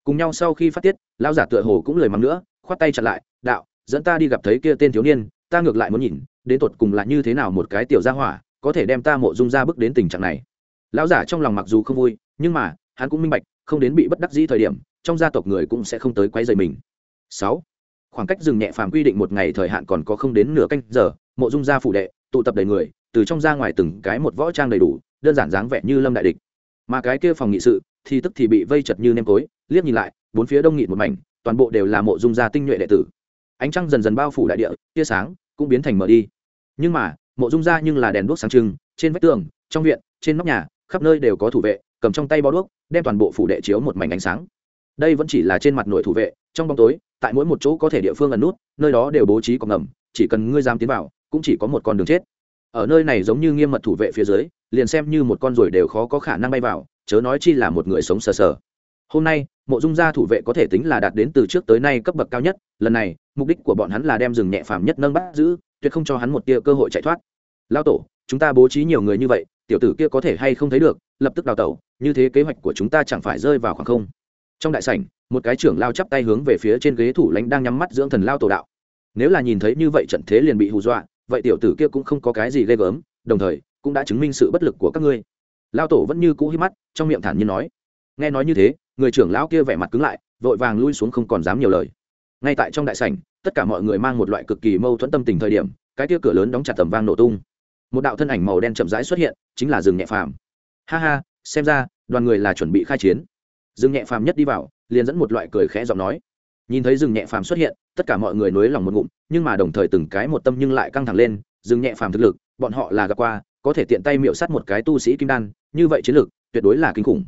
Cùng nhau sau khi phát tiết lao giả tựa hồ cũng lời mắng nữa, khoát tay chặn lại, đạo, dẫn ta đi gặp thấy kia tên thiếu niên, ta ngược lại muốn nhìn, đến tột cùng là như thế nào một cái tiểu gia hỏa, có thể đem ta mộ dung ra bước đến tình trạng này. Lão giả trong lòng mặc dù không vui, nhưng mà, hắn cũng minh bạch, không đến bị bất đắc dĩ thời điểm, trong gia tộc người cũng sẽ không tới quay dày mình. Sáu, khoảng cách dừng nhẹ phàm quy định một ngày thời hạn còn có không đến nửa canh giờ, mộ dung gia phủ đệ, tụ tập đầy người từ trong ra ngoài từng cái một võ trang đầy đủ, đơn giản dáng vẻ như lâm đại địch. Mà cái kia phòng nghị sự, thì tức thì bị vây chật như nêm tối, liếc nhìn lại, bốn phía đông nghị một mảnh, toàn bộ đều là mộ dung gia tinh nhuệ đệ tử. Ánh trăng dần dần bao phủ đại địa, tia sáng cũng biến thành mở đi. Nhưng mà, mộ dung gia nhưng là đèn đuốc sáng trưng, trên vách tường, trong viện, trên nóc nhà, khắp nơi đều có thủ vệ, cầm trong tay bó đuốc, đem toàn bộ phủ đệ chiếu một mảnh ánh sáng. Đây vẫn chỉ là trên mặt nội thủ vệ, trong bóng tối, tại mỗi một chỗ có thể địa phương ẩn nút, nơi đó đều bố trí cọc ngầm, chỉ cần ngươi dám tiến vào, cũng chỉ có một con đường chết ở nơi này giống như nghiêm mật thủ vệ phía dưới, liền xem như một con ruồi đều khó có khả năng bay vào, chớ nói chi là một người sống sờ sờ. Hôm nay, mộ dung gia thủ vệ có thể tính là đạt đến từ trước tới nay cấp bậc cao nhất, lần này, mục đích của bọn hắn là đem rừng nhẹ phàm nhất nâng bắt giữ, tuyệt không cho hắn một tia cơ hội chạy thoát. Lao tổ, chúng ta bố trí nhiều người như vậy, tiểu tử kia có thể hay không thấy được, lập tức đào tẩu, như thế kế hoạch của chúng ta chẳng phải rơi vào khoảng không. Trong đại sảnh, một cái trưởng lao chắp tay hướng về phía trên ghế thủ lãnh đang nhắm mắt dưỡng thần lao tổ đạo. Nếu là nhìn thấy như vậy trận thế liền bị hù dọa vậy tiểu tử kia cũng không có cái gì ghê gớm, đồng thời, cũng đã chứng minh sự bất lực của các ngươi. Lao tổ vẫn như cũ hít mắt, trong miệng thản nhiên nói. Nghe nói như thế, người trưởng lão kia vẻ mặt cứng lại, vội vàng lui xuống không còn dám nhiều lời. Ngay tại trong đại sảnh, tất cả mọi người mang một loại cực kỳ mâu thuẫn tâm tình thời điểm, cái kia cửa lớn đóng chặt tầm vang nổ tung. Một đạo thân ảnh màu đen chậm rãi xuất hiện, chính là rừng nhẹ phàm. Ha ha, xem ra, đoàn người là chuẩn bị khai chiến. Rừng nhẹ phàm nhất đi vào, liền dẫn một loại cười khẽ giọng nói nhìn thấy rừng nhẹ phàm xuất hiện, tất cả mọi người nối lòng một ngụm, nhưng mà đồng thời từng cái một tâm nhưng lại căng thẳng lên, rừng nhẹ phàm thực lực, bọn họ là gặp qua, có thể tiện tay miệu sát một cái tu sĩ kim đan, như vậy chiến lược tuyệt đối là kinh khủng.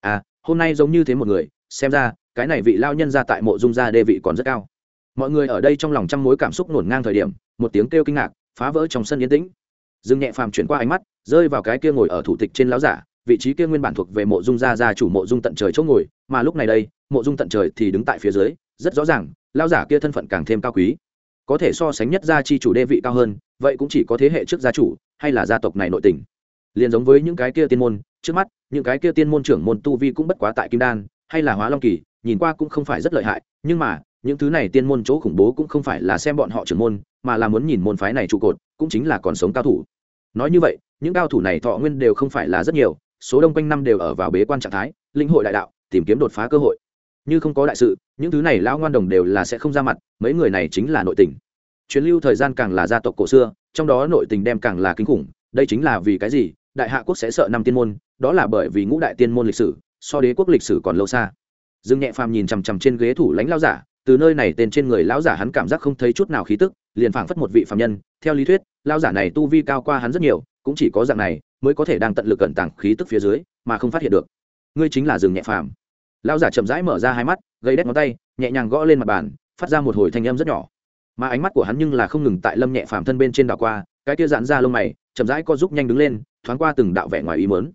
À hôm nay giống như thế một người, xem ra, cái này vị lao nhân ra tại mộ dung gia đê vị còn rất cao. Mọi người ở đây trong lòng trăm mối cảm xúc nổn ngang thời điểm, một tiếng kêu kinh ngạc, phá vỡ trong sân yên tĩnh. Dương nhẹ phàm chuyển qua ánh mắt, rơi vào cái kia ngồi ở thủ tịch trên láo giả, vị trí kia nguyên bản thuộc về mộ dung gia gia chủ mộ dung tận trời chỗ ngồi, mà lúc này đây, mộ dung tận trời thì đứng tại phía dưới rất rõ ràng lao giả kia thân phận càng thêm cao quý. Có thể so sánh nhất gia chi chủ đê vị cao hơn, vậy cũng chỉ có thế hệ trước gia chủ, hay là gia tộc này nội tình. Liền giống với những cái kia tiên môn, trước mắt, những cái kia tiên môn trưởng môn tu vi cũng bất quá tại kim đan, hay là hóa long kỳ, nhìn qua cũng không phải rất lợi hại, nhưng mà, những thứ này tiên môn chỗ khủng bố cũng không phải là xem bọn họ trưởng môn, mà là muốn nhìn môn phái này trụ cột, cũng chính là còn sống cao thủ. Nói như vậy, những cao thủ này thọ nguyên đều không phải là rất nhiều, số đông quanh năm đều ở vào bế quan trạng thái, linh hội đại đạo, tìm kiếm đột phá cơ hội như không có đại sự, những thứ này lão ngoan đồng đều là sẽ không ra mặt, mấy người này chính là nội tình. Chuyến lưu thời gian càng là gia tộc cổ xưa, trong đó nội tình đem càng là kinh khủng, đây chính là vì cái gì? Đại hạ quốc sẽ sợ năm tiên môn, đó là bởi vì ngũ đại tiên môn lịch sử, so đế quốc lịch sử còn lâu xa. Dương nhẹ phàm nhìn chằm chằm trên ghế thủ lãnh lao giả, từ nơi này tên trên người lão giả hắn cảm giác không thấy chút nào khí tức, liền phảng phất một vị phạm nhân. Theo lý thuyết lao giả này tu vi cao qua hắn rất nhiều, cũng chỉ có dạng này, mới có thể đang tận lực cẩn tàng khí tức phía dưới, mà không phát hiện được. Ngươi chính là Dương nhẹ phàm. Lão giả chậm rãi mở ra hai mắt gây đét ngón tay, nhẹ nhàng gõ lên mặt bàn, phát ra một hồi thanh âm rất nhỏ. Mà ánh mắt của hắn nhưng là không ngừng tại lâm nhẹ phàm thân bên trên đảo qua, cái kia giãn ra lông mày, chậm rãi co giúp nhanh đứng lên, thoáng qua từng đạo vẻ ngoài ý mớn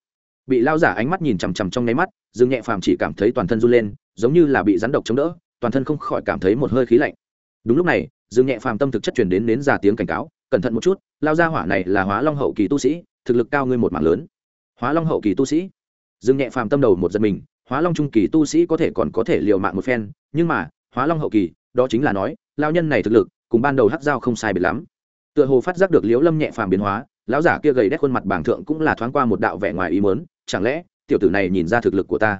bị lao giả ánh mắt nhìn chằm chằm trong nháy mắt, dương nhẹ phàm chỉ cảm thấy toàn thân run lên, giống như là bị rắn độc chống đỡ, toàn thân không khỏi cảm thấy một hơi khí lạnh. Đúng lúc này, dương nhẹ phàm tâm thực chất chuyển đến đến già tiếng cảnh cáo, cẩn thận một chút lao gia hỏa này là hóa long hậu kỳ tu sĩ, thực lực cao ngươi một mảng lớn. Hóa long hậu kỳ tu sĩ? Dương nhẹ phàm tâm đầu một giật mình hóa long trung kỳ tu sĩ có thể còn có thể liều mạng một phen, nhưng mà, hóa long hậu kỳ, đó chính là nói lao nhân này thực lực, cùng ban đầu hắc dao không sai biệt lắm. Tựa hồ phát giác được liếu lâm nhẹ phàm biến hóa, lão giả kia gầy đét khuôn mặt bảng thượng cũng là thoáng qua một đạo vẻ ngoài ý mớn chẳng lẽ, tiểu tử này nhìn ra thực lực của ta?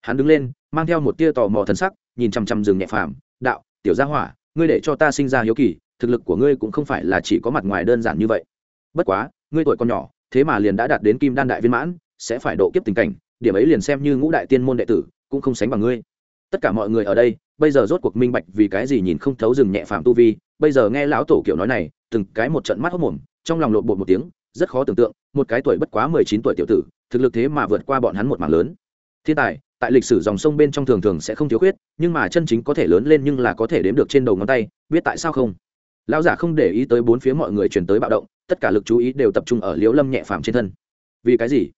Hắn đứng lên, mang theo một tia tò mò thân sắc, nhìn chằm chằm rừng nhẹ phàm, đạo, tiểu gia hỏa, ngươi để cho ta sinh ra hiếu kỳ, thực lực của ngươi cũng không phải là chỉ có mặt ngoài đơn giản như vậy. Bất quá, ngươi tuổi còn nhỏ, thế mà liền đã đạt đến kim đan đại viên mãn, sẽ phải độ kiếp tình cảnh điểm ấy liền xem như ngũ đại tiên môn đệ tử, cũng không sánh bằng ngươi. Tất cả mọi người ở đây, bây giờ rốt cuộc minh bạch vì cái gì nhìn không thấu rừng nhẹ phạm tu vi, bây giờ nghe lão tổ kiểu nói này, từng cái một trận mắt hốc mồm, trong lòng lộn bột một tiếng, rất khó tưởng tượng, một cái tuổi bất quá mười chín tuổi tiểu tử, thực lực thế mà vượt qua bọn hắn một mảng lớn. Thiên tài, tại lịch sử dòng sông bên trong thường thường sẽ không thiếu khuyết, nhưng mà chân chính có thể lớn lên nhưng là có thể đếm được trên đầu ngón tay, biết tại sao không? Lão giả không để ý tới bốn phía mọi người chuyển tới bạo động, tất cả lực chú ý đều tập trung ở liễu lâm nhẹ phàm trên thân. Vì cái gì?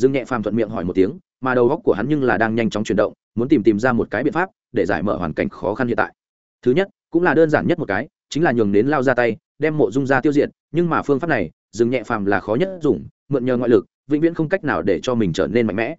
Dương nhẹ phàm thuận miệng hỏi một tiếng, mà đầu góc của hắn nhưng là đang nhanh chóng chuyển động, muốn tìm tìm ra một cái biện pháp để giải mở hoàn cảnh khó khăn hiện tại. Thứ nhất, cũng là đơn giản nhất một cái, chính là nhường đến lao ra tay, đem mộ dung ra tiêu diệt, nhưng mà phương pháp này, Dương nhẹ phàm là khó nhất dùng, mượn nhờ ngoại lực, vĩnh viễn không cách nào để cho mình trở nên mạnh mẽ.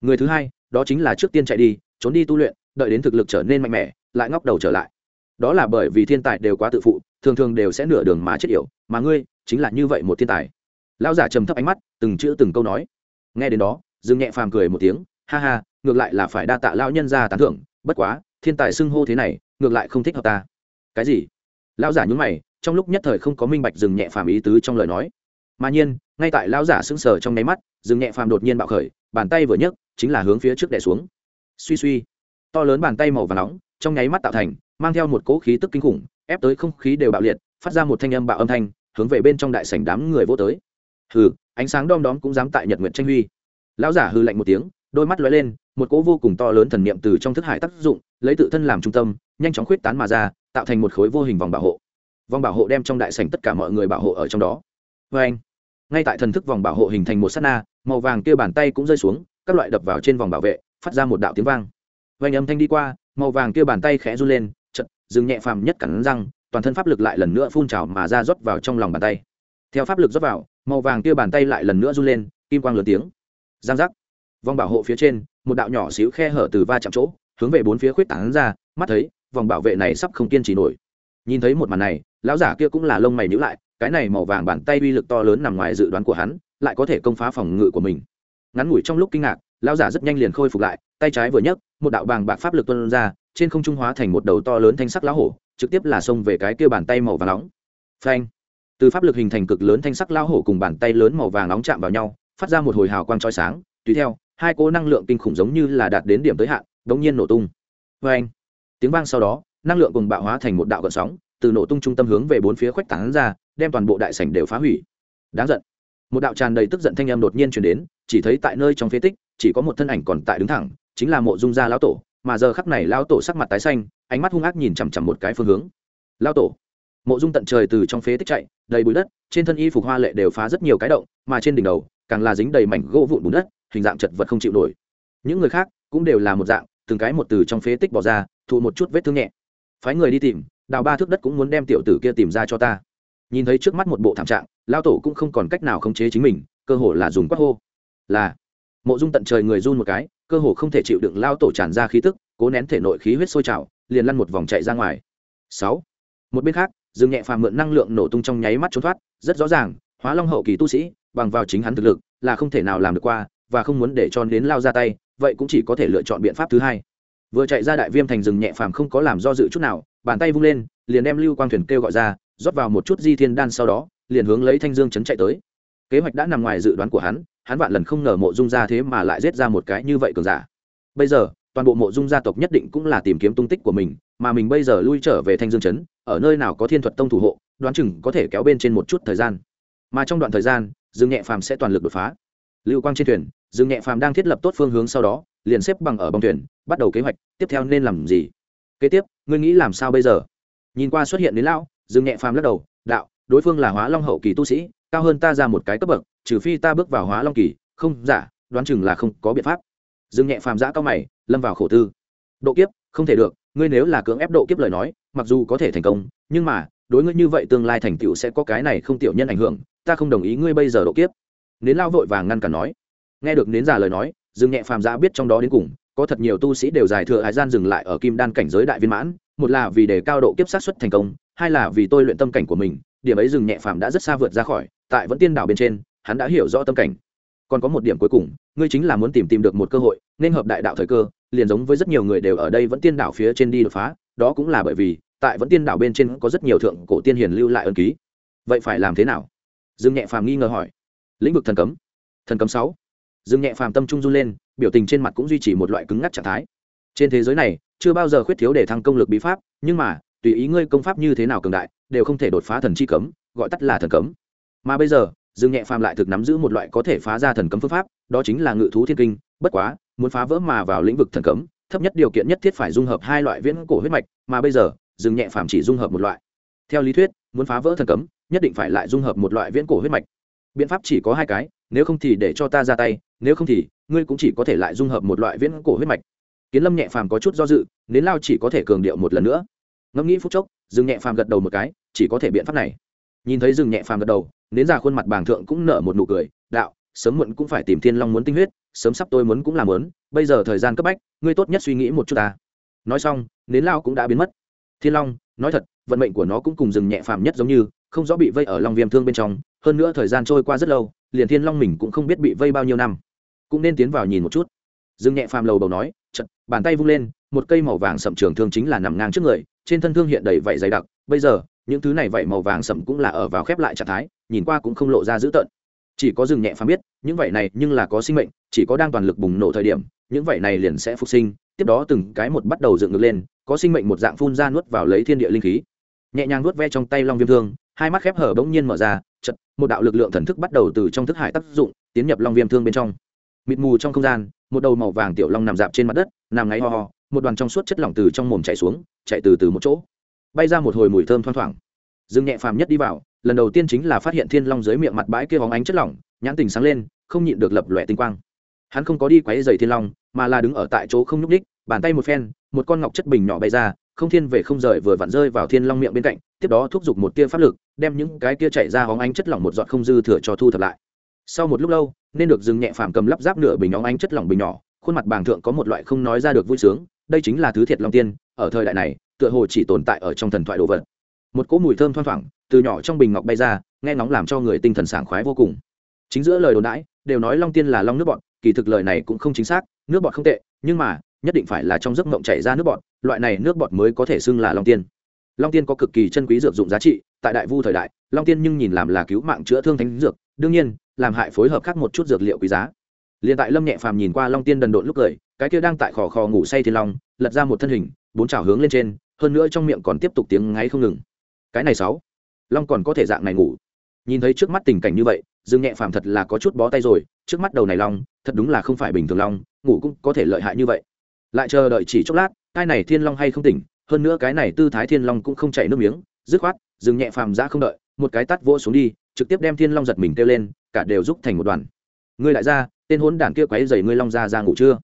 Người thứ hai, đó chính là trước tiên chạy đi, trốn đi tu luyện, đợi đến thực lực trở nên mạnh mẽ, lại ngóc đầu trở lại. Đó là bởi vì thiên tài đều quá tự phụ, thường thường đều sẽ nửa đường mà chết yểu, mà ngươi, chính là như vậy một thiên tài. Lão giả trầm thấp ánh mắt, từng chữ từng câu nói nghe đến đó, dương nhẹ phàm cười một tiếng, ha ha, ngược lại là phải đa tạ lão nhân ra tán thưởng, bất quá, thiên tài xưng hô thế này, ngược lại không thích hợp ta. Cái gì? Lão giả nhún mày, trong lúc nhất thời không có minh bạch dừng nhẹ phàm ý tứ trong lời nói. Mà nhiên, ngay tại lão giả sững sờ trong nháy mắt dừng nhẹ phàm đột nhiên bạo khởi, bàn tay vừa nhấc, chính là hướng phía trước đè xuống. Suy suy, to lớn bàn tay màu và nóng, trong nháy mắt tạo thành, mang theo một cỗ khí tức kinh khủng, ép tới không khí đều bạo liệt, phát ra một thanh âm bạo âm thanh, hướng về bên trong đại sảnh đám người vô tới hừ, ánh sáng đom đóm cũng dám tại nhật nguyện tranh huy. Lão giả hư lạnh một tiếng, đôi mắt lóe lên, một cỗ vô cùng to lớn thần niệm từ trong thức hải tác dụng, lấy tự thân làm trung tâm, nhanh chóng khuyết tán mà ra, tạo thành một khối vô hình vòng bảo hộ. Vòng bảo hộ đem trong đại sảnh tất cả mọi người bảo hộ ở trong đó. Vê anh, ngay tại thần thức vòng bảo hộ hình thành một sát na, màu vàng kia bàn tay cũng rơi xuống, các loại đập vào trên vòng bảo vệ, phát ra một đạo tiếng vang. Vành âm thanh đi qua, màu vàng kia bàn tay khẽ run lên chật dừng nhẹ phàm nhất cắn răng, toàn thân pháp lực lại lần nữa phun trào mà ra rót vào trong lòng bàn tay. Theo pháp lực rót vào màu vàng kia bàn tay lại lần nữa run lên, kim quang lớn tiếng. Giang giác. Vòng bảo hộ phía trên, một đạo nhỏ xíu khe hở từ va chạm chỗ, hướng về bốn phía khuyết tảng ra, mắt thấy, vòng bảo vệ này sắp không kiên trì nổi. Nhìn thấy một màn này, lão giả kia cũng là lông mày nhữ lại, cái này màu vàng bàn tay uy lực to lớn nằm ngoài dự đoán của hắn, lại có thể công phá phòng ngự của mình. Ngắn ngủi trong lúc kinh ngạc, lão giả rất nhanh liền khôi phục lại, tay trái vừa nhấc, một đạo bàng bạc pháp lực tuân ra, trên không trung hóa thành một đầu to lớn thanh sắc lá hổ, trực tiếp là xông về cái kia bàn tay màu vàng nóng. Phanh từ pháp lực hình thành cực lớn thanh sắc lao hổ cùng bàn tay lớn màu vàng nóng chạm vào nhau, phát ra một hồi hào quang chói sáng. Tùy theo, hai cỗ năng lượng kinh khủng giống như là đạt đến điểm tới hạn đống nhiên nổ tung. Phanh tiếng vang sau đó, năng lượng cùng bạo hóa thành một đạo gợn sóng, từ nổ tung trung tâm hướng về bốn phía khuếch tán ra, đem toàn bộ đại sảnh đều phá hủy. Đáng giận! Một đạo tràn đầy tức giận thanh âm đột nhiên truyền đến, chỉ thấy tại nơi trong phế tích, chỉ có một thân ảnh còn tại đứng thẳng, chính là mộ dung gia lão tổ, mà giờ khắc này lão tổ sắc mặt tái xanh, ánh mắt hung ác nhìn chằm chằm một cái phương hướng. Lão tổ! Mộ dung tận trời từ trong phế tích chạy, đầy bụi đất, trên thân y phục hoa lệ đều phá rất nhiều cái động, mà trên đỉnh đầu, càng là dính đầy mảnh gỗ vụn bùn đất, hình dạng chật vật không chịu nổi. Những người khác cũng đều là một dạng, từng cái một từ trong phế tích bỏ ra thụ một chút vết thương nhẹ. Phái người đi tìm, đào ba thước đất cũng muốn đem tiểu tử kia tìm ra cho ta. Nhìn thấy trước mắt một bộ thảm trạng lao tổ cũng không còn cách nào khống chế chính mình, cơ hồ là dùng quát hô. Là, mộ dung tận trời người run một cái, cơ hồ không thể chịu đựng lao tổ tràn ra khí tức, cố nén thể nội khí huyết sôi trào, liền lăn một vòng chạy ra ngoài. Sáu, một bên khác Dừng nhẹ phàm mượn năng lượng nổ tung trong nháy mắt trốn thoát, rất rõ ràng, hóa long hậu kỳ tu sĩ, bằng vào chính hắn thực lực, là không thể nào làm được qua, và không muốn để cho đến lao ra tay, vậy cũng chỉ có thể lựa chọn biện pháp thứ hai. Vừa chạy ra đại viêm thành rừng nhẹ phàm không có làm do dự chút nào, bàn tay vung lên, liền đem lưu quang thuyền kêu gọi ra, rót vào một chút di thiên đan sau đó, liền hướng lấy thanh dương chấn chạy tới. Kế hoạch đã nằm ngoài dự đoán của hắn hắn vạn lần không ngờ mộ dung ra thế mà lại giết ra một cái như vậy cường giả. Bây giờ, toàn bộ mộ dung gia tộc nhất định cũng là tìm kiếm tung tích của mình mà mình bây giờ lui trở về thanh dương chấn ở nơi nào có thiên thuật tông thủ hộ, đoán chừng có thể kéo bên trên một chút thời gian. Mà trong đoạn thời gian, dương nhẹ phàm sẽ toàn lực đột phá. Lưu quang trên thuyền, dương nhẹ phàm đang thiết lập tốt phương hướng sau đó, liền xếp bằng ở bong thuyền, bắt đầu kế hoạch, tiếp theo nên làm gì. Kế tiếp, ngươi nghĩ làm sao bây giờ? Nhìn qua xuất hiện đến lão, dương nhẹ phàm lắc đầu, đạo, đối phương là hóa long hậu kỳ tu sĩ, cao hơn ta ra một cái cấp bậc, trừ phi ta bước vào hóa long kỳ, không giả đoán chừng là không có biện pháp. Dương nhẹ phàm giã cao mày, lâm vào khổ tư. Độ kiếp, không thể được ngươi nếu là cưỡng ép độ kiếp lời nói, mặc dù có thể thành công, nhưng mà, đối ngươi như vậy tương lai thành tựu sẽ có cái này không tiểu nhân ảnh hưởng, ta không đồng ý ngươi bây giờ độ kiếp. Nến lao vội vàng ngăn cản nói. Nghe được nến già lời nói, dương nhẹ phàm giã biết trong đó đến cùng, có thật nhiều tu sĩ đều dài thừa hải gian dừng lại ở kim đan cảnh giới đại viên mãn, một là vì đề cao độ kiếp sát xuất thành công, hai là vì tôi luyện tâm cảnh của mình, điểm ấy dừng nhẹ phàm đã rất xa vượt ra khỏi, tại vẫn tiên đảo bên trên, hắn đã hiểu rõ tâm cảnh. Còn có một điểm cuối cùng, ngươi chính là muốn tìm tìm được một cơ hội, nên hợp đại đạo thời cơ liền giống với rất nhiều người đều ở đây vẫn tiên đảo phía trên đi đột phá, đó cũng là bởi vì, tại vẫn tiên đảo bên trên có rất nhiều thượng cổ tiên hiền lưu lại ân ký. Vậy phải làm thế nào? Dương nhẹ phàm nghi ngờ hỏi. Lĩnh vực thần cấm. Thần cấm sáu. Dương nhẹ phàm tâm trung run lên, biểu tình trên mặt cũng duy trì một loại cứng ngắc trạng thái. Trên thế giới này, chưa bao giờ khuyết thiếu để thăng công lực bí pháp, nhưng mà, tùy ý ngươi công pháp như thế nào cường đại, đều không thể đột phá thần chi cấm, gọi tắt là thần cấm. Mà bây giờ, dương nhẹ phàm lại thực nắm giữ một loại có thể phá ra thần cấm phương pháp, đó chính là ngự thú thiên kinh, bất quá muốn phá vỡ mà vào lĩnh vực thần cấm, thấp nhất điều kiện nhất thiết phải dung hợp hai loại viễn cổ huyết mạch, mà bây giờ dương nhẹ phàm chỉ dung hợp một loại. Theo lý thuyết, muốn phá vỡ thần cấm, nhất định phải lại dung hợp một loại viễn cổ huyết mạch. Biện pháp chỉ có hai cái, nếu không thì để cho ta ra tay, nếu không thì, ngươi cũng chỉ có thể lại dung hợp một loại viễn cổ huyết mạch. Kiến lâm nhẹ phàm có chút do dự nến lao chỉ có thể cường điệu một lần nữa. Ngẫm nghĩ phút chốc dương nhẹ phàm gật đầu một cái, chỉ có thể biện pháp này. Nhìn thấy dương nhẹ phàm gật đầu nến ra khuôn mặt bàng thượng cũng nở một nụ cười, đạo sớm muộn cũng phải tìm thiên long muốn tinh huyết, sớm sắp tôi muốn cũng làm muốn, bây giờ thời gian cấp bách, ngươi tốt nhất suy nghĩ một chút ta. Nói xong, nến lao cũng đã biến mất. Thiên long, nói thật, vận mệnh của nó cũng cùng rừng nhẹ phàm nhất giống như, không rõ bị vây ở long viêm thương bên trong, hơn nữa thời gian trôi qua rất lâu, liền thiên long mình cũng không biết bị vây bao nhiêu năm. Cũng nên tiến vào nhìn một chút. Rừng nhẹ phàm lầu bầu nói chật bàn tay vung lên, một cây màu vàng sậm trường thương chính là nằm ngang trước người, trên thân thương hiện đầy vảy dày đặc. Bây giờ, những thứ này vảy màu vàng sậm cũng là ở vào khép lại trạng thái, nhìn qua cũng không lộ ra dữ tợn chỉ có rừng nhẹ phàm biết, những vảy này nhưng là có sinh mệnh, chỉ có đang toàn lực bùng nổ thời điểm, những vảy này liền sẽ phục sinh, tiếp đó từng cái một bắt đầu dựng ngược lên, có sinh mệnh một dạng phun ra nuốt vào lấy thiên địa linh khí. Nhẹ nhàng nuốt ve trong tay long viêm thương, hai mắt khép hở bỗng nhiên mở ra chật một đạo lực lượng thần thức bắt đầu từ trong thức hải tác dụng, tiến nhập long viêm thương bên trong. Mịt mù trong không gian, một đầu màu vàng tiểu long nằm dạp trên mặt đất, nằm ngáy ho ho, một đoàn trong suốt chất lỏng từ trong mồm chạy xuống, chạy từ từ một chỗ. Bay ra một hồi mùi thơm thoang thoảng. Dương nhẹ phàm nhất đi vào lần đầu tiên chính là phát hiện thiên long dưới miệng mặt bãi kia hóng ánh chất lỏng, nhãn tình sáng lên, không nhịn được lập lòe tinh quang. Hắn không có đi quấy dày thiên long, mà là đứng ở tại chỗ không nhúc ních bàn tay một phen, một con ngọc chất bình nhỏ bay ra, không thiên về không rời vừa vặn rơi vào thiên long miệng bên cạnh, tiếp đó thúc giục một tia pháp lực, đem những cái tia chạy ra hóng ánh chất lỏng một giọt không dư thừa cho thu thập lại. Sau một lúc lâu, nên được dừng nhẹ phàm cầm lắp ráp nửa bình óng ánh chất lỏng bình nhỏ, khuôn mặt bàng thượng có một loại không nói ra được vui sướng, đây chính là thứ thiệt long tiên, ở thời đại này, tựa hồ chỉ tồn tại ở trong thần thoại đồ vật. Một cỗ mùi thơm thoang thoảng từ nhỏ trong bình ngọc bay ra, nghe nóng làm cho người tinh thần sảng khoái vô cùng. Chính giữa lời đồn đãi, đều nói long tiên là long nước bọt kỳ thực lời này cũng không chính xác, nước bọt không tệ, nhưng mà, nhất định phải là trong giấc mộng chảy ra nước bọt loại này nước bọt mới có thể xưng là long tiên. Long tiên có cực kỳ chân quý dược dụng giá trị, tại đại vu thời đại, long tiên nhưng nhìn làm là cứu mạng chữa thương thánh dược, đương nhiên, làm hại phối hợp khác một chút dược liệu quý giá. Liền tại lâm nhẹ phàm nhìn qua long tiên đần độn lúc cười, cái kia đang tại khò khò ngủ say thiên long, lật ra một thân hình, bốn chảo hướng lên trên, hơn nữa trong miệng còn tiếp tục tiếng ngáy không ngừng. Cái này sáu long còn có thể dạng này ngủ. Nhìn thấy trước mắt tình cảnh như vậy, dương nhẹ phàm thật là có chút bó tay rồi, trước mắt đầu này long, thật đúng là không phải bình thường long, ngủ cũng có thể lợi hại như vậy. Lại chờ đợi chỉ chốc lát, cái này thiên long hay không tỉnh, hơn nữa cái này tư thái thiên long cũng không chảy nước miếng, dứt khoát, Dương nhẹ phàm ra không đợi, một cái tắt vỗ xuống đi, trực tiếp đem thiên long giật mình kêu lên, cả đều rút thành một đoàn. Ngươi lại ra, tên hốn đản kia quấy dày ngươi long ra ra ngủ chưa?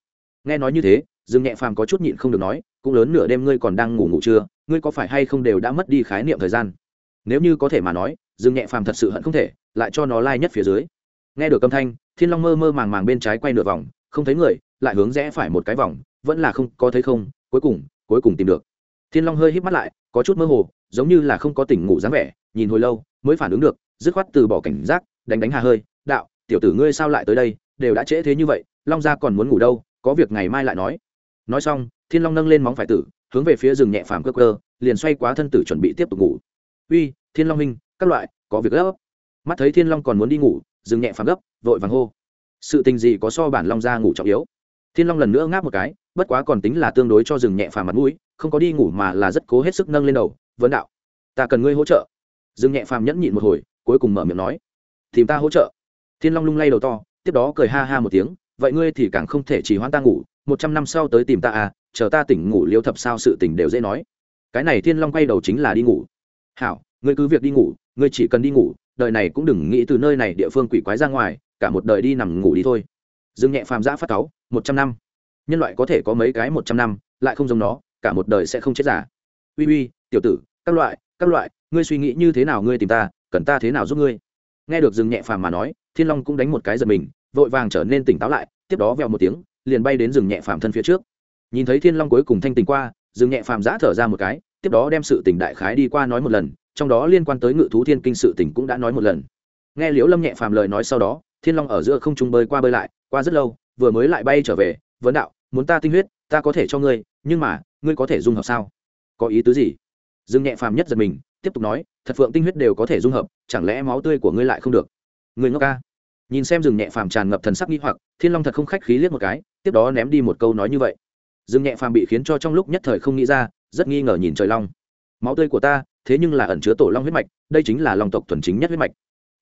Nghe nói như thế, Dương nhẹ phàm có chút nhịn không được nói, cũng lớn nửa đêm ngươi còn đang ngủ ngủ chưa, ngươi có phải hay không đều đã mất đi khái niệm thời gian? Nếu như có thể mà nói dừng nhẹ phàm thật sự hận không thể, lại cho nó lai nhất phía dưới. Nghe được âm thanh, thiên long mơ mơ màng màng bên trái quay nửa vòng, không thấy người, lại hướng rẽ phải một cái vòng, vẫn là không có thấy không, cuối cùng cuối cùng tìm được. Thiên long hơi hít mắt lại, có chút mơ hồ, giống như là không có tỉnh ngủ dáng vẻ, nhìn hồi lâu, mới phản ứng được, dứt khoát từ bỏ cảnh giác, đánh đánh hà hơi, đạo, tiểu tử ngươi sao lại tới đây, đều đã trễ thế như vậy, long gia còn muốn ngủ đâu, có việc ngày mai lại nói. Nói xong, thiên long nâng lên móng phải tử, hướng về phía rừng nhẹ phàm cơ cơ liền xoay quá thân tử chuẩn bị tiếp tục ngủ uy, thiên long minh các loại, có việc gấp. Mắt thấy thiên long còn muốn đi ngủ, dừng nhẹ phàm gấp, vội vàng hô. Sự tình gì có so bản long ra ngủ trọng yếu? Thiên long lần nữa ngáp một cái, bất quá còn tính là tương đối cho dừng nhẹ phàm mặt mũi, không có đi ngủ mà là rất cố hết sức nâng lên đầu, vấn đạo, ta cần ngươi hỗ trợ. Dừng nhẹ phàm nhẫn nhịn một hồi, cuối cùng mở miệng nói, tìm ta hỗ trợ. Thiên long lung lay đầu to, tiếp đó cười ha ha một tiếng, vậy ngươi thì càng không thể chỉ hoãn ta ngủ, một trăm năm sau tới tìm ta à chờ ta tỉnh ngủ liêu thập sao sự tỉnh đều dễ nói. Cái này thiên long quay đầu chính là đi ngủ hảo, ngươi cứ việc đi ngủ, ngươi chỉ cần đi ngủ, đời này cũng đừng nghĩ từ nơi này địa phương quỷ quái ra ngoài, cả một đời đi nằm ngủ đi thôi. Dương nhẹ phàm giã phát cáu, một trăm năm. Nhân loại có thể có mấy cái một trăm năm, lại không giống nó, cả một đời sẽ không chết giả. Uy uy, tiểu tử, các loại các loại, ngươi suy nghĩ như thế nào ngươi tìm ta, cần ta thế nào giúp ngươi? Nghe được rừng nhẹ phàm mà nói, thiên long cũng đánh một cái giật mình, vội vàng trở nên tỉnh táo lại, tiếp đó vèo một tiếng, liền bay đến rừng nhẹ phàm thân phía trước. Nhìn thấy thiên long cuối cùng thanh tình qua rừng nhẹ phàm giã thở ra một cái tiếp đó đem sự tình đại khái đi qua nói một lần, trong đó liên quan tới ngự thú thiên kinh sự tình cũng đã nói một lần. Nghe liễu lâm nhẹ phàm lời nói sau đó, thiên long ở giữa không trung bơi qua bơi lại, qua rất lâu, vừa mới lại bay trở về, vấn đạo, muốn ta tinh huyết, ta có thể cho ngươi, nhưng mà, ngươi có thể dung hợp sao? Có ý tứ gì? Dương nhẹ phàm nhất giật mình, tiếp tục nói, thật phượng tinh huyết đều có thể dung hợp, chẳng lẽ máu tươi của ngươi lại không được? Ngươi ngốc ca. Nhìn xem rừng nhẹ phàm tràn ngập thần sắc nghi hoặc, thiên long thật không khách khí liếc một cái, tiếp đó ném đi một câu nói như vậy. Dương nhẹ phàm bị khiến cho trong lúc nhất thời không nghĩ ra, rất nghi ngờ nhìn trời long. Máu tươi của ta, thế nhưng là ẩn chứa tổ long huyết mạch, đây chính là long tộc thuần chính nhất huyết mạch.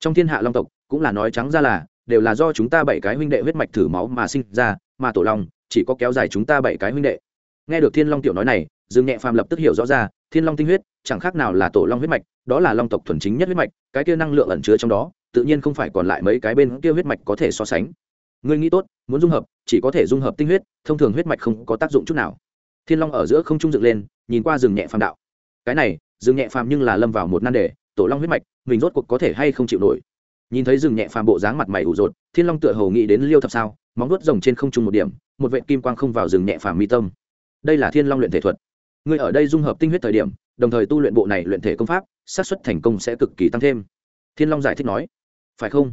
Trong thiên hạ long tộc, cũng là nói trắng ra là, đều là do chúng ta bảy cái huynh đệ huyết mạch thử máu mà sinh ra, mà tổ long, chỉ có kéo dài chúng ta bảy cái huynh đệ. Nghe được thiên long tiểu nói này dương nhẹ phàm lập tức hiểu rõ ra, thiên long tinh huyết, chẳng khác nào là tổ long huyết mạch, đó là long tộc thuần chính nhất huyết mạch, cái kia năng lượng ẩn chứa trong đó, tự nhiên không phải còn lại mấy cái bên kia huyết mạch có thể so sánh ngươi nghĩ tốt, muốn dung hợp, chỉ có thể dung hợp tinh huyết, thông thường huyết mạch không có tác dụng chút nào. Thiên long ở giữa không trung dựng lên, nhìn qua rừng nhẹ phàm đạo. Cái này, rừng nhẹ phàm nhưng là lâm vào một nan đề, tổ long huyết mạch, mình rốt cuộc có thể hay không chịu nổi. Nhìn thấy rừng nhẹ phàm bộ dáng mặt mày ủ rột, thiên long tựa hồ nghĩ đến liêu thập sao, móng nuốt rồng trên không trung một điểm, một vệ kim quang không vào rừng nhẹ phàm mi tâm. Đây là thiên long luyện thể thuật. Ngươi ở đây dung hợp tinh huyết thời điểm, đồng thời tu luyện bộ này luyện thể công pháp, xác suất thành công sẽ cực kỳ tăng thêm. Thiên long giải thích nói. Phải không?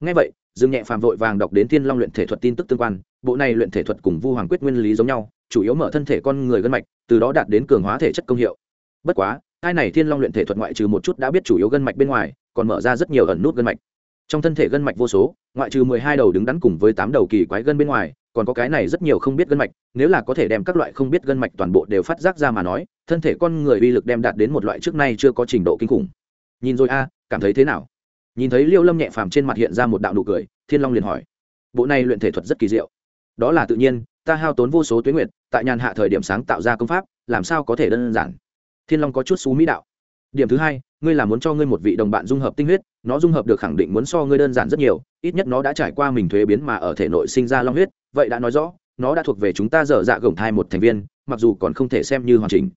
Ngay vậy dương nhẹ phàm vội vàng đọc đến thiên long luyện thể thuật tin tức tương quan, bộ này luyện thể thuật cùng vu hoàng quyết nguyên lý giống nhau, chủ yếu mở thân thể con người gân mạch, từ đó đạt đến cường hóa thể chất công hiệu. Bất quá, hai này thiên long luyện thể thuật ngoại trừ một chút đã biết chủ yếu gân mạch bên ngoài, còn mở ra rất nhiều ẩn nút gân mạch. Trong thân thể gân mạch vô số, ngoại trừ mười hai đầu đứng đắn cùng với tám đầu kỳ quái gân bên ngoài, còn có cái này rất nhiều không biết gân mạch, nếu là có thể đem các loại không biết gân mạch toàn bộ đều phát giác ra mà nói, thân thể con người uy lực đem đạt đến một loại trước nay chưa có trình độ kinh khủng. Nhìn rồi a, cảm thấy thế nào? Nhìn thấy liêu lâm nhẹ phàm trên mặt hiện ra một đạo nụ cười, thiên long liền hỏi, bộ này luyện thể thuật rất kỳ diệu. Đó là tự nhiên, ta hao tốn vô số tuyến nguyện tại nhàn hạ thời điểm sáng tạo ra công pháp, làm sao có thể đơn giản? Thiên long có chút xú mỹ đạo, điểm thứ hai, ngươi là muốn cho ngươi một vị đồng bạn dung hợp tinh huyết, nó dung hợp được khẳng định muốn so ngươi đơn giản rất nhiều, ít nhất nó đã trải qua mình thuế biến mà ở thể nội sinh ra long huyết, vậy đã nói rõ, nó đã thuộc về chúng ta dở dạ gồng thai một thành viên, mặc dù còn không thể xem như hoàn chỉnh.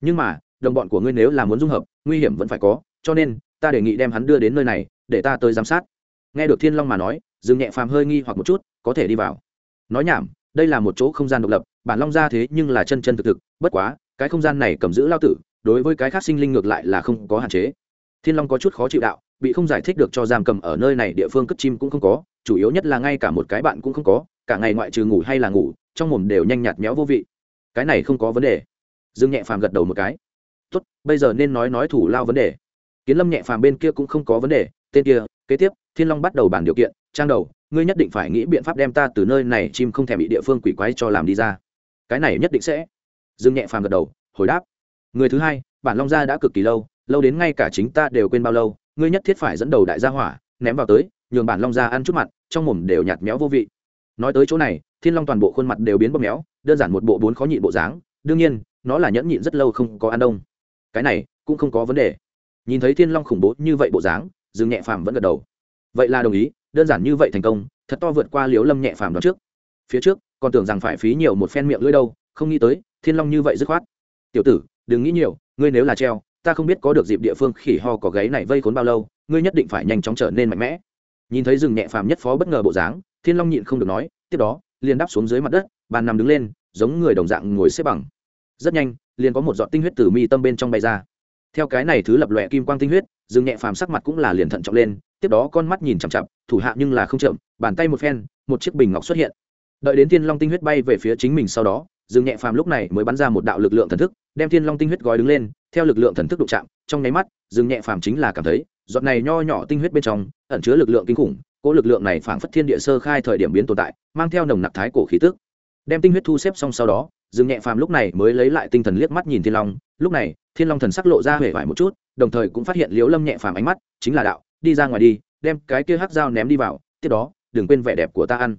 Nhưng mà, đồng bọn của ngươi nếu là muốn dung hợp, nguy hiểm vẫn phải có, cho nên, ta đề nghị đem hắn đưa đến nơi này để ta tới giám sát. Nghe được thiên long mà nói, Dương nhẹ phàm hơi nghi hoặc một chút, có thể đi vào. Nói nhảm, đây là một chỗ không gian độc lập, bản long ra thế nhưng là chân chân thực thực, bất quá, cái không gian này cầm giữ lao tử, đối với cái khác sinh linh ngược lại là không có hạn chế. Thiên long có chút khó chịu đạo, bị không giải thích được cho giam cầm ở nơi này địa phương cất chim cũng không có, chủ yếu nhất là ngay cả một cái bạn cũng không có, cả ngày ngoại trừ ngủ hay là ngủ, trong mồm đều nhanh nhạt méo vô vị. Cái này không có vấn đề. Dương nhẹ phàm gật đầu một cái. Tốt, bây giờ nên nói nói thủ lao vấn đề kiến lâm nhẹ phàm bên kia cũng không có vấn đề tên kia kế tiếp thiên long bắt đầu bàn điều kiện trang đầu ngươi nhất định phải nghĩ biện pháp đem ta từ nơi này chim không thể bị địa phương quỷ quái cho làm đi ra. Cái này nhất định sẽ. Dương nhẹ phàm gật đầu hồi đáp. Người thứ hai bản long gia đã cực kỳ lâu lâu đến ngay cả chính ta đều quên bao lâu ngươi nhất thiết phải dẫn đầu đại gia hỏa ném vào tới nhường bản long gia ăn chút mặt, trong mồm đều nhạt méo vô vị. Nói tới chỗ này thiên long toàn bộ khuôn mặt đều biến bóp méo đơn giản một bộ bốn khó nhịn bộ dáng đương nhiên nó là nhẫn nhịn rất lâu không có ăn đông. Cái này cũng không có vấn đề nhìn thấy thiên long khủng bố như vậy bộ dáng, dương nhẹ phàm vẫn gật đầu. Vậy là đồng ý, đơn giản như vậy thành công, thật to vượt qua liếu lâm nhẹ phàm đó trước. Phía trước, còn tưởng rằng phải phí nhiều một phen miệng lưỡi đâu, không nghĩ tới, thiên long như vậy dứt khoát. Tiểu tử, đừng nghĩ nhiều, ngươi nếu là treo, ta không biết có được dịp địa phương khỉ ho có gáy này vây khốn bao lâu, ngươi nhất định phải nhanh chóng trở nên mạnh mẽ. Nhìn thấy rừng nhẹ phàm nhất phó bất ngờ bộ dáng, thiên long nhịn không được nói, tiếp đó, liền đáp xuống dưới mặt đất, bàn nằm đứng lên, giống người đồng dạng ngồi xếp bằng. Rất nhanh, liền có một giọt tinh huyết từ mi tâm bên trong bay ra theo cái này thứ lập lòe kim quang tinh huyết, dương nhẹ phàm sắc mặt cũng là liền thận trọng lên, tiếp đó con mắt nhìn chằm chặp thủ hạ nhưng là không chậm, bàn tay một phen, một chiếc bình ngọc xuất hiện. Đợi đến thiên long tinh huyết bay về phía chính mình sau đó, dương nhẹ phàm lúc này mới bắn ra một đạo lực lượng thần thức, đem thiên long tinh huyết gói đứng lên, theo lực lượng thần thức đụng chạm, trong nháy mắt, dương nhẹ phàm chính là cảm thấy, giọt này nho nhỏ tinh huyết bên trong, ẩn chứa lực lượng kinh khủng, cỗ lực lượng này phảng phất thiên địa sơ khai thời điểm biến tồn tại, mang theo nồng nặc thái cổ khí tức. Đem tinh huyết thu xếp xong sau đó, dương nhẹ phàm lúc này mới lấy lại tinh thần liếc mắt nhìn thiên long lúc này, thiên long thần sắc lộ ra hề vải một chút, đồng thời cũng phát hiện liếu lâm nhẹ phàm ánh mắt, chính là đạo, đi ra ngoài đi, đem cái kia hắc dao ném đi vào, tiếp đó, đừng quên vẻ đẹp của ta ăn.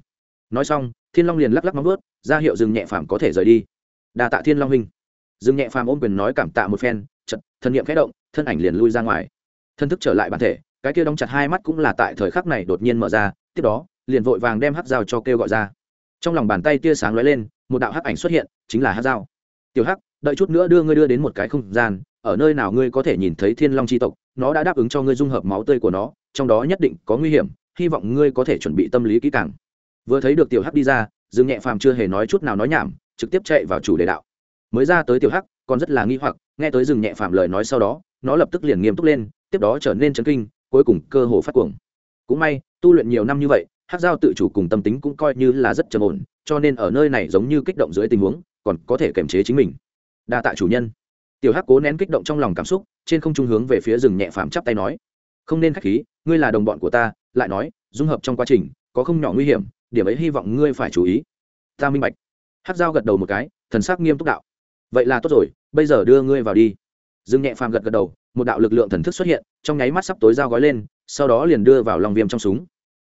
Nói xong, thiên long liền lắc lắc móng vớt ra hiệu dừng nhẹ phàm có thể rời đi. Đà tạ thiên long huynh. Dừng nhẹ phàm ôm quyền nói cảm tạ một phen chật thân nhiệm khẽ động, thân ảnh liền lui ra ngoài. Thân thức trở lại bản thể, cái kia đóng chặt hai mắt cũng là tại thời khắc này đột nhiên mở ra, tiếp đó, liền vội vàng đem hắc dao cho kêu gọi ra. Trong lòng bàn tay tia sáng lóe lên, một đạo hắc ảnh xuất hiện, chính là hắc dao. Tiểu hắc đợi chút nữa đưa ngươi đưa đến một cái không gian, ở nơi nào ngươi có thể nhìn thấy thiên long c h i tộc, nó đã đáp ứng cho ngươi dung hợp máu tươi của nó, trong đó nhất định có nguy hiểm, hy vọng ngươi có thể chuẩn bị tâm lý kỹ càng. Vừa thấy được tiểu hắc đi ra, dương nhẹ phàm chưa hề nói chút nào nói nhảm, trực tiếp chạy vào chủ đề đạo. Mới ra tới tiểu hắc, còn rất là nghi hoặc, nghe tới Dừng nhẹ phàm lời nói sau đó, nó lập tức liền nghiêm túc lên, tiếp đó trở nên chấn kinh, cuối cùng cơ hồ phát cuồng. Cũng may, tu luyện nhiều năm như vậy hát giao tự chủ cùng tâm tính cũng coi như là rất trầm ổn, cho nên ở nơi này giống như kích động dưới tình huống, còn có thể kiềm chế chính mình đa tạ chủ nhân. Tiểu hắc cố nén kích động trong lòng cảm xúc, trên không trung hướng về phía rừng nhẹ phàm chắp tay nói, không nên k h á c h khí, ngươi là đồng bọn của ta. Lại nói, dung hợp trong quá trình, có không nhỏ nguy hiểm, điểm ấy hy vọng ngươi phải chú ý. Ta minh bạch. Hát dao gật đầu một cái, thần sắc nghiêm túc đạo, vậy là tốt rồi, bây giờ đưa ngươi vào đi. Dương nhẹ phàm gật gật đầu, một đạo lực lượng thần thức xuất hiện, trong nháy mắt sắp tối dao gói lên, sau đó liền đưa vào lòng viêm trong súng.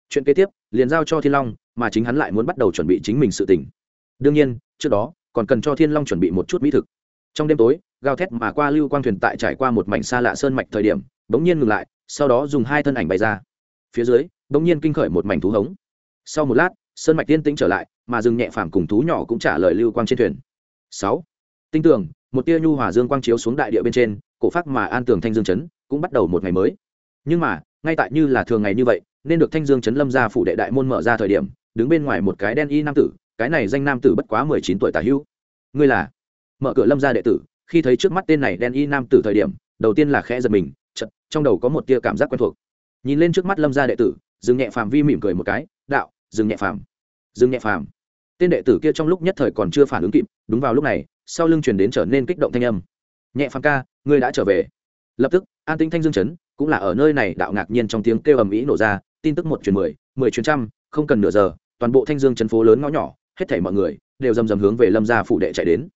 Chuyện kế tiếp, liền giao cho thiên long, mà chính hắn lại muốn bắt đầu chuẩn bị chính mình sự tỉnh đương nhiên, trước đó, còn cần cho thiên long chuẩn bị một chút mỹ thực trong đêm tối, gào thét mà qua lưu quang thuyền tại trải qua một mảnh xa lạ sơn mạch thời điểm, bỗng nhiên ngừng lại, sau đó dùng hai thân ảnh bày ra. Phía dưới, bỗng nhiên kinh khởi một mảnh thú hống. Sau một lát, sơn mạch tiên tĩnh trở lại, mà rừng nhẹ phàm cùng thú nhỏ cũng trả lời lưu quang trên thuyền. Sáu, tinh tường, một tia nhu hòa dương quang chiếu xuống đại địa bên trên, cổ phát mà an tường thanh dương chấn cũng bắt đầu một ngày mới. Nhưng mà, ngay tại như là thường ngày như vậy, nên được thanh dương chấn lâm ra phủ đệ đại môn mở ra thời điểm, đứng bên ngoài một cái đen y nam tử, cái này danh nam tử bất quá mười chín tuổi tả hữu. Ngươi là? Mở cửa lâm ra đệ tử, khi thấy trước mắt tên này đen y nam tử thời điểm, đầu tiên là khẽ giật mình chật trong đầu có một tia cảm giác quen thuộc. Nhìn lên trước mắt lâm gia đệ tử dừng nhẹ phàm vi mỉm cười một cái, đạo dừng nhẹ phàm dừng nhẹ phàm. Tên đệ tử kia trong lúc nhất thời còn chưa phản ứng kịp, đúng vào lúc này, sau lưng chuyển đến trở nên kích động thanh âm. Nhẹ phàm ca, ngươi đã trở về. Lập tức, an tinh thanh dương chấn, cũng là ở nơi này đạo ngạc nhiên trong tiếng kêu ầm ĩ nổ ra, tin tức một truyền mười mười truyền trăm, không cần nửa giờ, toàn bộ thanh dương chấn phố lớn ngõ nhỏ, hết thảy mọi người đều dầm dầm hướng về lâm gia phủ đệ chạy đến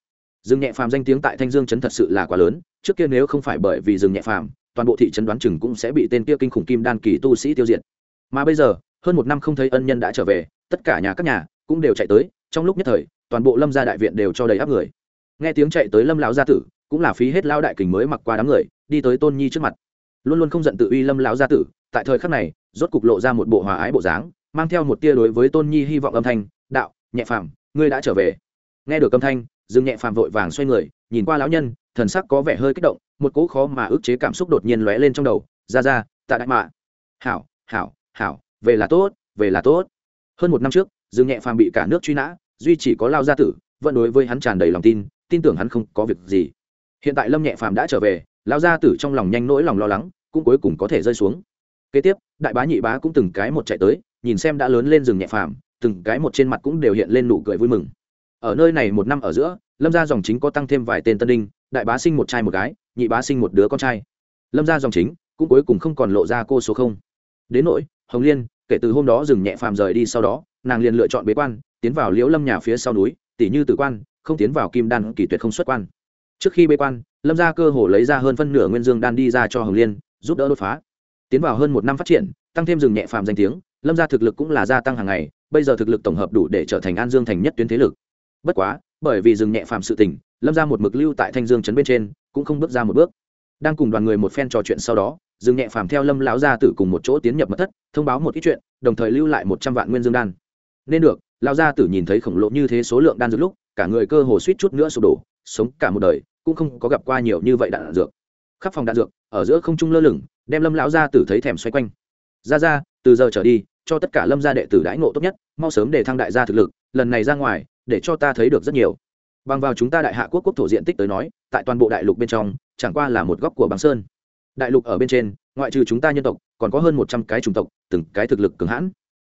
dương nhẹ phàm danh tiếng tại thanh dương chấn thật sự là quá lớn, trước kia nếu không phải bởi vì dương nhẹ phàm, toàn bộ thị trấn đoán chừng cũng sẽ bị tên kia kinh khủng kim đan kỳ tu sĩ tiêu diệt. Mà bây giờ, hơn một năm không thấy ân nhân đã trở về, tất cả nhà các nhà cũng đều chạy tới, trong lúc nhất thời, toàn bộ lâm gia đại viện đều cho đầy áp người. Nghe tiếng chạy tới lâm lão gia tử, cũng là phí hết lao đại kình mới mặc qua đám người, đi tới tôn nhi trước mặt. Luôn luôn không giận tự uy lâm lão gia tử, tại thời khắc này, rốt cục lộ ra một bộ hòa ái bộ dáng, mang theo một tia đối với tôn nhi hy vọng âm thanh, đạo, nhẹ phàm, ngươi đã trở về. Nghe được âm thanh dương nhẹ phàm vội vàng xoay người, nhìn qua lão nhân, thần sắc có vẻ hơi kích động, một cỗ khó mà ức chế cảm xúc đột nhiên lóe lên trong đầu. Ra ra, tạ đại mạ. Hảo hảo hảo, về là tốt, về là tốt. Hơn một năm trước dương nhẹ phàm bị cả nước truy nã, duy chỉ có lao gia tử, vẫn đối với hắn tràn đầy lòng tin tin tưởng hắn không có việc gì. Hiện tại lâm nhẹ phàm đã trở về lao gia tử trong lòng nhanh nỗi lòng lo lắng, cũng cuối cùng có thể rơi xuống. Kế tiếp, đại bá nhị bá cũng từng cái một chạy tới, nhìn xem đã lớn lên rừng nhẹ phàm, từng cái một trên mặt cũng đều hiện lên nụ cười vui mừng ở nơi này một năm ở giữa, lâm gia dòng chính có tăng thêm vài tên tân đinh đại bá sinh một trai một gái, nhị bá sinh một đứa con trai. Lâm gia dòng chính cũng cuối cùng không còn lộ ra cô số không. Đến nỗi, hồng liên kể từ hôm đó dừng nhẹ phàm rời đi sau đó, nàng liền lựa chọn bế quan, tiến vào liễu lâm nhà phía sau núi tỷ như tử quan, không tiến vào kim đan kỳ tuyệt không xuất quan. Trước khi bế quan, lâm gia cơ hồ lấy ra hơn phân nửa nguyên dương đan đi ra cho hồng liên, giúp đỡ đột phá. Tiến vào hơn một năm phát triển, tăng thêm rừng nhẹ phàm danh tiếng, lâm gia thực lực cũng là gia tăng hàng ngày, bây giờ thực lực tổng hợp đủ để trở thành an dương thành nhất tuyến thế lực bất quá, bởi vì dừng nhẹ phàm sự tình, lâm ra một mực lưu tại thanh dương trấn bên trên, cũng không bước ra một bước. Đang cùng đoàn người một phen trò chuyện sau đó, dừng nhẹ phàm theo lâm lão gia tử cùng một chỗ tiến nhập mật thất, thông báo một ít chuyện, đồng thời lưu lại một trăm vạn nguyên dương đan. Nên được, lão gia tử nhìn thấy khổng lồ như thế số lượng đan dược lúc, cả người cơ hồ suýt chút nữa sụp đổ, sống cả một đời, cũng không có gặp qua nhiều như vậy đạn dược. Khắp phòng đạn dược, ở giữa không trung lơ lửng, đem lâm lão gia tử thấy thèm xoay quanh. Ra ra từ giờ trở đi, cho tất cả lâm gia đệ tử đãi ngộ tốt nhất, mau sớm để thăng đại gia thực lực, lần này ra ngoài để cho ta thấy được rất nhiều. Bằng vào chúng ta đại hạ quốc quốc thổ diện tích tới nói, tại toàn bộ đại lục bên trong, chẳng qua là một góc của bằng sơn. Đại lục ở bên trên, ngoại trừ chúng ta nhân tộc, còn có hơn một trăm cái chủng tộc, từng cái thực lực cường hãn.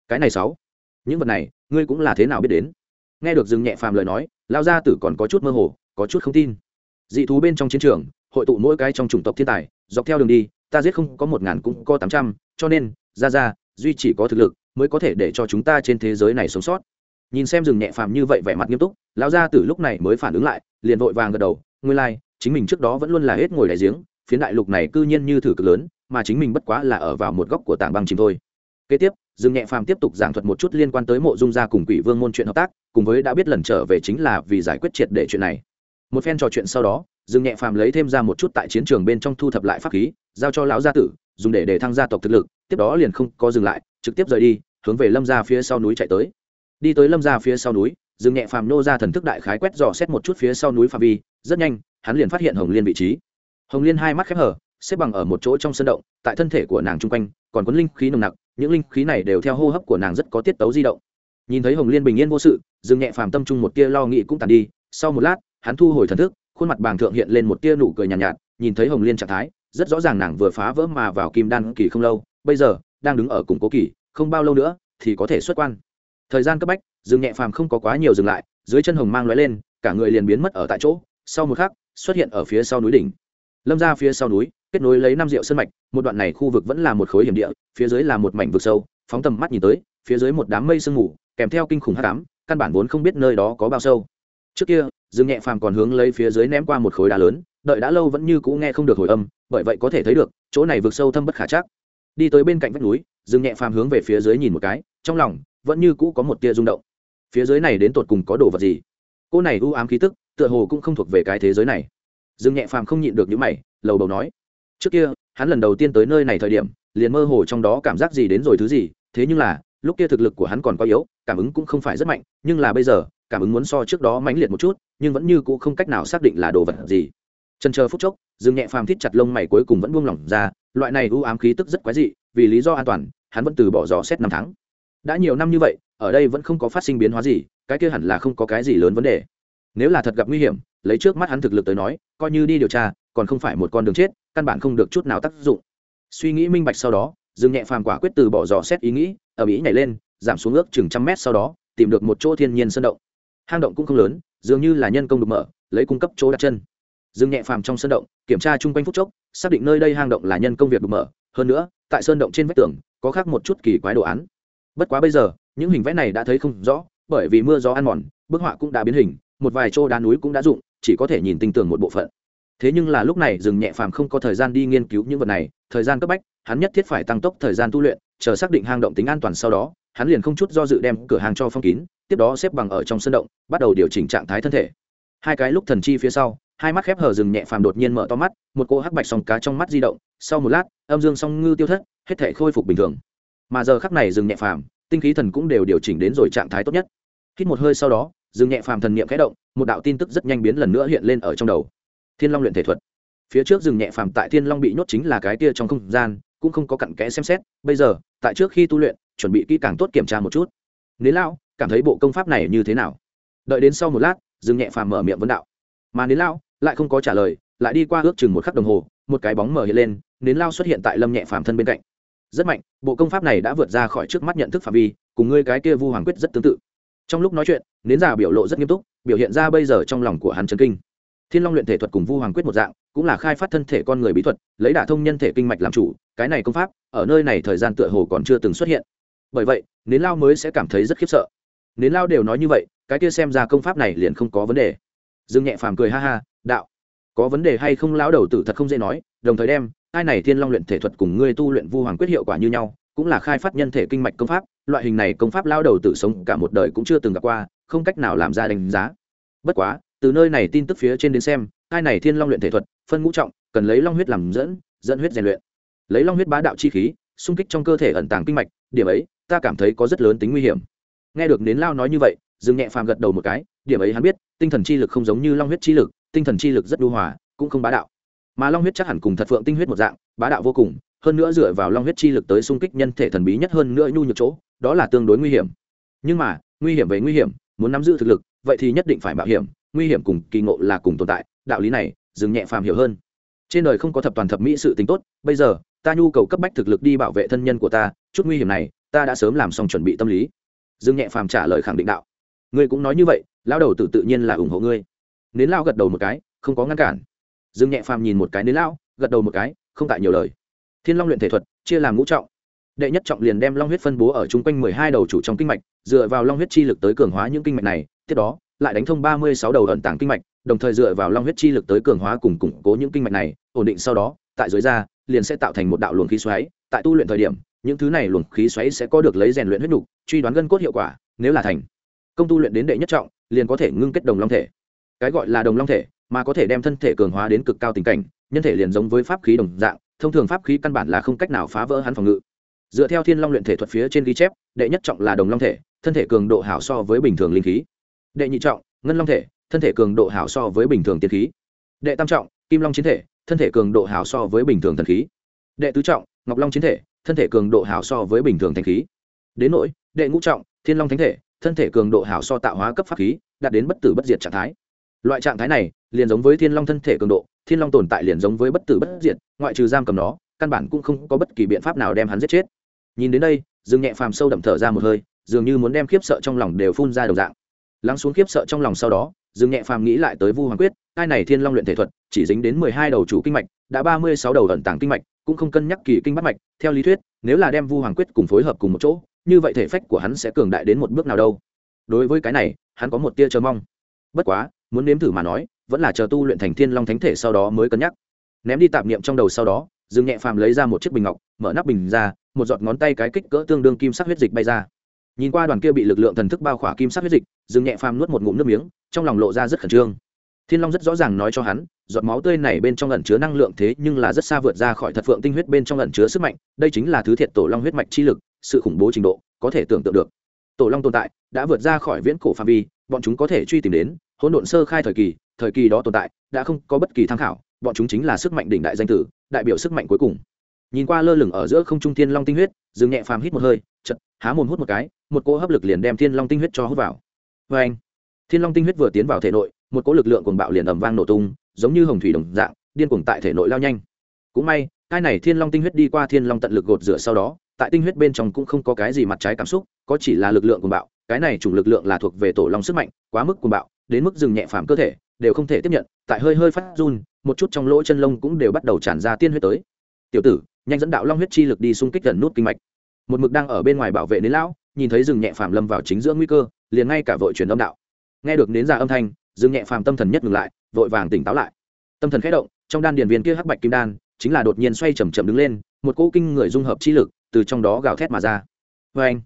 Cái này sáu. Những vật này, ngươi cũng là thế nào biết đến? Nghe được dừng nhẹ phàm lời nói lao gia tử còn có chút mơ hồ, có chút không tin. Dị thú bên trong chiến trường, hội tụ mỗi cái trong chủng tộc thiên tài, dọc theo đường đi, ta giết không có một ngàn cũng có tám trăm, cho nên ra ra duy chỉ có thực lực, mới có thể để cho chúng ta trên thế giới này sống sót nhìn xem rừng nhẹ phàm như vậy vẻ mặt nghiêm túc lão gia tử lúc này mới phản ứng lại liền vội vàng gật đầu nguyên lai、like, chính mình trước đó vẫn luôn là hết ngồi đại giếng phiến đại lục này cư nhiên như thử cực lớn mà chính mình bất quá là ở vào một góc của tảng băng chìm thôi. Kế tiếp dương nhẹ phàm tiếp tục giảng thuật một chút liên quan tới mộ dung gia cùng quỷ vương môn chuyện hợp tác cùng với đã biết lần trở về chính là vì giải quyết triệt để chuyện này. Một phen trò chuyện sau đó dương nhẹ phàm lấy thêm ra một chút tại chiến trường bên trong thu thập lại pháp khí giao cho lão gia tử dùng để để thăng gia tộc thực lực tiếp đó liền không có dừng lại trực tiếp rời đi hướng về lâm ra phía sau núi chạy tới đi tới lâm ra phía sau núi dương nhẹ phàm nô ra thần thức đại khái quét dò xét một chút phía sau núi phạm vi rất nhanh hắn liền phát hiện hồng liên vị trí. Hồng liên hai mắt khép hở xếp bằng ở một chỗ trong sân động tại thân thể của nàng chung quanh còn có linh khí nồng nặc những linh khí này đều theo hô hấp của nàng rất có tiết tấu di động. Nhìn thấy hồng liên bình yên vô sự dương nhẹ phàm tâm trung một tia lo nghĩ cũng tàn đi sau một lát hắn thu hồi thần thức khuôn mặt bàng thượng hiện lên một tia nụ cười nhàn nhạt, nhạt nhìn thấy hồng liên trạng thái rất rõ ràng nàng vừa phá vỡ mà vào kim đan kỳ không lâu bây giờ đang đứng ở củng cố kỳ không bao lâu nữa thì có thể xuất quan thời gian cấp bách dương nhẹ phàm không có quá nhiều dừng lại, dưới chân hồng mang lóe lên, cả người liền biến mất ở tại chỗ. Sau một khắc, xuất hiện ở phía sau núi đỉnh. Lâm ra phía sau núi, kết nối lấy năm rượu sân mạch, một đoạn này khu vực vẫn là một khối hiểm địa, phía dưới là một mảnh vực sâu, phóng tầm mắt nhìn tới, phía dưới một đám mây sương mù, kèm theo kinh khủng hát đám căn bản vốn không biết nơi đó có bao sâu. Trước kia dương nhẹ phàm còn hướng lấy phía dưới ném qua một khối đá lớn, đợi đã lâu vẫn như cũ nghe không được hồi âm, bởi vậy có thể thấy được, chỗ này vượt sâu thâm bất khả chắc. Đi tới bên cạnh vách núi dương nhẹ phàm hướng về phía dưới nhìn một cái, trong lòng vẫn như cũ có một tia rung động. Phía dưới này đến tột cùng có đồ vật gì? Cô này u ám khí tức, tựa hồ cũng không thuộc về cái thế giới này. Dương nhẹ phàm không nhịn được những mày, lầu đầu nói, trước kia, hắn lần đầu tiên tới nơi này thời điểm, liền mơ hồ trong đó cảm giác gì đến rồi thứ gì, thế nhưng là, lúc kia thực lực của hắn còn quá yếu, cảm ứng cũng không phải rất mạnh, nhưng là bây giờ, cảm ứng muốn so trước đó mãnh liệt một chút, nhưng vẫn như cũ không cách nào xác định là đồ vật gì. Trần chờ phút chốc, dương nhẹ phàm thít chặt lông mày cuối cùng vẫn buông lỏng ra, loại này u ám khí tức rất quái dị, vì lý do an toàn, hắn vẫn từ bỏ dò xét năm tháng đã nhiều năm như vậy, ở đây vẫn không có phát sinh biến hóa gì, cái kia hẳn là không có cái gì lớn vấn đề. Nếu là thật gặp nguy hiểm, lấy trước mắt hắn thực lực tới nói, coi như đi điều tra, còn không phải một con đường chết, căn bản không được chút nào tác dụng. Suy nghĩ minh bạch sau đó, dương nhẹ phàm quả quyết từ bỏ dò xét ý nghĩ, ở mỹ nhảy lên, giảm xuống ước chừng trăm mét sau đó, tìm được một chỗ thiên nhiên sơn động. Hang động cũng không lớn, dường như là nhân công được mở, lấy cung cấp chỗ đặt chân. Dương nhẹ phàm trong sơn động, kiểm tra chung quanh phút chốc, xác định nơi đây hang động là nhân công việc được mở. Hơn nữa, tại sơn động trên vách tường, có khác một chút kỳ quái đồ án bất quá bây giờ, những hình vẽ này đã thấy không rõ, bởi vì mưa gió ăn mòn, bức họa cũng đã biến hình, một vài chỗ đá núi cũng đã dụng chỉ có thể nhìn tinh tường một bộ phận. Thế nhưng là lúc này rừng nhẹ phàm không có thời gian đi nghiên cứu những vật này, thời gian cấp bách, hắn nhất thiết phải tăng tốc thời gian tu luyện, chờ xác định hang động tính an toàn sau đó, hắn liền không chút do dự đem cửa hàng cho phong kín, tiếp đó xếp bằng ở trong sân động, bắt đầu điều chỉnh trạng thái thân thể. Hai cái lúc thần chi phía sau, hai mắt khép hờ rừng nhẹ phàm đột nhiên mở to mắt, một cỗ hắc bạch sòng cá trong mắt di động, sau một lát, âm dương song ngư tiêu thất, hết thể khôi phục bình thường mà giờ khắc này dừng nhẹ phàm, tinh khí thần cũng đều điều chỉnh đến rồi trạng thái tốt nhất. Hít một hơi sau đó dừng nhẹ phàm thần niệm khẽ động, một đạo tin tức rất nhanh biến lần nữa hiện lên ở trong đầu. Thiên long luyện thể thuật. Phía trước dừng nhẹ phàm tại thiên long bị nhốt chính là cái tia trong không gian, cũng không có cặn kẽ xem xét, bây giờ, tại trước khi tu luyện, chuẩn bị kỹ càng tốt kiểm tra một chút. Nến lao cảm thấy bộ công pháp này như thế nào? Đợi đến sau một lát dừng nhẹ phàm mở miệng vấn đạo. Mà nến lao lại không có trả lời, lại đi qua ước chừng một khắc đồng hồ, một cái bóng mở hiện lên, nến lao xuất hiện tại lâm nhẹ phàm thân bên cạnh rất mạnh, bộ công pháp này đã vượt ra khỏi trước mắt nhận thức phạm vi, cùng ngươi cái kia vu hoàng quyết rất tương tự. Trong lúc nói chuyện, nến già biểu lộ rất nghiêm túc, biểu hiện ra bây giờ trong lòng của hắn trấn kinh. Thiên long luyện thể thuật cùng vu hoàng quyết một dạng, cũng là khai phát thân thể con người bí thuật, lấy đả thông nhân thể kinh mạch làm chủ, cái này công pháp, ở nơi này thời gian tựa hồ còn chưa từng xuất hiện. Bởi vậy, nến lao mới sẽ cảm thấy rất khiếp sợ. Nến lao đều nói như vậy, cái kia xem ra công pháp này liền không có vấn đề. Dương nhẹ phàm cười ha ha, đạo, có vấn đề hay không, lão đầu tử thật không dễ nói, đồng thời đem ai này thiên long luyện thể thuật cùng ngươi tu luyện vu hoàng quyết hiệu quả như nhau, cũng là khai phát nhân thể kinh mạch công pháp, loại hình này công pháp lao đầu tử sống cả một đời cũng chưa từng gặp qua, không cách nào làm ra đánh giá. Bất quá, từ nơi này tin tức phía trên đến xem ai này thiên long luyện thể thuật, phân ngũ trọng, cần lấy long huyết làm dẫn dẫn huyết rèn luyện. Lấy long huyết bá đạo chi khí, xung kích trong cơ thể ẩn tàng kinh mạch, điểm ấy, ta cảm thấy có rất lớn tính nguy hiểm. Nghe được nến lao nói như vậy, dương nhẹ phàm gật đầu một cái, điểm ấy hắn biết, tinh thần chi lực không giống như long huyết chi lực, tinh thần chi lực rất đu hòa, cũng không bá đạo mà long huyết chắc hẳn cùng thật phượng tinh huyết một dạng, bá đạo vô cùng, hơn nữa dựa vào long huyết chi lực tới xung kích nhân thể thần bí nhất hơn nữa nhu nhược chỗ, đó là tương đối nguy hiểm. Nhưng mà, nguy hiểm về nguy hiểm, muốn nắm giữ thực lực, vậy thì nhất định phải mạo hiểm, nguy hiểm cùng kỳ ngộ là cùng tồn tại, đạo lý này, dừng nhẹ phàm hiểu hơn. Trên đời không có thập toàn thập mỹ sự tính tốt, bây giờ, ta nhu cầu cấp bách thực lực đi bảo vệ thân nhân của ta, chút nguy hiểm này, ta đã sớm làm xong chuẩn bị tâm lý. Dương nhẹ phàm trả lời khẳng định đạo. Ngươi cũng nói như vậy lao đầu tự tự nhiên là ủng hộ ngươi. Nến lao gật đầu một cái, không có ngăn cản dương nhẹ phàm nhìn một cái nến lão, gật đầu một cái không tại nhiều lời. Thiên long luyện thể thuật chia làm ngũ trọng. Đệ nhất trọng liền đem long huyết phân bố ở chung quanh mười hai đầu chủ trong kinh mạch dựa vào long huyết chi lực tới cường hóa những kinh mạch này tiếp đó lại đánh thông ba mươi sáu đầu ẩn tàng kinh mạch đồng thời dựa vào long huyết chi lực tới cường hóa cùng củng cố những kinh mạch này ổn định sau đó tại dưới da liền sẽ tạo thành một đạo luồng khí xoáy. Tại tu luyện thời điểm những thứ này luồng khí xoáy sẽ có được lấy rèn luyện huyết nục truy đoán gân cốt hiệu quả nếu là thành. Công tu luyện đến đệ nhất trọng liền có thể ngưng kết đồng long thể. Cái gọi là đồng long thể mà có thể đem thân thể cường hóa đến cực cao tình cảnh, nhân thể liền giống với pháp khí đồng dạng, thông thường pháp khí căn bản là không cách nào phá vỡ hắn phòng ngự. Dựa theo thiên long luyện thể thuật phía trên ghi chép, đệ nhất trọng là đồng long thể, thân thể cường độ hảo so với bình thường linh khí. Đệ nhị trọng, ngân long thể, thân thể cường độ hảo so với bình thường tiên khí. Đệ tam trọng, kim long chiến thể, thân thể cường độ hảo so với bình thường thần khí. Đệ tứ trọng, ngọc long chiến thể, thân thể cường độ hảo so với bình thường thanh khí. Đến nỗi, đệ ngũ trọng, thiên long thánh thể, thân thể cường độ hảo so tạo hóa cấp pháp khí, đạt đến bất tử bất diệt trạng thái loại trạng thái này liền giống với thiên long thân thể cường độ, thiên long tồn tại liền giống với bất tử bất diệt, ngoại trừ giam cầm nó, căn bản cũng không có bất kỳ biện pháp nào đem hắn giết chết. Nhìn đến đây, dương nhẹ phàm sâu đậm thở ra một hơi, dường như muốn đem khiếp sợ trong lòng đều phun ra đồng dạng. Lắng xuống khiếp sợ trong lòng sau đó, dương nhẹ phàm nghĩ lại tới vu hoàng quyết hai này thiên long luyện thể thuật, chỉ dính đến mười hai đầu chủ kinh mạch, đã ba mươi sáu đầu ẩn tàng kinh mạch, cũng không cân nhắc kỳ kinh bắt mạch, theo lý thuyết, nếu là đem vu hoàng quyết cùng phối hợp cùng một chỗ, như vậy thể phách của hắn sẽ cường đại đến một bước nào đâu. Đối với cái này, hắn có một tia chờ mong. Bất quá muốn nếm thử mà nói, vẫn là chờ tu luyện thành thiên long thánh thể sau đó mới cân nhắc. Ném đi tạp niệm trong đầu sau đó, dương nhẹ phàm lấy ra một chiếc bình ngọc, mở nắp bình ra, một giọt ngón tay cái kích cỡ tương đương kim sắc huyết dịch bay ra. Nhìn qua đoàn kia bị lực lượng thần thức bao khỏa kim sắc huyết dịch, dương nhẹ phàm nuốt một ngụm nước miếng, trong lòng lộ ra rất khẩn trương. Thiên long rất rõ ràng nói cho hắn, giọt máu tươi này bên trong ẩn chứa năng lượng thế nhưng là rất xa vượt ra khỏi thật phượng tinh huyết bên trong ẩn chứa sức mạnh, đây chính là thứ thiệt tổ long huyết mạch chi lực, sự khủng bố trình độ, có thể tưởng tượng được. Tổ long tồn tại, đã vượt ra khỏi viễn cổ phạm vi, bọn chúng có thể truy tìm đến hỗn độn sơ khai thời kỳ thời kỳ đó tồn tại, đã không có bất kỳ tham khảo, bọn chúng chính là sức mạnh đỉnh đại danh tử, đại biểu sức mạnh cuối cùng. Nhìn qua lơ lửng ở giữa không trung thiên long tinh huyết dừng nhẹ phàm hít một hơi chật há mồm hút một cái, một cỗ hấp lực liền đem thiên long tinh huyết cho hút vào. Vê anh thiên long tinh huyết vừa tiến vào thể nội, một cỗ lực lượng cuồng bạo liền ầm vang nổ tung, giống như hồng thủy đồng dạng, điên cuồng tại thể nội lao nhanh. Cũng may, cái này thiên long tinh huyết đi qua thiên long tận lực gột rửa sau đó, tại tinh huyết bên trong cũng không có cái gì mặt trái cảm xúc, có chỉ là lực lượng cuồng bạo, cái này chủng lực lượng là thuộc về tổ long sức mạnh, quá mức cuồng bạo đến mức dừng nhẹ phàm cơ thể, đều không thể tiếp nhận, tại hơi hơi phát run, một chút trong lỗ chân lông cũng đều bắt đầu tràn ra tiên huyết tới. Tiểu tử, nhanh dẫn đạo long huyết chi lực đi xung kích gần nút kinh mạch. Một mực đang ở bên ngoài bảo vệ nến lão, nhìn thấy rừng nhẹ phàm lâm vào chính giữa nguy cơ, liền ngay cả vội truyền âm đạo. Nghe được nến ra âm thanh rừng nhẹ phàm tâm thần nhất ngừng lại, vội vàng tỉnh táo lại. Tâm thần khẽ động, trong đan điền viên kia hắc bạch kim đan, chính là đột nhiên xoay chầm chậm đứng lên, một cỗ kinh người dung hợp chi lực từ trong đó gào thét mà ra. Vê anh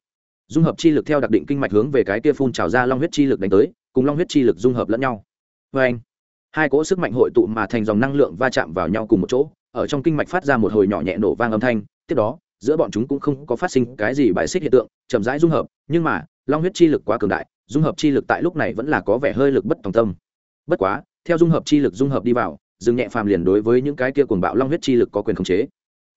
dung hợp chi lực theo đặc định kinh mạch hướng về cái kia phun trào ra long huyết chi lực đánh tới cùng long huyết chi lực dung hợp lẫn nhau. Vê anh, hai cỗ sức mạnh hội tụ mà thành dòng năng lượng va chạm vào nhau cùng một chỗ, ở trong kinh mạch phát ra một hồi nhỏ nhẹ nổ vang âm thanh, tiếp đó, giữa bọn chúng cũng không có phát sinh cái gì bài xích hiện tượng, chậm rãi dung hợp, nhưng mà, long huyết chi lực quá cường đại, dung hợp chi lực tại lúc này vẫn là có vẻ hơi lực bất tòng tâm. Bất quá, theo dung hợp chi lực dung hợp đi vào, dừng nhẹ phàm liền đối với những cái kia cuồng bạo long huyết chi lực có quyền khống chế.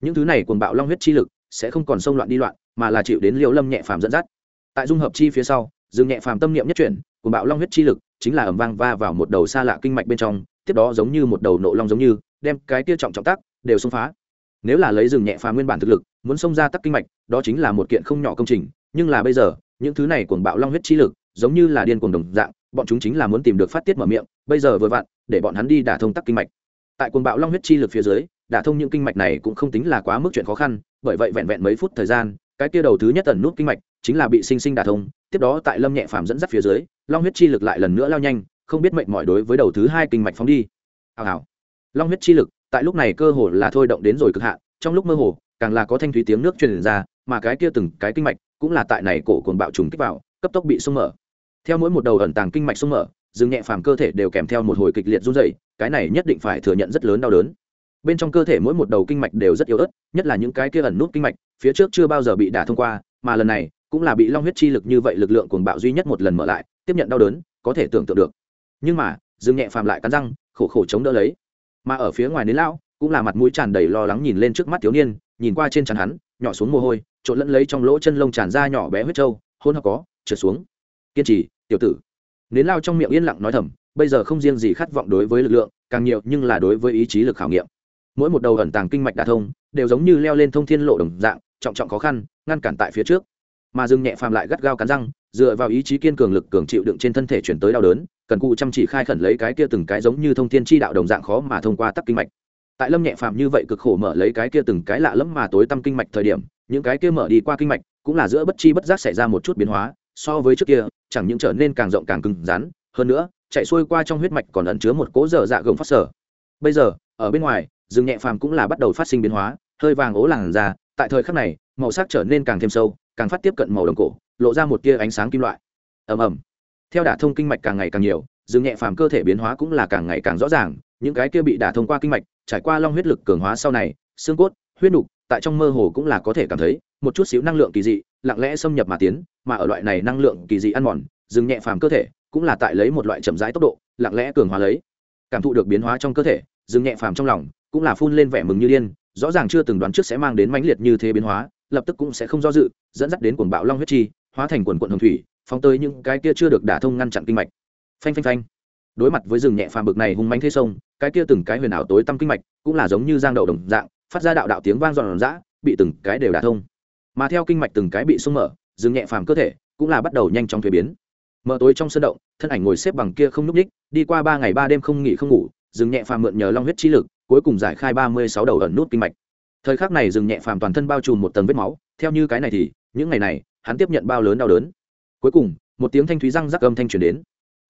Những thứ này cuồng bạo long huyết chi lực sẽ không còn xông loạn đi loạn, mà là chịu đến liều lâm nhẹ phàm dẫn dắt. Tại dung hợp chi phía sau, dừng nhẹ phàm tâm niệm nhất chuyển cùng bạo long huyết chi lực, chính là ẩm vang va vào một đầu xa lạ kinh mạch bên trong, tiếp đó giống như một đầu nộ long giống như, đem cái tia trọng trọng tác đều xông phá. Nếu là lấy rừng nhẹ phàm nguyên bản thực lực, muốn xông ra tắc kinh mạch, đó chính là một kiện không nhỏ công trình, nhưng là bây giờ, những thứ này cuồng bạo long huyết chi lực, giống như là điên cuồng đồng dạng, bọn chúng chính là muốn tìm được phát tiết mở miệng, bây giờ vừa vặn, để bọn hắn đi đả thông tắc kinh mạch. Tại cuồng bạo long huyết chi lực phía dưới, đả thông những kinh mạch này cũng không tính là quá mức chuyện khó khăn, bởi vậy vẹn vẹn mấy phút thời gian cái kia đầu thứ nhất tần nút kinh mạch chính là bị sinh sinh đả thông, tiếp đó tại lâm nhẹ phàm dẫn dắt phía dưới, long huyết chi lực lại lần nữa lao nhanh, không biết mệnh mọi đối với đầu thứ hai kinh mạch phóng đi. Hào hào. Long huyết chi lực, tại lúc này cơ hồ là thôi động đến rồi cực hạn, trong lúc mơ hồ, càng là có thanh thúy tiếng nước truyền ra, mà cái kia từng cái kinh mạch cũng là tại này cổ cuồng bạo trùng kích vào, cấp tốc bị sung mở. Theo mỗi một đầu ẩn tàng kinh mạch sung mở dừng nhẹ phàm cơ thể đều kèm theo một hồi kịch liệt run dày cái này nhất định phải thừa nhận rất lớn đau đớn bên trong cơ thể mỗi một đầu kinh mạch đều rất yếu ớt, nhất là những cái kia ẩn nút kinh mạch, phía trước chưa bao giờ bị đả thông qua, mà lần này cũng là bị long huyết chi lực như vậy lực lượng cuồng bạo duy nhất một lần mở lại, tiếp nhận đau đớn, có thể tưởng tượng được. Nhưng mà dừng nhẹ phàm lại cắn răng, khổ khổ chống đỡ lấy. Mà ở phía ngoài nến lão, cũng là mặt mũi tràn đầy lo lắng nhìn lên trước mắt thiếu niên, nhìn qua trên trán hắn, nhỏ xuống mồ hôi, trộn lẫn lấy trong lỗ chân lông tràn ra nhỏ bé huyết trâu, hôn hoặc có, trượt xuống. Kiên trì, tiểu tử. Nến lao trong miệng yên lặng nói thầm, bây giờ không riêng gì khát vọng đối với lực lượng, càng nhiều nhưng là đối với ý chí lực khảo nghiệm mỗi một đầu ẩn tàng kinh mạch đả thông, đều giống như leo lên thông thiên lộ đồng dạng, trọng trọng khó khăn, ngăn cản tại phía trước. Mà dương nhẹ phàm lại gắt gao cắn răng, dựa vào ý chí kiên cường lực cường chịu đựng trên thân thể chuyển tới đau đớn, cần cụ chăm chỉ khai khẩn lấy cái kia từng cái giống như thông thiên chi đạo đồng dạng khó mà thông qua tắc kinh mạch. Tại lâm nhẹ phàm như vậy cực khổ mở lấy cái kia từng cái lạ lẫm mà tối tăm kinh mạch thời điểm, những cái kia mở đi qua kinh mạch, cũng là giữa bất chi bất giác xảy ra một chút biến hóa, so với trước kia, chẳng những trở nên càng rộng càng cứng rắn, hơn nữa, chạy xuôi qua trong huyết mạch còn ẩn chứa một cố dở dạ gồng phát sở. Bây giờ, ở bên ngoài rừng nhẹ phàm cũng là bắt đầu phát sinh biến hóa, hơi vàng ố làn ra, tại thời khắc này, màu sắc trở nên càng thêm sâu, càng phát tiếp cận màu đồng cổ, lộ ra một tia ánh sáng kim loại. Ầm ầm. Theo đả thông kinh mạch càng ngày càng nhiều, rừng nhẹ phàm cơ thể biến hóa cũng là càng ngày càng rõ ràng, những cái kia bị đả thông qua kinh mạch, trải qua long huyết lực cường hóa sau này, xương cốt, huyết nục, tại trong mơ hồ cũng là có thể cảm thấy một chút xíu năng lượng kỳ dị, lặng lẽ xâm nhập mà tiến, mà ở loại này năng lượng kỳ dị ăn mòn, rừng nhẹ phàm cơ thể cũng là tại lấy một loại chậm rãi tốc độ, lặng lẽ cường hóa lấy, cảm thụ được biến hóa trong cơ thể, rừng nhẹ phàm trong lòng cũng là phun lên vẻ mừng như điên, rõ ràng chưa từng đoán trước sẽ mang đến mãnh liệt như thế biến hóa, lập tức cũng sẽ không do dự, dẫn dắt đến cuồng bạo long huyết chi, hóa thành quần quận hồng thủy, phóng tới những cái kia chưa được đả thông ngăn chặn kinh mạch. Phanh phanh phanh. Đối mặt với rừng nhẹ phàm bực này hung mãnh thế sông, cái kia từng cái huyền ảo tối tăm kinh mạch cũng là giống như giang đậu đồng dạng, phát ra đạo đạo tiếng vang giòn giã, bị từng cái đều đả thông. Mà theo kinh mạch từng cái bị sung mở, rừng nhẹ phàm cơ thể cũng là bắt đầu nhanh chóng thuế biến. Mở tối trong sân động, thân ảnh ngồi xếp bằng kia không n ú c ních đi qua ba ngày ba đêm không nghỉ không ngủ, rừng nhẹ phàm mượn nhờ long huyết chi lực cuối cùng giải khai ba mươi sáu đầu ẩn nút kinh mạch. Thời khắc này dừng nhẹ phàm toàn thân bao trùm một tầng vết máu, theo như cái này thì, những ngày này, hắn tiếp nhận bao lớn đau đớn. Cuối cùng, một tiếng thanh thúy răng rắc âm thanh truyền đến.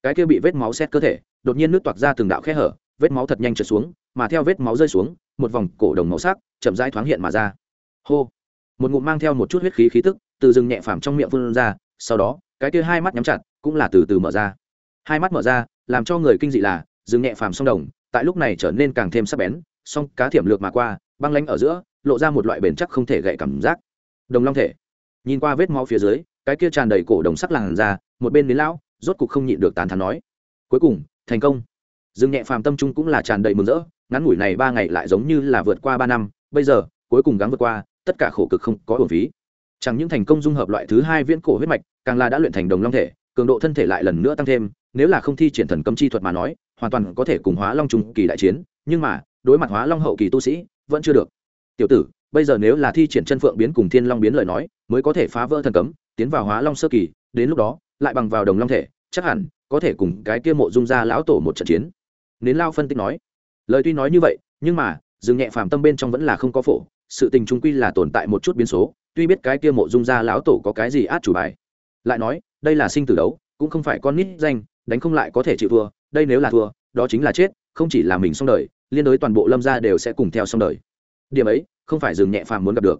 Cái kia bị vết máu xét cơ thể, đột nhiên nước toạc ra từng đạo khe hở, vết máu thật nhanh trượt xuống, mà theo vết máu rơi xuống, một vòng cổ đồng màu sắc chậm rãi thoáng hiện mà ra. Hô! Một ngụm mang theo một chút huyết khí khí tức, từ rừng nhẹ phàm trong miệng phun ra, sau đó, cái kia hai mắt nhắm chặt, cũng là từ từ mở ra. Hai mắt mở ra, làm cho người kinh dị là, rừng nhẹ phàm song đồng tại lúc này trở nên càng thêm sắc bén, song cá thiểm lược mà qua, băng lánh ở giữa, lộ ra một loại bền chắc không thể gậy cảm giác. Đồng long thể. Nhìn qua vết máu phía dưới, cái kia tràn đầy cổ đồng sắc làn ra một bên đến lão, rốt cục không nhịn được tán thán nói. Cuối cùng, thành công. Dương nhẹ phàm tâm trung cũng là tràn đầy mừng rỡ, ngắn ngủi này ba ngày lại giống như là vượt qua ba năm, bây giờ, cuối cùng gắng vượt qua, tất cả khổ cực không có hồn phí. Chẳng những thành công dung hợp loại thứ hai viễn cổ huyết mạch, càng là đã luyện thành đồng long thể, cường độ thân thể lại lần nữa tăng thêm, nếu là không thi triển thần cấm chi thuật mà nói hoàn toàn có thể cùng hóa long trung kỳ đại chiến, nhưng mà, đối mặt hóa long hậu kỳ tu sĩ, vẫn chưa được. Tiểu tử, bây giờ nếu là thi triển chân phượng biến cùng thiên long biến lời nói, mới có thể phá vỡ thần cấm, tiến vào hóa long sơ kỳ, đến lúc đó, lại bằng vào đồng long thể, chắc hẳn có thể cùng cái kia mộ dung ra lão tổ một trận chiến. Nến lao phân tích nói, lời tuy nói như vậy, nhưng mà, dừng nhẹ phàm tâm bên trong vẫn là không có phổ, sự tình trung quy là tồn tại một chút biến số, tuy biết cái kia mộ dung ra lão tổ có cái gì át chủ bài. Lại nói, đây là sinh tử đấu, cũng không phải con nít danh, đánh không lại có thể chịu thua đây nếu là thua, đó chính là chết, không chỉ là mình xong đời, liên đối toàn bộ lâm gia đều sẽ cùng theo xong đời. Điểm ấy, không phải dừng nhẹ phàm muốn gặp được.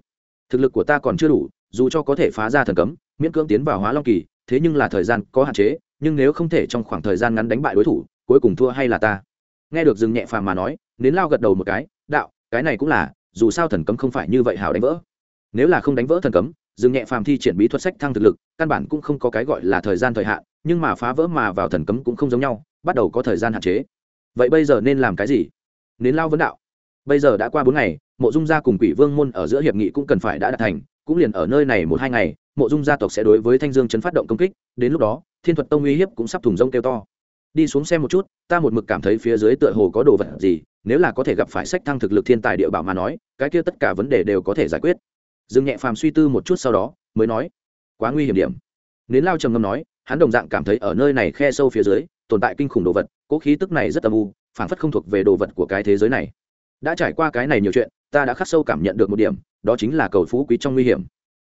Thực lực của ta còn chưa đủ, dù cho có thể phá ra thần cấm, miễn cưỡng tiến vào hóa long kỳ, thế nhưng là thời gian có hạn chế, nhưng nếu không thể trong khoảng thời gian ngắn đánh bại đối thủ, cuối cùng thua hay là ta? Nghe được dừng nhẹ phàm mà nói, nến lao gật đầu một cái, đạo, cái này cũng là, dù sao thần cấm không phải như vậy hào đánh vỡ. Nếu là không đánh vỡ thần cấm dừng nhẹ phàm thi triển bí thuật sách thăng thực lực, căn bản cũng không có cái gọi là thời gian thời hạn, nhưng mà phá vỡ mà vào thần cấm cũng không giống nhau bắt đầu có thời gian hạn chế. Vậy bây giờ nên làm cái gì? Nến lao vấn đạo. Bây giờ đã qua bốn ngày, mộ dung gia cùng quỷ vương môn ở giữa hiệp nghị cũng cần phải đã đạt thành, cũng liền ở nơi này một hai ngày, mộ dung gia tộc sẽ đối với thanh dương chấn phát động công kích, đến lúc đó, thiên thuật tông uy hiếp cũng sắp thùng rông kêu to. Đi xuống xem một chút, ta một mực cảm thấy phía dưới tựa hồ có đồ vật gì, nếu là có thể gặp phải sách thăng thực lực thiên tài địa bảo mà nói, cái kia tất cả vấn đề đều có thể giải quyết. Dương nhẹ phàm suy tư một chút sau đó, mới nói, quá nguy hiểm điểm. Nến lao trầm ngâm nói, hắn đồng dạng cảm thấy ở nơi này khe sâu phía dưới tồn tại kinh khủng đồ vật cỗ khí tức này rất âm u phản phất không thuộc về đồ vật của cái thế giới này. Đã trải qua cái này nhiều chuyện, ta đã khắc sâu cảm nhận được một điểm, đó chính là cầu phú quý trong nguy hiểm.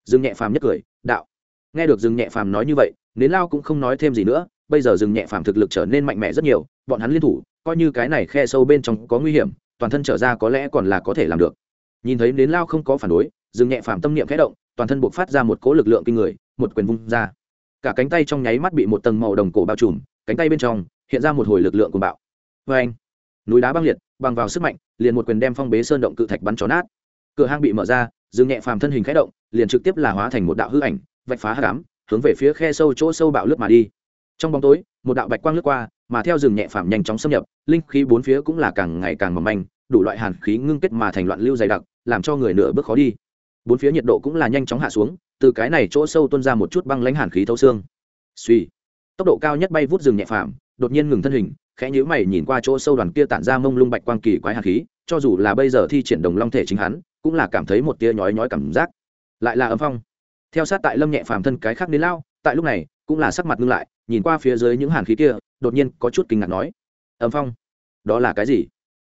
Dương nhẹ phàm nhất cười, đạo. Nghe được dương nhẹ phàm nói như vậy, nến lao cũng không nói thêm gì nữa, bây giờ dương nhẹ phàm thực lực trở nên mạnh mẽ rất nhiều, bọn hắn liên thủ, coi như cái này khe sâu bên trong có nguy hiểm, toàn thân trở ra có lẽ còn là có thể làm được. Nhìn thấy nến lao không có phản đối, dương nhẹ phàm tâm niệm khẽ động, toàn thân buộc phát ra một cỗ lực lượng kinh người, một quyền vung ra. Cả cánh tay trong nháy mắt bị một tầng màu đồng cổ bao trùm cánh tay bên trong hiện ra một hồi lực lượng của bạo. Vê anh, núi đá băng liệt, bằng vào sức mạnh, liền một quyền đem phong bế sơn động cự thạch bắn chó nát. Cửa hang bị mở ra, dương nhẹ phàm thân hình khẽ động, liền trực tiếp là hóa thành một đạo hư ảnh, vạch phá hạ cám hướng về phía khe sâu chỗ sâu bạo lướt mà đi. Trong bóng tối, một đạo bạch quang lướt qua, mà theo rừng nhẹ phàm nhanh chóng xâm nhập, linh khí bốn phía cũng là càng ngày càng mỏng manh, đủ loại hàn khí ngưng kết mà thành loạn lưu dày đặc, làm cho người nửa bước khó đi. Bốn phía nhiệt độ cũng là nhanh chóng hạ xuống, từ cái này chỗ sâu tuôn ra một chút băng lãnh hàn khí thấu xương. Suy tốc độ cao nhất bay vút rừng nhẹ phàm, đột nhiên ngừng thân hình, khẽ nhíu mày nhìn qua chỗ sâu đoàn kia tản ra mông lung bạch quang kỳ quái hàn khí, cho dù là bây giờ thi triển đồng long thể chính hắn, cũng là cảm thấy một tia nhói nhói cảm giác. Lại là âm phong. Theo sát tại lâm nhẹ phàm thân cái khác đến lao, tại lúc này, cũng là sắc mặt ngưng lại, nhìn qua phía dưới những hàn khí kia, đột nhiên có chút kinh ngạc nói, âm phong, đó là cái gì?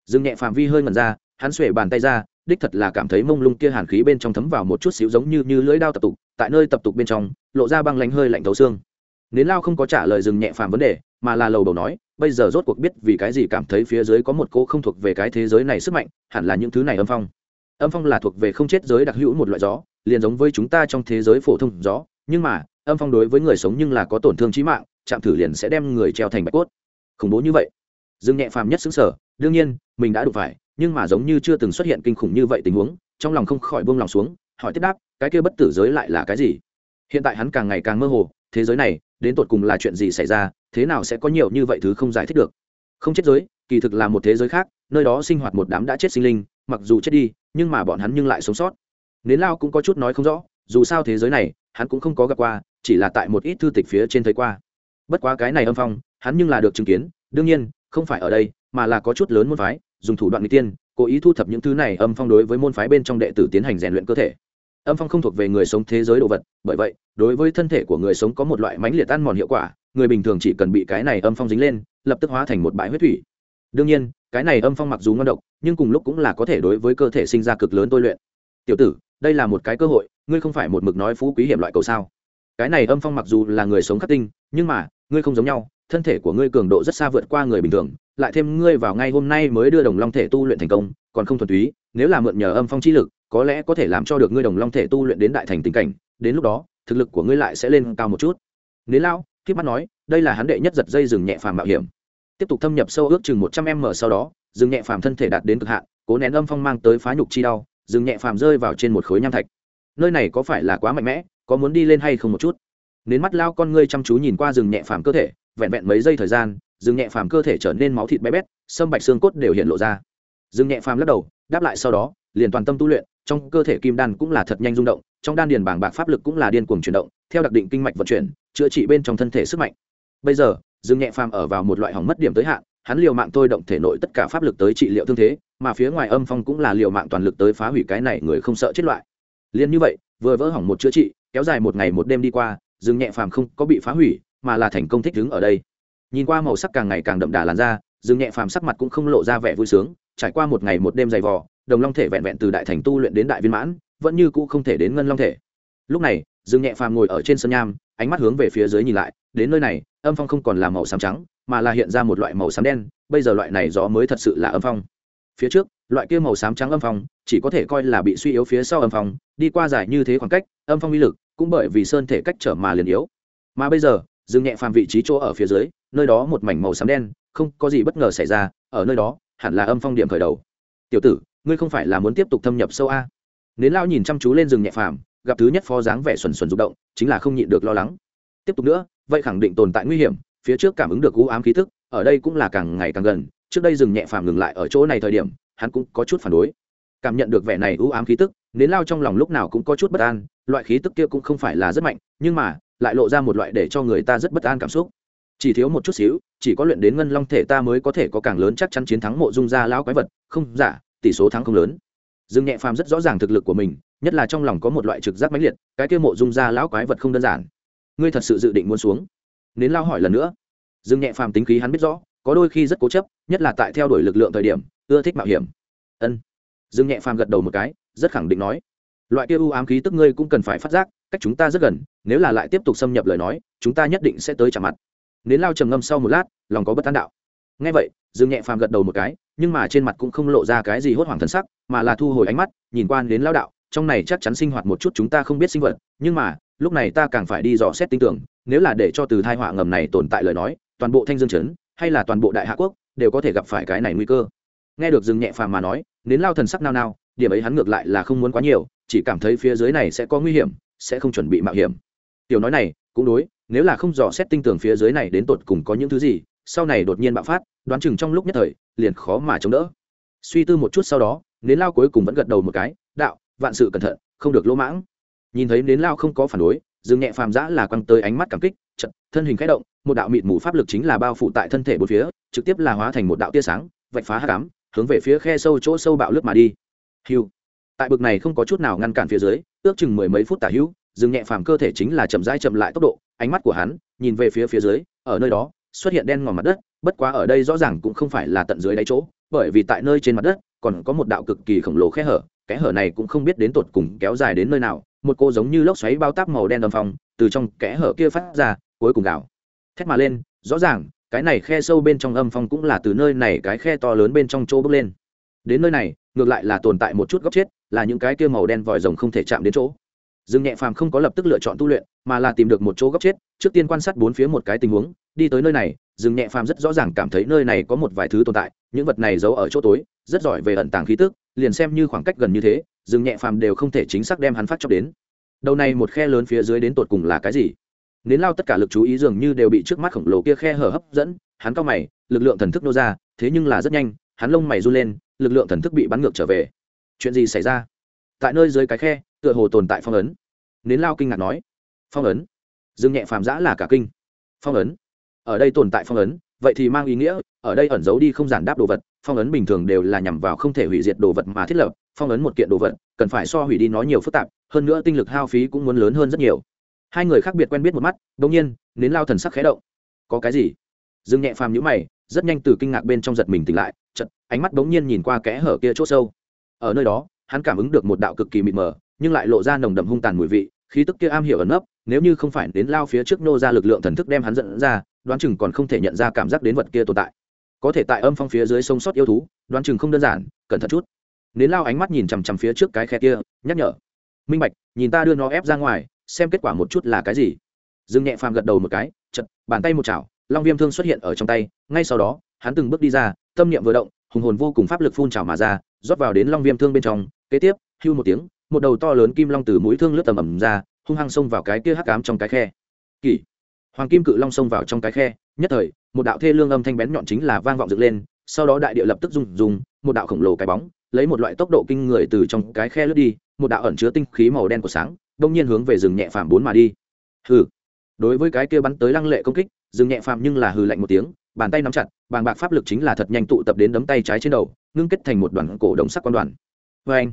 Dương nhẹ phàm vi hơi ngẩn ra, hắn xuể bàn tay ra, đích thật là cảm thấy mông lung kia hàn khí bên trong thấm vào một chút xíu giống như như lưỡi đao tập tục, tại nơi tập tục bên trong, lộ ra băng lánh hơi lạnh thấu xương nến lao không có trả lời dừng nhẹ phàm vấn đề, mà là lầu đầu nói, bây giờ rốt cuộc biết vì cái gì cảm thấy phía dưới có một cô không thuộc về cái thế giới này sức mạnh, hẳn là những thứ này âm phong. Âm phong là thuộc về không chết giới đặc hữu một loại gió, liền giống với chúng ta trong thế giới phổ thông gió, nhưng mà, âm phong đối với người sống nhưng là có tổn thương trí mạng, chạm thử liền sẽ đem người treo thành bạch cốt. Khủng bố như vậy. Dương nhẹ phàm nhất xứng sở đương nhiên, mình đã đụng phải, nhưng mà giống như chưa từng xuất hiện kinh khủng như vậy tình huống, trong lòng không khỏi buông lòng xuống, hỏi tiếp đáp, cái kia bất tử giới lại là cái gì? Hiện tại hắn càng ngày càng mơ hồ, thế giới này đến tột cùng là chuyện gì xảy ra, thế nào sẽ có nhiều như vậy thứ không giải thích được. Không chết giới, kỳ thực là một thế giới khác, nơi đó sinh hoạt một đám đã chết sinh linh, mặc dù chết đi, nhưng mà bọn hắn nhưng lại sống sót. Nến lao cũng có chút nói không rõ, dù sao thế giới này, hắn cũng không có gặp qua, chỉ là tại một ít thư tịch phía trên thấy qua. Bất quá cái này âm phong, hắn nhưng là được chứng kiến, đương nhiên, không phải ở đây, mà là có chút lớn môn phái, dùng thủ đoạn n g tiên, cố ý thu thập những thứ này âm phong đối với môn phái bên trong đệ tử tiến hành rèn luyện cơ thể âm phong không thuộc về người sống thế giới đồ vật, bởi vậy, đối với thân thể của người sống có một loại mánh liệt ăn mòn hiệu quả, người bình thường chỉ cần bị cái này âm phong dính lên, lập tức hóa thành một bãi huyết thủy. Đương nhiên, cái này âm phong mặc dù ngon độc, nhưng cùng lúc cũng là có thể đối với cơ thể sinh ra cực lớn tôi luyện. Tiểu tử, đây là một cái cơ hội, ngươi không phải một mực nói phú quý hiểm loại cầu sao? Cái này âm phong mặc dù là người sống khắc tinh, nhưng mà, ngươi không giống nhau, thân thể của ngươi cường độ rất xa vượt qua người bình thường, lại thêm ngươi vào ngay hôm nay mới đưa đồng long thể tu luyện thành công, còn không thuần túy, nếu là mượn nhờ âm phong chi lực có lẽ có thể làm cho được ngươi đồng long thể tu luyện đến đại thành tình cảnh, đến lúc đó, thực lực của ngươi lại sẽ lên cao một chút. Nến lao khiếp mắt nói, đây là hắn đệ nhất giật dây rừng nhẹ phàm mạo hiểm. Tiếp tục thâm nhập sâu ước chừng một trăm m sau đó, rừng nhẹ phàm thân thể đạt đến cực hạn, cố nén âm phong mang tới phá nhục chi đau, rừng nhẹ phàm rơi vào trên một khối nham thạch. Nơi này có phải là quá mạnh mẽ, có muốn đi lên hay không một chút? Nến mắt lao con ngươi chăm chú nhìn qua rừng nhẹ phàm cơ thể, vẹn vẹn mấy giây thời gian, rừng nhẹ phàm cơ thể trở nên máu thịt bé bét, sâm bạch xương cốt đều hiện lộ ra. Rừng nhẹ phàm lắc đầu, đáp lại sau đó, liền toàn tâm tu luyện trong cơ thể kim đan cũng là thật nhanh rung động, trong đan điền bảng bạc pháp lực cũng là điên cuồng chuyển động, theo đặc định kinh mạch vận chuyển, chữa trị bên trong thân thể sức mạnh. Bây giờ, dương nhẹ phàm ở vào một loại hỏng mất điểm tới hạn, hắn liều mạng thôi động thể nội tất cả pháp lực tới trị liệu thương thế, mà phía ngoài âm phong cũng là liều mạng toàn lực tới phá hủy cái này người không sợ chết loại. Liền như vậy, vừa vỡ hỏng một chữa trị, kéo dài một ngày một đêm đi qua, dương nhẹ phàm không có bị phá hủy, mà là thành công thích đứng ở đây. Nhìn qua màu sắc càng ngày càng đậm đà làn da, dương nhẹ phàm sắc mặt cũng không lộ ra vẻ vui sướng, trải qua một ngày một đêm dày vò đồng long thể vẹn vẹn từ đại thành tu luyện đến đại viên mãn, vẫn như cũ không thể đến ngân long thể. Lúc này, dương nhẹ phàm ngồi ở trên sân nham, ánh mắt hướng về phía dưới nhìn lại, đến nơi này, âm phong không còn là màu xám trắng, mà là hiện ra một loại màu xám đen, bây giờ loại này gió mới thật sự là âm phong. Phía trước, loại kia màu xám trắng âm phong, chỉ có thể coi là bị suy yếu phía sau âm phong, đi qua dài như thế khoảng cách, âm phong uy lực cũng bởi vì sơn thể cách trở mà liền yếu. Mà bây giờ, dương nhẹ phàm vị trí chỗ ở phía dưới, nơi đó một mảnh màu xám đen, không có gì bất ngờ xảy ra, ở nơi đó, hẳn là âm phong điểm khởi đầu. Tiểu tử ngươi không phải là muốn tiếp tục thâm nhập sâu a? Nến lao nhìn chăm chú lên rừng nhẹ phàm, gặp thứ nhất phó dáng vẻ xuẩn xuẩn rụng động, chính là không nhịn được lo lắng. Tiếp tục nữa, vậy khẳng định tồn tại nguy hiểm, phía trước cảm ứng được u ám khí thức ở đây cũng là càng ngày càng gần, trước đây rừng nhẹ phàm ngừng lại ở chỗ này thời điểm, hắn cũng có chút phản đối. Cảm nhận được vẻ này u ám khí tức, nến lao trong lòng lúc nào cũng có chút bất an, loại khí tức kia cũng không phải là rất mạnh, nhưng mà, lại lộ ra một loại để cho người ta rất bất an cảm xúc. Chỉ thiếu một chút xíu, chỉ có luyện đến ngân long thể ta mới có thể có càng lớn chắc chắn chiến thắng mộ dung gia lão quái vật, không giả tỷ số thắng không lớn. Dương nhẹ phàm rất rõ ràng thực lực của mình, nhất là trong lòng có một loại trực giác mãnh liệt, cái kia mộ dung gia lão quái vật không đơn giản. Ngươi thật sự dự định muốn xuống? Nến lao hỏi lần nữa. Dương nhẹ phàm tính khí hắn biết rõ, có đôi khi rất cố chấp, nhất là tại theo đuổi lực lượng thời điểm, ưa thích mạo hiểm. Ân. Dương nhẹ phàm gật đầu một cái, rất khẳng định nói. Loại kia u ám khí tức ngươi cũng cần phải phát giác, cách chúng ta rất gần, nếu là lại tiếp tục xâm nhập lời nói, chúng ta nhất định sẽ tới chạm mặt. Nến lao trầm ngâm sau một lát, lòng có bất an đạo ngay vậy, dương nhẹ phàm gật đầu một cái, nhưng mà trên mặt cũng không lộ ra cái gì hốt hoảng thần sắc, mà là thu hồi ánh mắt, nhìn quan đến lao đạo, trong này chắc chắn sinh hoạt một chút chúng ta không biết sinh vật, nhưng mà, lúc này ta càng phải đi dò xét tinh tưởng, nếu là để cho từ thai họa ngầm này tồn tại lời nói, toàn bộ thanh dương chấn hay là toàn bộ đại hạ quốc, đều có thể gặp phải cái này nguy cơ. Nghe được dương nhẹ phàm mà nói nến lao thần sắc nao nao, điểm ấy hắn ngược lại là không muốn quá nhiều, chỉ cảm thấy phía dưới này sẽ có nguy hiểm, sẽ không chuẩn bị mạo hiểm. Tiểu nói này, cũng đối, nếu là không dò xét tinh tường phía dưới này đến tột cùng có những thứ gì sau này đột nhiên bạo phát, đoán chừng trong lúc nhất thời, liền khó mà chống đỡ. Suy tư một chút sau đó, nến lao cuối cùng vẫn gật đầu một cái, đạo, vạn sự cẩn thận, không được lỗ mãng. Nhìn thấy nến lao không có phản đối, dương nhẹ phàm giã là quăng tới ánh mắt cảm kích trận thân hình khẽ động, một đạo mịt mù pháp lực chính là bao phủ tại thân thể bốn phía, trực tiếp là hóa thành một đạo tia sáng, vạch phá hát cám hướng về phía khe sâu chỗ sâu bạo lướt mà đi. Hiu tại bực này không có chút nào ngăn cản phía dưới, ước chừng mười mấy phút tả hữu, dương nhẹ phàm cơ thể chính là chậm rãi chậm lại tốc độ, ánh mắt của hắn nhìn về phía phía dưới, ở nơi đó xuất hiện đen ngòm mặt đất, bất quá ở đây rõ ràng cũng không phải là tận dưới đáy chỗ, bởi vì tại nơi trên mặt đất, còn có một đạo cực kỳ khổng lồ khe hở, kẽ hở này cũng không biết đến tột cùng kéo dài đến nơi nào, một cô giống như lốc xoáy bao táp màu đen đầm phong, từ trong kẽ hở kia phát ra, cuối cùng gào, thét mà lên, rõ ràng, cái này khe sâu bên trong âm phong cũng là từ nơi này cái khe to lớn bên trong chỗ bước lên. Đến nơi này, ngược lại là tồn tại một chút góc chết, là những cái kia màu đen vòi rồng không thể chạm đến chỗ dương nhẹ phàm không có lập tức lựa chọn tu luyện, mà là tìm được một chỗ góc chết, trước tiên quan sát bốn phía một cái tình huống, đi tới nơi này dương nhẹ phàm rất rõ ràng cảm thấy nơi này có một vài thứ tồn tại, những vật này giấu ở chỗ tối, rất giỏi về ẩn tàng khí tức, liền xem như khoảng cách gần như thế dương nhẹ phàm đều không thể chính xác đem hắn phát chóc đến. Đầu này một khe lớn phía dưới đến tột cùng là cái gì? Nến lao tất cả lực chú ý dường như đều bị trước mắt khổng lồ kia khe hở hấp dẫn, hắn cao mày, lực lượng thần thức nô ra, thế nhưng là rất nhanh, hắn lông mày run lên, lực lượng thần thức bị bắn ngược trở về. Chuyện gì xảy ra? Tại nơi dưới cái khe tựa hồ tồn tại phong ấn. Nến lao kinh ngạc nói, phong ấn? Dương nhẹ phàm giã là cả kinh. Phong ấn? Ở đây tồn tại phong ấn, vậy thì mang ý nghĩa, ở đây ẩn giấu đi không giản đáp đồ vật, phong ấn bình thường đều là nhằm vào không thể hủy diệt đồ vật mà thiết lập, phong ấn một kiện đồ vật, cần phải so hủy đi nó nhiều phức tạp, hơn nữa tinh lực hao phí cũng muốn lớn hơn rất nhiều. Hai người khác biệt quen biết một mắt đ ỗ n g nhiên, nến lao thần sắc khé động. Có cái gì? Dương nhẹ phàm nhữ mày, rất nhanh từ kinh ngạc bên trong giật mình tỉnh lại chật ánh mắt bỗng nhiên nhìn qua kẽ hở kia c h ỗ sâu. Ở nơi đó, hắn cảm ứng được một đạo cực kỳ mịt mờ nhưng lại lộ ra nồng đậm hung tàn mùi vị, khí tức kia am hiểu ẩn nấp, nếu như không phải đến lao phía trước nô ra lực lượng thần thức đem hắn dẫn ra, đoán chừng còn không thể nhận ra cảm giác đến vật kia tồn tại. Có thể tại âm phong phía dưới sông sót yêu thú, đoán chừng không đơn giản, cẩn thận chút. Nến lao ánh mắt nhìn chằm chằm phía trước cái khe kia, nhắc nhở. Minh bạch, nhìn ta đưa nó ép ra ngoài, xem kết quả một chút là cái gì. Dương nhẹ phàm gật đầu một cái chật bàn tay một chảo, long viêm thương xuất hiện ở trong tay, ngay sau đó, hắn từng bước đi ra, tâm niệm vừa động, hùng hồn vô cùng pháp lực phun trào mà ra, rót vào đến long viêm thương bên trong, kế tiếp, hưu một tiếng một đầu to lớn kim long từ mũi thương lướt tầm ẩm ra, hung hăng xông vào cái kia hắc cám trong cái khe. Kỷ. Hoàng kim cự long xông vào trong cái khe, nhất thời, một đạo thê lương âm thanh bén nhọn chính là vang vọng dựng lên, sau đó đại địa lập tức rung rung, một đạo khổng lồ cái bóng, lấy một loại tốc độ kinh người từ trong cái khe lướt đi, một đạo ẩn chứa tinh khí màu đen của sáng, đông nhiên hướng về rừng nhẹ phàm bốn mà đi. Hừ. Đối với cái kia bắn tới lăng lệ công kích, rừng nhẹ phàm nhưng là hừ lạnh một tiếng, bàn tay nắm chặt, bàng bạc pháp lực chính là thật nhanh tụ tập đến đấm tay trái trên đầu, ngưng kết thành một đoàn cổ đồng sắc quan đoàn. Vê anh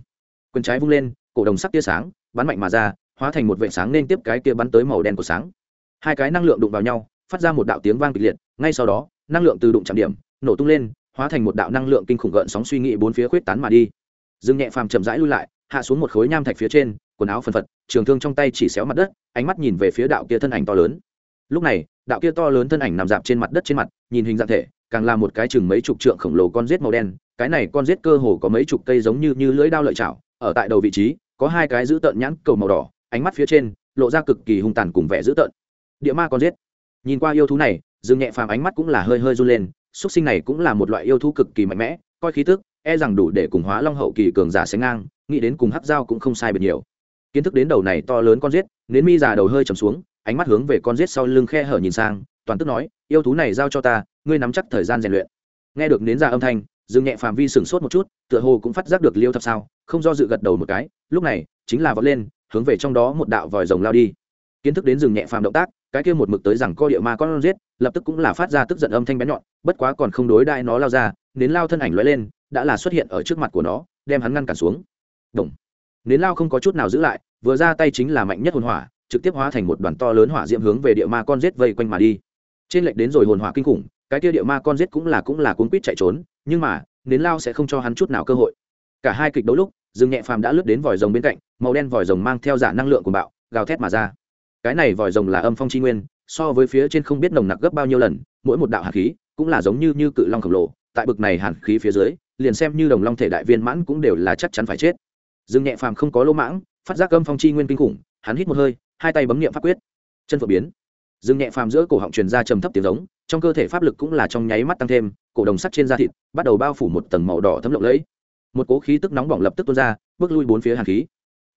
quyền trái vung lên cổ đồng sắc tia sáng, bắn mạnh mà ra, hóa thành một vệ sáng nên tiếp cái kia bắn tới màu đen của sáng. Hai cái năng lượng đụng vào nhau, phát ra một đạo tiếng vang kịch liệt, ngay sau đó, năng lượng từ đụng chạm điểm, nổ tung lên, hóa thành một đạo năng lượng kinh khủng gợn sóng suy nghĩ bốn phía khuyết tán mà đi. Dương nhẹ phàm chậm rãi lui lại, hạ xuống một khối nham thạch phía trên, quần áo phân phật, trường thương trong tay chỉ xéo mặt đất, ánh mắt nhìn về phía đạo kia thân ảnh to lớn. Lúc này, đạo kia to lớn thân ảnh nằm dạp trên mặt đất trên mặt, nhìn hình dạng thể, càng là một cái chừng mấy chục trượng khổng lồ con rết màu đen, cái này con rết cơ hồ có mấy chục cây giống như như lưỡi đao lợi chảo ở tại đầu vị trí có hai cái dữ tợn nhãn cầu màu đỏ ánh mắt phía trên lộ ra cực kỳ hung tàn cùng vẻ dữ tợn. Địa ma con giết. nhìn qua yêu thú này dương nhẹ phàm ánh mắt cũng là hơi hơi run lên xuất sinh này cũng là một loại yêu thú cực kỳ mạnh mẽ coi khí tức e rằng đủ để cùng hóa long hậu kỳ cường giả sánh ngang nghĩ đến cùng hắc dao cũng không sai biệt nhiều. Kiến thức đến đầu này to lớn con giết, nến mi già đầu hơi trầm xuống ánh mắt hướng về con giết sau lưng khe hở nhìn sang toàn tức nói yêu thú này giao cho ta ngươi nắm chắc thời gian rèn luyện. Nghe được nến ra âm thanh dừng nhẹ phàm vi sửng sốt một chút tựa hồ cũng phát giác được liêu thập sao không do dự gật đầu một cái lúc này chính là vọt lên hướng về trong đó một đạo vòi rồng lao đi. Kiến thức đến dừng nhẹ phàm động tác cái kia một mực tới rằng co địa ma con giết lập tức cũng là phát ra tức giận âm thanh bén nhọn bất quá còn không đối đai nó lao ra nến lao thân ảnh lóe lên đã là xuất hiện ở trước mặt của nó đem hắn ngăn cản xuống. Đồng, nến lao không có chút nào giữ lại vừa ra tay chính là mạnh nhất hồn hỏa trực tiếp hóa thành một đoàn to lớn hỏa diễm hướng về địa ma con giết vây quanh mà đi. Trên lệch đến rồi hồn hỏa kinh khủng cái kia địa ma con giết cũng là cũng là cuốn quýt chạy trốn nhưng mà, nến lao sẽ không cho hắn chút nào cơ hội. Cả hai kịch đấu lúc, dương nhẹ phàm đã lướt đến vòi rồng bên cạnh, màu đen vòi rồng mang theo giả năng lượng của bạo, gào thét mà ra. Cái này vòi rồng là âm phong chi nguyên, so với phía trên không biết nồng nặc gấp bao nhiêu lần, mỗi một đạo hạt khí cũng là giống như như cự long khổng lồ, tại bực này hàn khí phía dưới, liền xem như đồng long thể đại viên mãn cũng đều là chắc chắn phải chết. Dương nhẹ phàm không có lỗ mãng, phát giác âm phong chi nguyên kinh khủng, hắn hít một hơi, hai tay bấm niệm pháp quyết. Chân phượng biến dương nhẹ phàm giữa cổ họng truyền ra trầm thấp tiếng giống, trong cơ thể pháp lực cũng là trong nháy mắt tăng thêm, cổ đồng sắt trên da thịt bắt đầu bao phủ một tầng màu đỏ thấm lộng lẫy. Một cố khí tức nóng bỏng lập tức tuôn ra, bước lui bốn phía hàn khí.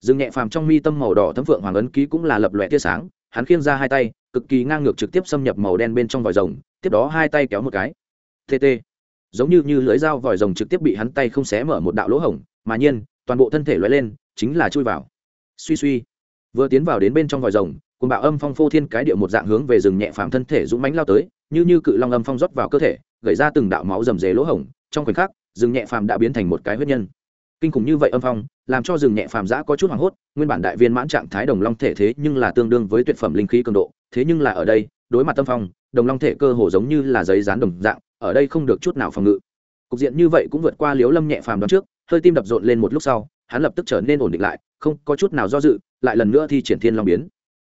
Dương nhẹ phàm trong mi tâm màu đỏ thấm phượng hoàng ấn ký cũng là lập lòe tia sáng, hắn khiêng ra hai tay, cực kỳ ngang ngược trực tiếp xâm nhập màu đen bên trong vòi rồng, tiếp đó hai tay kéo một cái. Tt giống như như lưỡi dao vòi rồng trực tiếp bị hắn tay không xé mở một đạo lỗ hổng, mà nhiên, toàn bộ thân thể lóe lên, chính là chui vào. Suy suy. Vừa tiến vào đến bên trong vòi rồng cùng bạo âm phong phô thiên cái điệu một dạng hướng về rừng nhẹ phàm thân thể dũng mãnh lao tới, như như cự long âm phong rót vào cơ thể gây ra từng đạo máu rầm rề lỗ hổng. Trong khoảnh khắc, rừng nhẹ phàm đã biến thành một cái huyết nhân. Kinh khủng như vậy âm phong, làm cho rừng nhẹ phàm giã có chút hoảng hốt, nguyên bản đại viên mãn trạng thái đồng long thể thế nhưng là tương đương với tuyệt phẩm linh khí cường độ, thế nhưng là ở đây, đối mặt tâm phong, đồng long thể cơ hồ giống như là giấy dán đồng dạng, ở đây không được chút nào phòng ngự. Cục diện như vậy cũng vượt qua liếu lâm nhẹ phàm đón trước, hơi tim đập rộn lên một lúc sau, hắn lập tức trở nên ổn định lại, không có chút nào do dự, lại lần nữa thi triển thiên long biến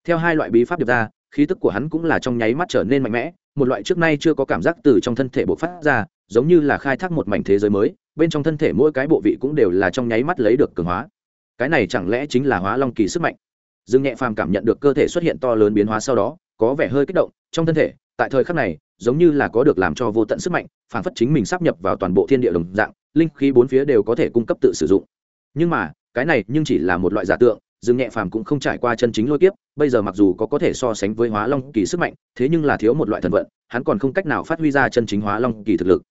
theo hai loại bí pháp được ra, khí tức của hắn cũng là trong nháy mắt trở nên mạnh mẽ, một loại trước nay chưa có cảm giác từ trong thân thể bộc phát ra, giống như là khai thác một mảnh thế giới mới, bên trong thân thể mỗi cái bộ vị cũng đều là trong nháy mắt lấy được cường hóa. Cái này chẳng lẽ chính là hóa long kỳ sức mạnh? Dương nhẹ phàm cảm nhận được cơ thể xuất hiện to lớn biến hóa sau đó, có vẻ hơi kích động, trong thân thể, tại thời khắc này, giống như là có được làm cho vô tận sức mạnh, phản phất chính mình sắp nhập vào toàn bộ thiên địa đồng dạng, linh khí bốn phía đều có thể cung cấp tự sử dụng. Nhưng mà, cái này nhưng chỉ là một loại giả tượng dương nhẹ phàm cũng không trải qua chân chính lôi kiếp, bây giờ mặc dù có có thể so sánh với hóa long kỳ sức mạnh, thế nhưng là thiếu một loại thần vận, hắn còn không cách nào phát huy ra chân chính hóa long kỳ thực lực.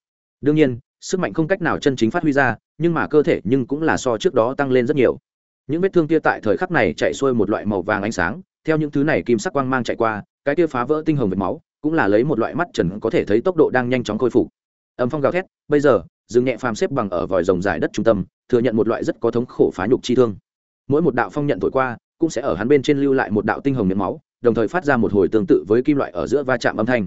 Đương nhiên, sức mạnh không cách nào chân chính phát huy ra, nhưng mà cơ thể nhưng cũng là so trước đó tăng lên rất nhiều. Những vết thương kia tại thời khắc này chạy xuôi một loại màu vàng ánh sáng, theo những thứ này kim sắc quang mang chạy qua, cái kia phá vỡ tinh hồng vệt máu, cũng là lấy một loại mắt trần có thể thấy tốc độ đang nhanh chóng khôi phục. Âm phong gào thét, bây giờ Dương nhẹ phàm xếp bằng ở vòi rồng dài đất trung tâm, thừa nhận một loại rất có thống khổ phá nhục chi thương mỗi một đạo phong nhận thổi qua, cũng sẽ ở hắn bên trên lưu lại một đạo tinh hồng miệng máu, đồng thời phát ra một hồi tương tự với kim loại ở giữa va chạm âm thanh.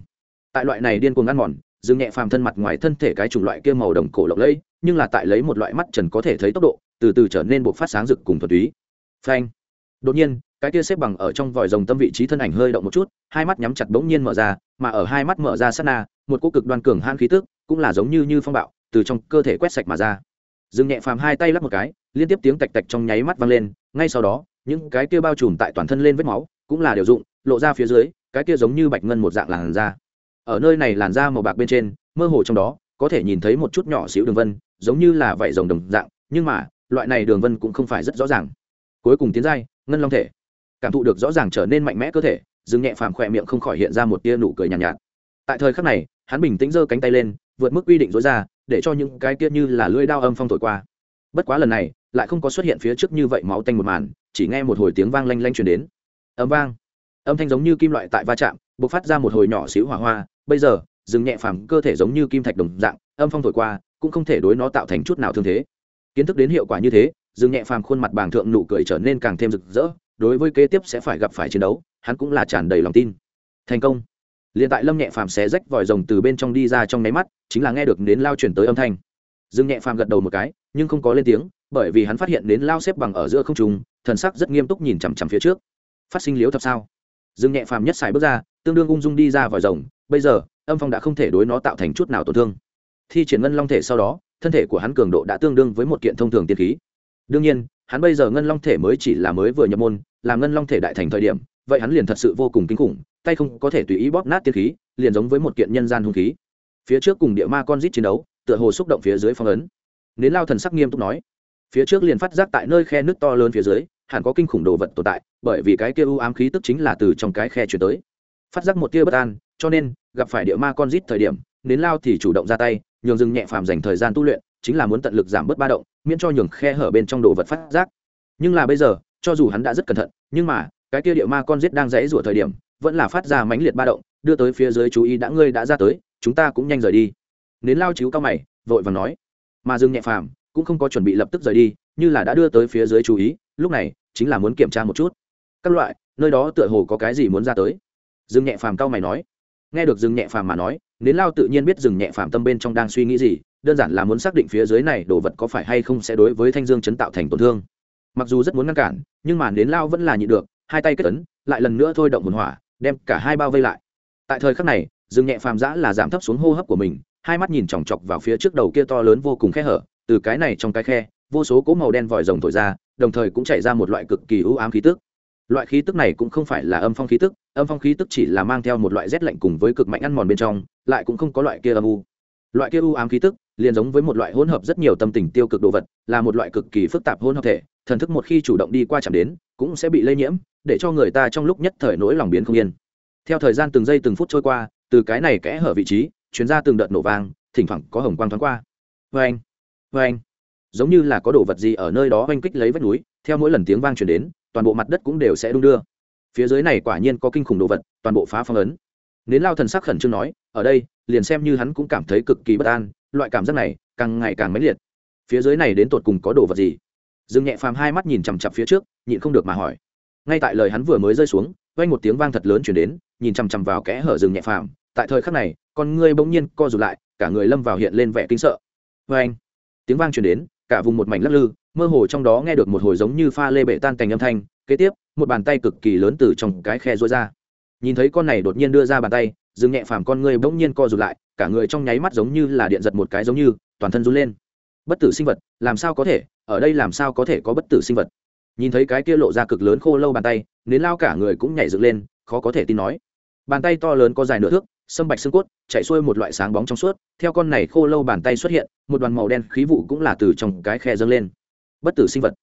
Tại loại này điên cuồng ăn mòn dừng nhẹ phàm thân mặt ngoài thân thể cái chủng loại kia màu đồng cổ lộng lẫy, nhưng là tại lấy một loại mắt trần có thể thấy tốc độ, từ từ trở nên buộc phát sáng rực cùng thuật túy. Phanh! Đột nhiên, cái kia xếp bằng ở trong vòi rồng tâm vị trí thân ảnh hơi động một chút, hai mắt nhắm chặt bỗng nhiên mở ra, mà ở hai mắt mở ra sát na, một cỗ cực đoan cường han khí tức, cũng là giống như như phong bạo, từ trong cơ thể quét sạch mà ra dừng nhẹ phàm hai tay lắp một cái liên tiếp tiếng tạch tạch trong nháy mắt vang lên ngay sau đó những cái kia bao trùm tại toàn thân lên vết máu cũng là điều dụng lộ ra phía dưới cái kia giống như bạch ngân một dạng làn da. Ở nơi này làn da màu bạc bên trên mơ hồ trong đó có thể nhìn thấy một chút nhỏ xíu đường vân giống như là vảy rồng đồng dạng nhưng mà loại này đường vân cũng không phải rất rõ ràng. Cuối cùng tiến giai ngân long thể. Cảm thụ được rõ ràng trở nên mạnh mẽ cơ thể dừng nhẹ phàm khỏe miệng không khỏi hiện ra một tia nụ cười nhàn nhạt, nhạt. Tại thời khắc này hắn bình tĩnh giơ cánh tay lên vượt mức quy định dối ra để cho những cái kia như là lưỡi đao âm phong thổi qua. Bất quá lần này, lại không có xuất hiện phía trước như vậy máu tanh một màn, chỉ nghe một hồi tiếng vang lanh lanh chuyển đến. Âm vang. Âm thanh giống như kim loại tại va chạm b ộ c phát ra một hồi nhỏ xíu hỏa hoa. Bây giờ dừng nhẹ phàm cơ thể giống như kim thạch đồng dạng, âm phong thổi qua, cũng không thể đối nó tạo thành chút nào thương thế. Kiến thức đến hiệu quả như thế dừng nhẹ phàm khuôn mặt bàng thượng nụ cười trở nên càng thêm rực rỡ, đối với kế tiếp sẽ phải gặp phải chiến đấu, hắn cũng là tràn đầy lòng tin. Thành công liền tại lâm nhẹ phàm xé rách vòi rồng từ bên trong đi ra trong nháy mắt, chính là nghe được nến lao chuyển tới âm thanh. Dương nhẹ phàm gật đầu một cái, nhưng không có lên tiếng, bởi vì hắn phát hiện nến lao xếp bằng ở giữa không trùng thần sắc rất nghiêm túc nhìn chằm chằm phía trước. Phát sinh liếu thập sao? Dương nhẹ phàm nhất xài bước ra, tương đương ung dung đi ra vòi rồng, bây giờ, âm phong đã không thể đối nó tạo thành chút nào tổn thương. Thi triển ngân long thể sau đó, thân thể của hắn cường độ đã tương đương với một kiện thông thường tiên khí. Đương nhiên, hắn bây giờ ngân long thể mới chỉ là mới vừa nhập môn làm ngân long thể đại thành thời điểm vậy hắn liền thật sự vô cùng kinh khủng, tay không có thể tùy ý bóp nát tiên khí, liền giống với một kiện nhân gian hung khí. Phía trước cùng địa ma con rít chiến đấu, tựa hồ xúc động phía dưới phong ấn. Nến lao thần sắc nghiêm túc nói, phía trước liền phát giác tại nơi khe nước to lớn phía dưới, hẳn có kinh khủng đồ vật tồn tại, bởi vì cái kia u ám khí tức chính là từ trong cái khe chuyển tới. Phát giác một tia bất an, cho nên, gặp phải địa ma con rít thời điểm, nến lao thì chủ động ra tay, nhường rừng nhẹ phàm dành thời gian tu luyện, chính là muốn tận lực giảm bớt ba động, miễn cho nhường khe hở bên trong đồ vật phát giác. Nhưng là bây giờ, cho dù hắn đã rất cẩn thận, nhưng mà cái kia địa ma con giết đang dãy rủa thời điểm, vẫn là phát ra mãnh liệt ba động, đưa tới phía dưới chú ý đã ngươi đã ra tới, chúng ta cũng nhanh rời đi. Nến lao chiếu cao mày, vội và nói. Mà dương nhẹ phàm, cũng không có chuẩn bị lập tức rời đi, như là đã đưa tới phía dưới chú ý, lúc này, chính là muốn kiểm tra một chút. Các loại, nơi đó tựa hồ có cái gì muốn ra tới. Dương nhẹ phàm cao mày nói. Nghe được dương nhẹ phàm mà nói, nến lao tự nhiên biết dương nhẹ phàm tâm bên trong đang suy nghĩ gì, đơn giản là muốn xác định phía dưới này đồ vật có phải hay không sẽ đối với thanh dương chấn tạo thành tổn thương. Mặc dù rất muốn ngăn cản, nhưng mà nến lao vẫn là nhịn được hai tay kết ấn, lại lần nữa thôi động hồn hỏa, đem cả hai bao vây lại. Tại thời khắc này, dương nhẹ phàm giã là giảm thấp xuống hô hấp của mình, hai mắt nhìn chòng chọc vào phía trước đầu kia to lớn vô cùng khe hở, từ cái này trong cái khe, vô số cỗ màu đen vòi rồng thổi ra, đồng thời cũng chảy ra một loại cực kỳ ưu ám khí tức. Loại khí tức này cũng không phải là âm phong khí tức, âm phong khí tức chỉ là mang theo một loại rét lạnh cùng với cực mạnh ăn mòn bên trong, lại cũng không có loại kia âm u. Loại kia u ám khí tức, liền giống với một loại hỗn hợp rất nhiều tâm tình tiêu cực đồ vật, là một loại cực kỳ phức tạp hỗn hợp thể, thần thức một khi chủ động đi qua chạm đến cũng sẽ bị lây nhiễm, để cho người ta trong lúc nhất thời nỗi lòng biến không yên. Theo thời gian từng giây từng phút trôi qua, từ cái này kẽ hở vị trí, chuyến ra từng đợt nổ vang, thỉnh thoảng có hồng quang thoáng qua. Vê anh vê anh giống như là có đồ vật gì ở nơi đó oanh kích lấy vách núi, theo mỗi lần tiếng vang chuyển đến, toàn bộ mặt đất cũng đều sẽ đung đưa. Phía dưới này quả nhiên có kinh khủng đồ vật, toàn bộ phá phong ấn. Nến lao thần sắc khẩn trương nói, ở đây, liền xem như hắn cũng cảm thấy cực kỳ bất an, loại cảm giác này càng ngày càng mãnh liệt. Phía dưới này đến tột cùng có đồ vật gì? Dương nhẹ phàm hai mắt nhìn chằm chặp phía trước nhịn không được mà hỏi. Ngay tại lời hắn vừa mới rơi xuống, vang một tiếng vang thật lớn chuyển đến, nhìn chằm chằm vào kẽ hở rừng nhẹ phàm. Tại thời khắc này, con ngươi bỗng nhiên co rụt lại, cả người lâm vào hiện lên vẻ kinh sợ. Vê anh tiếng vang chuyển đến, cả vùng một mảnh lắc lư, mơ hồ trong đó nghe được một hồi giống như pha lê bệ tan cành âm thanh, kế tiếp, một bàn tay cực kỳ lớn từ trong cái khe rối ra. Nhìn thấy con này đột nhiên đưa ra bàn tay dừng nhẹ phàm con ngươi bỗng nhiên co rụt lại, cả người trong nháy mắt giống như là điện giật một cái giống như, toàn thân run lên. Bất tử sinh vật, làm sao có thể? Ở đây làm sao có thể có bất tử sinh vật? Nhìn thấy cái kia lộ ra cực lớn khô lâu bàn tay, nến lao cả người cũng nhảy dựng lên, khó có thể tin nói. Bàn tay to lớn có dài nửa thước, sâm bạch xương cốt, chạy xuôi một loại sáng bóng trong suốt, theo con này khô lâu bàn tay xuất hiện, một đoàn màu đen khí vụ cũng là từ trong cái khe dâng lên. Bất tử sinh vật.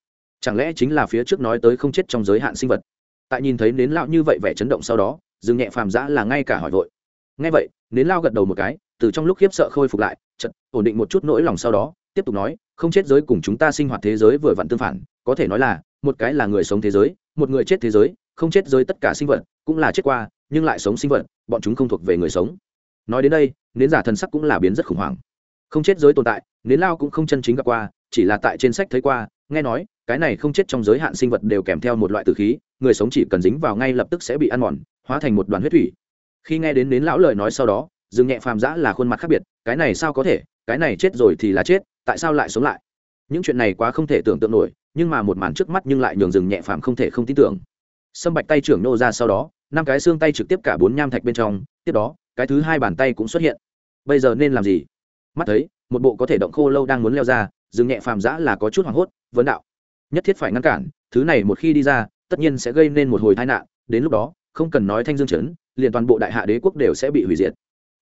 Chẳng lẽ chính là phía trước nói tới không chết trong giới hạn sinh vật? Tại nhìn thấy nến lao như vậy vẻ chấn động sau đó dừng nhẹ phàm giã là ngay cả hỏi vội. Ngay vậy, nến lao gật đầu một cái, từ trong lúc khiếp sợ khôi phục lại chật ổn định một chút nỗi lòng sau đó, tiếp tục nói, không chết giới cùng chúng ta sinh hoạt thế giới vừa vặn tương phản, có thể nói là một cái là người sống thế giới, một người chết thế giới, không chết giới tất cả sinh vật, cũng là chết qua, nhưng lại sống sinh vật, bọn chúng không thuộc về người sống. Nói đến đây, nến giả thần sắc cũng là biến rất khủng hoảng. Không chết giới tồn tại, nến lao cũng không chân chính gặp qua, chỉ là tại trên sách thấy qua, nghe nói, cái này không chết trong giới hạn sinh vật đều kèm theo một loại tử khí, người sống chỉ cần dính vào ngay lập tức sẽ bị ăn mòn, hóa thành một đoàn huyết thủy. Khi nghe đến nến lão lời nói sau đó dừng nhẹ phàm giã là khuôn mặt khác biệt, cái này sao có thể, cái này chết rồi thì là chết, tại sao lại sống lại? Những chuyện này quá không thể tưởng tượng nổi nhưng mà một màn trước mắt nhưng lại nhường rừng nhẹ phàm không thể không tin tưởng. Sâm bạch tay trưởng nô ra sau đó, năm cái xương tay trực tiếp cả bốn nham thạch bên trong, tiếp đó, cái thứ hai bàn tay cũng xuất hiện. Bây giờ nên làm gì? Mắt thấy, một bộ có thể động khô lâu đang muốn leo ra, rừng nhẹ phàm giã là có chút hoảng hốt, vấn đạo. Nhất thiết phải ngăn cản, thứ này một khi đi ra, tất nhiên sẽ gây nên một hồi tai nạn, đến lúc đó, không cần nói thanh dương chấn, liền toàn bộ đại hạ đế quốc đều sẽ bị hủy diệt.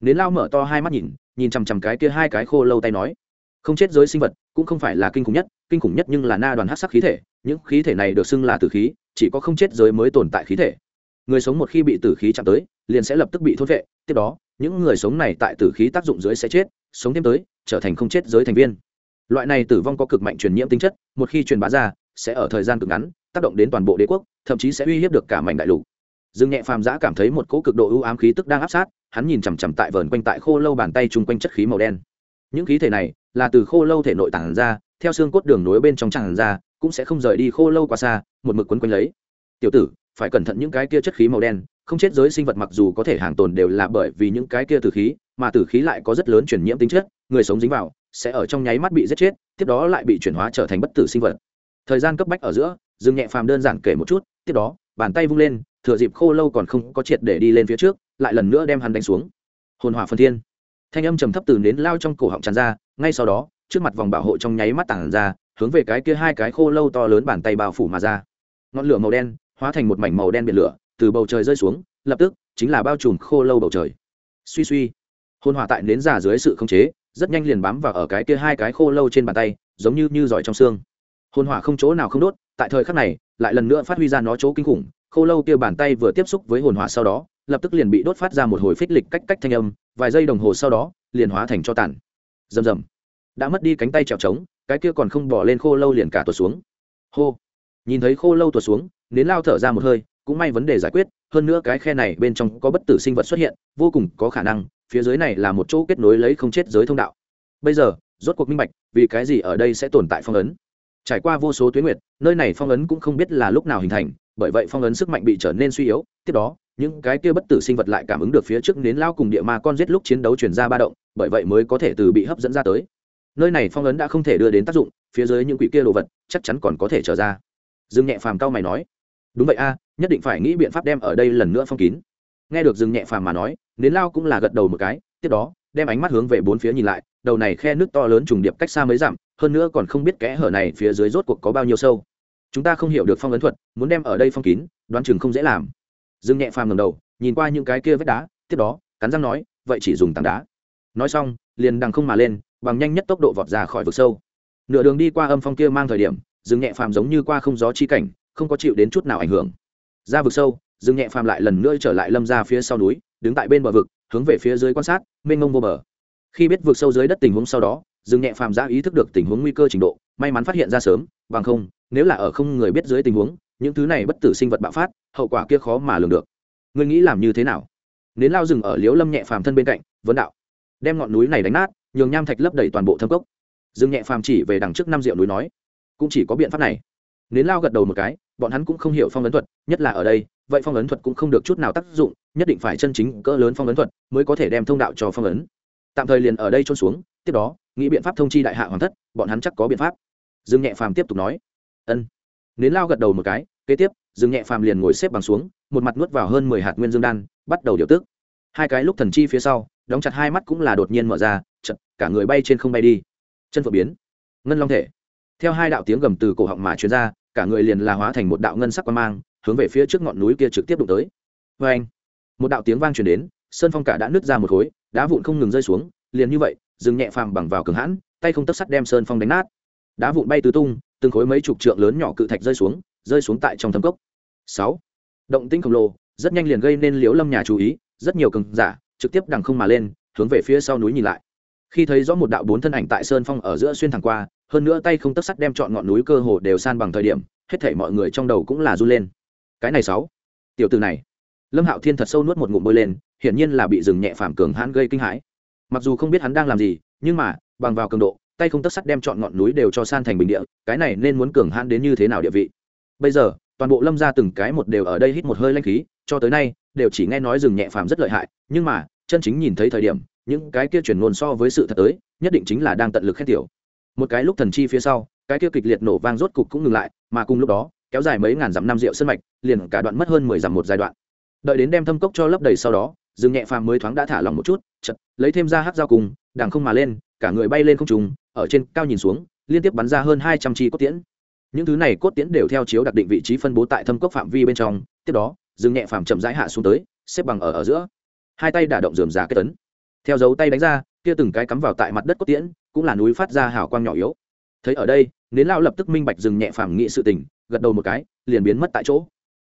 Nến lao mở to hai mắt nhìn nhìn chằm chằm cái kia hai cái khô lâu tay nói, không chết giới sinh vật cũng không phải là kinh khủng nhất kinh khủng nhất nhưng là na đoàn hát sắc khí thể, những khí thể này được xưng là tử khí, chỉ có không chết giới mới tồn tại khí thể. Người sống một khi bị tử khí chạm tới, liền sẽ lập tức bị thốt vệ, tiếp đó, những người sống này tại tử khí tác dụng dưới sẽ chết, sống thêm tới, trở thành không chết giới thành viên. Loại này tử vong có cực mạnh truyền nhiễm tính chất, một khi truyền bá ra, sẽ ở thời gian cực ngắn, tác động đến toàn bộ đế quốc, thậm chí sẽ uy hiếp được cả mảnh đại lục. Dương nhẹ phàm giã cảm thấy một cỗ cực độ ưu ám khí tức đang áp sát, hắn nhìn chằm chằm tại vờn quanh tại khô lâu bàn tay chung quanh chất khí màu đen. Những khí thể này là từ khô lâu thể nội tản ra theo xương cốt đường nối bên trong tràn ra, cũng sẽ không rời đi khô lâu quá xa, một mực quấn quanh lấy. Tiểu tử, phải cẩn thận những cái kia chất khí màu đen, không chết giới sinh vật mặc dù có thể hàng tồn đều là bởi vì những cái kia tử khí, mà tử khí lại có rất lớn chuyển nhiễm tính chất, người sống dính vào, sẽ ở trong nháy mắt bị giết chết, tiếp đó lại bị chuyển hóa trở thành bất tử sinh vật. Thời gian cấp bách ở giữa, dương nhẹ phàm đơn giản kể một chút, tiếp đó, bàn tay vung lên, thừa dịp khô lâu còn không có triệt để đi lên phía trước, lại lần nữa đem hắn đánh xuống. Hồn hỏa phân thiên. Thanh âm trầm thấp từ nến lao trong cổ họng tràn ra, ngay sau đó trước mặt vòng bảo hộ trong nháy mắt tản ra, hướng về cái kia hai cái khô lâu to lớn bàn tay bao phủ mà ra. Ngọn lửa màu đen hóa thành một mảnh màu đen biển lửa, từ bầu trời rơi xuống, lập tức chính là bao trùm khô lâu bầu trời. Suy suy, hôn hỏa tại nến giả dưới sự khống chế, rất nhanh liền bám vào ở cái kia hai cái khô lâu trên bàn tay, giống như như giỏi trong xương. Hôn hỏa không chỗ nào không đốt, tại thời khắc này, lại lần nữa phát huy ra nó chỗ kinh khủng, khô lâu kia bàn tay vừa tiếp xúc với hồn hỏa sau đó, lập tức liền bị đốt phát ra một hồi phích lịch cách cách thanh âm, vài giây đồng hồ sau đó, liền hóa thành cho tàn. Rầm rầm đã mất đi cánh tay trèo trống, cái kia còn không bỏ lên khô lâu liền cả tuột xuống. Hô. Nhìn thấy khô lâu tuột xuống, nến lao thở ra một hơi, cũng may vấn đề giải quyết, hơn nữa cái khe này bên trong có bất tử sinh vật xuất hiện, vô cùng có khả năng, phía dưới này là một chỗ kết nối lấy không chết giới thông đạo. Bây giờ, rốt cuộc minh bạch, vì cái gì ở đây sẽ tồn tại phong ấn. Trải qua vô số tuyến nguyệt, nơi này phong ấn cũng không biết là lúc nào hình thành, bởi vậy phong ấn sức mạnh bị trở nên suy yếu, tiếp đó, những cái kia bất tử sinh vật lại cảm ứng được phía trước nến lao cùng địa ma con giết lúc chiến đấu chuyển ra ba động, bởi vậy mới có thể từ bị hấp dẫn ra tới nơi này phong ấn đã không thể đưa đến tác dụng, phía dưới những quỷ kia đồ vật chắc chắn còn có thể trở ra. Dương nhẹ phàm cao mày nói, đúng vậy a, nhất định phải nghĩ biện pháp đem ở đây lần nữa phong kín. Nghe được dương nhẹ phàm mà nói, nến lao cũng là gật đầu một cái, tiếp đó, đem ánh mắt hướng về bốn phía nhìn lại, đầu này khe nước to lớn trùng điệp cách xa mấy dặm, hơn nữa còn không biết kẽ hở này phía dưới rốt cuộc có bao nhiêu sâu. Chúng ta không hiểu được phong ấn thuật, muốn đem ở đây phong kín, đoán chừng không dễ làm. Dương nhẹ phàm ngầm đầu, nhìn qua những cái kia vết đá, tiếp đó, cắn răng nói, vậy chỉ dùng tảng đá. Nói xong, liền đằng không mà lên bằng nhanh nhất tốc độ vọt ra khỏi vực sâu. Nửa đường đi qua âm phong kia mang thời điểm, rừng nhẹ phàm giống như qua không gió chi cảnh, không có chịu đến chút nào ảnh hưởng. Ra vực sâu, rừng nhẹ phàm lại lần nữa trở lại lâm ra phía sau núi, đứng tại bên bờ vực, hướng về phía dưới quan sát, mênh mông vô bờ. Khi biết vực sâu dưới đất tình huống sau đó, rừng nhẹ phàm ra ý thức được tình huống nguy cơ trình độ, may mắn phát hiện ra sớm, bằng không, nếu là ở không người biết dưới tình huống, những thứ này bất tử sinh vật bạo phát, hậu quả kia khó mà lường được. Ngươi nghĩ làm như thế nào? Nến lao rừng ở liễu lâm nhẹ phàm thân bên cạnh, vấn đạo. Đem ngọn núi này đánh nát nhường nham thạch lấp đầy toàn bộ thâm cốc. Dương nhẹ phàm chỉ về đằng trước năm rượu núi nói, cũng chỉ có biện pháp này. Nến lao gật đầu một cái, bọn hắn cũng không hiểu phong ấn thuật, nhất là ở đây, vậy phong ấn thuật cũng không được chút nào tác dụng, nhất định phải chân chính cỡ lớn phong ấn thuật mới có thể đem thông đạo cho phong ấn. Tạm thời liền ở đây trôn xuống, tiếp đó, nghĩ biện pháp thông chi đại hạ hoàng thất, bọn hắn chắc có biện pháp. Dương nhẹ phàm tiếp tục nói, ân. Nến lao gật đầu một cái, kế tiếp, dương nhẹ phàm liền ngồi xếp bằng xuống, một mặt nuốt vào hơn mười hạt nguyên dương đan, bắt đầu điều tức hai cái lúc thần chi phía sau, đóng chặt hai mắt cũng là đột nhiên mở ra chật cả người bay trên không bay đi. Chân phượng biến. Ngân long thể. Theo hai đạo tiếng gầm từ cổ họng mà chuyên ra, cả người liền là hóa thành một đạo ngân sắc quan mang, hướng về phía trước ngọn núi kia trực tiếp đụng tới. Vê anh, một đạo tiếng vang truyền đến, sơn phong cả đã nứt ra một khối, đá vụn không ngừng rơi xuống, liền như vậy dừng nhẹ phàm bằng vào cường hãn, tay không tấc sắt đem sơn phong đánh nát. Đá vụn bay tứ tung, từng khối mấy chục trượng lớn nhỏ cự thạch rơi xuống rơi xuống tại trong thâm cốc. Sáu, động tĩnh khổng lồ, rất nhanh liền gây nên liễu lâm nhà chú ý rất nhiều cường giả trực tiếp đằng không mà lên, hướng về phía sau núi nhìn lại. Khi thấy rõ một đạo bốn thân ảnh tại sơn phong ở giữa xuyên thẳng qua, hơn nữa tay không tấc sắt đem chọn ngọn núi cơ hồ đều san bằng thời điểm, hết thảy mọi người trong đầu cũng là run lên. Cái này sáu, tiểu từ này. Lâm hạo thiên thật sâu nuốt một ngụm bôi lên, hiển nhiên là bị rừng nhẹ phàm cường hãn gây kinh hãi. Mặc dù không biết hắn đang làm gì, nhưng mà, bằng vào cường độ, tay không tấc sắt đem chọn ngọn núi đều cho san thành bình địa, cái này nên muốn cường hãn đến như thế nào địa vị? Bây giờ, toàn bộ lâm ra từng cái một đều ở đây hít một hơi lanh khí, cho tới nay đều chỉ nghe nói rừng nhẹ phàm rất lợi hại, nhưng mà, chân chính nhìn thấy thời điểm, những cái kia chuyển ngôn so với sự thật tới, nhất định chính là đang tận lực khen tiểu. Một cái lúc thần chi phía sau, cái kia kịch liệt nổ vang rốt cục cũng ngừng lại, mà cùng lúc đó, kéo dài mấy ngàn dặm năm rượu sân mạch, liền cả đoạn mất hơn mười dặm một giai đoạn. Đợi đến đem thâm cốc cho lấp đầy sau đó, rừng nhẹ phàm mới thoáng đã thả lòng một chút chật lấy thêm ra hát dao cùng, đằng không mà lên, cả người bay lên không trùng ở trên cao nhìn xuống, liên tiếp bắn ra hơn hai trăm chi cốt tiễn. Những thứ này cốt tiễn đều theo chiếu đặc định vị trí phân bố tại thâm cốc phạm vi bên trong, tiếp đó rừng nhẹ phàm chậm rãi hạ xuống tới, xếp bằng ở ở giữa. Hai tay đả động dườm giá kết tấn. Theo dấu tay đánh ra, kia từng cái cắm vào tại mặt đất cốt tiễn, cũng là núi phát ra hào quang nhỏ yếu. Thấy ở đây, nến lao lập tức minh bạch dừng nhẹ phàm nghị sự tình, gật đầu một cái, liền biến mất tại chỗ.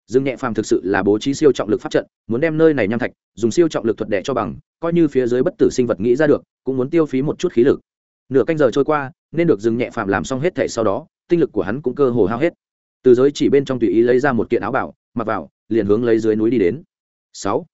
Dừng nhẹ phàm thực sự là bố trí siêu trọng lực pháp trận, muốn đem nơi này nham thạch, dùng siêu trọng lực thuật đẻ cho bằng, coi như phía dưới bất tử sinh vật nghĩ ra được, cũng muốn tiêu phí một chút khí lực. Nửa canh giờ trôi qua, nên được dừng nhẹ phàm làm xong hết thể sau đó, tinh lực của hắn cũng cơ hồ hao hết. Từ giới chỉ bên trong tùy ý lấy ra một kiện áo bảo mặc vào, liền hướng lấy dưới núi đi đến. Sáu.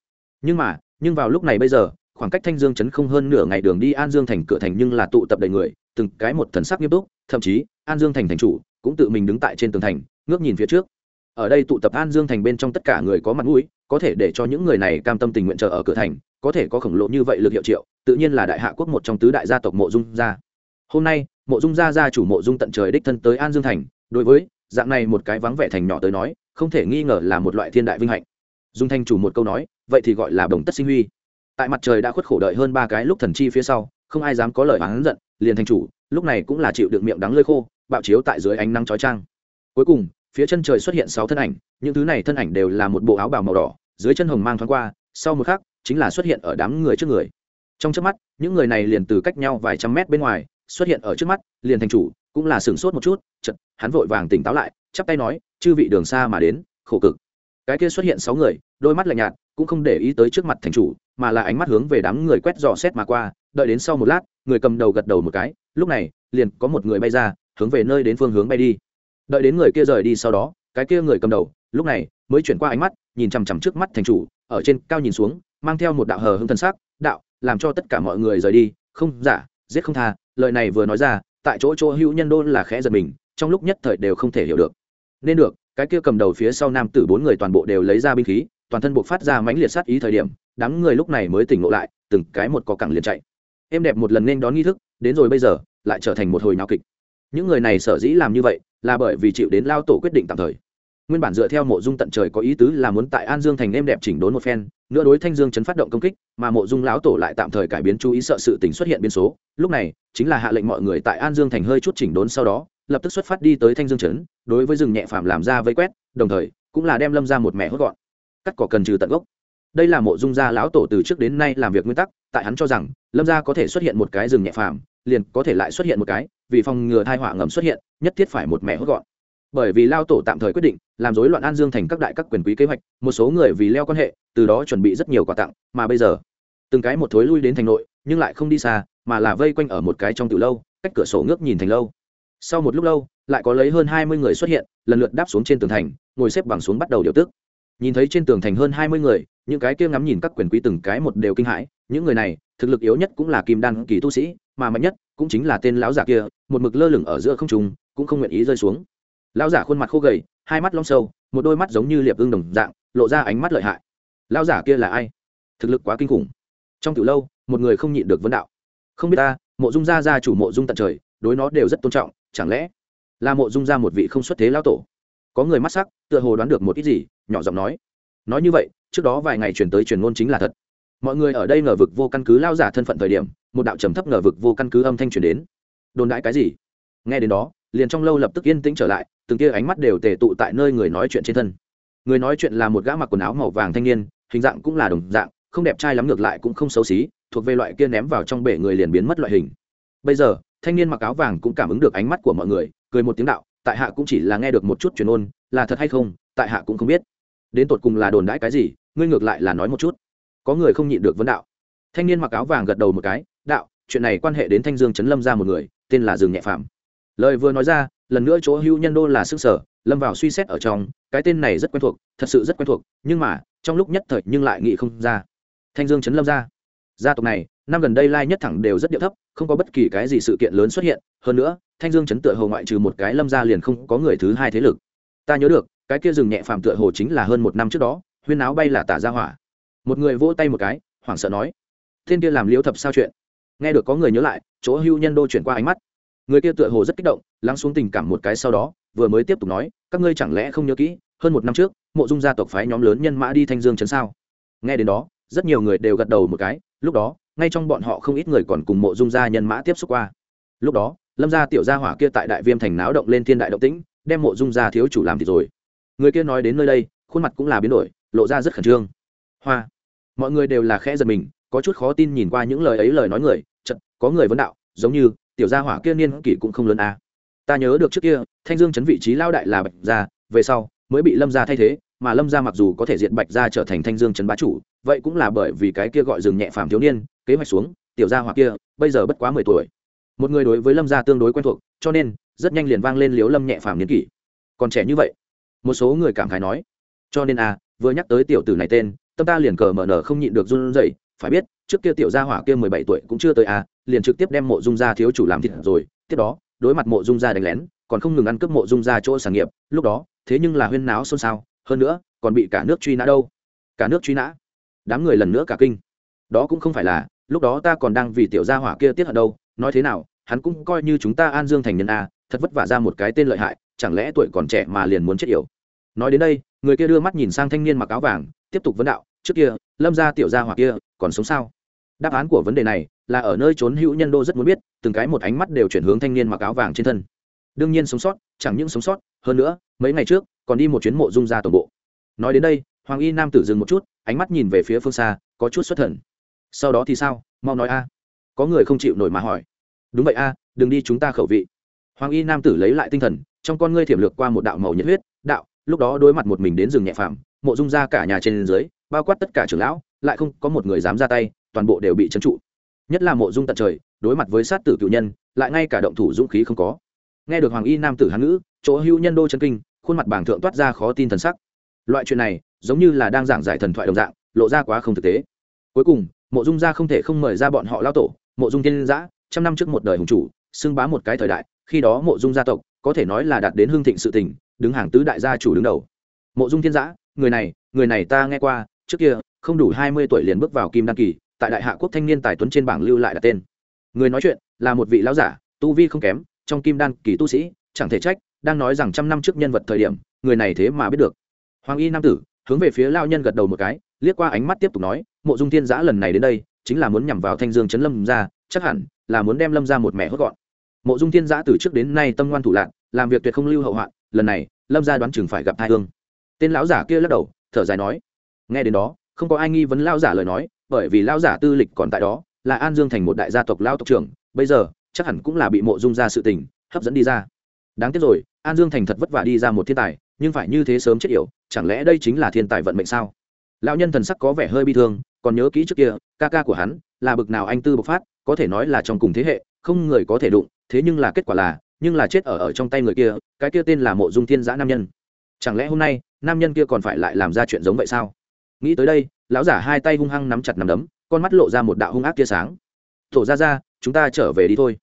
Nhưng mà, nhưng vào lúc này bây giờ, khoảng cách thanh dương chấn không hơn nửa ngày đường đi an dương thành cửa thành nhưng là tụ tập đầy người, từng cái một thần sắc nghiêm túc, thậm chí, an dương thành thành chủ cũng tự mình đứng tại trên tường thành, ngước nhìn phía trước. Ở đây tụ tập an dương thành bên trong tất cả người có mặt mũi, có thể để cho những người này cam tâm tình nguyện chờ ở cửa thành, có thể có khổng lồ như vậy lực hiệu triệu, tự nhiên là đại hạ quốc một trong tứ đại gia tộc mộ dung gia. Hôm nay, mộ dung gia gia chủ mộ dung tận trời đích thân tới an dương thành, đối với, dạng này một cái vắng vẻ thành nhỏ tới nói không thể nghi ngờ là một loại thiên đại vinh hạnh. Dung thanh chủ một câu nói, vậy thì gọi là đồng tất sinh huy. Tại mặt trời đã khuất khổ đợi hơn ba cái lúc thần chi phía sau, không ai dám có lời oán giận, liền thành chủ, lúc này cũng là chịu được miệng đắng lơi khô, bạo chiếu tại dưới ánh nắng chói trang cuối cùng, phía chân trời xuất hiện sáu thân ảnh, những thứ này thân ảnh đều là một bộ áo bào màu đỏ, dưới chân hồng mang thoáng qua, sau một khắc, chính là xuất hiện ở đám người trước người. Trong trước mắt, những người này liền từ cách nhau vài trăm mét bên ngoài, xuất hiện ở trước mắt, liền thành chủ cũng là sửng sốt một chút chật hắn vội vàng tỉnh táo lại chắp tay nói, chư vị đường xa mà đến, khổ cực. Cái kia xuất hiện sáu người, đôi mắt lạnh nhạt, cũng không để ý tới trước mặt thành chủ, mà là ánh mắt hướng về đám người quét dò xét mà qua, đợi đến sau một lát, người cầm đầu gật đầu một cái, lúc này, liền có một người bay ra, hướng về nơi đến phương hướng bay đi. Đợi đến người kia rời đi sau đó, cái kia người cầm đầu, lúc này, mới chuyển qua ánh mắt, nhìn chằm chằm trước mắt thành chủ, ở trên cao nhìn xuống, mang theo một đạo hờ hưng thân sắc, đạo, làm cho tất cả mọi người rời đi, không, giả, giết không tha. Lời này vừa nói ra, tại chỗ chỗ hữu nhân đôn là khẽ giật mình, trong lúc nhất thời đều không thể hiểu được nên được, cái kia cầm đầu phía sau nam tử bốn người toàn bộ đều lấy ra binh khí, toàn thân buộc phát ra mãnh liệt sát ý thời điểm, đám người lúc này mới tỉnh ngộ lại, từng cái một có cẳng liền chạy. Em đẹp một lần nên đón nghi thức, đến rồi bây giờ, lại trở thành một hồi nào kịch. Những người này sở dĩ làm như vậy, là bởi vì chịu đến lao tổ quyết định tạm thời nguyên bản dựa theo mộ dung tận trời có ý tứ là muốn tại an dương thành êm đẹp chỉnh đốn một phen, nữa đối thanh dương chấn phát động công kích, mà mộ dung lão tổ lại tạm thời cải biến chú ý sợ sự tình xuất hiện biến số. Lúc này, chính là hạ lệnh mọi người tại an dương thành hơi chút chỉnh đốn sau đó, lập tức xuất phát đi tới thanh dương chấn, đối với rừng nhẹ phàm làm ra vây quét, đồng thời, cũng là đem lâm ra một mẹ hốt gọn. Cắt cỏ cần trừ tận gốc. Đây là mộ dung gia lão tổ từ trước đến nay làm việc nguyên tắc, tại hắn cho rằng, lâm gia có thể xuất hiện một cái rừng nhẹ phàm, liền có thể lại xuất hiện một cái, vì phòng ngừa thai họa ngầm xuất hiện, nhất thiết phải một mẹ hốt gọn bởi vì lao tổ tạm thời quyết định, làm rối loạn an dương thành các đại các quyền quý kế hoạch, một số người vì leo quan hệ, từ đó chuẩn bị rất nhiều quà tặng, mà bây giờ, từng cái một thối lui đến thành nội, nhưng lại không đi xa, mà là vây quanh ở một cái trong từ lâu, cách cửa sổ ngước nhìn thành lâu. Sau một lúc lâu, lại có lấy hơn hai mươi người xuất hiện, lần lượt đáp xuống trên tường thành, ngồi xếp bằng xuống bắt đầu điều tức. Nhìn thấy trên tường thành hơn hai mươi người, những cái kia ngắm nhìn các quyền quý từng cái một đều kinh hãi, những người này, thực lực yếu nhất cũng là kim đan kỳ tu sĩ, mà mạnh nhất cũng chính là tên lão giả kia, một mực lơ lửng ở giữa không trung, cũng không nguyện ý rơi xuống lão giả khuôn mặt khô gầy, hai mắt long sâu, một đôi mắt giống như liệp ưng đồng dạng, lộ ra ánh mắt lợi hại. Lão giả kia là ai? Thực lực quá kinh khủng. Trong từ lâu, một người không nhịn được vấn đạo. Không biết ta, mộ dung gia gia chủ mộ dung tận trời, đối nó đều rất tôn trọng, chẳng lẽ là mộ dung gia một vị không xuất thế lão tổ? Có người mắt sắc, tựa hồ đoán được một ít gì, nhỏ giọng nói. Nói như vậy, trước đó vài ngày chuyển tới truyền ngôn chính là thật. Mọi người ở đây ngờ vực vô căn cứ lao giả thân phận thời điểm, một đạo trầm thấp ngờ vực vô căn cứ âm thanh truyền đến. Đồn đại cái gì? Nghe đến đó liền trong lâu lập tức yên tĩnh trở lại, từng kia ánh mắt đều tề tụ tại nơi người nói chuyện trên thân. Người nói chuyện là một gã mặc quần áo màu vàng thanh niên, hình dạng cũng là đồng dạng, không đẹp trai lắm ngược lại cũng không xấu xí, thuộc về loại kia ném vào trong bể người liền biến mất loại hình. Bây giờ, thanh niên mặc áo vàng cũng cảm ứng được ánh mắt của mọi người, cười một tiếng đạo, tại hạ cũng chỉ là nghe được một chút truyền ôn, là thật hay không, tại hạ cũng không biết. Đến tột cùng là đồn đãi cái gì, ngươi ngược lại là nói một chút. Có người không nhịn được vấn đạo. Thanh niên mặc áo vàng gật đầu một cái, đạo, chuyện này quan hệ đến thanh dương trấn lâm ra một người, tên là dương nhẹ phạm lời vừa nói ra, lần nữa chỗ hữu nhân đô là sức sở, lâm vào suy xét ở trong, cái tên này rất quen thuộc, thật sự rất quen thuộc, nhưng mà, trong lúc nhất thời nhưng lại nghĩ không ra. Thanh dương trấn lâm ra. Gia tộc này, năm gần đây lai nhất thẳng đều rất điệu thấp, không có bất kỳ cái gì sự kiện lớn xuất hiện, hơn nữa, thanh dương chấn tựa hồ ngoại trừ một cái lâm ra liền không có người thứ hai thế lực. Ta nhớ được, cái kia rừng nhẹ phàm tựa hồ chính là hơn một năm trước đó, huyên áo bay là tả ra hỏa. Một người vỗ tay một cái, hoảng sợ nói, thiên kia làm liếu thập sao chuyện? Nghe được có người nhớ lại, chỗ hưu nhân đô chuyển qua ánh mắt người kia tựa hồ rất kích động, lắng xuống tình cảm một cái sau đó, vừa mới tiếp tục nói, các ngươi chẳng lẽ không nhớ kỹ, hơn một năm trước, mộ dung gia tộc phái nhóm lớn nhân mã đi thanh dương chấn sao? Nghe đến đó, rất nhiều người đều gật đầu một cái, lúc đó, ngay trong bọn họ không ít người còn cùng mộ dung gia nhân mã tiếp xúc qua. Lúc đó, lâm gia tiểu gia hỏa kia tại đại viêm thành náo động lên thiên đại động tĩnh, đem mộ dung gia thiếu chủ làm thì rồi. Người kia nói đến nơi đây, khuôn mặt cũng là biến đổi, lộ ra rất khẩn trương. Hoa. Mọi người đều là khẽ giật mình, có chút khó tin nhìn qua những lời ấy lời nói người chật có người vấn đạo, giống như tiểu gia hỏa kia niên kỷ cũng không lớn à. ta nhớ được trước kia, thanh dương chấn vị trí lao đại là bạch gia, về sau mới bị lâm gia thay thế, mà lâm gia mặc dù có thể diện bạch gia trở thành thanh dương chấn bá chủ, vậy cũng là bởi vì cái kia gọi rừng nhẹ phàm thiếu niên, kế hoạch xuống, tiểu gia hỏa kia bây giờ bất quá mười tuổi một người đối với lâm gia tương đối quen thuộc, cho nên rất nhanh liền vang lên liếu lâm nhẹ phàm niên kỷ còn trẻ như vậy, một số người cảm khái nói, cho nên a vừa nhắc tới tiểu tử này tên, tâm ta liền cờ mở nở không nhịn được run rẩy, phải biết, trước kia tiểu gia hỏa kia mười bảy tuổi cũng chưa tới a liền trực tiếp đem mộ dung gia thiếu chủ làm thịt rồi, tiếp đó, đối mặt mộ dung gia đánh lén, còn không ngừng ăn cướp mộ dung gia chỗ sản nghiệp, lúc đó, thế nhưng là huyên náo xôn xao, hơn nữa, còn bị cả nước truy nã đâu. Cả nước truy nã? Đám người lần nữa cả kinh. Đó cũng không phải là, lúc đó ta còn đang vì tiểu gia hỏa kia tiết hận đâu, nói thế nào, hắn cũng coi như chúng ta an dương thành nhân a, thật vất vả ra một cái tên lợi hại, chẳng lẽ tuổi còn trẻ mà liền muốn chết yểu? Nói đến đây, người kia đưa mắt nhìn sang thanh niên mặc áo vàng, tiếp tục vấn đạo, trước kia, lâm gia tiểu gia hỏa kia, còn sống sao? Đáp án của vấn đề này là ở nơi trốn hữu nhân đô rất muốn biết từng cái một ánh mắt đều chuyển hướng thanh niên mặc áo vàng trên thân. Đương nhiên sống sót chẳng những sống sót hơn nữa mấy ngày trước còn đi một chuyến mộ dung ra tổng bộ. Nói đến đây hoàng y nam tử dừng một chút ánh mắt nhìn về phía phương xa có chút xuất thần. Sau đó thì sao? Mau nói a. Có người không chịu nổi mà hỏi. Đúng vậy a đừng đi chúng ta khẩu vị. Hoàng y nam tử lấy lại tinh thần trong con ngươi thiểm lược qua một đạo màu nhiệt huyết đạo lúc đó đối mặt một mình đến rừng nhẹ phàm, mộ dung ra cả nhà trên dưới bao quát tất cả trưởng lão lại không có một người dám ra tay toàn bộ đều bị trấn trụ nhất là mộ dung tận trời, đối mặt với sát tử cựu nhân, lại ngay cả động thủ dũng khí không có. Nghe được hoàng y nam tử hán ngữ, chỗ hưu nhân đô chân kinh, khuôn mặt bảng thượng toát ra khó tin thần sắc. Loại chuyện này, giống như là đang giảng giải thần thoại đồng dạng, lộ ra quá không thực tế. Cuối cùng, mộ dung gia không thể không mời ra bọn họ lao tổ, mộ dung thiên giã trăm năm trước một đời hùng chủ, xưng bá một cái thời đại, khi đó mộ dung gia tộc, có thể nói là đạt đến hương thịnh sự tình, đứng hàng tứ đại gia chủ đứng đầu. Mộ dung thiên giã người này người này ta nghe qua, trước kia, không đủ hai mươi tuổi liền bước vào kim đăng kỳ tại đại hạ quốc thanh niên tài tuấn trên bảng lưu lại đặt tên. Người nói chuyện là một vị lão giả, tu vi không kém, trong kim đan kỳ tu sĩ, chẳng thể trách, đang nói rằng trăm năm trước nhân vật thời điểm, người này thế mà biết được. Hoàng y nam tử, hướng về phía lao nhân gật đầu một cái, liếc qua ánh mắt tiếp tục nói, mộ dung thiên giã lần này đến đây, chính là muốn nhằm vào thanh dương chấn lâm ra, chắc hẳn là muốn đem lâm ra một mẹ hốt gọn. Mộ dung thiên giã từ trước đến nay tâm ngoan thủ lạc, làm việc tuyệt không lưu hậu hoạn, lần này, lâm ra đoán chừng phải gặp hai hương. Tên lão giả kia lắc đầu, thở dài nói, nghe đến đó, không có ai nghi vấn lao giả lời nói bởi vì lão giả tư lịch còn tại đó, là an dương thành một đại gia tộc lao tộc trưởng, bây giờ, chắc hẳn cũng là bị mộ dung ra sự tình, hấp dẫn đi ra. Đáng tiếc rồi, an dương thành thật vất vả đi ra một thiên tài, nhưng phải như thế sớm chết yểu, chẳng lẽ đây chính là thiên tài vận mệnh sao? Lão nhân thần sắc có vẻ hơi bi thương, còn nhớ kỹ trước kia, ca ca của hắn, là bực nào anh tư bộc phát, có thể nói là trong cùng thế hệ, không người có thể đụng, thế nhưng là kết quả là, nhưng là chết ở ở trong tay người kia, cái kia tên là mộ dung thiên giã nam nhân. Chẳng lẽ hôm nay, nam nhân kia còn phải lại làm ra chuyện giống vậy sao? Nghĩ tới đây, lão giả hai tay hung hăng nắm chặt nắm đấm, con mắt lộ ra một đạo hung ác tia sáng. Tổ ra ra chúng ta trở về đi thôi.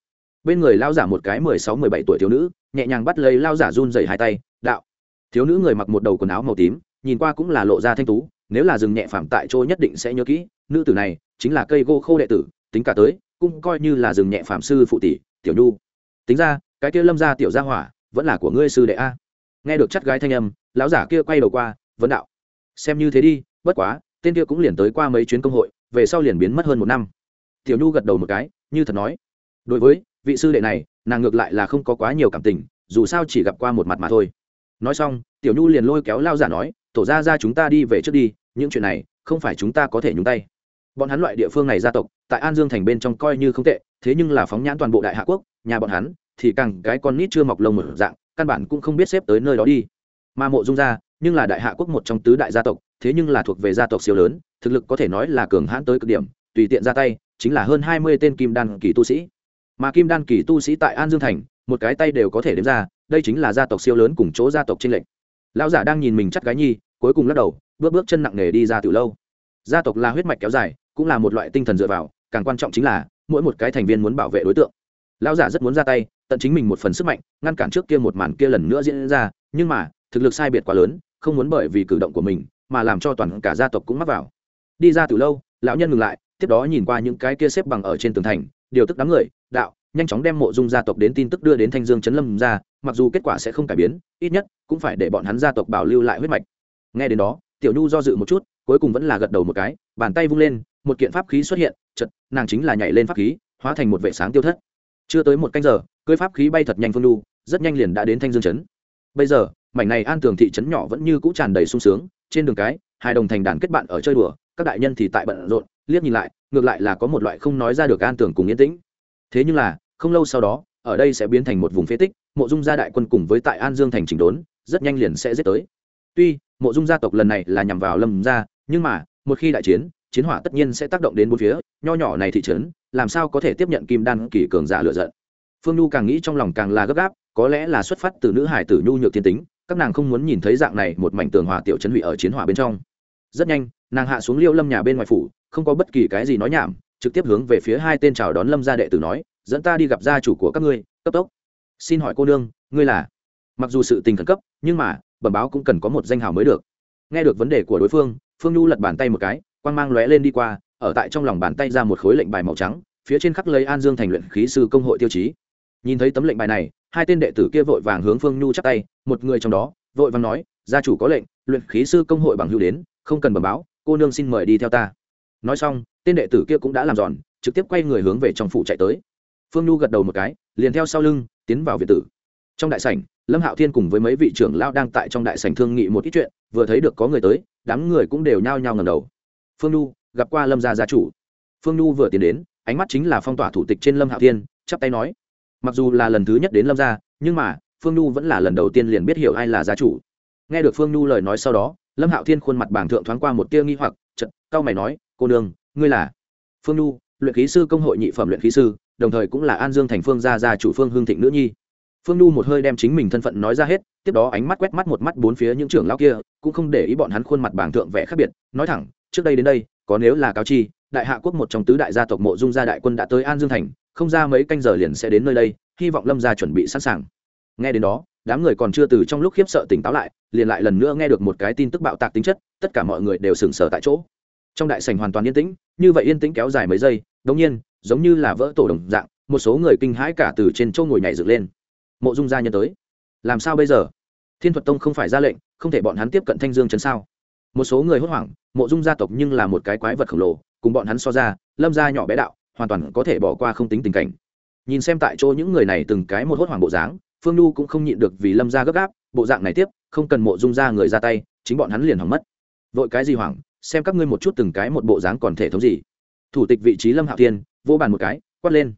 Bên người lao giả một cái mười sáu, mười bảy tuổi thiếu nữ, nhẹ nhàng bắt lấy lao giả run dày hai tay, đạo. Thiếu nữ người mặc một đầu quần áo màu tím, nhìn qua cũng là lộ ra thanh tú, nếu là dừng nhẹ phạm tại chỗ nhất định sẽ nhớ kỹ, nữ tử này chính là cây gô khô đệ tử, tính cả tới, cũng coi như là dừng nhẹ phạm sư phụ tỷ, tiểu nhu. Tính ra, cái kia lâm gia tiểu gia hỏa vẫn là của ngươi sư đệ a. Nghe được chắc gái thanh âm, lão giả kia quay đầu qua, vấn đạo, xem như thế đi bất quá, tên kia cũng liền tới qua mấy chuyến công hội, về sau liền biến mất hơn một năm. Tiểu nhu gật đầu một cái, như thật nói. Đối với vị sư đệ này, nàng ngược lại là không có quá nhiều cảm tình, dù sao chỉ gặp qua một mặt mà thôi. Nói xong, tiểu nhu liền lôi kéo lao giả nói, tổ ra ra chúng ta đi về trước đi, những chuyện này, không phải chúng ta có thể nhúng tay. Bọn hắn loại địa phương này gia tộc, tại an dương thành bên trong coi như không tệ, thế nhưng là phóng nhãn toàn bộ đại hạ quốc, nhà bọn hắn thì càng cái con nít chưa mọc lông một dạng, căn bản cũng không biết xếp tới nơi đó đi. Mà mộ dung gia, nhưng là đại hạ quốc một trong tứ đại gia tộc thế nhưng là thuộc về gia tộc siêu lớn, thực lực có thể nói là cường hãn tới cực điểm, tùy tiện ra tay, chính là hơn hai mươi tên kim đan kỳ tu sĩ. Mà kim đan kỳ tu sĩ tại an dương thành, một cái tay đều có thể đếm ra, đây chính là gia tộc siêu lớn cùng chỗ gia tộc tranh lệch. Lão giả đang nhìn mình chắc gái nhi, cuối cùng lắc đầu, bước bước chân nặng nề đi ra từ lâu. Gia tộc là huyết mạch kéo dài, cũng là một loại tinh thần dựa vào, càng quan trọng chính là, mỗi một cái thành viên muốn bảo vệ đối tượng. Lão giả rất muốn ra tay, tận chính mình một phần sức mạnh, ngăn cản trước kia một màn kia lần nữa diễn ra, nhưng mà, thực lực sai biệt quá lớn, không muốn bởi vì cử động của mình mà làm cho toàn cả gia tộc cũng mắc vào. Đi ra từ lâu, lão nhân ngừng lại, tiếp đó nhìn qua những cái kia xếp bằng ở trên tường thành, điều tức đám người, đạo, nhanh chóng đem mộ dung gia tộc đến tin tức đưa đến thanh dương trấn lâm ra, mặc dù kết quả sẽ không cải biến, ít nhất cũng phải để bọn hắn gia tộc bảo lưu lại huyết mạch. Nghe đến đó, tiểu nhu do dự một chút, cuối cùng vẫn là gật đầu một cái, bàn tay vung lên, một kiện pháp khí xuất hiện chật nàng chính là nhảy lên pháp khí, hóa thành một vệ sáng tiêu thất. Chưa tới một canh giờ, cưới pháp khí bay thật nhanh phương nhu rất nhanh liền đã đến thanh dương trấn bây giờ, mảnh này an tường thị trấn nhỏ vẫn như cũ tràn đầy sung sướng trên đường cái, hai đồng thành đàn kết bạn ở chơi đùa, các đại nhân thì tại bận rộn, liếc nhìn lại, ngược lại là có một loại không nói ra được an tưởng cùng yên tĩnh. Thế nhưng là, không lâu sau đó, ở đây sẽ biến thành một vùng phế tích, mộ dung gia đại quân cùng với tại an dương thành chỉnh đốn, rất nhanh liền sẽ giết tới. Tuy, mộ dung gia tộc lần này là nhằm vào lâm gia, nhưng mà, một khi đại chiến chiến hỏa tất nhiên sẽ tác động đến bốn phía, nho nhỏ này thị trấn, làm sao có thể tiếp nhận kim đan kỳ cường giả lựa giận? Phương nhu càng nghĩ trong lòng càng là gấp gáp, có lẽ là xuất phát từ nữ hải tử nhu nhược thiên tính các nàng không muốn nhìn thấy dạng này một mảnh tường hòa tiểu chấn hủy ở chiến hỏa bên trong. Rất nhanh, nàng hạ xuống liêu lâm nhà bên ngoài phủ, không có bất kỳ cái gì nói nhảm, trực tiếp hướng về phía hai tên chào đón lâm gia đệ tử nói, dẫn ta đi gặp gia chủ của các ngươi, cấp tốc. Xin hỏi cô nương, ngươi là? Mặc dù sự tình khẩn cấp, nhưng mà, bẩm báo cũng cần có một danh hào mới được. Nghe được vấn đề của đối phương phương nhu lật bàn tay một cái, quang mang lóe lên đi qua, ở tại trong lòng bàn tay ra một khối lệnh bài màu trắng, phía trên khắc lấy an dương thành luyện khí sư công hội tiêu chí. Nhìn thấy tấm lệnh bài này hai tên đệ tử kia vội vàng hướng phương nhu chắp tay, một người trong đó, vội vàng nói, gia chủ có lệnh, luyện khí sư công hội bằng hưu đến, không cần bẩm báo, cô nương xin mời đi theo ta. Nói xong, tên đệ tử kia cũng đã làm giòn, trực tiếp quay người hướng về trong phủ chạy tới. Phương nhu gật đầu một cái, liền theo sau lưng, tiến vào viện tử. Trong đại sảnh, lâm hạo thiên cùng với mấy vị trưởng lao đang tại trong đại sảnh thương nghị một ít chuyện, vừa thấy được có người tới, đám người cũng đều nhao nhao ngầm đầu. Phương nhu, gặp qua lâm gia gia chủ. Phương nhu vừa tiến đến, ánh mắt chính là phong tỏa thủ tịch trên lâm hạo thiên, chắp tay nói mặc dù là lần thứ nhất đến lâm gia, nhưng mà, phương nhu vẫn là lần đầu tiên liền biết hiểu ai là gia chủ. Nghe được phương nhu lời nói sau đó, lâm hạo thiên khuôn mặt bảng thượng thoáng qua một tia nghi hoặc chật cao mày nói, cô nương, ngươi là? Phương nhu, luyện khí sư công hội nhị phẩm luyện khí sư, đồng thời cũng là an dương thành phương gia gia chủ phương hương thịnh nữ nhi. Phương nhu một hơi đem chính mình thân phận nói ra hết, tiếp đó ánh mắt quét mắt một mắt bốn phía những trưởng lão kia, cũng không để ý bọn hắn khuôn mặt bảng thượng vẻ khác biệt, nói thẳng, trước đây đến đây, có nếu là cáo chi, đại hạ quốc một trong tứ đại gia tộc mộ dung gia đại quân đã tới an dương thành không ra mấy canh giờ liền sẽ đến nơi đây, hy vọng lâm gia chuẩn bị sẵn sàng. Nghe đến đó, đám người còn chưa từ trong lúc khiếp sợ tỉnh táo lại, liền lại lần nữa nghe được một cái tin tức bạo tạc tính chất, tất cả mọi người đều sừng sờ tại chỗ. Trong đại sảnh hoàn toàn yên tĩnh, như vậy yên tĩnh kéo dài mấy giây, đống nhiên, giống như là vỡ tổ đồng dạng, một số người kinh hãi cả từ trên châu ngồi nhảy dựng lên. Mộ dung gia nhân tới. Làm sao bây giờ? Thiên thuật tông không phải ra lệnh, không thể bọn hắn tiếp cận thanh dương chấn sao? Một số người hốt hoảng, mộ dung gia tộc nhưng là một cái quái vật khổng lồ, cùng bọn hắn so ra, lâm gia nhỏ bé đạo hoàn toàn có thể bỏ qua không tính tình cảnh. Nhìn xem tại chỗ những người này từng cái một hốt hoảng bộ dáng, phương nhu cũng không nhịn được vì lâm gia gấp gáp, bộ dạng này tiếp, không cần mộ dung ra người ra tay, chính bọn hắn liền hỏng mất. Vội cái gì hoảng, xem các ngươi một chút từng cái một bộ dáng còn thể thống gì. Thủ tịch vị trí lâm hạo thiên vô bàn một cái, quát lên.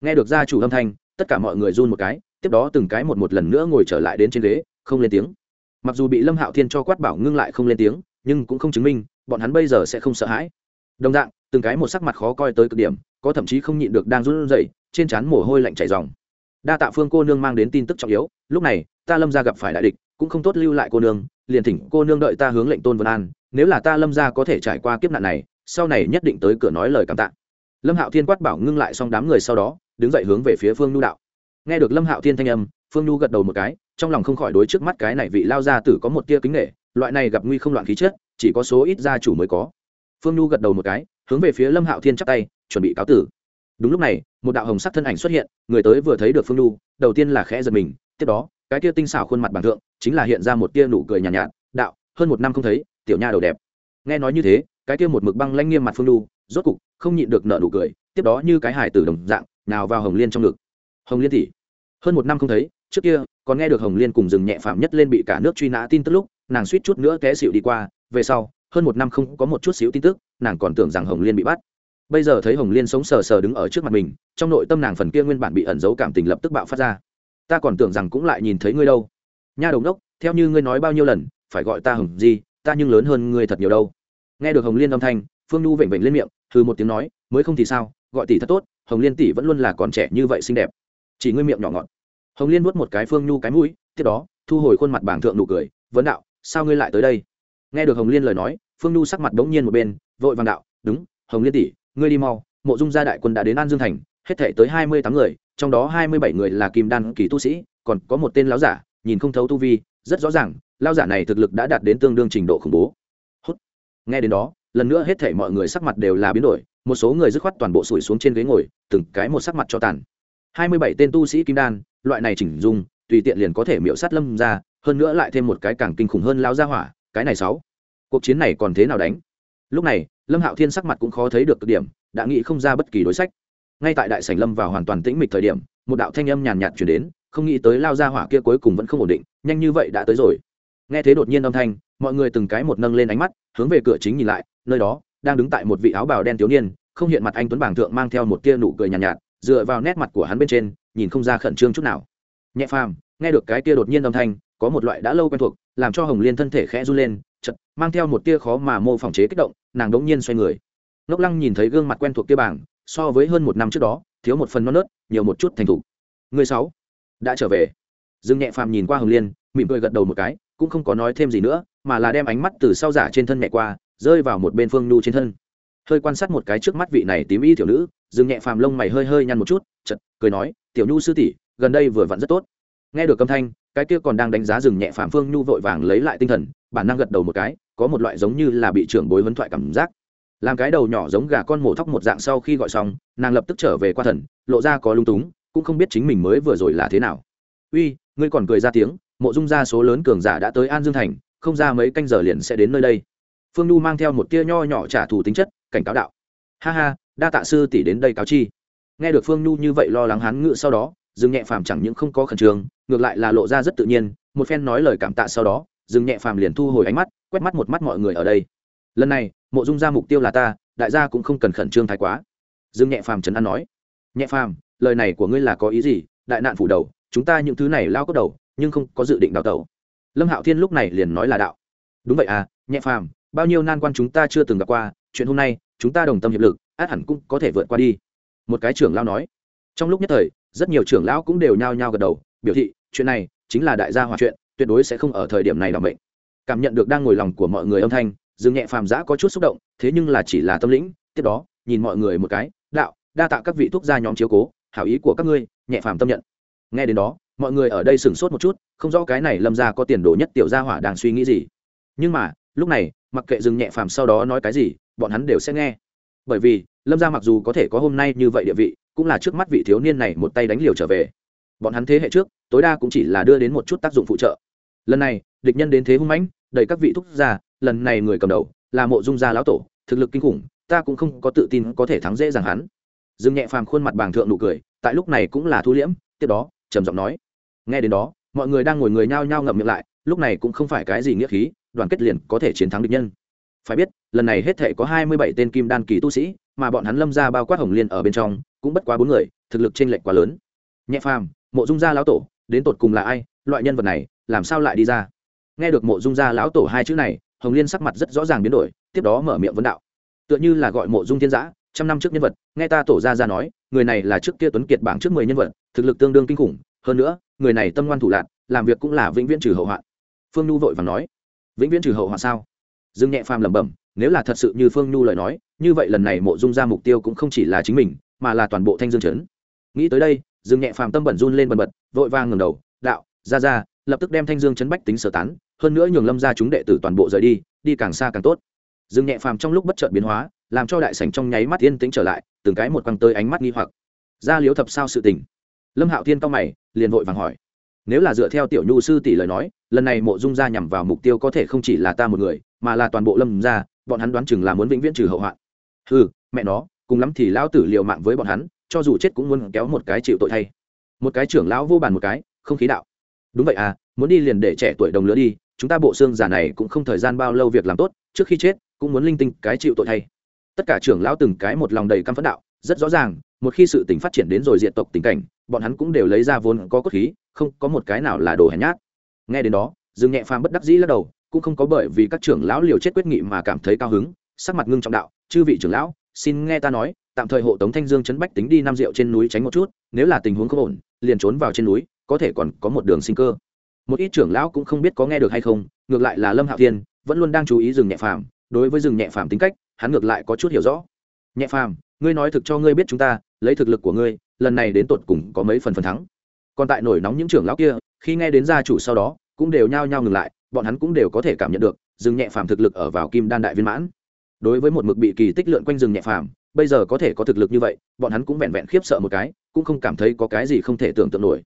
Nghe được gia chủ âm thanh, tất cả mọi người run một cái, tiếp đó từng cái một một lần nữa ngồi trở lại đến trên ghế, không lên tiếng. Mặc dù bị lâm hạo thiên cho quát bảo ngưng lại không lên tiếng, nhưng cũng không chứng minh, bọn hắn bây giờ sẽ không sợ hãi. Đồng dạng từng cái một sắc mặt khó coi tới cực điểm, có thậm chí không nhịn được đang run rẩy, trên trán mồ hôi lạnh chảy ròng. Đa tạ phương cô nương mang đến tin tức trọng yếu, lúc này, ta lâm ra gặp phải đại địch, cũng không tốt lưu lại cô nương, liền thỉnh cô nương đợi ta hướng lệnh tôn vân an, nếu là ta lâm ra có thể trải qua kiếp nạn này, sau này nhất định tới cửa nói lời cảm tạ. Lâm hạo thiên quát bảo ngưng lại xong đám người sau đó, đứng dậy hướng về phía phương nhu đạo. Nghe được lâm hạo thiên thanh âm, phương nhu gật đầu một cái, trong lòng không khỏi đối trước mắt cái này vị lao gia tử có một tia kính nghệ loại này gặp nguy không loạn khí chết chỉ có số ít gia chủ mới có. Phương nhu gật đầu một cái hướng về phía lâm hạo thiên chắp tay chuẩn bị cáo tử. Đúng lúc này một đạo hồng sắc thân ảnh xuất hiện người tới vừa thấy được phương nhu đầu tiên là khẽ giật mình tiếp đó cái tia tinh xảo khuôn mặt bằng thượng chính là hiện ra một tia nụ cười nhàn nhạt, nhạt đạo hơn một năm không thấy tiểu nha đầu đẹp. Nghe nói như thế cái tia một mực băng lanh nghiêm mặt phương nhu rốt cục không nhịn được nợ nụ cười tiếp đó như cái hải tử đồng dạng nào vào hồng liên trong ngực. Hồng liên tỷ hơn một năm không thấy trước kia còn nghe được hồng liên cùng rừng nhẹ phạm nhất lên bị cả nước truy nã tin tức lúc nàng suýt chút nữa té xịu đi qua về sau hơn một năm không có một chút xíu tin tức nàng còn tưởng rằng hồng liên bị bắt. Bây giờ thấy hồng liên sống sờ sờ đứng ở trước mặt mình, trong nội tâm nàng phần kia nguyên bản bị ẩn giấu cảm tình lập tức bạo phát ra. Ta còn tưởng rằng cũng lại nhìn thấy ngươi đâu. Nha đồng đốc, theo như ngươi nói bao nhiêu lần, phải gọi ta hồng gì ta nhưng lớn hơn ngươi thật nhiều đâu. Nghe được hồng liên âm thanh, phương nhu vểnh vểnh lên miệng thư một tiếng nói, mới không thì sao, gọi tỷ thật tốt, hồng liên tỷ vẫn luôn là còn trẻ như vậy xinh đẹp. Chỉ ngươi miệng nhỏ ngọt. Hồng liên nuốt một cái phương nhu cái mũi, tiếp đó, thu hồi khuôn mặt bảng thượng nụ cười, vấn đạo, sao ngươi lại tới đây? Nghe được hồng liên lời nói, phương nhu sắc mặt đống nhiên một bên vội vàng đạo, đúng, hồng liên tỷ, ngươi đi mau, mộ dung gia đại quân đã đến an dương thành, hết thể tới hai mươi tám người, trong đó hai mươi bảy người là kim đan kỳ tu sĩ, còn có một tên lão giả, nhìn không thấu tu vi, rất rõ ràng, lão giả này thực lực đã đạt đến tương đương trình độ khủng bố. Hút. nghe đến đó, lần nữa hết thể mọi người sắc mặt đều là biến đổi, một số người dứt khoát toàn bộ sủi xuống trên ghế ngồi, từng cái một sắc mặt cho tàn. Hai mươi bảy tên tu sĩ kim đan, loại này chỉnh dung, tùy tiện liền có thể miễu sát lâm ra, hơn nữa lại thêm một cái càng kinh khủng hơn lao ra hỏa, cái này sáu. Cuộc chiến này còn thế nào đánh? Lúc này lâm hạo thiên sắc mặt cũng khó thấy được cực điểm đã nghĩ không ra bất kỳ đối sách. Ngay tại đại sảnh lâm vào hoàn toàn tĩnh mịch thời điểm một đạo thanh âm nhàn nhạt chuyển đến không nghĩ tới lao ra hỏa kia cuối cùng vẫn không ổn định nhanh như vậy đã tới rồi. Nghe thế đột nhiên âm thanh mọi người từng cái một nâng lên ánh mắt hướng về cửa chính nhìn lại nơi đó đang đứng tại một vị áo bào đen thiếu niên không hiện mặt anh tuấn bảng thượng mang theo một tia nụ cười nhàn nhạt, nhạt dựa vào nét mặt của hắn bên trên nhìn không ra khẩn trương chút nào. Nhẹ phàm nghe được cái tia đột nhiên âm thanh có một loại đã lâu quen thuộc làm cho hồng liên thân thể khẽ run lên chật, mang theo một tia khó mà mô phỏng chế kích động, nàng đống nhiên xoay người. Ngốc lăng nhìn thấy gương mặt quen thuộc kia bảng, so với hơn một năm trước đó, thiếu một phần non nớt, nhiều một chút thành thủ. người sáu, đã trở về. Dương nhẹ phàm nhìn qua hồng liên, mỉm cười gật đầu một cái, cũng không có nói thêm gì nữa, mà là đem ánh mắt từ sau giả trên thân nhẹ qua, rơi vào một bên phương nhu trên thân. Hơi quan sát một cái trước mắt vị này tím y tiểu nữ, dương nhẹ phàm lông mày hơi hơi nhăn một chút, chật, cười nói, tiểu nhu sư tỷ, gần đây vừa vặn rất tốt. Nghe được âm thanh cái kia còn đang đánh giá rừng nhẹ Phạm phương nhu vội vàng lấy lại tinh thần, bản năng gật đầu một cái, có một loại giống như là bị trưởng bối vấn thoại cảm giác. Làm cái đầu nhỏ giống gà con mổ thóc một dạng sau khi gọi xong, nàng lập tức trở về qua thần, lộ ra có lung túng, cũng không biết chính mình mới vừa rồi là thế nào. Uy, ngươi còn cười ra tiếng, mộ dung gia số lớn cường giả đã tới an dương thành, không ra mấy canh giờ liền sẽ đến nơi đây. Phương nhu mang theo một tia nho nhỏ trả thù tính chất, cảnh cáo đạo. Ha ha, đa tạ sư tỷ đến đây cáo chi. Nghe được phương nhu như vậy lo lắng hắn ngự sau đó dương nhẹ phàm chẳng những không có khẩn trương, ngược lại là lộ ra rất tự nhiên, một phen nói lời cảm tạ sau đó dương nhẹ phàm liền thu hồi ánh mắt, quét mắt một mắt mọi người ở đây. Lần này, mộ dung ra mục tiêu là ta, đại gia cũng không cần khẩn trương thái quá. Dương nhẹ phàm trấn an nói, nhẹ phàm, lời này của ngươi là có ý gì? Đại nạn phủ đầu, chúng ta những thứ này lao có đầu, nhưng không có dự định đào tẩu. Lâm hạo thiên lúc này liền nói là đạo, đúng vậy à nhẹ phàm, bao nhiêu nan quan chúng ta chưa từng gặp qua, chuyện hôm nay, chúng ta đồng tâm hiệp lực, át hẳn cũng có thể vượt qua đi. Một cái trưởng lao nói, trong lúc nhất thời rất nhiều trưởng lão cũng đều nhao nhao gật đầu, biểu thị, chuyện này chính là đại gia hòa chuyện, tuyệt đối sẽ không ở thời điểm này đảm bệnh cảm nhận được đang ngồi lòng của mọi người âm thanh, dương nhẹ phàm giã có chút xúc động, thế nhưng là chỉ là tâm lĩnh, tiếp đó, nhìn mọi người một cái, đạo, đa tạ các vị thuốc gia nhóm chiếu cố, hảo ý của các ngươi, nhẹ phàm tâm nhận. Nghe đến đó, mọi người ở đây sửng sốt một chút, không rõ cái này lâm ra có tiền đồ nhất tiểu gia hỏa đang suy nghĩ gì. Nhưng mà, lúc này, mặc kệ dừng nhẹ phàm sau đó nói cái gì, bọn hắn đều sẽ nghe. Bởi vì, lâm gia mặc dù có thể có hôm nay như vậy địa vị cũng là trước mắt vị thiếu niên này một tay đánh liều trở về. Bọn hắn thế hệ trước, tối đa cũng chỉ là đưa đến một chút tác dụng phụ trợ. Lần này, địch nhân đến thế hung mãnh đầy các vị thúc gia lần này người cầm đầu là mộ dung gia lão tổ, thực lực kinh khủng, ta cũng không có tự tin có thể thắng dễ dàng hắn. Dương nhẹ phàm khuôn mặt bàng thượng nụ cười, tại lúc này cũng là thu liễm, tiếp đó, trầm giọng nói. Nghe đến đó, mọi người đang ngồi người nhao nhao ngậm miệng lại, lúc này cũng không phải cái gì nghĩa khí, đoàn kết liền có thể chiến thắng địch nhân. Phải biết, lần này hết thể có hai mươi bảy tên kim đan kỳ tu sĩ mà bọn hắn lâm ra bao quát hồng liên ở bên trong, cũng bất quá bốn người, thực lực t r ê n lệch quá lớn. Nhẹ phàm, mộ dung gia lão tổ, đến tột cùng là ai, loại nhân vật này, làm sao lại đi ra? Nghe được mộ dung gia lão tổ hai chữ này, hồng liên sắc mặt rất rõ ràng biến đổi, tiếp đó mở miệng vấn đạo. Tựa như là gọi mộ dung thiên giã, trăm năm trước nhân vật, nghe ta tổ ra ra nói, người này là trước kia tuấn kiệt bảng trước mười nhân vật, thực lực tương đương kinh khủng, hơn nữa, người này tâm ngoan thủ lạc làm việc cũng là vĩnh viễn trừ hậu hoạn. Phương nhu vội và nói, vĩnh viễn trừ hậu hoạn sao? Dương nhẹ phàm lẩm bẩm nếu là thật sự như phương nhu lời nói, như vậy lần này mộ dung ra mục tiêu cũng không chỉ là chính mình, mà là toàn bộ thanh dương trấn. Nghĩ tới đây, dương nhẹ phàm tâm bẩn run lên bần bật, vội vang ngầm đầu, đạo, ra ra, lập tức đem thanh dương Trấn bách tính sơ tán, hơn nữa nhường lâm ra chúng đệ tử toàn bộ rời đi đi càng xa càng tốt. Dương nhẹ phàm trong lúc bất chợt biến hóa, làm cho đại sảnh trong nháy mắt yên tĩnh trở lại, từng cái một quăng tơi ánh mắt nghi hoặc. Ra liếu thập sao sự tình? Lâm hạo thiên cao mày, liền vội vàng hỏi. Nếu là dựa theo tiểu nhu sư tỷ lời nói, lần này mộ dung gia nhằm vào mục tiêu có thể không chỉ là ta một người, mà là toàn bộ lâm gia bọn hắn đoán chừng là muốn vĩnh viễn trừ hậu hoạn. Ừ mẹ nó, cùng lắm thì lão tử liều mạng với bọn hắn, cho dù chết cũng muốn kéo một cái chịu tội thay. Một cái trưởng lão vô bàn một cái, không khí đạo. Đúng vậy à muốn đi liền để trẻ tuổi đồng lứa đi, chúng ta bộ xương giả này cũng không thời gian bao lâu việc làm tốt, trước khi chết, cũng muốn linh tinh cái chịu tội thay. Tất cả trưởng lão từng cái một lòng đầy căm phẫn đạo, rất rõ ràng, một khi sự tình phát triển đến rồi diện tộc tình cảnh, bọn hắn cũng đều lấy ra vốn có cốt khí, không có một cái nào là đồ hèn nhát. Nghe đến đó, dương nhẹ phàm bất đắc dĩ lắc đầu cũng không có bởi vì các trưởng lão liều chết quyết nghị mà cảm thấy cao hứng, sắc mặt ngưng trọng đạo, chư vị trưởng lão, xin nghe ta nói, tạm thời hộ tống thanh dương chấn bách tính đi năm rượu trên núi tránh một chút, nếu là tình huống không ổn, liền trốn vào trên núi, có thể còn có một đường sinh cơ. Một ít trưởng lão cũng không biết có nghe được hay không, ngược lại là lâm hạo thiên, vẫn luôn đang chú ý rừng nhẹ phàm, đối với rừng nhẹ phàm tính cách, hắn ngược lại có chút hiểu rõ. Nhẹ phàm, ngươi nói thực cho ngươi biết chúng ta, lấy thực lực của ngươi, lần này đến tột cùng có mấy phần phần thắng. Còn tại nổi nóng những trưởng lão kia, khi nghe đến gia chủ sau đó, cũng đều nhao nhao ngừng lại bọn hắn cũng đều có thể cảm nhận được, rừng nhẹ phàm thực lực ở vào kim đan đại viên mãn. Đối với một mực bị kỳ tích lượn quanh rừng nhẹ phàm, bây giờ có thể có thực lực như vậy, bọn hắn cũng vẹn vẹn khiếp sợ một cái, cũng không cảm thấy có cái gì không thể tưởng tượng nổi.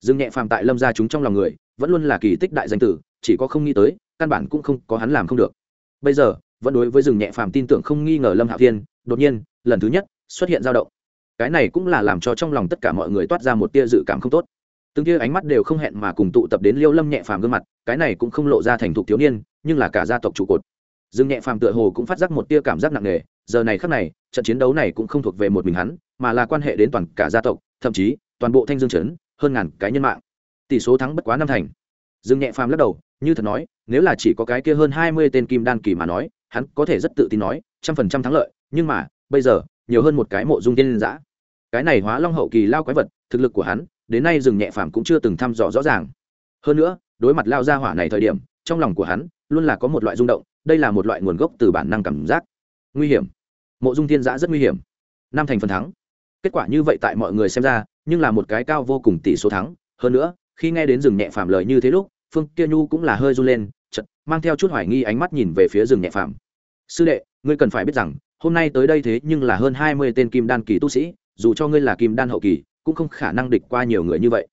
Rừng nhẹ phàm tại lâm gia chúng trong lòng người, vẫn luôn là kỳ tích đại danh tử, chỉ có không nghĩ tới, căn bản cũng không có hắn làm không được. Bây giờ, vẫn đối với rừng nhẹ phàm tin tưởng không nghi ngờ lâm hạ thiên, đột nhiên, lần thứ nhất, xuất hiện dao động. Cái này cũng là làm cho trong lòng tất cả mọi người toát ra một tia dự cảm không tốt từng tia ánh mắt đều không hẹn mà cùng tụ tập đến liêu lâm nhẹ phàm gương mặt, cái này cũng không lộ ra thành thục thiếu niên, nhưng là cả gia tộc trụ cột. Dương nhẹ phàm tựa hồ cũng phát giác một tia cảm giác nặng nề, giờ này khắc này, trận chiến đấu này cũng không thuộc về một mình hắn, mà là quan hệ đến toàn cả gia tộc, thậm chí, toàn bộ thanh dương trấn, hơn ngàn cái nhân mạng. Tỷ số thắng bất quá năm thành. Dương nhẹ phàm lắc đầu, như thật nói, nếu là chỉ có cái kia hơn hai mươi tên kim đan kỳ mà nói, hắn có thể rất tự tin nói, trăm phần trăm thắng lợi, nhưng mà, bây giờ, nhiều hơn một cái mộ dung tiên giã cái này hóa long hậu kỳ lao quái vật, thực lực của hắn đến nay rừng nhẹ phàm cũng chưa từng thăm dò rõ ràng. Hơn nữa, đối mặt lao ra hỏa này thời điểm, trong lòng của hắn luôn là có một loại rung động, đây là một loại nguồn gốc từ bản năng cảm giác. Nguy hiểm. Mộ dung thiên giã rất nguy hiểm. Năm thành phần thắng. Kết quả như vậy tại mọi người xem ra, nhưng là một cái cao vô cùng tỷ số thắng. Hơn nữa, khi nghe đến rừng nhẹ phàm lời như thế lúc, phương kia nhu cũng là hơi run lên chật mang theo chút hoài nghi ánh mắt nhìn về phía rừng nhẹ phàm. Sư đệ, ngươi cần phải biết rằng, hôm nay tới đây thế nhưng là hơn hai mươi tên kim đan kỳ tu sĩ, dù cho ngươi là kim đan hậu kỳ cũng không khả năng địch qua nhiều người như vậy.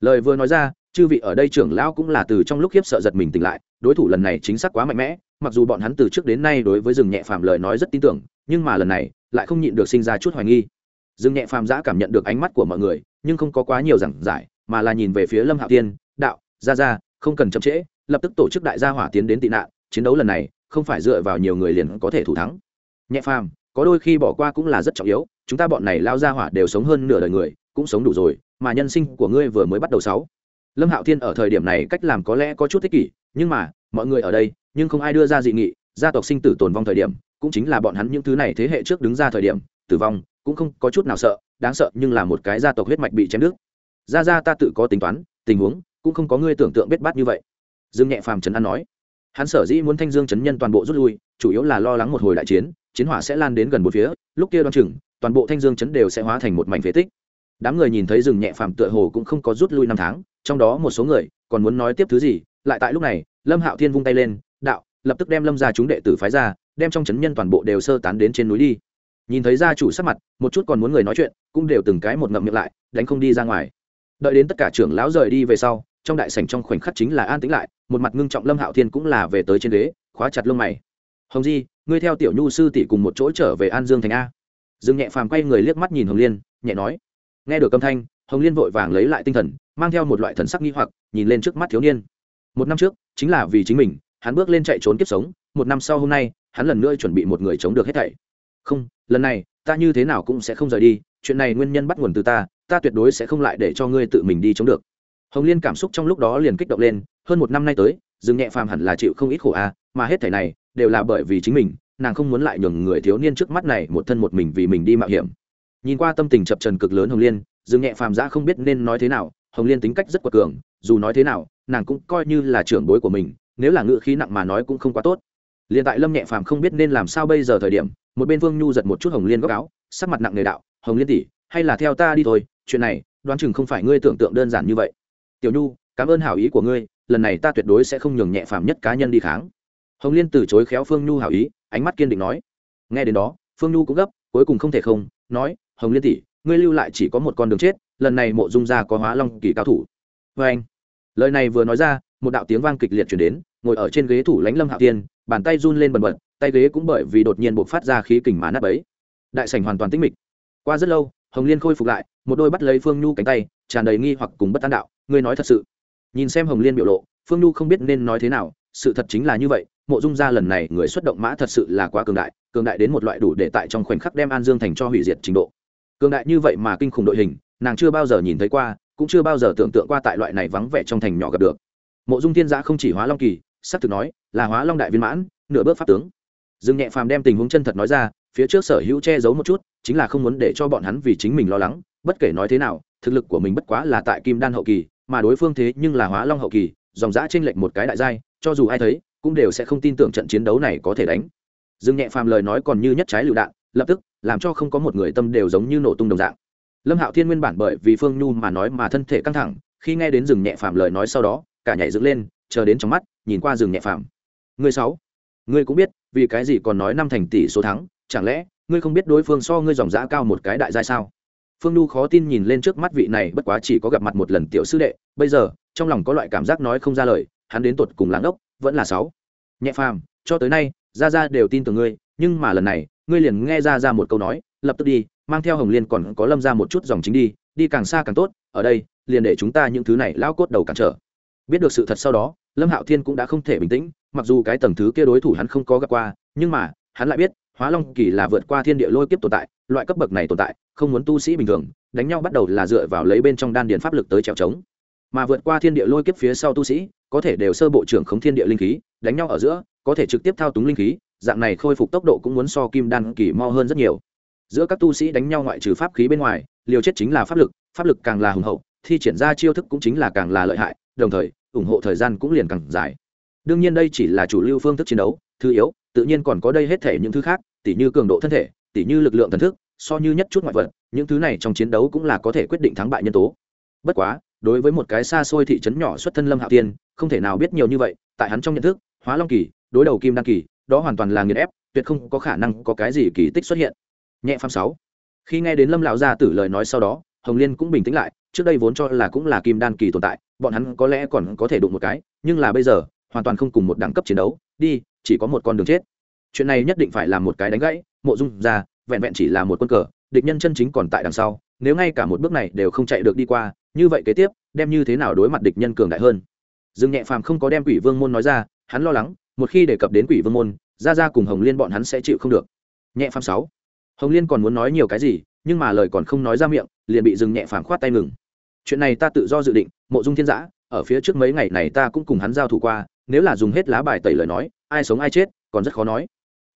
Lời vừa nói ra, chư vị ở đây trưởng lão cũng là từ trong lúc khiếp sợ giật mình tỉnh lại, đối thủ lần này chính xác quá mạnh mẽ, mặc dù bọn hắn từ trước đến nay đối với rừng nhẹ phàm lời nói rất tin tưởng, nhưng mà lần này lại không nhịn được sinh ra chút hoài nghi. Rừng nhẹ phàm giã cảm nhận được ánh mắt của mọi người, nhưng không có quá nhiều giảng giải, mà là nhìn về phía lâm hạo tiên đạo, ra ra, không cần chậm trễ, lập tức tổ chức đại gia hỏa tiến đến tị nạn, chiến đấu lần này, không phải dựa vào nhiều người liền có thể thủ thắng. Nhẹ phàm, có đôi khi bỏ qua cũng là rất trọng yếu, chúng ta bọn này lao ra hỏa đều sống hơn nửa đời người cũng sống đủ rồi, mà nhân sinh của ngươi vừa mới bắt đầu sáu. Lâm hạo thiên ở thời điểm này cách làm có lẽ có chút thích kỷ, nhưng mà, mọi người ở đây, nhưng không ai đưa ra dị nghị, gia tộc sinh tử tồn vong thời điểm, cũng chính là bọn hắn những thứ này thế hệ trước đứng ra thời điểm, tử vong, cũng không có chút nào sợ, đáng sợ nhưng là một cái gia tộc huyết mạch bị chém đứt. Ra ra ta tự có tính toán, tình huống, cũng không có ngươi tưởng tượng biết bát như vậy. Dương nhẹ phàm trấn an nói. Hắn sở dĩ muốn thanh dương chấn nhân toàn bộ rút lui, chủ yếu là lo lắng một hồi đại chiến chiến hỏa sẽ lan đến gần một phía, lúc kia đoan chừng, toàn bộ thanh dương chấn đều sẽ hóa thành một mảnh phế tích đám người nhìn thấy rừng nhẹ phàm tựa hồ cũng không có rút lui năm tháng trong đó một số người còn muốn nói tiếp thứ gì lại tại lúc này lâm hạo thiên vung tay lên đạo lập tức đem lâm ra chúng đệ tử phái ra đem trong chấn nhân toàn bộ đều sơ tán đến trên núi đi. Nhìn thấy gia chủ sắc mặt một chút còn muốn người nói chuyện cũng đều từng cái một ngậm miệng lại đánh không đi ra ngoài. Đợi đến tất cả trưởng lão rời đi về sau trong đại sảnh trong khoảnh khắc chính là an tĩnh lại một mặt ngưng trọng lâm hạo thiên cũng là về tới trên đế, khóa chặt lông mày. Hồng di ngươi theo tiểu nhu sư tỷ cùng một chỗ trở về an dương thành a. Dương nhẹ phàm quay người liếc mắt nhìn hồng liên nhẹ nói nghe được âm thanh, hồng liên vội vàng lấy lại tinh thần, mang theo một loại thần sắc nghi hoặc, nhìn lên trước mắt thiếu niên. Một năm trước, chính là vì chính mình, hắn bước lên chạy trốn kiếp sống, một năm sau hôm nay, hắn lần nữa chuẩn bị một người chống được hết thảy. Không, lần này, ta như thế nào cũng sẽ không rời đi, chuyện này nguyên nhân bắt nguồn từ ta ta tuyệt đối sẽ không lại để cho ngươi tự mình đi chống được. Hồng liên cảm xúc trong lúc đó liền kích động lên, hơn một năm nay tới dừng nhẹ phàm hẳn là chịu không ít khổ a, mà hết thảy này, đều là bởi vì chính mình, nàng không muốn lại nhường người thiếu niên trước mắt này một thân một mình vì mình đi mạo hiểm nhìn qua tâm tình chập trần cực lớn hồng liên, dương nhẹ phàm giã không biết nên nói thế nào, hồng liên tính cách rất quật cường, dù nói thế nào, nàng cũng coi như là trưởng bối của mình, nếu là ngự khí nặng mà nói cũng không quá tốt. Liền tại lâm nhẹ phàm không biết nên làm sao bây giờ thời điểm, một bên vương nhu giật một chút hồng liên góc áo, sắc mặt nặng nề đạo, hồng liên tỷ, hay là theo ta đi thôi, chuyện này, đoán chừng không phải ngươi tưởng tượng đơn giản như vậy. Tiểu nhu, cảm ơn hảo ý của ngươi, lần này ta tuyệt đối sẽ không nhường nhẹ phàm nhất cá nhân đi kháng. Hồng liên từ chối khéo phương nhu hảo ý, ánh mắt kiên định nói. Nghe đến đó, phương nhu cũng gấp, cuối cùng không thể không, nói hồng liên tỷ, ngươi lưu lại chỉ có một con đường chết, lần này mộ dung Gia có hóa long kỳ cao thủ. Vê anh, lời này vừa nói ra, một đạo tiếng vang kịch liệt chuyển đến, ngồi ở trên ghế thủ lãnh lâm hạ tiên bàn tay run lên bần bật, tay ghế cũng bởi vì đột nhiên buộc phát ra khí kình má nắp ấy đại sảnh hoàn toàn tĩnh mịch. Qua rất lâu, hồng liên khôi phục lại, một đôi bắt lấy phương nhu cánh tay, tràn đầy nghi hoặc cùng bất an đạo, ngươi nói thật sự? Nhìn xem hồng liên biểu lộ, phương nhu không biết nên nói thế nào, sự thật chính là như vậy, mộ dung gia lần này người xuất động mã thật sự là quá cường đại cường đại đến một loại đủ để tại trong khoảnh khắc đem an dương thành cho hủy diệt trình độ cường đại như vậy mà kinh khủng đội hình, nàng chưa bao giờ nhìn thấy qua, cũng chưa bao giờ tưởng tượng qua tại loại này vắng vẻ trong thành nhỏ gặp được. Mộ dung thiên giã không chỉ hóa long kỳ, sắp thực nói, là hóa long đại viên mãn, nửa bước pháp tướng. Dương nhẹ phàm đem tình huống chân thật nói ra, phía trước sở hữu che giấu một chút, chính là không muốn để cho bọn hắn vì chính mình lo lắng, bất kể nói thế nào, thực lực của mình bất quá là tại kim đan hậu kỳ, mà đối phương thế nhưng là hóa long hậu kỳ, dòng giã trên lệnh một cái đại giai, cho dù ai thấy, cũng đều sẽ không tin tưởng trận chiến đấu này có thể đánh. Dương nhẹ phàm lời nói còn như nhất trái lựu đạn lập tức, làm cho không có một người tâm đều giống như nổ tung đồng dạng. Lâm hạo thiên nguyên bản bởi vì phương nhu mà nói mà thân thể căng thẳng, khi nghe đến rừng nhẹ phàm lời nói sau đó, cả nhảy dựng lên, chờ đến trong mắt, nhìn qua rừng nhẹ phàm. Ngươi sáu, ngươi cũng biết, vì cái gì còn nói năm thành tỷ số thắng, chẳng lẽ, ngươi không biết đối phương so ngươi dòng giã cao một cái đại giai sao? Phương nhu khó tin nhìn lên trước mắt vị này, bất quá chỉ có gặp mặt một lần tiểu sư đệ, bây giờ, trong lòng có loại cảm giác nói không ra lời, hắn đến tột cùng lãng ốc vẫn là sáu. Nhẹ phàm, cho tới nay ra ra đều tin tưởng ngươi, nhưng mà lần này ngươi liền nghe ra ra một câu nói, lập tức đi, mang theo hồng liên còn có lâm ra một chút dòng chính đi đi càng xa càng tốt, ở đây, liền để chúng ta những thứ này lao cốt đầu cản trở. Biết được sự thật sau đó, lâm hạo thiên cũng đã không thể bình tĩnh, mặc dù cái tầng thứ kia đối thủ hắn không có gặp qua, nhưng mà, hắn lại biết, hóa long kỳ là vượt qua thiên địa lôi kiếp tồn tại, loại cấp bậc này tồn tại, không muốn tu sĩ bình thường, đánh nhau bắt đầu là dựa vào lấy bên trong đan điền pháp lực tới trèo trống. Mà vượt qua thiên địa lôi kiếp phía sau tu sĩ, có thể đều sơ bộ trưởng khống thiên địa linh khí, đánh nhau ở giữa, có thể trực tiếp thao túng linh khí dạng này khôi phục tốc độ cũng muốn so kim đan kỳ mo hơn rất nhiều. Giữa các tu sĩ đánh nhau ngoại trừ pháp khí bên ngoài, liều chết chính là pháp lực pháp lực càng là hùng hậu, thi triển ra chiêu thức cũng chính là càng là lợi hại, đồng thời, ủng hộ thời gian cũng liền càng dài. Đương nhiên đây chỉ là chủ lưu phương thức chiến đấu, thứ yếu, tự nhiên còn có đây hết thể những thứ khác, tỉ như cường độ thân thể, tỉ như lực lượng thần thức, so như nhất chút ngoại vật, những thứ này trong chiến đấu cũng là có thể quyết định thắng bại nhân tố. Bất quá, đối với một cái xa xôi thị trấn nhỏ xuất thân lâm hạo tiên, không thể nào biết nhiều như vậy, tại hắn trong nhận thức, hóa long kỳ, đối đầu kim đăng kỳ đó hoàn toàn là nghiền ép, tuyệt không có khả năng có cái gì kỳ tích xuất hiện. Nhẹ phàm sáu. Khi nghe đến lâm lão gia tử lời nói sau đó, hồng liên cũng bình tĩnh lại, trước đây vốn cho là cũng là kim đan kỳ tồn tại, bọn hắn có lẽ còn có thể đụng một cái, nhưng là bây giờ, hoàn toàn không cùng một đẳng cấp chiến đấu, đi, chỉ có một con đường chết. Chuyện này nhất định phải là một cái đánh gãy, mộ dung ra, vẹn vẹn chỉ là một quân cờ, địch nhân chân chính còn tại đằng sau, nếu ngay cả một bước này đều không chạy được đi qua, như vậy kế tiếp, đem như thế nào đối mặt địch nhân cường đại hơn? Dương nhẹ phàm không có đem quỷ vương môn nói ra, hắn lo lắng một khi đề cập đến quỷ vương môn ra ra cùng hồng liên bọn hắn sẽ chịu không được. Nhẹ phàm sáu. Hồng liên còn muốn nói nhiều cái gì, nhưng mà lời còn không nói ra miệng, liền bị dừng nhẹ phàm khoát tay ngừng. Chuyện này ta tự do dự định, mộ dung thiên giã, ở phía trước mấy ngày này ta cũng cùng hắn giao thủ qua, nếu là dùng hết lá bài tẩy lời nói, ai sống ai chết, còn rất khó nói.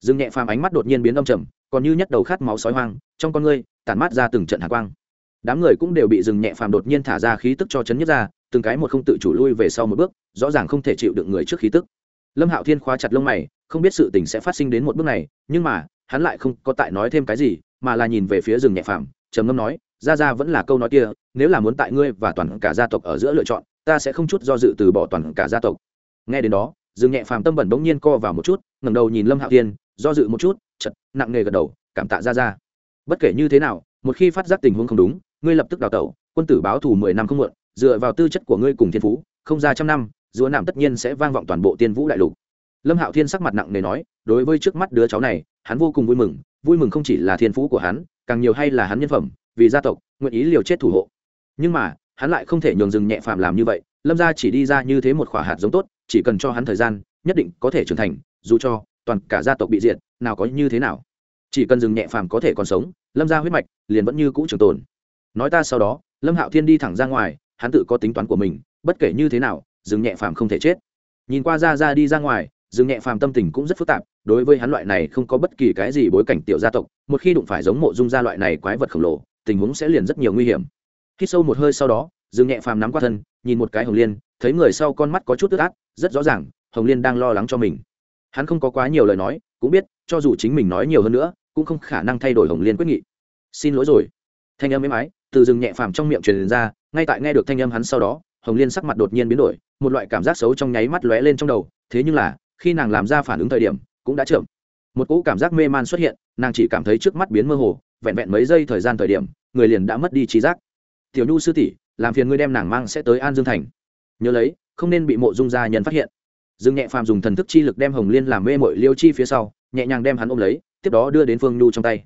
Dừng nhẹ phàm ánh mắt đột nhiên biến âm trầm, còn như nhất đầu khát máu sói hoang, trong con ngươi, tản mát ra từng trận hạ quang. Đám người cũng đều bị dừng nhẹ phàm đột nhiên thả ra khí tức cho chấn nhất ra, từng cái một không tự chủ lui về sau một bước, rõ ràng không thể chịu được người trước khí tức lâm hạo thiên khóa chặt lông mày, không biết sự tình sẽ phát sinh đến một bước này, nhưng mà, hắn lại không có tại nói thêm cái gì, mà là nhìn về phía rừng nhẹ phàm, trầm ngâm nói, ra ra vẫn là câu nói kia, nếu là muốn tại ngươi và toàn cả gia tộc ở giữa lựa chọn, ta sẽ không chút do dự từ bỏ toàn cả gia tộc. Nghe đến đó, rừng nhẹ phàm tâm bẩn bỗng nhiên co vào một chút, ngẩng đầu nhìn lâm hạo thiên, do dự một chút chật nặng nề gật đầu, cảm tạ ra ra. Bất kể như thế nào, một khi phát giác tình huống không đúng, ngươi lập tức đào tẩu, quân tử báo thù mười năm không muộn, dựa vào tư chất của ngươi cùng thiên phú, không ra trăm năm dúa nạm tất nhiên sẽ vang vọng toàn bộ tiên vũ đại lục. Lâm hạo thiên sắc mặt nặng nề nói, đối với trước mắt đứa cháu này, hắn vô cùng vui mừng vui mừng không chỉ là thiên phú của hắn, càng nhiều hay là hắn nhân phẩm, vì gia tộc, nguyện ý liều chết thủ hộ. Nhưng mà, hắn lại không thể nhường rừng nhẹ phàm làm như vậy, lâm gia chỉ đi ra như thế một khỏa hạt giống tốt, chỉ cần cho hắn thời gian, nhất định có thể trưởng thành, dù cho toàn cả gia tộc bị diệt, nào có như thế nào. Chỉ cần rừng nhẹ phàm có thể còn sống, lâm gia huyết mạch liền vẫn như cũ trường tồn. Nói ta sau đó, lâm hạo thiên đi thẳng ra ngoài, hắn tự có tính toán của mình, bất kể như thế nào dừng nhẹ phàm không thể chết. Nhìn qua ra ra đi ra ngoài dừng nhẹ phàm tâm tình cũng rất phức tạp, đối với hắn loại này không có bất kỳ cái gì bối cảnh tiểu gia tộc, một khi đụng phải giống mộ dung gia loại này quái vật khổng lồ, tình huống sẽ liền rất nhiều nguy hiểm. Khi sâu một hơi sau đó dừng nhẹ phàm nắm qua thân, nhìn một cái hồng liên, thấy người sau con mắt có chút tức át, rất rõ ràng, hồng liên đang lo lắng cho mình. Hắn không có quá nhiều lời nói, cũng biết, cho dù chính mình nói nhiều hơn nữa, cũng không khả năng thay đổi hồng liên quyết nghị. Xin lỗi rồi. Thanh âm êm ái, từ rừng nhẹ phàm trong miệng truyền ra, ngay tại nghe được thanh âm hắn sau đó hồng liên sắc mặt đột nhiên biến đổi, một loại cảm giác xấu trong nháy mắt lóe lên trong đầu, thế nhưng là, khi nàng làm ra phản ứng thời điểm, cũng đã chậm. Một cỗ cảm giác mê man xuất hiện, nàng chỉ cảm thấy trước mắt biến mơ hồ, vẹn vẹn mấy giây thời gian thời điểm, người liền đã mất đi trí giác. Tiểu nhu sư tỷ, làm phiền ngươi đem nàng mang sẽ tới an dương thành. Nhớ lấy, không nên bị mộ dung gia nhân phát hiện. Dương nhẹ phàm dùng thần thức chi lực đem hồng liên làm mê mội liêu chi phía sau, nhẹ nhàng đem hắn ôm lấy, tiếp đó đưa đến phương nhu trong tay.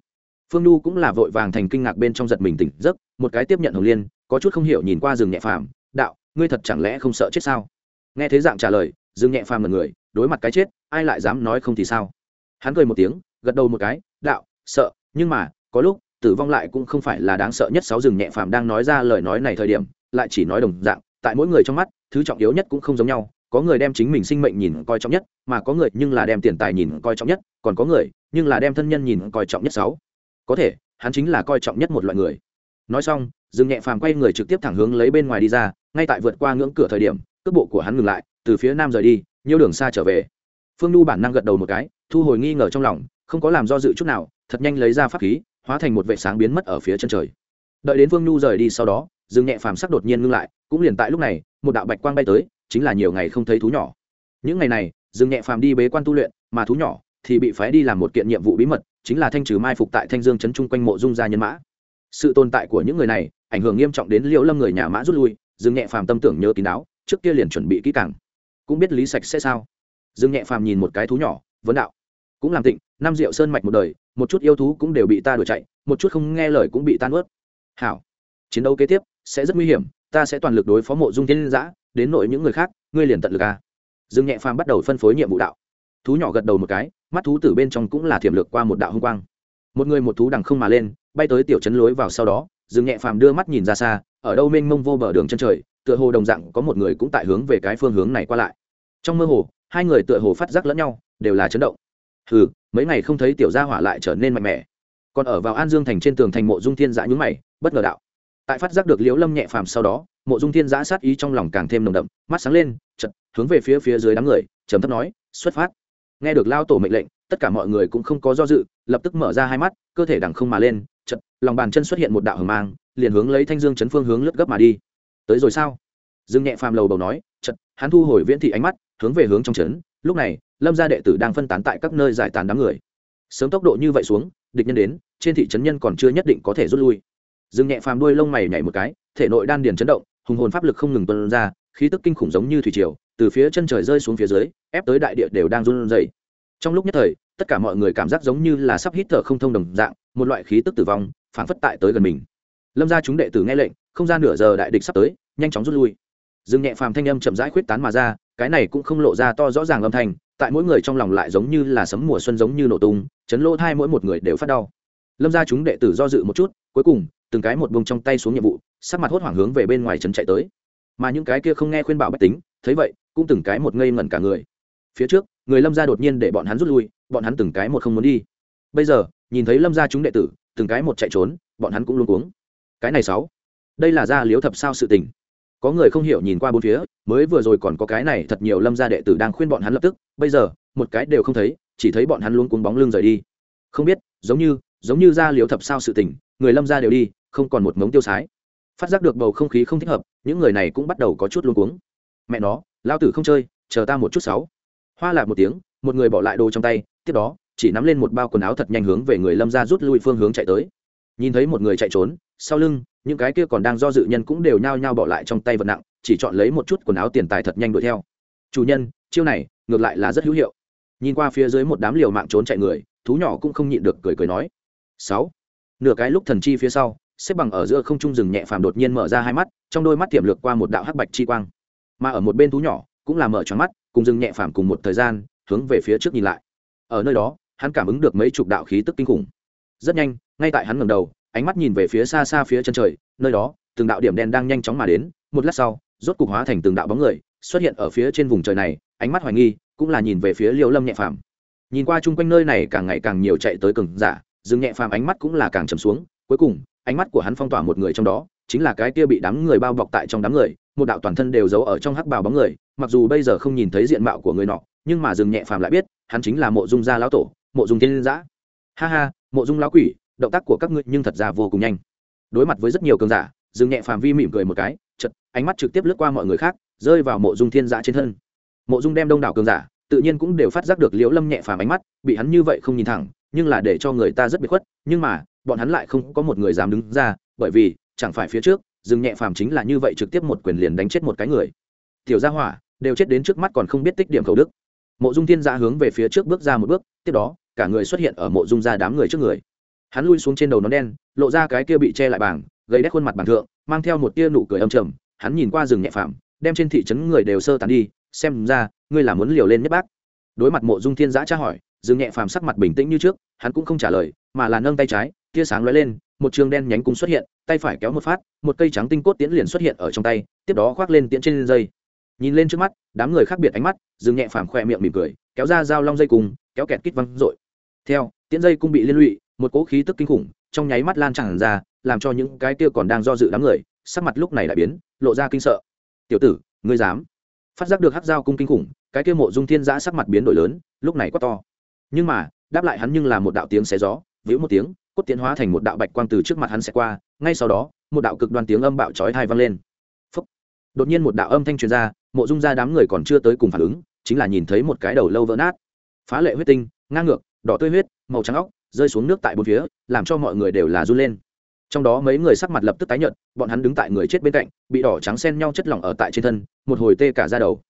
Phương nhu cũng là vội vàng thành kinh ngạc bên trong giật mình tỉnh giấc, một cái tiếp nhận hồng liên, có chút không hiểu nhìn qua rừng nhẹ phàm, đạo ngươi thật chẳng lẽ không sợ chết sao? Nghe thế dạng trả lời, Dương nhẹ phàm là người, đối mặt cái chết, ai lại dám nói không thì sao? Hắn cười một tiếng, gật đầu một cái, đạo, sợ, nhưng mà, có lúc, tử vong lại cũng không phải là đáng sợ nhất sáu rừng nhẹ phàm đang nói ra lời nói này thời điểm, lại chỉ nói đồng dạng, tại mỗi người trong mắt, thứ trọng yếu nhất cũng không giống nhau, có người đem chính mình sinh mệnh nhìn coi trọng nhất, mà có người nhưng là đem tiền tài nhìn coi trọng nhất, còn có người, nhưng là đem thân nhân nhìn coi trọng nhất sáu. Có thể, hắn chính là coi trọng nhất một loại người. Nói xong Dừng nhẹ phàm quay người trực tiếp thẳng hướng lấy bên ngoài đi ra, ngay tại vượt qua ngưỡng cửa thời điểm, cước bộ của hắn ngừng lại, từ phía nam rời đi, nhiều đường xa trở về. Phương nhu bản năng gật đầu một cái, thu hồi nghi ngờ trong lòng, không có làm do dự chút nào, thật nhanh lấy ra pháp khí, hóa thành một vệ sáng biến mất ở phía chân trời. Đợi đến phương nhu rời đi sau đó, Dừng nhẹ phàm sắc đột nhiên ngưng lại, cũng liền tại lúc này, một đạo bạch quang bay tới, chính là nhiều ngày không thấy thú nhỏ. Những ngày này, Dừng nhẹ phàm đi bế quan tu luyện, mà thú nhỏ thì bị phái đi làm một kiện nhiệm vụ bí mật, chính là thanh trừ mai phục tại thanh dương chấn chung quanh mộ dung gia nhân mã. Sự tồn tại của những người này ảnh hưởng nghiêm trọng đến liễu lâm người nhà mã rút lui, dương nhẹ phàm tâm tưởng nhớ kín đáo, trước kia liền chuẩn bị kỹ càng. Cũng biết lý sạch sẽ sao. Dương nhẹ phàm nhìn một cái thú nhỏ, vấn đạo. Cũng làm tịnh, năm rượu sơn mạch một đời, một chút yêu thú cũng đều bị ta đuổi chạy, một chút không nghe lời cũng bị tan ướt. Hảo. Chiến đấu kế tiếp sẽ rất nguy hiểm, ta sẽ toàn lực đối phó mộ dung thiên giã đến nội những người khác, ngươi liền tận lực a. Dương nhẹ phàm bắt đầu phân phối nhiệm vụ đạo. Thú nhỏ gật đầu một cái, mắt thú từ bên trong cũng là thiểm lược qua một đạo hung quang. Một người một thú đằng không mà lên, bay tới tiểu chấn lối vào sau đó dương nhẹ phàm đưa mắt nhìn ra xa, ở đâu mênh mông vô bờ đường chân trời, tựa hồ đồng dạng có một người cũng tại hướng về cái phương hướng này qua lại. Trong mơ hồ, hai người tựa hồ phát giác lẫn nhau, đều là chấn động. Hừ, mấy ngày không thấy tiểu gia hỏa lại trở nên mạnh mẽ. Còn ở vào an dương thành trên tường thành mộ dung thiên giã nhúng mày, bất ngờ đạo. Tại phát giác được liễu lâm nhẹ phàm sau đó, mộ dung thiên giã sát ý trong lòng càng thêm nồng đậm, mắt sáng lên chật hướng về phía phía dưới đám người, trầm thấp nói, xuất phát. Nghe được lao tổ mệnh lệnh, tất cả mọi người cũng không có do dự, lập tức mở ra hai mắt, cơ thể đằng không mà lên chật, lòng bàn chân xuất hiện một đạo hờ mang, liền hướng lấy thanh dương chấn phương hướng lướt gấp mà đi. Tới rồi sao? Dương nhẹ phàm lầu bầu nói, chật, hắn thu hồi viễn thị ánh mắt, hướng về hướng trong chấn. lúc này, lâm gia đệ tử đang phân tán tại các nơi giải tán đám người. Sớm tốc độ như vậy xuống, địch nhân đến, trên thị trấn nhân còn chưa nhất định có thể rút lui. Dương nhẹ phàm đuôi lông mày nhảy một cái, thể nội đan điền chấn động, hùng hồn pháp lực không ngừng tuân ra, khí tức kinh khủng giống như thủy triều, từ phía chân trời rơi xuống phía dưới, ép tới đại địa đều đang run rẩy. Trong lúc nhất thời tất cả mọi người cảm giác giống như là sắp hít thở không thông đồng dạng, một loại khí tức tử vong phản phất tại tới gần mình. Lâm ra chúng đệ tử nghe lệnh, không ra nửa giờ đại địch sắp tới, nhanh chóng rút lui. Dừng nhẹ phàm thanh âm chậm rãi khuyết tán mà ra, cái này cũng không lộ ra to rõ ràng âm thanh, tại mỗi người trong lòng lại giống như là sấm mùa xuân giống như nổ tung, chấn lỗ thai mỗi một người đều phát đau. Lâm ra chúng đệ tử do dự một chút, cuối cùng, từng cái một bông trong tay xuống nhiệm vụ, sắc mặt hốt hoảng hướng về bên ngoài trấn chạy tới. Mà những cái kia không nghe khuyên bảo bách tính, thấy vậy, cũng từng cái một ngây ngẩn cả người. Phía trước, người lâm ra đột nhiên để bọn hắn rút lui bọn hắn từng cái một không muốn đi. Bây giờ, nhìn thấy lâm gia chúng đệ tử, từng cái một chạy trốn, bọn hắn cũng luôn cuống. Cái này sáu. Đây là gia liếu thập sao sự tình. Có người không hiểu nhìn qua bốn phía, mới vừa rồi còn có cái này thật nhiều lâm gia đệ tử đang khuyên bọn hắn lập tức, bây giờ, một cái đều không thấy, chỉ thấy bọn hắn luôn cuống bóng lưng rời đi. Không biết, giống như giống như gia liếu thập sao sự tình, người lâm gia đều đi, không còn một mống tiêu sái. Phát giác được bầu không khí không thích hợp, những người này cũng bắt đầu có chút luôn cuống. Mẹ nó, lao tử không chơi, chờ ta một chút sáu. Hoa lạc một tiếng, một người bỏ lại đồ trong tay tiếp đó, chỉ nắm lên một bao quần áo thật nhanh hướng về người lâm ra rút lui phương hướng chạy tới. Nhìn thấy một người chạy trốn, sau lưng, những cái kia còn đang do dự nhân cũng đều nhao nhao bỏ lại trong tay vật nặng, chỉ chọn lấy một chút quần áo tiền tài thật nhanh đuổi theo. Chủ nhân, chiêu này, ngược lại là rất hữu hiệu. Nhìn qua phía dưới một đám liều mạng trốn chạy người, thú nhỏ cũng không nhịn được cười cười nói. Sáu. Nửa cái lúc thần chi phía sau, xếp bằng ở giữa không trung rừng nhẹ phàm đột nhiên mở ra hai mắt, trong đôi mắt tiềm lược qua một đạo hắc bạch chi quang. Mà ở một bên thú nhỏ, cũng là mở tròn mắt, cùng rừng nhẹ phàm cùng một thời gian, hướng về phía trước nhìn lại ở nơi đó, hắn cảm ứng được mấy chục đạo khí tức kinh khủng. Rất nhanh, ngay tại hắn ngẩng đầu, ánh mắt nhìn về phía xa xa phía chân trời, nơi đó, từng đạo điểm đen đang nhanh chóng mà đến, một lát sau, rốt cục hóa thành từng đạo bóng người, xuất hiện ở phía trên vùng trời này, ánh mắt hoài nghi, cũng là nhìn về phía liêu lâm nhẹ phàm. Nhìn qua chung quanh nơi này càng ngày càng nhiều chạy tới cường giả dừng nhẹ phàm ánh mắt cũng là càng trầm xuống, cuối cùng, ánh mắt của hắn phong tỏa một người trong đó, chính là cái kia bị đám người bao bọc tại trong đám người, một đạo toàn thân đều giấu ở trong hắc bào bóng người, mặc dù bây giờ không nhìn thấy diện mạo của người nọ, nhưng mà dừng nhẹ phàm lại biết hắn chính là mộ dung gia lão tổ, mộ dung thiên giã. Ha ha, mộ dung lão quỷ, động tác của các ngươi nhưng thật ra vô cùng nhanh. Đối mặt với rất nhiều cường giả dừng nhẹ phàm vi mỉm cười một cái chật ánh mắt trực tiếp lướt qua mọi người khác, rơi vào mộ dung thiên giã trên thân. Mộ dung đem đông đảo cường giả, tự nhiên cũng đều phát giác được liễu lâm nhẹ phàm ánh mắt, bị hắn như vậy không nhìn thẳng, nhưng là để cho người ta rất bị khuất, nhưng mà, bọn hắn lại không có một người dám đứng ra, bởi vì, chẳng phải phía trước dừng nhẹ phàm chính là như vậy trực tiếp một quyền liền đánh chết một cái người. Tiểu gia hỏa, đều chết đến trước mắt còn không biết tích điểm khẩu đức mộ dung thiên gia hướng về phía trước bước ra một bước tiếp đó cả người xuất hiện ở mộ dung ra đám người trước người. Hắn lui xuống trên đầu nón đen lộ ra cái kia bị che lại bảng gây đét khuôn mặt bàn thượng mang theo một tia nụ cười âm trầm. Hắn nhìn qua rừng nhẹ Phạm, đem trên thị trấn người đều sơ tán đi xem ra ngươi là muốn liều lên nhất bác. Đối mặt mộ dung thiên giã tra hỏi rừng nhẹ phàm sắc mặt bình tĩnh như trước hắn cũng không trả lời mà là nâng tay trái tia sáng lóe lên một trường đen nhánh cung xuất hiện tay phải kéo một phát một cây trắng tinh cốt tiễn liền xuất hiện ở trong tay tiếp đó khoác lên tiễn trên dây nhìn lên trước mắt đám người khác biệt ánh mắt dừng nhẹ phàm khoe miệng mỉm cười kéo ra dao long dây cung, kéo kẹt kít văng dội. Theo tiễn dây cung bị liên lụy một cỗ khí tức kinh khủng trong nháy mắt lan tràn ra làm cho những cái kia còn đang do dự đám người sắc mặt lúc này lại biến lộ ra kinh sợ. Tiểu tử ngươi dám? Phát giác được hát dao cung kinh khủng cái kia mộ dung thiên giã sắc mặt biến đổi lớn lúc này quá to. Nhưng mà đáp lại hắn nhưng là một đạo tiếng xé gió vĩu một tiếng cốt tiến hóa thành một đạo bạch quang từ trước mặt hắn sẽ qua ngay sau đó một đạo cực đoan tiếng âm bạo chói thai vang lên đột nhiên một đạo âm thanh truyền ra, mộ dung ra đám người còn chưa tới cùng phản ứng, chính là nhìn thấy một cái đầu lâu vỡ nát. Phá lệ huyết tinh, ngang ngược, đỏ tươi huyết, màu trắng óc, rơi xuống nước tại bốn phía, làm cho mọi người đều là run lên. Trong đó mấy người sắc mặt lập tức tái nhợt, bọn hắn đứng tại người chết bên cạnh, bị đỏ trắng xen nhau chất lỏng ở tại trên thân, một hồi tê cả ra đầu.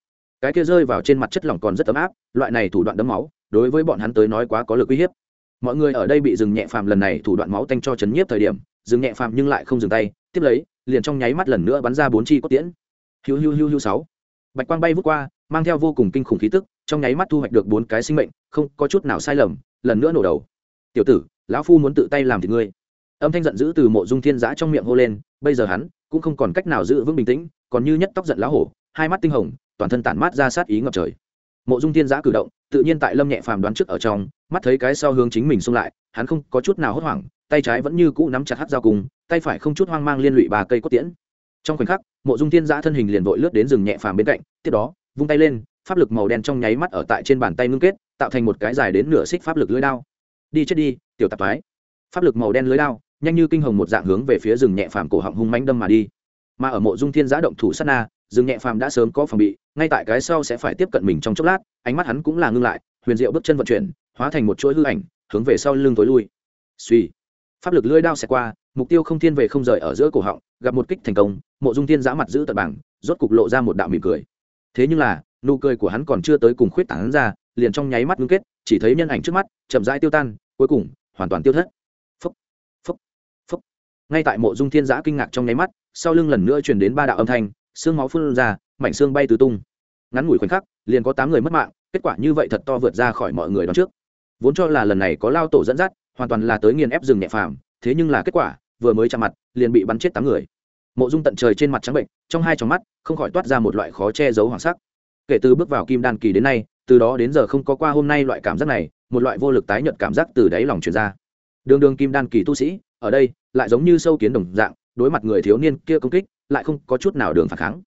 Cái kia rơi vào trên mặt chất lỏng còn rất ấm áp, loại này thủ đoạn đấm máu, đối với bọn hắn tới nói quá có lực uy hiếp. Mọi người ở đây bị dừng nhẹ phàm lần này thủ đoạn máu tanh cho chấn nhiếp thời điểm, dừng nhẹ phàm nhưng lại không dừng tay, tiếp lấy, liền trong nháy mắt lần nữa bắn ra bốn chi cốt tiễn hiu hiu hiu hiu sáu. Bạch quang bay vút qua, mang theo vô cùng kinh khủng khí tức, trong nháy mắt thu hoạch được bốn cái sinh mệnh, không có chút nào sai lầm, lần nữa nổ đầu. Tiểu tử, lão phu muốn tự tay làm thì ngươi. Âm thanh giận dữ từ mộ dung thiên giã trong miệng hô lên, bây giờ hắn cũng không còn cách nào giữ vững bình tĩnh, còn như nhất tóc giận lão hổ, hai mắt tinh hồng, toàn thân tản mát ra sát ý ngập trời. Mộ dung thiên giã cử động, tự nhiên tại lâm nhẹ phàm đoán trước ở trong, mắt thấy cái sau hướng chính mình xung lại, hắn không có chút nào hốt hoảng, tay trái vẫn như cũ nắm chặt hát dao cùng, tay phải không chút hoang mang liên lụy bà cây cốt tiễn trong khoảnh khắc, mộ dung thiên giã thân hình liền vội lướt đến rừng nhẹ phàm bên cạnh, tiếp đó, vung tay lên, pháp lực màu đen trong nháy mắt ở tại trên bàn tay ngưng kết, tạo thành một cái dài đến nửa xích pháp lực lưới đao. Đi chết đi, tiểu tạp thoái. Pháp lực màu đen lưới đao, nhanh như kinh hồng một dạng hướng về phía rừng nhẹ phàm cổ họng hung manh đâm mà đi. Mà ở mộ dung thiên giã động thủ sát na, rừng nhẹ phàm đã sớm có phòng bị, ngay tại cái sau sẽ phải tiếp cận mình trong chốc lát, ánh mắt hắn cũng là ngưng lại, huyền diệu bước chân vận chuyển, hóa thành một chuỗi hư ảnh, hướng về sau lưng tối lui. Suy pháp lực lưỡi đao xẹt qua mục tiêu không thiên về không rời ở giữa cổ họng gặp một kích thành công mộ dung thiên giã mặt giữ tật bảng rốt cục lộ ra một đạo mỉm cười. Thế nhưng là nụ cười của hắn còn chưa tới cùng khuyết tảng ra liền trong nháy mắt ngưng kết chỉ thấy nhân ảnh trước mắt chậm rãi tiêu tan cuối cùng hoàn toàn tiêu thất. Phúc, phúc, phúc. ngay tại mộ dung thiên giã kinh ngạc trong nháy mắt sau lưng lần nữa truyền đến ba đạo âm thanh xương máu phun ra mảnh xương bay tứ tung. Ngắn ngủi khoảnh khắc liền có tám người mất mạng kết quả như vậy thật to vượt ra khỏi mọi người đón trước. Vốn cho là lần này có lao tổ dẫn dắt hoàn toàn là tới nghiền ép rừng nhẹ phàm, thế nhưng là kết quả, vừa mới chạm mặt, liền bị bắn chết tám người. Mộ dung tận trời trên mặt trắng bệnh, trong hai tròng mắt, không khỏi toát ra một loại khó che giấu hoàng sắc. Kể từ bước vào kim đan kỳ đến nay, từ đó đến giờ không có qua hôm nay loại cảm giác này, một loại vô lực tái nhợt cảm giác từ đáy lòng truyền ra. Đường đường kim đan kỳ tu sĩ, ở đây, lại giống như sâu kiến đồng dạng, đối mặt người thiếu niên kia công kích, lại không có chút nào đường phản kháng.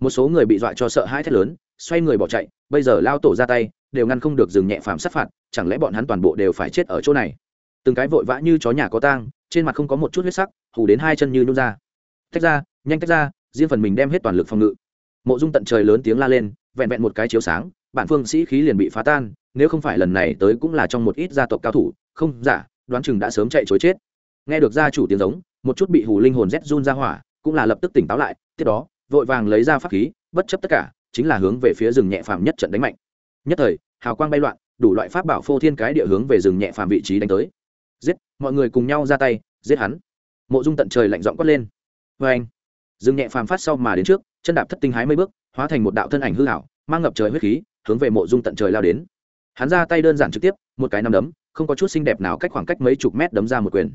Một số người bị dọa cho sợ hãi thét lớn, xoay người bỏ chạy, bây giờ lao tổ ra tay, đều ngăn không được dừng nhẹ phàm sát phạt, chẳng lẽ bọn hắn toàn bộ đều phải chết ở chỗ này? Từng cái vội vã như chó nhà có tang, trên mặt không có một chút huyết sắc, hù đến hai chân như nôn ra. Tách ra, nhanh tách ra, riêng phần mình đem hết toàn lực phòng ngự. Mộ dung tận trời lớn tiếng la lên, vẹn vẹn một cái chiếu sáng, bản phương sĩ khí liền bị phá tan, nếu không phải lần này tới cũng là trong một ít gia tộc cao thủ, không giả đoán chừng đã sớm chạy chối chết. Nghe được gia chủ tiếng giống, một chút bị hù linh hồn rét run ra hỏa, cũng là lập tức tỉnh táo lại, tiếp đó, vội vàng lấy ra pháp khí, bất chấp tất cả, chính là hướng về phía rừng nhẹ phàm nhất trận đánh mạnh. Nhất thời, hào quang bay loạn, đủ loại pháp bảo phô thiên cái địa hướng về rừng nhẹ phàm vị trí đánh tới giết, mọi người cùng nhau ra tay, giết hắn. Mộ dung tận trời lạnh giọng quát lên. Vê anh dừng nhẹ phàm phát sau mà đến trước, chân đạp thất tinh hái mấy bước, hóa thành một đạo thân ảnh hư hảo mang ngập trời huyết khí, hướng về mộ dung tận trời lao đến. Hắn ra tay đơn giản trực tiếp, một cái nằm đấm, không có chút xinh đẹp nào cách khoảng cách mấy chục mét đấm ra một quyền.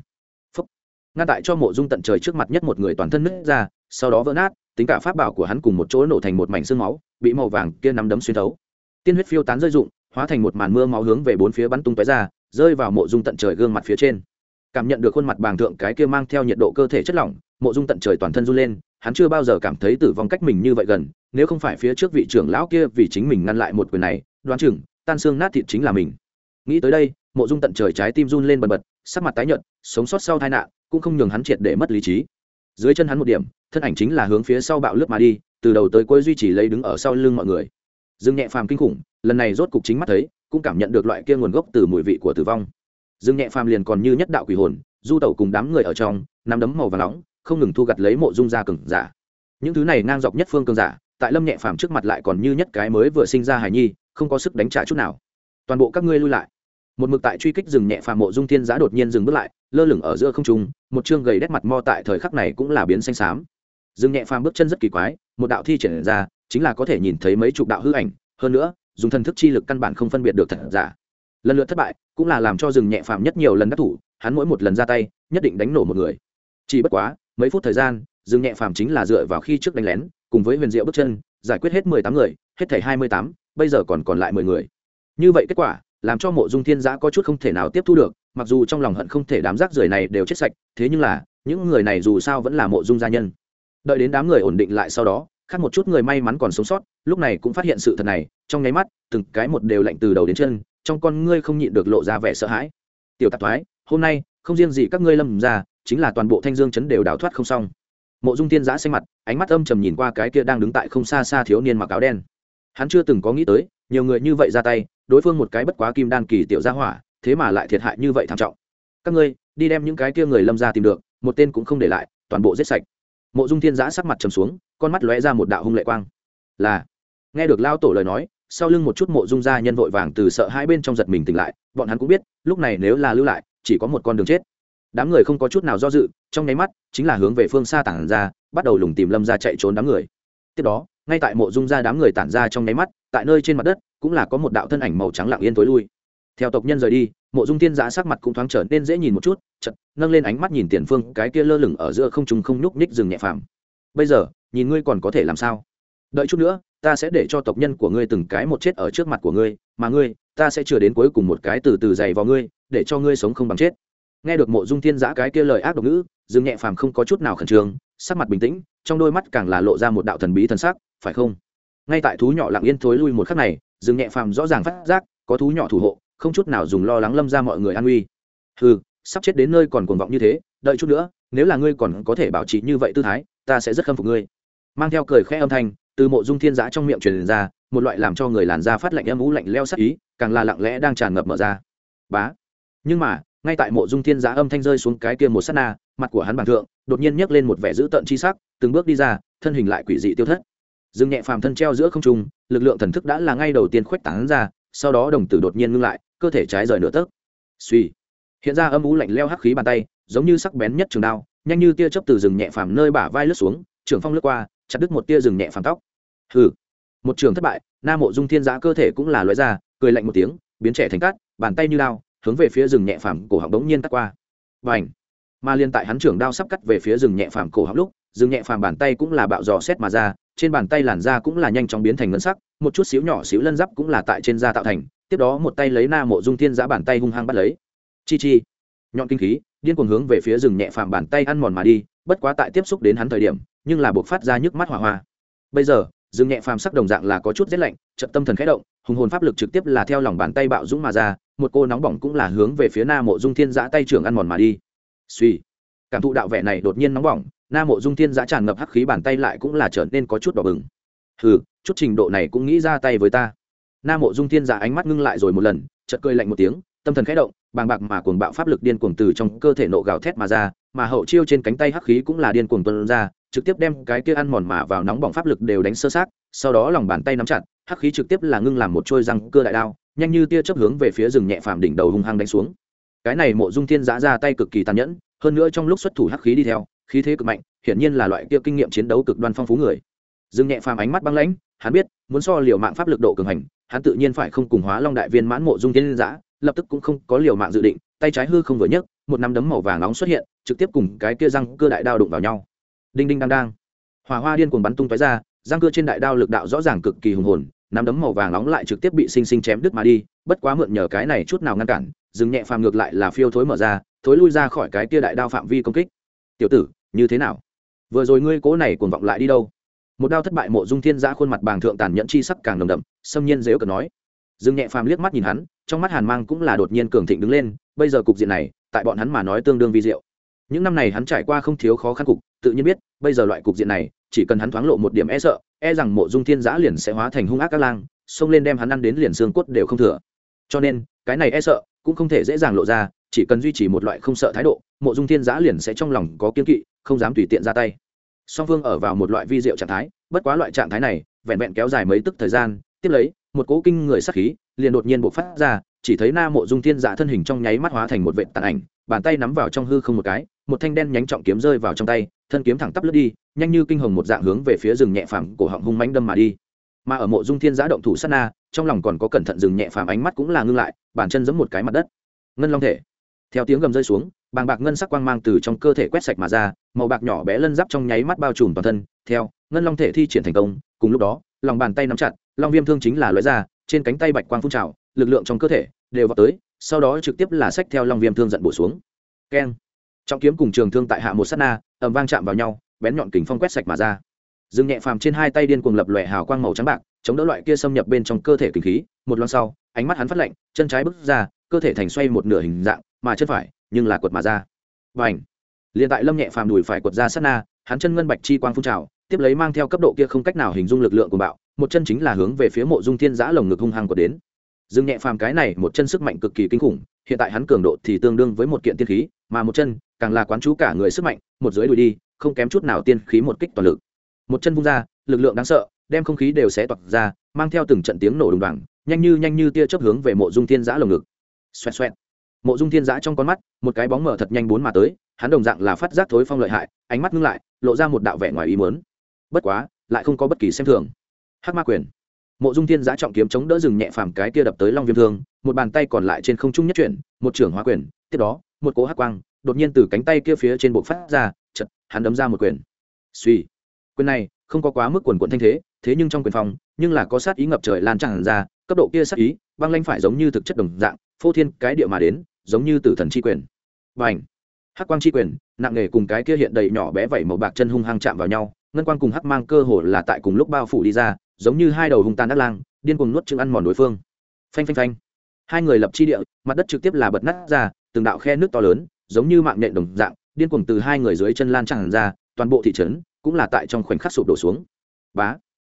Phúc. ngăn tại cho mộ dung tận trời trước mặt nhất một người toàn thân nứt ra, sau đó vỡ nát, tính cả pháp bảo của hắn cùng một chỗ nổ thành một mảnh xương máu, bị màu vàng kia nắm đấm xuyên thấu. Tiên huyết phiêu tán rơi rụng, hóa thành một màn mưa máu hướng về bốn phía bắn tung tóe ra rơi vào mộ dung tận trời gương mặt phía trên. Cảm nhận được khuôn mặt bàng thượng cái kia mang theo nhiệt độ cơ thể chất lỏng, mộ dung tận trời toàn thân run lên, hắn chưa bao giờ cảm thấy tử vong cách mình như vậy gần, nếu không phải phía trước vị trưởng lão kia vì chính mình ngăn lại một quyền này, đoán chừng, tan xương nát thịt chính là mình. Nghĩ tới đây, mộ dung tận trời trái tim run lên bần bật, sắc mặt tái nhợt, sống sót sau tai nạn, cũng không nhường hắn triệt để mất lý trí. Dưới chân hắn một điểm, thân ảnh chính là hướng phía sau bạo lướt mà đi, từ đầu tới cuối duy trì lấy đứng ở sau lưng mọi người. Dương nhẹ phàm kinh khủng, lần này rốt cục chính mắt thấy cũng cảm nhận được loại kia nguồn gốc từ mùi vị của tử vong. Dương nhẹ phàm liền còn như nhất đạo quỷ hồn, du tẩu cùng đám người ở trong, nắm đấm màu và nóng, không ngừng thu gặt lấy mộ dung ra cường giả. Những thứ này ngang dọc nhất phương cường giả, tại lâm nhẹ phàm trước mặt lại còn như nhất cái mới vừa sinh ra hài nhi, không có sức đánh trả chút nào. Toàn bộ các ngươi lui lại. Một mực tại truy kích rừng nhẹ phàm mộ dung thiên giá đột nhiên dừng bước lại, lơ lửng ở giữa không trung, một chương gầy đét mặt mo tại thời khắc này cũng là biến xanh xám. Rừng nhẹ phàm bước chân rất kỳ quái, một đạo thi triển ra, chính là có thể nhìn thấy mấy chục đạo hư ảnh, hơn nữa dùng thần thức chi lực căn bản không phân biệt được thật giả. Lần lượt thất bại cũng là làm cho rừng nhẹ phàm nhất nhiều lần đắc thủ, hắn mỗi một lần ra tay, nhất định đánh nổ một người. Chỉ bất quá, mấy phút thời gian, rừng nhẹ phàm chính là dựa vào khi trước đánh lén, cùng với huyền diệu bước chân, giải quyết hết mười tám người, hết thảy hai mươi tám, bây giờ còn còn lại mười người. Như vậy kết quả, làm cho mộ dung thiên giã có chút không thể nào tiếp thu được, mặc dù trong lòng hận không thể đám rác rưởi này đều chết sạch, thế nhưng là, những người này dù sao vẫn là mộ dung gia nhân. Đợi đến đám người ổn định lại sau đó khác một chút người may mắn còn sống sót, lúc này cũng phát hiện sự thật này, trong nháy mắt, từng cái một đều lạnh từ đầu đến chân, trong con ngươi không nhịn được lộ ra vẻ sợ hãi. Tiểu tạp thoái, hôm nay không riêng gì các ngươi lâm ra, chính là toàn bộ thanh dương chấn đều đào thoát không xong. Mộ dung tiên giã xanh mặt, ánh mắt âm trầm nhìn qua cái kia đang đứng tại không xa xa thiếu niên mặc áo đen. Hắn chưa từng có nghĩ tới, nhiều người như vậy ra tay, đối phương một cái bất quá kim đan kỳ tiểu gia hỏa, thế mà lại thiệt hại như vậy thảm trọng. Các ngươi, đi đem những cái kia người lâm ra tìm được, một tên cũng không để lại, toàn bộ giết sạch. Mộ dung thiên giã sắc mặt trầm xuống con mắt lóe ra một đạo hung lệ quang. Là, nghe được lao tổ lời nói, sau lưng một chút mộ dung gia nhân vội vàng từ sợ hai bên trong giật mình tỉnh lại, bọn hắn cũng biết, lúc này nếu là lưu lại, chỉ có một con đường chết. Đám người không có chút nào do dự, trong nháy mắt, chính là hướng về phương xa tản ra, bắt đầu lùng tìm lâm ra chạy trốn đám người. Tiếp đó, ngay tại mộ dung ra đám người tản ra trong nháy mắt, tại nơi trên mặt đất, cũng là có một đạo thân ảnh màu trắng lặng yên tối lui. Theo tộc nhân rời đi, mộ dung tiên giã sắc mặt cũng thoáng trở nên dễ nhìn một chút chật nâng lên ánh mắt nhìn tiền phương, cái kia lơ lửng ở giữa không trùng không nhúc nhích rừng nhẹ phàm. Bây giờ nhìn ngươi còn có thể làm sao? Đợi chút nữa, ta sẽ để cho tộc nhân của ngươi từng cái một chết ở trước mặt của ngươi, mà ngươi, ta sẽ chừa đến cuối cùng một cái từ từ dày vào ngươi, để cho ngươi sống không bằng chết. Nghe được mộ dung thiên giã cái kia lời ác độc ngữ, dương nhẹ phàm không có chút nào khẩn trương, sắc mặt bình tĩnh, trong đôi mắt càng là lộ ra một đạo thần bí thần sắc, phải không? Ngay tại thú nhỏ lặng yên thối lui một khắc này, dương nhẹ phàm rõ ràng phát giác, có thú nhỏ thủ hộ, không chút nào dùng lo lắng lâm ra mọi người an uy. Ừ sắp chết đến nơi còn cuồng vọng như thế, đợi chút nữa, nếu là ngươi còn có thể bảo trì như vậy tư thái, ta sẽ rất khâm phục ngươi mang theo cười khẽ âm thanh, từ mộ dung thiên giã trong miệng truyền ra, một loại làm cho người làn da phát lạnh âm ú lạnh leo sắc ý, càng là lặng lẽ đang tràn ngập mở ra. Bá. Nhưng mà, ngay tại mộ dung thiên giã âm thanh rơi xuống cái kia một s á t na, mặt của hắn bàn thượng, đột nhiên nhấc lên một vẻ dữ tợn chi sắc, từng bước đi ra, thân hình lại quỷ dị tiêu thất. Dừng nhẹ phàm thân treo giữa không trung, lực lượng thần thức đã là ngay đầu tiên khuếch tán ra, sau đó đồng tử đột nhiên ngưng lại, cơ thể trái rời nửa tấc. Suy hiện ra âm ú lạnh leo hắc khí bàn tay, giống như sắc bén nhất trường đao, nhanh như tia chớp từ rừng nhẹ phàm nơi bả vai lướt xuống trường phong lướt qua chặt đứt một tia rừng nhẹ phàm tóc. Hừ. Một trường thất bại nam mộ dung thiên giã cơ thể cũng là loại ra, cười lạnh một tiếng, biến trẻ thành cát, bàn tay như lao, hướng về phía rừng nhẹ phàm cổ họng đống nhiên cắt qua. Và ảnh mà liên tại hắn trưởng đao sắp cắt về phía rừng nhẹ phàm cổ họng lúc, rừng nhẹ phàm bàn tay cũng là bạo dò xét mà ra, trên bàn tay làn da cũng là nhanh chóng biến thành ngân sắc, một chút xíu nhỏ xíu lân giáp cũng là tại trên da tạo thành, tiếp đó một tay lấy na mộ dung thiên giã bàn tay hung hăng bắt lấy. Chi chi. Nhọn kinh khí, điên cuồng hướng về phía rừng nhẹ phàm bàn tay ăn mòn mà đi, bất quá tại tiếp xúc đến hắn thời điểm nhưng là buộc phát ra nhức mắt hỏa hoa. Bây giờ, dương nhẹ phàm sắc đồng dạng là có chút rét lạnh trận tâm thần khẽ động, hùng hồn pháp lực trực tiếp là theo lòng bàn tay bạo dũng mà ra, một cô nóng bỏng cũng là hướng về phía na mộ dung thiên giã tay trưởng ăn mòn mà đi. Suy, cảm thụ đạo vẻ này đột nhiên nóng bỏng, na mộ dung thiên giã tràn ngập hắc khí bàn tay lại cũng là trở nên có chút đỏ bừng. Hừ, chút trình độ này cũng nghĩ ra tay với ta. Na mộ dung thiên giã ánh mắt ngưng lại rồi một lần, chợt cười lạnh một tiếng tâm thần khẽ động, bàng bạc mà cuồng bạo pháp lực điên cuồng từ trong cơ thể nộ gào thét mà ra, mà hậu chiêu trên cánh tay hắc khí cũng là điên cuồng tuân ra, trực tiếp đem cái kia ăn mòn mà vào nóng bỏng pháp lực đều đánh sơ sát sau đó lòng bàn tay nắm chặt, hắc khí trực tiếp là ngưng làm một trôi răng cưa đại đao, nhanh như tia chớp hướng về phía rừng nhẹ phàm đỉnh đầu hung hăng đánh xuống. Cái này mộ dung thiên giã ra tay cực kỳ tàn nhẫn, hơn nữa trong lúc xuất thủ hắc khí đi theo, khí thế cực mạnh, hiển nhiên là loại kia kinh nghiệm chiến đấu cực đoan phong phú người. Rừng nhẹ phàm ánh mắt băng lãnh, hắn biết, muốn so liều mạng pháp lực độ cường hành, hắn tự nhiên phải không cùng hóa long đại viên mãn mộ dung thiên giã lập tức cũng không có liều mạng dự định, tay trái hư không vừa nhấc, một nắm đấm màu vàng nóng xuất hiện, trực tiếp cùng cái kia răng cơ đại đao đụng vào nhau. Đinh đinh đang đang hỏa hoa điên cuồng bắn tung tói ra, răng cưa trên đại đao lực đạo rõ ràng cực kỳ hùng hồn, nắm đấm màu vàng nóng lại trực tiếp bị sinh sinh chém đứt mà đi, bất quá mượn nhờ cái này chút nào ngăn cản, dừng nhẹ phàm ngược lại là phiêu thối mở ra, thối lui ra khỏi cái kia đại đao phạm vi công kích. Tiểu tử, như thế nào? Vừa rồi ngươi cố này cuồng vọng lại đi đâu? Một đao thất bại mộ dung thiên giã khuôn mặt bàng thượng tàn nhẫn chi sắc càng nồng đậm, xâm nhiên dếu cờ nói dương nhẹ phàm liếc mắt nhìn hắn, trong mắt hàn mang cũng là đột nhiên cường thịnh đứng lên, bây giờ cục diện này, tại bọn hắn mà nói tương đương vi diệu. Những năm này hắn trải qua không thiếu khó khăn cục, tự nhiên biết, bây giờ loại cục diện này, chỉ cần hắn thoáng lộ một điểm e sợ e rằng mộ dung thiên giã liền sẽ hóa thành hung ác các lang, xông lên đem hắn ăn đến liền xương cốt đều không thừa. Cho nên, cái này e sợ, cũng không thể dễ dàng lộ ra, chỉ cần duy trì một loại không sợ thái độ, mộ dung thiên giã liền sẽ trong lòng có kiên kỵ, không dám tùy tiện ra tay. Song phương ở vào một loại vi diệu trạng thái, bất quá loại trạng thái này, vẹn vẹn kéo dài mấy tức thời gian, tiếp lấy một cố kinh người sắc khí liền đột nhiên bộc phát ra, chỉ thấy na mộ dung thiên dạ thân hình trong nháy mắt hóa thành một vệ tàn ảnh, bàn tay nắm vào trong hư không một cái, một thanh đen nhánh trọng kiếm rơi vào trong tay, thân kiếm thẳng tắp lướt đi, nhanh như kinh hồng một dạng hướng về phía rừng nhẹ phàm cổ họng hung mánh đâm mà đi. Mà ở mộ dung thiên giã động thủ sát na, trong lòng còn có cẩn thận rừng nhẹ phàm ánh mắt cũng là ngưng lại, bàn chân giẫm một cái mặt đất. Ngân long thể. Theo tiếng gầm rơi xuống, bàng bạc ngân sắc quang mang từ trong cơ thể quét sạch mà ra, màu bạc nhỏ bé lân giáp trong nháy mắt bao trùm toàn thân. Theo, ngân long thể thi triển thành công, cùng lúc đó, lòng bàn tay nắm chặt long viêm thương chính là loại ra trên cánh tay bạch quang phun trào, lực lượng trong cơ thể đều vào tới, sau đó trực tiếp là sách theo long viêm thương giận bổ xuống. Keng. Trọng kiếm cùng trường thương tại hạ một sát na, ầm vang chạm vào nhau, bén nhọn kình phong quét sạch mà ra. Dừng nhẹ phàm trên hai tay điên cuồng lập lòe hào quang màu trắng bạc, chống đỡ loại kia xâm nhập bên trong cơ thể kinh khí, một loan sau, ánh mắt hắn phát lạnh, chân trái bước ra, cơ thể thành xoay một nửa hình dạng, mà chân phải, nhưng là quật mà ra. Và ảnh liền tại lâm nhẹ phàm đùi phải quật ra sát na, hắn chân ngân bạch chi quang phun trào, tiếp lấy mang theo cấp độ kia không cách nào hình dung lực lượng của bạo một chân chính là hướng về phía mộ dung thiên giã lồng ngực hung hăng của đến. Dương nhẹ phàm cái này, một chân sức mạnh cực kỳ kinh khủng, hiện tại hắn cường độ thì tương đương với một kiện tiên khí, mà một chân càng là quán chú cả người sức mạnh, một dưới đùi đi, không kém chút nào tiên khí một kích toàn lực. Một chân vung ra, lực lượng đáng sợ, đem không khí đều sẽ toạc ra, mang theo từng trận tiếng nổ đùng đoàng, nhanh như nhanh như tia chớp hướng về mộ dung thiên giã lồng ngực. Xoẹt xoẹt. Mộ dung thiên giã trong con mắt, một cái bóng mở thật nhanh bốn mà tới, hắn đồng dạng là phát giác thối phong lợi hại, ánh mắt ngưng lại, lộ ra một đạo vẻ ngoài ý mớn bất quá, lại không có bất kỳ xem thường hắc ma quyền. Mộ dung thiên giã trọng kiếm chống đỡ rừng nhẹ phàm cái kia đập tới long viêm thương, một bàn tay còn lại trên không trung nhất chuyển, một trưởng hóa quyền, tiếp đó, một cố hắc quang, đột nhiên từ cánh tay kia phía trên bộ phát ra chật hắn đấm ra một quyền. Suy quyền này, không có quá mức quần quận thanh thế thế nhưng trong quyền phòng, nhưng là có sát ý ngập trời lan tràn ra, cấp độ kia sát ý, băng lanh phải giống như thực chất đồng dạng, phô thiên cái địa mà đến, giống như tử thần chi quyền. Và ảnh hắc quang chi quyền, nặng nề cùng cái kia hiện đầy nhỏ bé vẩy màu bạc chân hung hăng chạm vào nhau, ngân quang cùng hắc mang cơ hồ là tại cùng lúc bao phủ đi ra giống như hai đầu hung tàn đắc lang, điên cuồng nuốt chừng ăn mòn đối phương. Phanh phanh phanh. Hai người lập chi địa, mặt đất trực tiếp là bật nát ra, từng đạo khe nước to lớn, giống như mạng nhện đồng dạng, điên cuồng từ hai người dưới chân lan tràn ra, toàn bộ thị trấn cũng là tại trong khoảnh khắc sụp đổ xuống. Bá.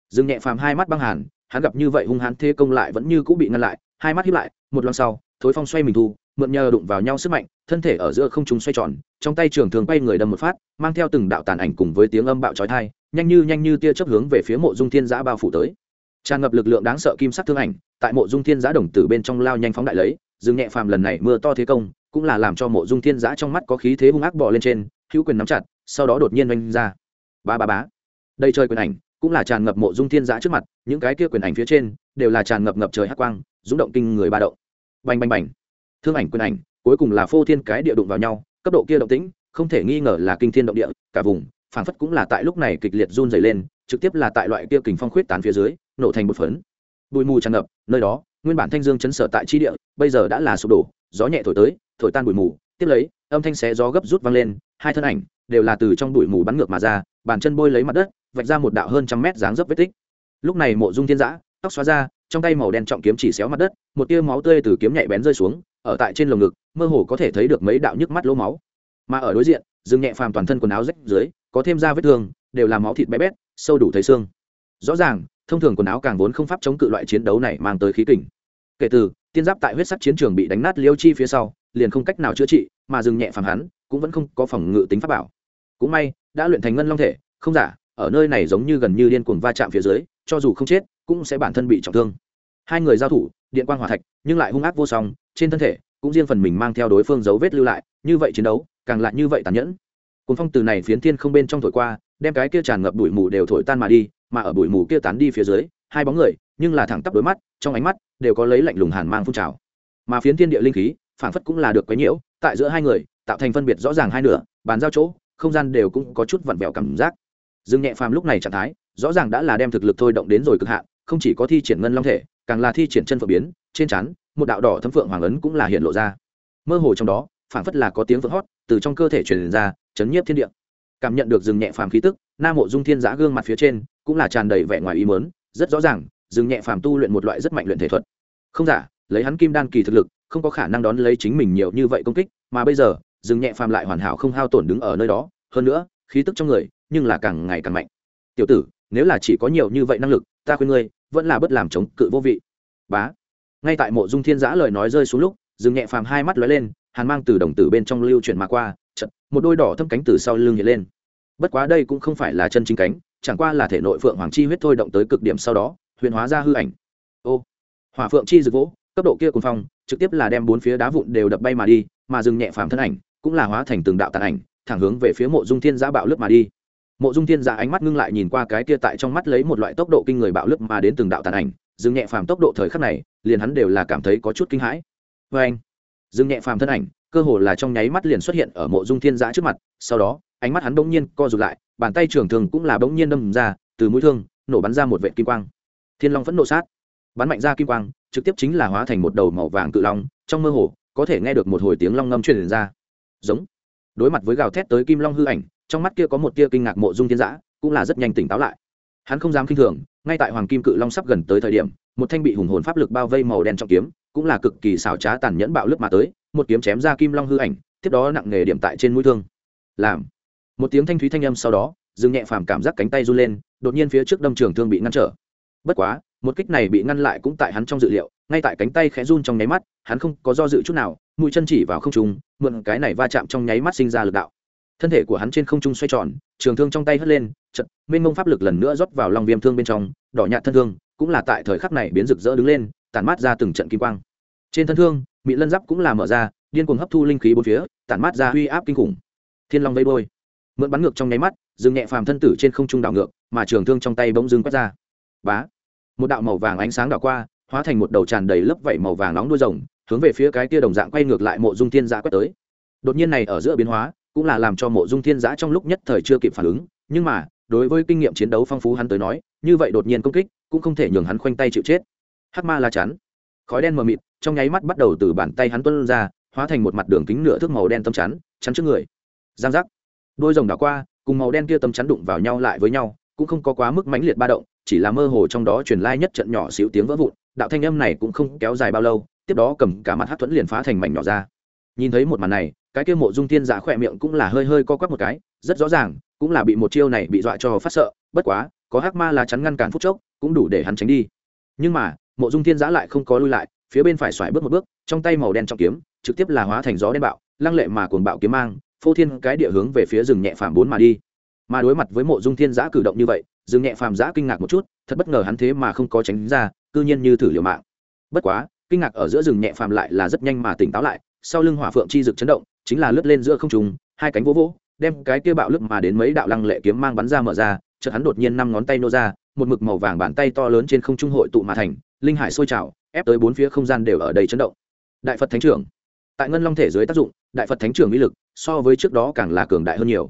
Dừng nhẹ phàm hai mắt băng hàn, hắn gặp như vậy hung hãn thế công lại vẫn như cũng bị ngăn lại, hai mắt hiếp lại, một lần sau, thối phong xoay mình thu, mượn nhờ đụng vào nhau sức mạnh, thân thể ở giữa không trung xoay tròn, trong tay trường thường quay người đâm một phát, mang theo từng đạo tàn ảnh cùng với tiếng âm bạo trói thai nhanh như nhanh như tia chớp hướng về phía mộ dung thiên giã bao phủ tới. Tràn ngập lực lượng đáng sợ kim sắc thương ảnh, tại mộ dung thiên giã đồng tử bên trong lao nhanh phóng đại lấy, dừng nhẹ phàm lần này mưa to thế công, cũng là làm cho mộ dung thiên giã trong mắt có khí thế hung ác bò lên trên, hữu quyền nắm chặt, sau đó đột nhiên oanh ra. Ba ba bá đây chơi quyền ảnh cũng là tràn ngập mộ dung thiên giã trước mặt, những cái kia quyền ảnh phía trên đều là tràn ngập ngập trời hắc quang, rung động kinh người ba động. Bành bành bành. Thương ảnh quyền ảnh, cuối cùng là phô thiên cái địa đụng vào nhau, cấp độ kia động tĩnh, không thể nghi ngờ là kinh thiên động địa, cả vùng phảng phất cũng là tại lúc này kịch liệt run dày lên, trực tiếp là tại loại kia kình phong khuyết tán phía dưới, nổ thành một phấn. Bụi mù tràn ngập, nơi đó, nguyên bản thanh dương chấn sở tại chi địa, bây giờ đã là sụp đổ, gió nhẹ thổi tới, thổi tan bụi mù, tiếp lấy, âm thanh xé gió gấp rút vang lên, hai thân ảnh đều là từ trong bụi mù bắn ngược mà ra, bàn chân bôi lấy mặt đất, vạch ra một đạo hơn trăm mét dáng dấp vết tích. Lúc này mộ dung thiên giã, tóc xóa ra, trong tay màu đen trọng kiếm chỉ xéo mặt đất, một tia máu tươi từ kiếm nhạy bén rơi xuống, ở tại trên lồng ngực, mơ hồ có thể thấy được mấy đạo nhức mắt lỗ máu. Mà ở đối diện dương nhẹ phàm toàn thân quần áo rách dưới, có thêm da vết thương, đều là máu thịt bé bét, sâu đủ thấy xương. Rõ ràng, thông thường quần áo càng vốn không pháp chống cự loại chiến đấu này mang tới khí kình. Kể từ, tiên giáp tại huyết sắc chiến trường bị đánh nát liêu chi phía sau, liền không cách nào chữa trị, mà dừng nhẹ phàm hắn, cũng vẫn không có phòng ngự tính pháp bảo. Cũng may, đã luyện thành ngân long thể, không giả, ở nơi này giống như gần như điên cuồng va chạm phía dưới, cho dù không chết, cũng sẽ bản thân bị trọng thương. Hai người giao thủ, điện quang hỏa thạch, nhưng lại hung ác vô song, trên thân thể, cũng riêng phần mình mang theo đối phương dấu vết lưu lại như vậy chiến đấu, càng lại như vậy tàn nhẫn. Cuốn phong từ này phiến thiên không bên trong thổi qua, đem cái kia tràn ngập bụi mù đều thổi tan mà đi, mà ở bụi mù kia tán đi phía dưới, hai bóng người, nhưng là thẳng tắp đôi mắt, trong ánh mắt đều có lấy lạnh lùng hàn mang phun trào. Mà phiến thiên địa linh khí phản phất cũng là được quấy nhiễu, tại giữa hai người, tạo thành phân biệt rõ ràng hai nửa, bàn giao chỗ, không gian đều cũng có chút vặn vẹo cảm giác. Dương nhẹ phàm lúc này trạng thái, rõ ràng đã là đem thực lực thôi động đến rồi cực hạn, không chỉ có thi triển ngân long thể, càng là thi triển chân phượng biến, trên chắn một đạo đỏ thấm phượng hoàng ấn cũng là hiện lộ ra. Mơ hồ trong đó phản phất là có tiếng vỡ hót, từ trong cơ thể truyền ra, chấn nhiếp thiên địa. Cảm nhận được rừng nhẹ phàm khí tức, nam mộ dung thiên giã gương mặt phía trên cũng là tràn đầy vẻ ngoài ý mớn rất rõ ràng, rừng nhẹ phàm tu luyện một loại rất mạnh luyện thể thuật. Không giả, lấy hắn kim đan kỳ thực lực, không có khả năng đón lấy chính mình nhiều như vậy công kích, mà bây giờ, rừng nhẹ phàm lại hoàn hảo không hao tổn đứng ở nơi đó, hơn nữa, khí tức trong người, nhưng là càng ngày càng mạnh. Tiểu tử, nếu là chỉ có nhiều như vậy năng lực, ta khuyên ngươi, vẫn là bất làm chống cự vô vị. Bá. Ngay tại mộ dung thiên giã lời nói rơi xuống lúc, rừng nhẹ phàm hai mắt lóe lên hàn mang từ đồng tử bên trong lưu chuyển mà qua chật một đôi đỏ thâm cánh từ sau lưng hiện lên. Bất quá đây cũng không phải là chân chính cánh, chẳng qua là thể nội phượng hoàng chi huyết thôi động tới cực điểm sau đó, huyền hóa ra hư ảnh. Ô, hỏa phượng chi rực vỗ, cấp độ kia cùng phong, trực tiếp là đem bốn phía đá vụn đều đập bay mà đi, mà dừng nhẹ phàm thân ảnh, cũng là hóa thành từng đạo tàn ảnh, thẳng hướng về phía mộ dung thiên giã bạo lướt mà đi. Mộ dung thiên giã ánh mắt ngưng lại nhìn qua cái kia tại trong mắt lấy một loại tốc độ kinh người bạo lướt mà đến từng đạo tàn ảnh, dừng nhẹ phàm tốc độ thời khắc này, liền hắn đều là cảm thấy có chút kinh hãi. Vê anh dừng nhẹ phàm thân ảnh, cơ hồ là trong nháy mắt liền xuất hiện ở mộ dung thiên giã trước mặt, sau đó, ánh mắt hắn bỗng nhiên co rụt lại, bàn tay trường thường cũng là bỗng nhiên đâm ra, từ mũi thương, nổ bắn ra một vệ kim quang. Thiên long vẫn nộ sát, bắn mạnh ra kim quang, trực tiếp chính là hóa thành một đầu màu vàng cự long, trong mơ hồ, có thể nghe được một hồi tiếng long ngâm truyền ra. Giống, đối mặt với gào thét tới kim long hư ảnh, trong mắt kia có một tia kinh ngạc mộ dung thiên giã, cũng là rất nhanh tỉnh táo lại. Hắn không dám k i n h thường, ngay tại hoàng kim cự long sắp gần tới thời điểm, một thanh bị hùng hồn pháp lực bao vây màu đen trong kiếm cũng là cực kỳ xảo trá tàn nhẫn bạo lực mà tới, một kiếm chém ra kim long hư ảnh, tiếp đó nặng nghề điểm tại trên mũi thương. Làm. Một tiếng thanh thúy thanh âm sau đó dừng nhẹ phàm cảm giác cánh tay run lên, đột nhiên phía trước đâm trường thương bị ngăn trở. Bất quá, một kích này bị ngăn lại cũng tại hắn trong dự liệu, ngay tại cánh tay khẽ run trong nháy mắt, hắn không có do dự chút nào, mũi chân chỉ vào không trung, mượn cái này va chạm trong nháy mắt sinh ra lực đạo. Thân thể của hắn trên không trung xoay tròn, trường thương trong tay hất lên chật mênh mông pháp lực lần nữa rót vào lòng viêm thương bên trong, đỏ nhạt thân thương, cũng là tại thời khắc này biến rực rỡ đứng lên tản mát ra từng trận kim quang. Trên thân thương mỹ lân giáp cũng là mở ra, điên cuồng hấp thu linh khí bốn phía, tản mát ra uy áp kinh khủng. Thiên long vây bôi. Mượn bắn ngược trong nháy mắt dừng nhẹ phàm thân tử trên không trung đảo ngược, mà trường thương trong tay bỗng dưng quét ra. Bá! Một đạo màu vàng ánh sáng đảo qua, hóa thành một đầu tràn đầy lớp vảy màu vàng nóng đuôi rồng, hướng về phía cái kia đồng dạng quay ngược lại mộ dung thiên giã quét tới. Đột nhiên này ở giữa biến hóa, cũng là làm cho mộ dung thiên giã trong lúc nhất thời chưa kịp phản ứng, nhưng mà, đối với kinh nghiệm chiến đấu phong phú hắn tới nói, như vậy đột nhiên công kích, cũng không thể nhường hắn khoanh tay chịu chết hắc ma la chắn. Khói đen mờ mịt, trong nháy mắt bắt đầu từ bàn tay hắn tuân ra, hóa thành một mặt đường kính nửa thước màu đen tâm chắn chắn trước người. Giang giác. Đôi rồng đảo qua, cùng màu đen kia tâm chắn đụng vào nhau lại với nhau, cũng không có quá mức mãnh liệt ba động, chỉ là mơ hồ trong đó truyền lai nhất trận nhỏ xíu tiếng vỡ vụn, đạo thanh âm này cũng không kéo dài bao lâu, tiếp đó cầm cả mặt hát thuẫn liền phá thành mảnh nhỏ ra. Nhìn thấy một màn này, cái kia mộ dung thiên giả khỏe miệng cũng là hơi hơi co quắp một cái, rất rõ ràng, cũng là bị một chiêu này bị dọa cho phát sợ, bất quá, có hắc ma lá chắn ngăn cản phút chốc, cũng đủ để hắn tránh đi. Nhưng mà mộ dung thiên giã lại không có lui lại, phía bên phải xoài bước một bước, trong tay màu đen trong kiếm, trực tiếp là hóa thành gió đen bạo, lăng lệ mà cuồng bạo kiếm mang, phô thiên cái địa hướng về phía rừng nhẹ phàm bốn mà đi. Mà đối mặt với mộ dung thiên giã cử động như vậy, rừng nhẹ phàm giã kinh ngạc một chút, thật bất ngờ hắn thế mà không có tránh ra, cư nhiên như thử liều mạng. Bất quá, kinh ngạc ở giữa rừng nhẹ phàm lại là rất nhanh mà tỉnh táo lại, sau lưng hỏa phượng chi rực chấn động, chính là lướt lên giữa không trùng hai cánh vỗ vỗ, đem cái kia bạo lướt mà đến mấy đạo lăng lệ kiếm mang bắn ra mở ra chợt hắn đột nhiên năm ngón tay nô ra, một mực màu vàng bàn tay to lớn trên không trung hội tụ mà thành, linh hải sôi trào, ép tới bốn phía không gian đều ở đây chấn động. Đại phật thánh trưởng. Tại ngân long thể dưới tác dụng, đại phật thánh trưởng uy lực so với trước đó càng là cường đại hơn nhiều.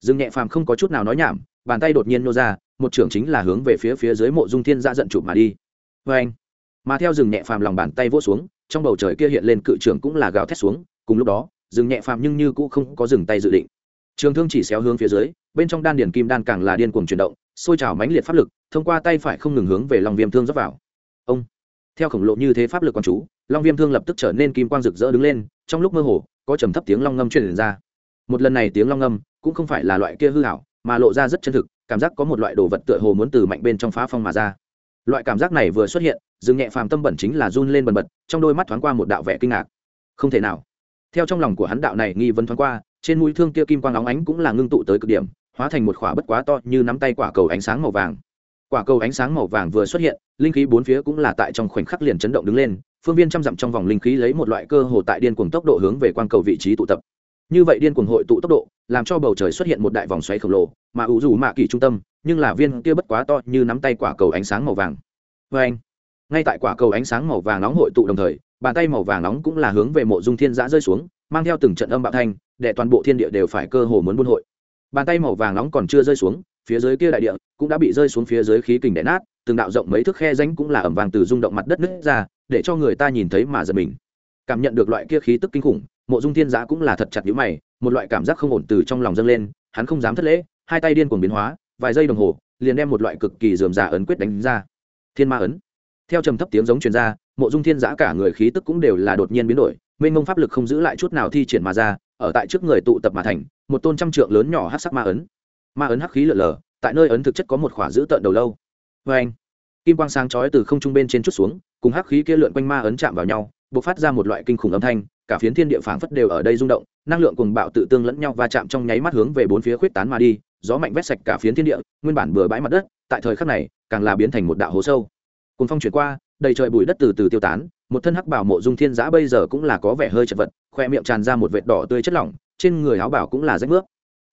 Dương nhẹ phàm không có chút nào nói nhảm, bàn tay đột nhiên nô ra, một trưởng chính là hướng về phía phía dưới mộ dung thiên ra giận chụp mà đi. Vê anh, mà theo rừng nhẹ phàm lòng bàn tay vỗ xuống, trong bầu trời kia hiện lên cự trưởng cũng là gào thét xuống, cùng lúc đó rừng nhẹ phàm nhưng như cũng không có dừng tay dự định trường thương chỉ xéo hướng phía dưới, bên trong đan điền kim đan càng là điên cuồng chuyển động, sôi trào mãnh liệt pháp lực, thông qua tay phải không ngừng hướng về lòng viêm thương dốc vào. Ông! Theo khổng lộ như thế pháp lực quán chú, long viêm thương lập tức trở nên kim quang rực rỡ đứng lên, trong lúc mơ hồ, có trầm thấp tiếng long ngâm truyền ra. Một lần này tiếng long ngâm cũng không phải là loại kia hư hảo mà lộ ra rất chân thực, cảm giác có một loại đồ vật tựa hồ muốn từ mạnh bên trong phá phong mà ra. Loại cảm giác này vừa xuất hiện dừng nhẹ phàm tâm bẩn chính là run lên bần bật, trong đôi mắt thoáng qua một đạo vẻ kinh ngạc. Không thể nào. Theo trong lòng của hắn đạo này nghi vấn thoáng qua trên mũi thương kia kim quang óng ánh cũng là ngưng tụ tới cực điểm, hóa thành một khỏa bất quá to như nắm tay quả cầu ánh sáng màu vàng. Quả cầu ánh sáng màu vàng vừa xuất hiện, linh khí bốn phía cũng là tại trong khoảnh khắc liền chấn động đứng lên, phương viên trăm dặm trong vòng linh khí lấy một loại cơ hồ tại điên cuồng tốc độ hướng về quang cầu vị trí tụ tập. Như vậy điên cuồng hội tụ tốc độ, làm cho bầu trời xuất hiện một đại vòng xoáy khổng lồ, mà ủ dù mạ kỳ trung tâm, nhưng là viên kia bất quá to như nắm tay quả cầu ánh sáng màu vàng. Vê anh, ngay tại quả cầu ánh sáng màu vàng nóng hội tụ đồng thời, bàn tay màu vàng nóng cũng là hướng về mộ dung thiên giã rơi xuống, mang theo từng trận âm bạo thanh để toàn bộ thiên địa đều phải cơ hồ muốn buôn hội. Bàn tay màu vàng nóng còn chưa rơi xuống, phía dưới kia đại địa cũng đã bị rơi xuống phía dưới khí kình đẻ nát, từng đạo rộng mấy thước khe ránh cũng là ẩm vàng từ rung động mặt đất nứt ra, để cho người ta nhìn thấy mà giật mình. Cảm nhận được loại kia khí tức kinh khủng, mộ dung thiên giã cũng là thật chặt nhữ mày, một loại cảm giác không ổn từ trong lòng dâng lên, hắn không dám thất lễ, hai tay điên cuồng biến hóa, vài giây đồng hồ, liền đem một loại cực kỳ dườm rà ấn quyết đánh ra. Thiên ma ấn. Theo trầm thấp tiếng giống truyền ra, mộ dung thiên giã cả người khí tức cũng đều là đột nhiên biến đổi, mênh mông pháp lực không giữ lại chút nào thi triển mà ra ở tại trước người tụ tập mà thành, một tôn trăm trượng lớn nhỏ hát sắc ma ấn. Ma ấn hắc khí lở lở tại nơi ấn thực chất có một khỏa giữ tợn đầu lâu. Vê anh, kim quang sáng chói từ không trung bên trên chút xuống, cùng hắc khí kia lượn quanh ma ấn chạm vào nhau b ộ c phát ra một loại kinh khủng âm thanh, cả phiến thiên địa phảng phất đều ở đây rung động, năng lượng cùng bạo tự tương lẫn nhau và chạm trong nháy mắt hướng về bốn phía khuyết tán mà đi, gió mạnh vét sạch cả phiến thiên địa, nguyên bản bừa bãi mặt đất, tại thời khắc này, càng là biến thành một đạo hố sâu. Cùng phong chuyển qua, đầy trời bụi đất từ từ tiêu tán một thân hắc bảo mộ dung thiên giã bây giờ cũng là có vẻ hơi chật vật, khoe miệng tràn ra một vệt đỏ tươi chất lỏng, trên người áo bảo cũng là rách nước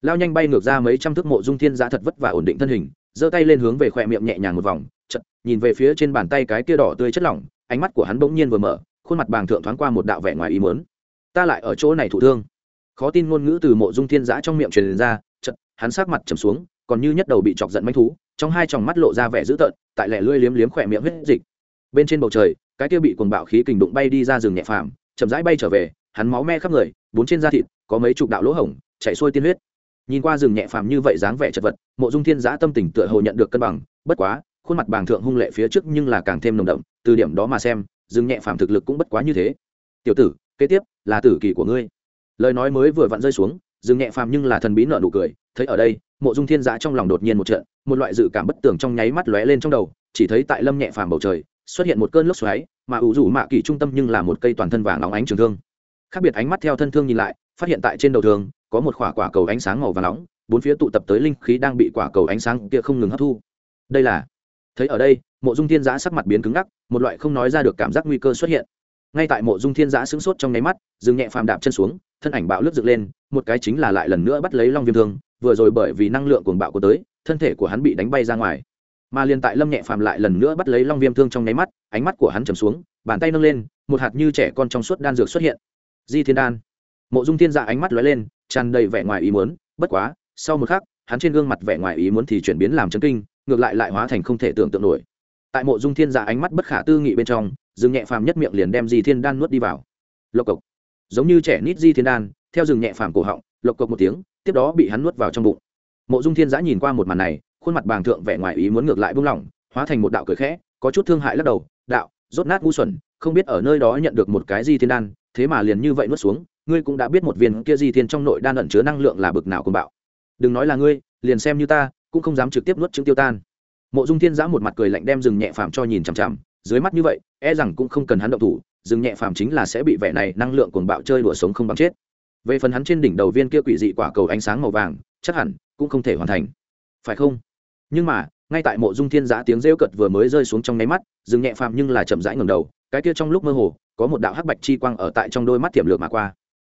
lao nhanh bay ngược ra mấy trăm thước mộ dung thiên giã thật vất và ổn định thân hình, giơ tay lên hướng về khoe miệng nhẹ nhàng một vòng chật nhìn về phía trên bàn tay cái kia đỏ tươi chất lỏng, ánh mắt của hắn bỗng nhiên vừa mở, khuôn mặt bàng thượng thoáng qua một đạo vẻ ngoài ý mớn ta lại ở chỗ này thụ thương. Khó tin ngôn ngữ từ mộ dung thiên giã trong miệng truyền ra chật hắn sát mặt trầm xuống, còn như nhất đầu bị chọc giận manh thú, trong hai tròng mắt lộ ra vẻ dữ tợn, tại lẻ lươi liếm liếm khỏe miệng huyết dịch. Bên trên bầu trời cái kia bị cuồng bạo khí kình đụng bay đi ra rừng nhẹ phàm, chậm rãi bay trở về, hắn máu me khắp người, bốn trên da thịt, có mấy chục đạo lỗ hổng, chảy xuôi tiên huyết. Nhìn qua rừng nhẹ phàm như vậy dáng vẻ chật vật, mộ dung thiên giã tâm tình tựa hồ nhận được cân bằng, bất quá, khuôn mặt bàng thượng hung lệ phía trước nhưng là càng thêm nồng đậm, từ điểm đó mà xem, rừng nhẹ phàm thực lực cũng bất quá như thế. Tiểu tử, kế tiếp là tử kỳ của ngươi. Lời nói mới vừa vặn rơi xuống, rừng nhẹ phàm nhưng là thần bí nợ nụ cười, thấy ở đây, mộ dung thiên giã trong lòng đột nhiên một trận, một loại dự cảm bất tường trong nháy mắt lóe lên trong đầu, chỉ thấy tại lâm nhẹ phàm bầu trời xuất hiện một cơn lốc xoáy, mà ủ rủ mạ kỳ trung tâm nhưng là một cây toàn thân vàng óng ánh trường thương. Khác biệt ánh mắt theo thân thương nhìn lại, phát hiện tại trên đầu thương, có một quả quả cầu ánh sáng màu vàng nóng, bốn phía tụ tập tới linh khí đang bị quả cầu ánh sáng kia không ngừng hấp thu. Đây là, thấy ở đây, mộ dung thiên giã sắc mặt biến cứng ngắc, một loại không nói ra được cảm giác nguy cơ xuất hiện. Ngay tại mộ dung thiên giã sững sốt trong nháy mắt dừng nhẹ phàm đạp chân xuống, thân ảnh bạo lướt dựng lên, một cái chính là lại lần nữa bắt lấy long viêm thương, vừa rồi bởi vì năng lượng cuồng bạo của tới, thân thể của hắn bị đánh bay ra ngoài mà liền tại lâm nhẹ phàm lại lần nữa bắt lấy long viêm thương trong nháy mắt, ánh mắt của hắn trầm xuống, bàn tay nâng lên, một hạt như trẻ con trong suốt đan dược xuất hiện. Di thiên đan. Mộ dung thiên dạ ánh mắt lóe lên, tràn đầy vẻ ngoài ý muốn, bất quá, sau một khắc, hắn trên gương mặt vẻ ngoài ý muốn thì chuyển biến làm chấn kinh, ngược lại lại hóa thành không thể tưởng tượng nổi. Tại mộ dung thiên dạ ánh mắt bất khả tư nghị bên trong rừng nhẹ phàm nhất miệng liền đem di thiên đan nuốt đi vào. Lộc cộc. Giống như trẻ nít di thiên đan, theo rừng nhẹ phàm cổ họng, lộc cộc một tiếng, tiếp đó bị hắn nuốt vào trong bụng. Mộ dung thiên giã nhìn qua một màn này khuôn mặt bàng thượng vẻ ngoài ý muốn ngược lại buông lỏng, hóa thành một đạo cười khẽ, có chút thương hại lắc đầu, đạo, rốt nát ngu xuẩn, không biết ở nơi đó nhận được một cái gì thiên đan, thế mà liền như vậy nuốt xuống, ngươi cũng đã biết một viên kia di thiên trong nội đan ẩn chứa năng lượng là bực nào cùng bạo. Đừng nói là ngươi, liền xem như ta, cũng không dám trực tiếp nuốt chứng tiêu tan. Mộ dung thiên giã một mặt cười lạnh đem rừng nhẹ phàm cho nhìn chằm chằm, dưới mắt như vậy e rằng cũng không cần hắn động thủ, rừng nhẹ phàm chính là sẽ bị vẻ này năng lượng cuồng bạo chơi đùa sống không bằng chết. Về phần hắn trên đỉnh đầu viên kia quỷ dị quả cầu ánh sáng màu vàng, chắc hẳn cũng không thể hoàn thành. Phải không? Nhưng mà, ngay tại mộ dung thiên giã tiếng rêu cật vừa mới rơi xuống trong nháy mắt, dừng nhẹ phàm nhưng là chậm rãi ngầm đầu, cái kia trong lúc mơ hồ, có một đạo hắc bạch chi quang ở tại trong đôi mắt tiềm lược mà qua.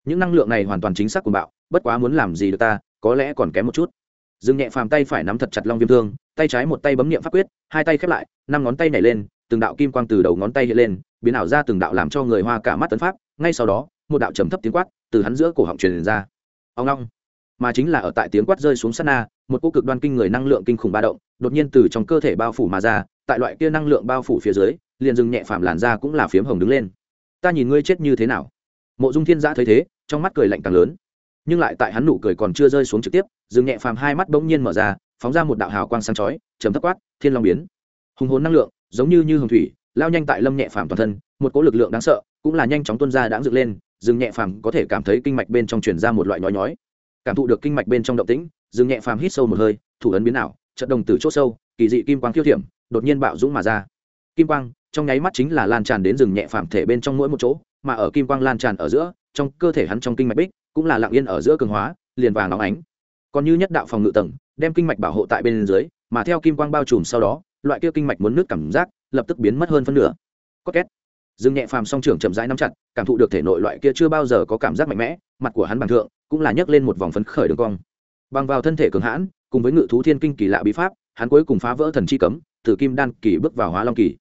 Những năng lượng này hoàn toàn chính xác của bạo, bất quá muốn làm gì được ta, có lẽ còn kém một chút. Dừng nhẹ phàm tay phải nắm thật chặt long viêm thương, tay trái một tay bấm niệm pháp quyết, hai tay khép lại, năm ngón tay nhảy lên, từng đạo kim quang từ đầu ngón tay hiện lên, biến ảo ra từng đạo làm cho người hoa cả mắt tấn pháp, ngay sau đó, một đạo trầm thấp tiếng quát từ hắn giữa cổ họng truyền ra. Ông long mà chính là ở tại tiếng quát rơi xuống sát na, một cô cực đoan kinh người năng lượng kinh khủng ba động, đột nhiên từ trong cơ thể bao phủ mà ra, tại loại kia năng lượng bao phủ phía dưới, liền dừng nhẹ phàm làn ra cũng là phiếm hồng đứng lên. Ta nhìn ngươi chết như thế nào? Mộ dung thiên giã thấy thế, trong mắt cười lạnh càng lớn. Nhưng lại tại hắn nụ cười còn chưa rơi xuống trực tiếp dừng nhẹ phàm hai mắt bỗng nhiên mở ra, phóng ra một đạo hào quang sáng chói chấm thấp quát, thiên long biến. Hùng hồn năng lượng, giống như như hồng thủy, lao nhanh tại lâm nhẹ phàm toàn thân, một cỗ lực lượng đáng sợ, cũng là nhanh chóng tuôn ra đáng dựng lên dừng nhẹ phàm có thể cảm thấy kinh mạch bên trong truyền ra một loại nhói nhói cảm thụ được kinh mạch bên trong động tĩnh, dừng nhẹ phàm hít sâu một hơi, thủ ấn biến ảo trận đồng từ chỗ sâu, kỳ dị kim quang khiêu thiểm, đột nhiên bạo dũng mà ra. Kim quang, trong nháy mắt chính là lan tràn đến rừng nhẹ phàm thể bên trong mỗi một chỗ, mà ở kim quang lan tràn ở giữa, trong cơ thể hắn trong kinh mạch bích, cũng là lặng yên ở giữa cường hóa, liền vàng óng ánh. Còn như nhất đạo phòng ngự tầng, đem kinh mạch bảo hộ tại bên dưới, mà theo kim quang bao trùm sau đó, loại kia kinh mạch muốn nước cảm giác, lập tức biến mất hơn phân nửa. Có két dương nhẹ phàm song trưởng chậm rãi nắm chặt, cảm thụ được thể nội loại kia chưa bao giờ có cảm giác mạnh mẽ, mặt của hắn bằng thượng, cũng là nhấc lên một vòng phấn khởi đường cong. Bằng vào thân thể cường hãn, cùng với ngự thú thiên kinh kỳ lạ bí pháp, hắn cuối cùng phá vỡ thần chi cấm, từ kim đan kỳ bước vào hóa long kỳ.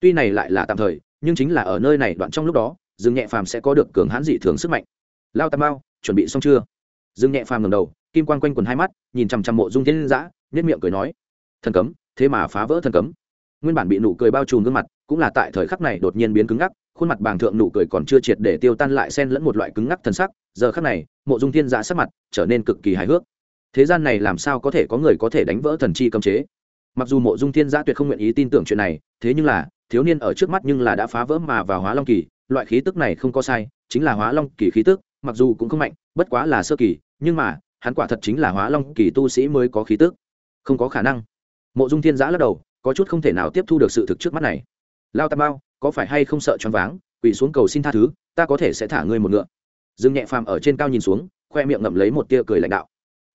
Tuy này lại là tạm thời, nhưng chính là ở nơi này đoạn trong lúc đó dương nhẹ phàm sẽ có được cường hãn dị thường sức mạnh. Lao tam bao chuẩn bị xong chưa? Dương nhẹ phàm ngầm đầu, kim quan quanh quần hai mắt, nhìn chằm chằm mộ dung thiên giã nhất miệng cười nói, thần cấm, thế mà phá vỡ thần cấm. Nguyên bản bị nụ cười bao trùm gương mặt cũng là tại thời khắc này đột nhiên biến cứng ngắc, khuôn mặt bàng thượng nụ cười còn chưa triệt để tiêu tan lại xen lẫn một loại cứng ngắc thần sắc, giờ khắc này, mộ dung thiên giã sắc mặt trở nên cực kỳ hài hước. Thế gian này làm sao có thể có người có thể đánh vỡ thần chi cấm chế? Mặc dù mộ dung thiên giã tuyệt không nguyện ý tin tưởng chuyện này, thế nhưng là, thiếu niên ở trước mắt nhưng là đã phá vỡ mà vào hóa long kỳ, loại khí tức này không có sai, chính là hóa long kỳ khí tức, mặc dù cũng không mạnh, bất quá là sơ kỳ, nhưng mà, hắn quả thật chính là hóa long kỳ tu sĩ mới có khí tức. Không có khả năng. Mộ dung thiên giã lắc đầu, có chút không thể nào tiếp thu được sự thực trước mắt này lao tam bao có phải hay không sợ choáng váng, quỳ xuống cầu xin tha thứ, ta có thể sẽ thả ngươi một ngựa. Dương nhẹ phàm ở trên cao nhìn xuống, khoe miệng ngậm lấy một tia cười lãnh đạo.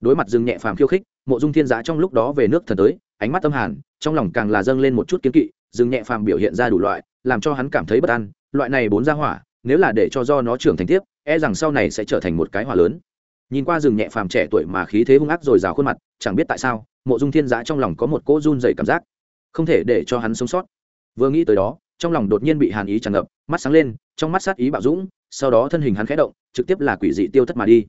Đối mặt dương nhẹ phàm khiêu khích, mộ dung thiên giá trong lúc đó về nước thần tới, ánh mắt tâm hàn, trong lòng càng là dâng lên một chút kiến kỵ, dương nhẹ phàm biểu hiện ra đủ loại, làm cho hắn cảm thấy bất an, loại này bốn ra hỏa, nếu là để cho do nó trưởng thành tiếp e rằng sau này sẽ trở thành một cái hỏa lớn. Nhìn qua rừng nhẹ phàm trẻ tuổi mà khí thế hung ác rồi rào khuôn mặt, chẳng biết tại sao, mộ dung thiên giá trong lòng có một cỗ run dày cảm giác, không thể để cho hắn sống sót vừa nghĩ tới đó, trong lòng đột nhiên bị hàn ý tràn ngập, mắt sáng lên, trong mắt sát ý bạo dũng, sau đó thân hình hắn khẽ động, trực tiếp là quỷ dị tiêu thất mà đi.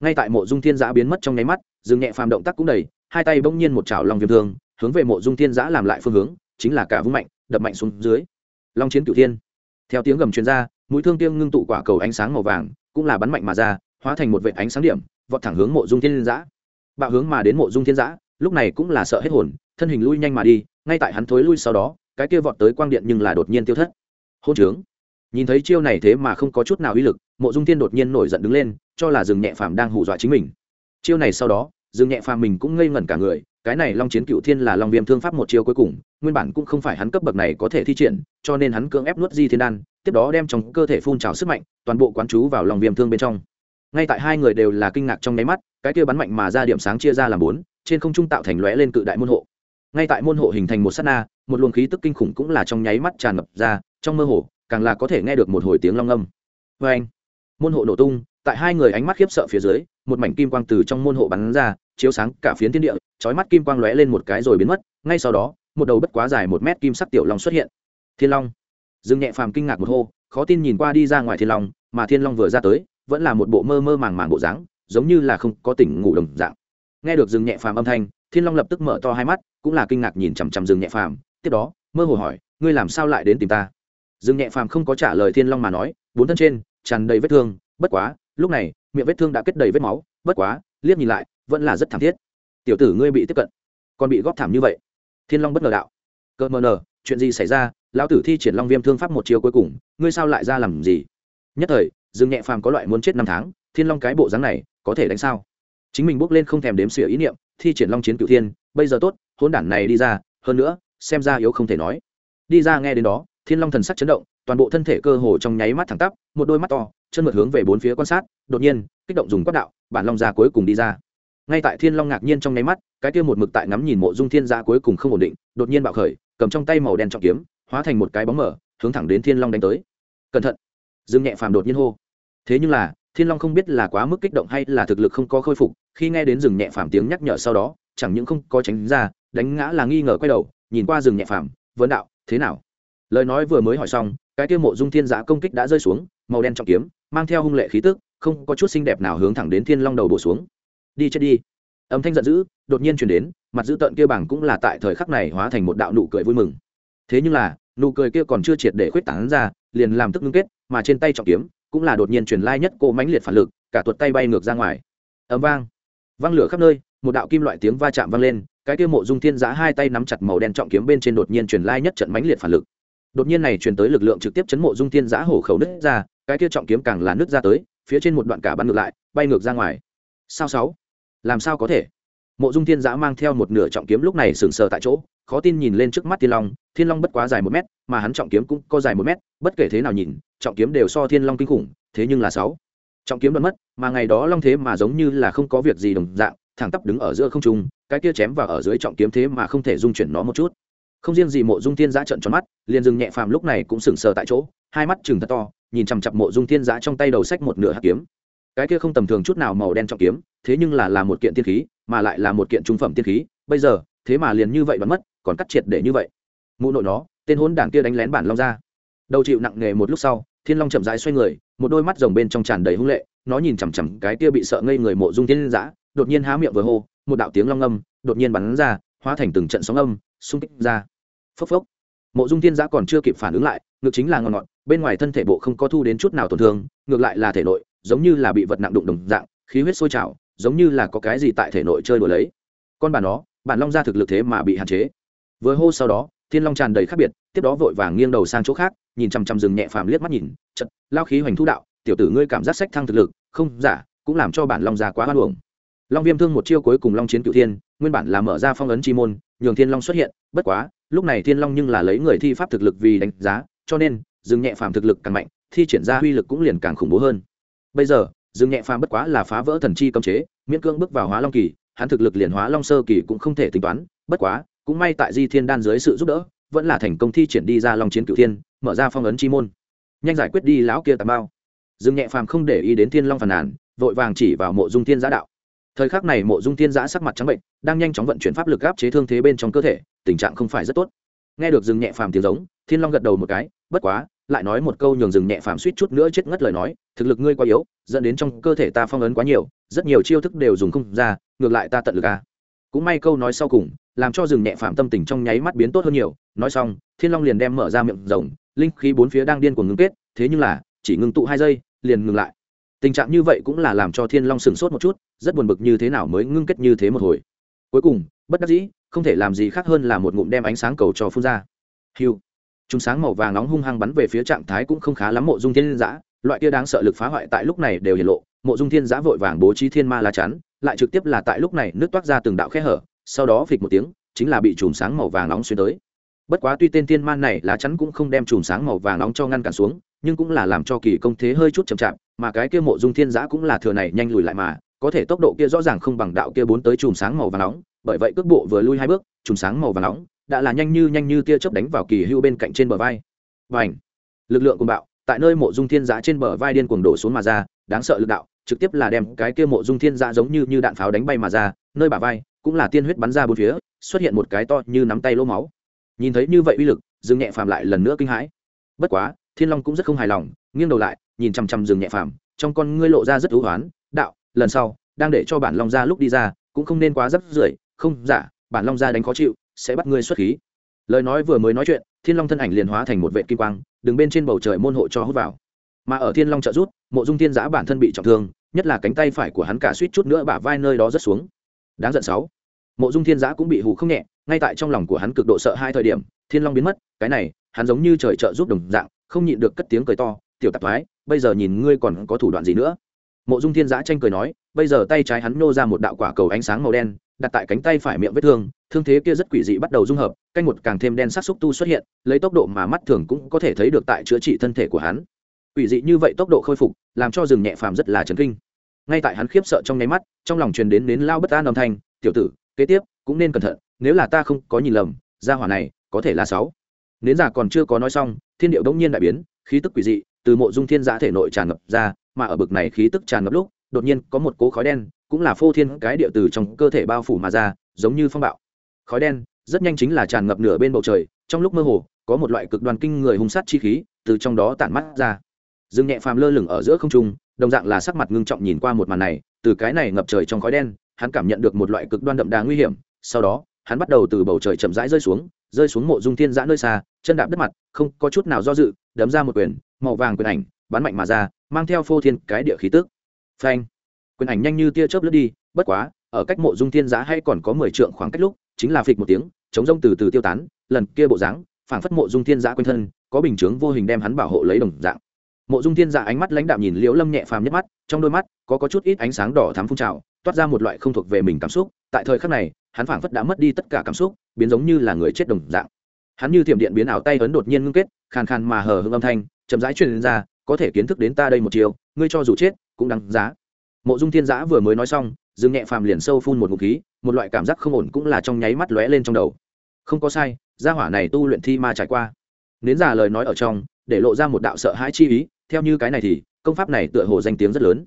Ngay tại mộ dung thiên giã biến mất trong nháy mắt dừng nhẹ phàm động tác cũng đầy, hai tay bỗng nhiên một chảo lòng viêm thương, hướng về mộ dung thiên giã làm lại phương hướng, chính là cả vung mạnh, đập mạnh xuống dưới. Long chiến cửu thiên. Theo tiếng gầm chuyên r a mũi thương tiêng ngưng tụ quả cầu ánh sáng màu vàng, cũng là bắn mạnh mà ra, hóa thành một vệ ánh sáng điểm, vọt thẳng hướng mộ dung thiên giã. Bạo hướng mà đến mộ dung thiên giã, lúc này cũng là sợ hết hồn, thân hình lui nhanh mà đi, ngay tại hắn thối lui sau đó cái kia vọt tới quang điện nhưng là đột nhiên tiêu thất. Hôn trướng. Nhìn thấy chiêu này thế mà không có chút nào uy lực, mộ dung thiên đột nhiên nổi giận đứng lên, cho là rừng nhẹ phàm đang hù dọa chính mình. Chiêu này sau đó rừng nhẹ phàm mình cũng ngây ngẩn cả người, cái này long chiến cựu thiên là long viêm thương pháp một chiêu cuối cùng, nguyên bản cũng không phải hắn cấp bậc này có thể thi triển, cho nên hắn cưỡng ép nuốt di thiên đan, tiếp đó đem trong cơ thể phun trào sức mạnh, toàn bộ quán chú vào lòng viêm thương bên trong. Ngay tại hai người đều là kinh ngạc trong nháy mắt, cái kia bắn mạnh mà ra điểm sáng chia ra làm bốn, trên không trung tạo thành lóe lên cự đại môn hộ ngay tại môn hộ hình thành một s á t na, một luồng khí tức kinh khủng cũng là trong nháy mắt tràn ngập ra, trong mơ hồ, càng là có thể nghe được một hồi tiếng long âm. Vê anh, môn hộ nổ tung, tại hai người ánh mắt khiếp sợ phía dưới, một mảnh kim quang từ trong môn hộ bắn ra, chiếu sáng cả phiến thiên địa trói mắt kim quang lóe lên một cái rồi biến mất, ngay sau đó, một đầu bất quá dài một mét kim sắc tiểu long xuất hiện. Thiên long. Dương nhẹ phàm kinh ngạc một hô, khó tin nhìn qua đi ra ngoài thiên long, mà thiên long vừa ra tới, vẫn là một bộ mơ mơ màng màng bộ dáng, giống như là không có tỉnh ngủ đồng dạng. Nghe được dương nhẹ phàm âm thanh thiên long lập tức mở to hai mắt, cũng là kinh ngạc nhìn chằm chằm dương nhẹ phàm. Tiếp đó, mơ hồ hỏi, ngươi làm sao lại đến tìm ta? Dương nhẹ phàm không có trả lời thiên long mà nói, bốn thân trên, tràn đầy vết thương. Bất quá, lúc này, miệng vết thương đã kết đầy vết máu. Bất quá, liếc nhìn lại, vẫn là rất thảm thiết. Tiểu tử ngươi bị tiếp cận, còn bị góp thảm như vậy? Thiên long bất ngờ đạo. Cơ mờ nờ, chuyện gì xảy ra? Lão tử thi triển long viêm thương pháp một chiều cuối cùng, ngươi sao lại ra làm gì? Nhất thời, dương nhẹ phàm có loại muốn chết năm tháng. Thiên long cái bộ dáng này, có thể đánh sao? Chính mình bước lên không thèm đếm xỉa ý niệm thi triển long chiến cựu thiên, bây giờ tốt hôn đản này đi ra, hơn nữa, xem ra yếu không thể nói. Đi ra nghe đến đó, thiên long thần sắc chấn động, toàn bộ thân thể cơ hồ trong nháy mắt thẳng tắp, một đôi mắt to, chân mượt hướng về bốn phía quan sát, đột nhiên, kích động dùng quát đạo, bản long ra cuối cùng đi ra. Ngay tại thiên long ngạc nhiên trong nháy mắt, cái kia một mực tại ngắm nhìn mộ dung thiên gia cuối cùng không ổn định, đột nhiên bạo khởi, cầm trong tay màu đen trọng kiếm, hóa thành một cái bóng mở hướng thẳng đến thiên long đánh tới. Cẩn thận! Dương nhẹ phàm đột nhiên hô. Thế nhưng là, thiên long không biết là quá mức kích động hay là thực lực không có khôi phục khi nghe đến rừng nhẹ phàm tiếng nhắc nhở sau đó, chẳng những không có tránh ra, đánh ngã là nghi ngờ quay đầu, nhìn qua rừng nhẹ phàm vấn đạo, thế nào? Lời nói vừa mới hỏi xong, cái tiêu mộ dung thiên giã công kích đã rơi xuống, màu đen trọng kiếm, mang theo hung lệ khí tức, không có chút xinh đẹp nào hướng thẳng đến thiên long đầu bổ xuống. Đi chết đi. Âm thanh giận dữ đột nhiên chuyển đến, mặt dữ tợn kia bảng cũng là tại thời khắc này hóa thành một đạo nụ cười vui mừng. Thế nhưng là, nụ cười kia còn chưa triệt để khuyết tảng ra, liền làm tức ngưng kết, mà trên tay trọng kiếm cũng là đột nhiên truyền lai nhất cô mãnh liệt phản lực, cả tuột tay bay ngược ra ngoài. Ấm vang văng lửa khắp nơi, một đạo kim loại tiếng va chạm vang lên, cái kia mộ dung thiên giã hai tay nắm chặt màu đen trọng kiếm bên trên đột nhiên truyền lai nhất trận mãnh liệt phản lực. Đột nhiên này truyền tới lực lượng trực tiếp chấn mộ dung thiên giã hổ khẩu nứt ra, cái kia trọng kiếm càng là nứt ra tới, phía trên một đoạn cả bắn ngược lại, bay ngược ra ngoài. Sao sáu? Làm sao có thể? Mộ dung thiên giã mang theo một nửa trọng kiếm lúc này sừng sờ tại chỗ, khó tin nhìn lên trước mắt thiên long thiên long bất quá dài một mét, mà hắn trọng kiếm cũng có dài một mét, bất kể thế nào nhìn, trọng kiếm đều so thiên long kinh khủng, thế nhưng là sáu. Trọng kiếm đoạn mất mà ngày đó long thế mà giống như là không có việc gì đồng dạng, thẳng tắp đứng ở giữa không trung, cái kia chém vào ở dưới trọng kiếm thế mà không thể dung chuyển nó một chút. Không riêng gì mộ dung thiên giã trận tròn mắt, liền dừng nhẹ phàm lúc này cũng sừng sờ tại chỗ, hai mắt chừng thật to, nhìn chằm chặp mộ dung thiên giã trong tay đầu sách một nửa hạt kiếm. Cái kia không tầm thường chút nào màu đen trọng kiếm, thế nhưng là là một kiện tiên khí, mà lại là một kiện trung phẩm tiên khí, bây giờ, thế mà liền như vậy bắn mất, còn cắt triệt để như vậy. Mụ nội nó, tên hôn đảng kia đánh lén bản long ra. Đầu chịu nặng nề một lúc sau, thiên long chậm rãi xoay người, một đôi mắt rồng bên trong tràn đầy hung lệ nó nhìn chằm chằm cái kia bị sợ ngây người mộ dung thiên giã đột nhiên há miệng vừa hô, một đạo tiếng long âm đột nhiên bắn ra, hóa thành từng trận sóng âm, xung kích ra. Phốc phốc. Mộ dung thiên giã còn chưa kịp phản ứng lại ngược chính là ngọn ngọn, bên ngoài thân thể bộ không có thu đến chút nào tổn thương, ngược lại là thể nội, giống như là bị vật nặng đụng đồng dạng, khí huyết sôi trào, giống như là có cái gì tại thể nội chơi đùa lấy. Con bà đó bản long ra thực lực thế mà bị hạn chế. Vừa hô sau đó, thiên long tràn đầy khác biệt, tiếp đó vội vàng nghiêng đầu sang chỗ khác, nhìn chằm chằm rừng nhẹ phàm liếc mắt nhìn chật lao khí hoành thu đạo tiểu tử ngươi cảm giác sách thăng thực lực, không, giả, cũng làm cho bản long già quá hoan hưởng long viêm thương một chiêu cuối cùng long chiến cựu thiên, nguyên bản là mở ra phong ấn chi môn, nhường thiên long xuất hiện, bất quá, lúc này thiên long nhưng là lấy người thi pháp thực lực vì đánh giá, cho nên dừng nhẹ phàm thực lực càng mạnh, thi triển ra uy lực cũng liền càng khủng bố hơn. Bây giờ dừng nhẹ phàm bất quá là phá vỡ thần chi cấm chế, miễn cưỡng bước vào hóa long kỳ, hắn thực lực liền hóa long sơ kỳ cũng không thể tính toán, bất quá, cũng may tại di thiên đan dưới sự giúp đỡ, vẫn là thành công thi triển đi ra long chiến cựu thiên, mở ra phong ấn chi môn. Nhanh giải quyết đi lão kia tà bao dương nhẹ phàm không để ý đến thiên long phàn nàn, vội vàng chỉ vào mộ dung thiên giã đạo. Thời khắc này mộ dung thiên giã sắc mặt trắng bệnh, đang nhanh chóng vận chuyển pháp lực áp chế thương thế bên trong cơ thể, tình trạng không phải rất tốt. Nghe được dương nhẹ phàm tiếng giống, thiên long gật đầu một cái, bất quá, lại nói một câu nhường rừng nhẹ phàm suýt chút nữa chết ngất lời nói, thực lực ngươi quá yếu, dẫn đến trong cơ thể ta phong ấn quá nhiều, rất nhiều chiêu thức đều dùng không ra, ngược lại ta tận lực à. cũng may câu nói sau cùng, làm cho rừng nhẹ phàm tâm tình trong nháy mắt biến tốt hơn nhiều. Nói xong, thiên long liền đem mở ra miệng rồng linh khí bốn phía đang điên cuồng ngưng kết, thế nhưng là, chỉ ngưng tụ hai giây liền ngừng lại. Tình trạng như vậy cũng là làm cho thiên long sửng sốt một chút, rất buồn bực như thế nào mới ngưng kết như thế một hồi. Cuối cùng, bất đắc dĩ, không thể làm gì khác hơn là một ngụm đem ánh sáng cầu cho phun ra. Hiu chúng sáng màu vàng nóng hung hăng bắn về phía trạng thái cũng không khá lắm mộ dung thiên giã. Loại kia đáng sợ lực phá hoại tại lúc này đều hiện lộ. Mộ dung thiên giã vội vàng bố trí thiên ma lá chắn, lại trực tiếp là tại lúc này nước toát ra từng đạo khe hở, sau đó phịch một tiếng, chính là bị chùm sáng màu vàng nóng xuyên tới. Bất quá tuy tên thiên man này lá chắn cũng không đem chùm sáng màu vàng nóng cho ngăn cản xuống nhưng cũng là làm cho kỳ công thế hơi chút chậm chạp, mà cái kia mộ dung thiên giã cũng là thừa này nhanh lùi lại mà, có thể tốc độ kia rõ ràng không bằng đạo kia bốn tới chùm sáng màu vàng nóng, bởi vậy cước bộ vừa lui hai bước, chùm sáng màu vàng nóng đã là nhanh như nhanh như tia chớp đánh vào kỳ hưu bên cạnh trên bờ vai. Và ảnh lực lượng cùng bạo, tại nơi mộ dung thiên giã trên bờ vai điên cuồng đổ xuống mà ra, đáng sợ lực đạo, trực tiếp là đem cái kia mộ dung thiên giã giống như như đạn pháo đánh bay mà ra, nơi bả vai cũng là tiên huyết bắn ra bốn phía, xuất hiện một cái to như nắm tay lỗ máu. Nhìn thấy như vậy uy lực, dương nhẹ phàm lại lần nữa kinh hãi. Bất quá thiên long cũng rất không hài lòng, nghiêng đầu lại, nhìn chằm chằm rừng nhẹ phàm, trong con ngươi lộ ra rất thú hoán, đạo, lần sau, đang để cho bản long ra lúc đi ra, cũng không nên quá rắp rưởi, không giả bản long ra đánh khó chịu, sẽ bắt ngươi xuất khí. Lời nói vừa mới nói chuyện, thiên long thân ảnh liền hóa thành một vệ kim quang, đứng bên trên bầu trời môn hộ cho hút vào. Mà ở thiên long trợ rút mộ dung thiên giã bản thân bị trọng thương, nhất là cánh tay phải của hắn cả suýt chút nữa bả vai nơi đó rất xuống. Đáng giận sáu. Mộ dung thiên giã cũng bị hù không nhẹ, ngay tại trong lòng của hắn cực độ sợ hai thời điểm, thiên long biến mất, cái này, hắn giống như trời trợ giúp đồng dạng không nhịn được cất tiếng cười to, tiểu tạp thoái, bây giờ nhìn ngươi còn có thủ đoạn gì nữa? Mộ dung thiên giã tranh cười nói, bây giờ tay trái hắn nô ra một đạo quả cầu ánh sáng màu đen, đặt tại cánh tay phải miệng vết thương thương thế kia rất quỷ dị bắt đầu dung hợp, canh một càng thêm đen sắc xúc tu xuất hiện, lấy tốc độ mà mắt thường cũng có thể thấy được tại chữa trị thân thể của hắn. Quỷ dị như vậy tốc độ khôi phục, làm cho rừng nhẹ phàm rất là chấn kinh. Ngay tại hắn khiếp sợ trong nháy mắt, trong lòng truyền đến đến lao bất an âm thanh, tiểu tử, kế tiếp cũng nên cẩn thận, nếu là ta không có nhìn lầm, gia hỏa này có thể là sáu. Nến giả còn chưa có nói xong thiên điệu đống nhiên đại biến, khí tức quỷ dị, từ mộ dung thiên giã thể nội tràn ngập ra, mà ở bực này khí tức tràn ngập lúc, đột nhiên có một cố khói đen, cũng là phô thiên cái địa từ trong cơ thể bao phủ mà ra, giống như phong bạo. Khói đen, rất nhanh chính là tràn ngập nửa bên bầu trời, trong lúc mơ hồ, có một loại cực đoan kinh người hung sát chi khí từ trong đó tản mắt ra. Dương nhẹ phàm lơ lửng ở giữa không trung, đồng dạng là sắc mặt ngưng trọng nhìn qua một màn này, từ cái này ngập trời trong khói đen, hắn cảm nhận được một loại cực đoan đậm đà nguy hiểm, sau đó hắn bắt đầu từ bầu trời chậm rãi rơi xuống rơi xuống mộ dung thiên giã nơi xa chân đạp đất mặt không có chút nào do dự đấm ra một quyền màu vàng quyền ảnh bắn mạnh mà ra mang theo phô thiên cái địa khí tức. Phanh! Quyền ảnh nhanh như tia chớp lướt đi bất quá ở cách mộ dung thiên giã hay còn có mười trượng khoảng cách lúc chính là phịch một tiếng chống rông từ từ tiêu tán lần kia bộ dáng phảng phất mộ dung thiên giã quanh thân có bình chướng vô hình đem hắn bảo hộ lấy đồng dạng. Mộ dung thiên giã ánh mắt lãnh đạm nhìn liễu lâm nhẹ phàm nhất mắt trong đôi mắt có, có chút ít ánh sáng đỏ thắm phun trào toát ra một loại không thuộc về mình cảm xúc tại thời khắc này hắn phảng phất đã mất đi tất cả cảm xúc, biến giống như là người chết đồng dạng. Hắn như thiểm điện biến ảo tay ấn đột nhiên ngưng kết, khàn khàn mà hờ hưng âm thanh, chậm rãi truyền ra, có thể kiến thức đến ta đây một chiều, ngươi cho dù chết, cũng đáng giá. Mộ dung thiên giã vừa mới nói xong, dương nhẹ phàm liền sâu phun một ngụm khí, một loại cảm giác không ổn cũng là trong nháy mắt lóe lên trong đầu. Không có sai, gia hỏa này tu luyện thi ma trải qua. Nến giả lời nói ở trong, để lộ ra một đạo sợ hãi chi ý, theo như cái này thì, công pháp này tựa hồ danh tiếng rất lớn.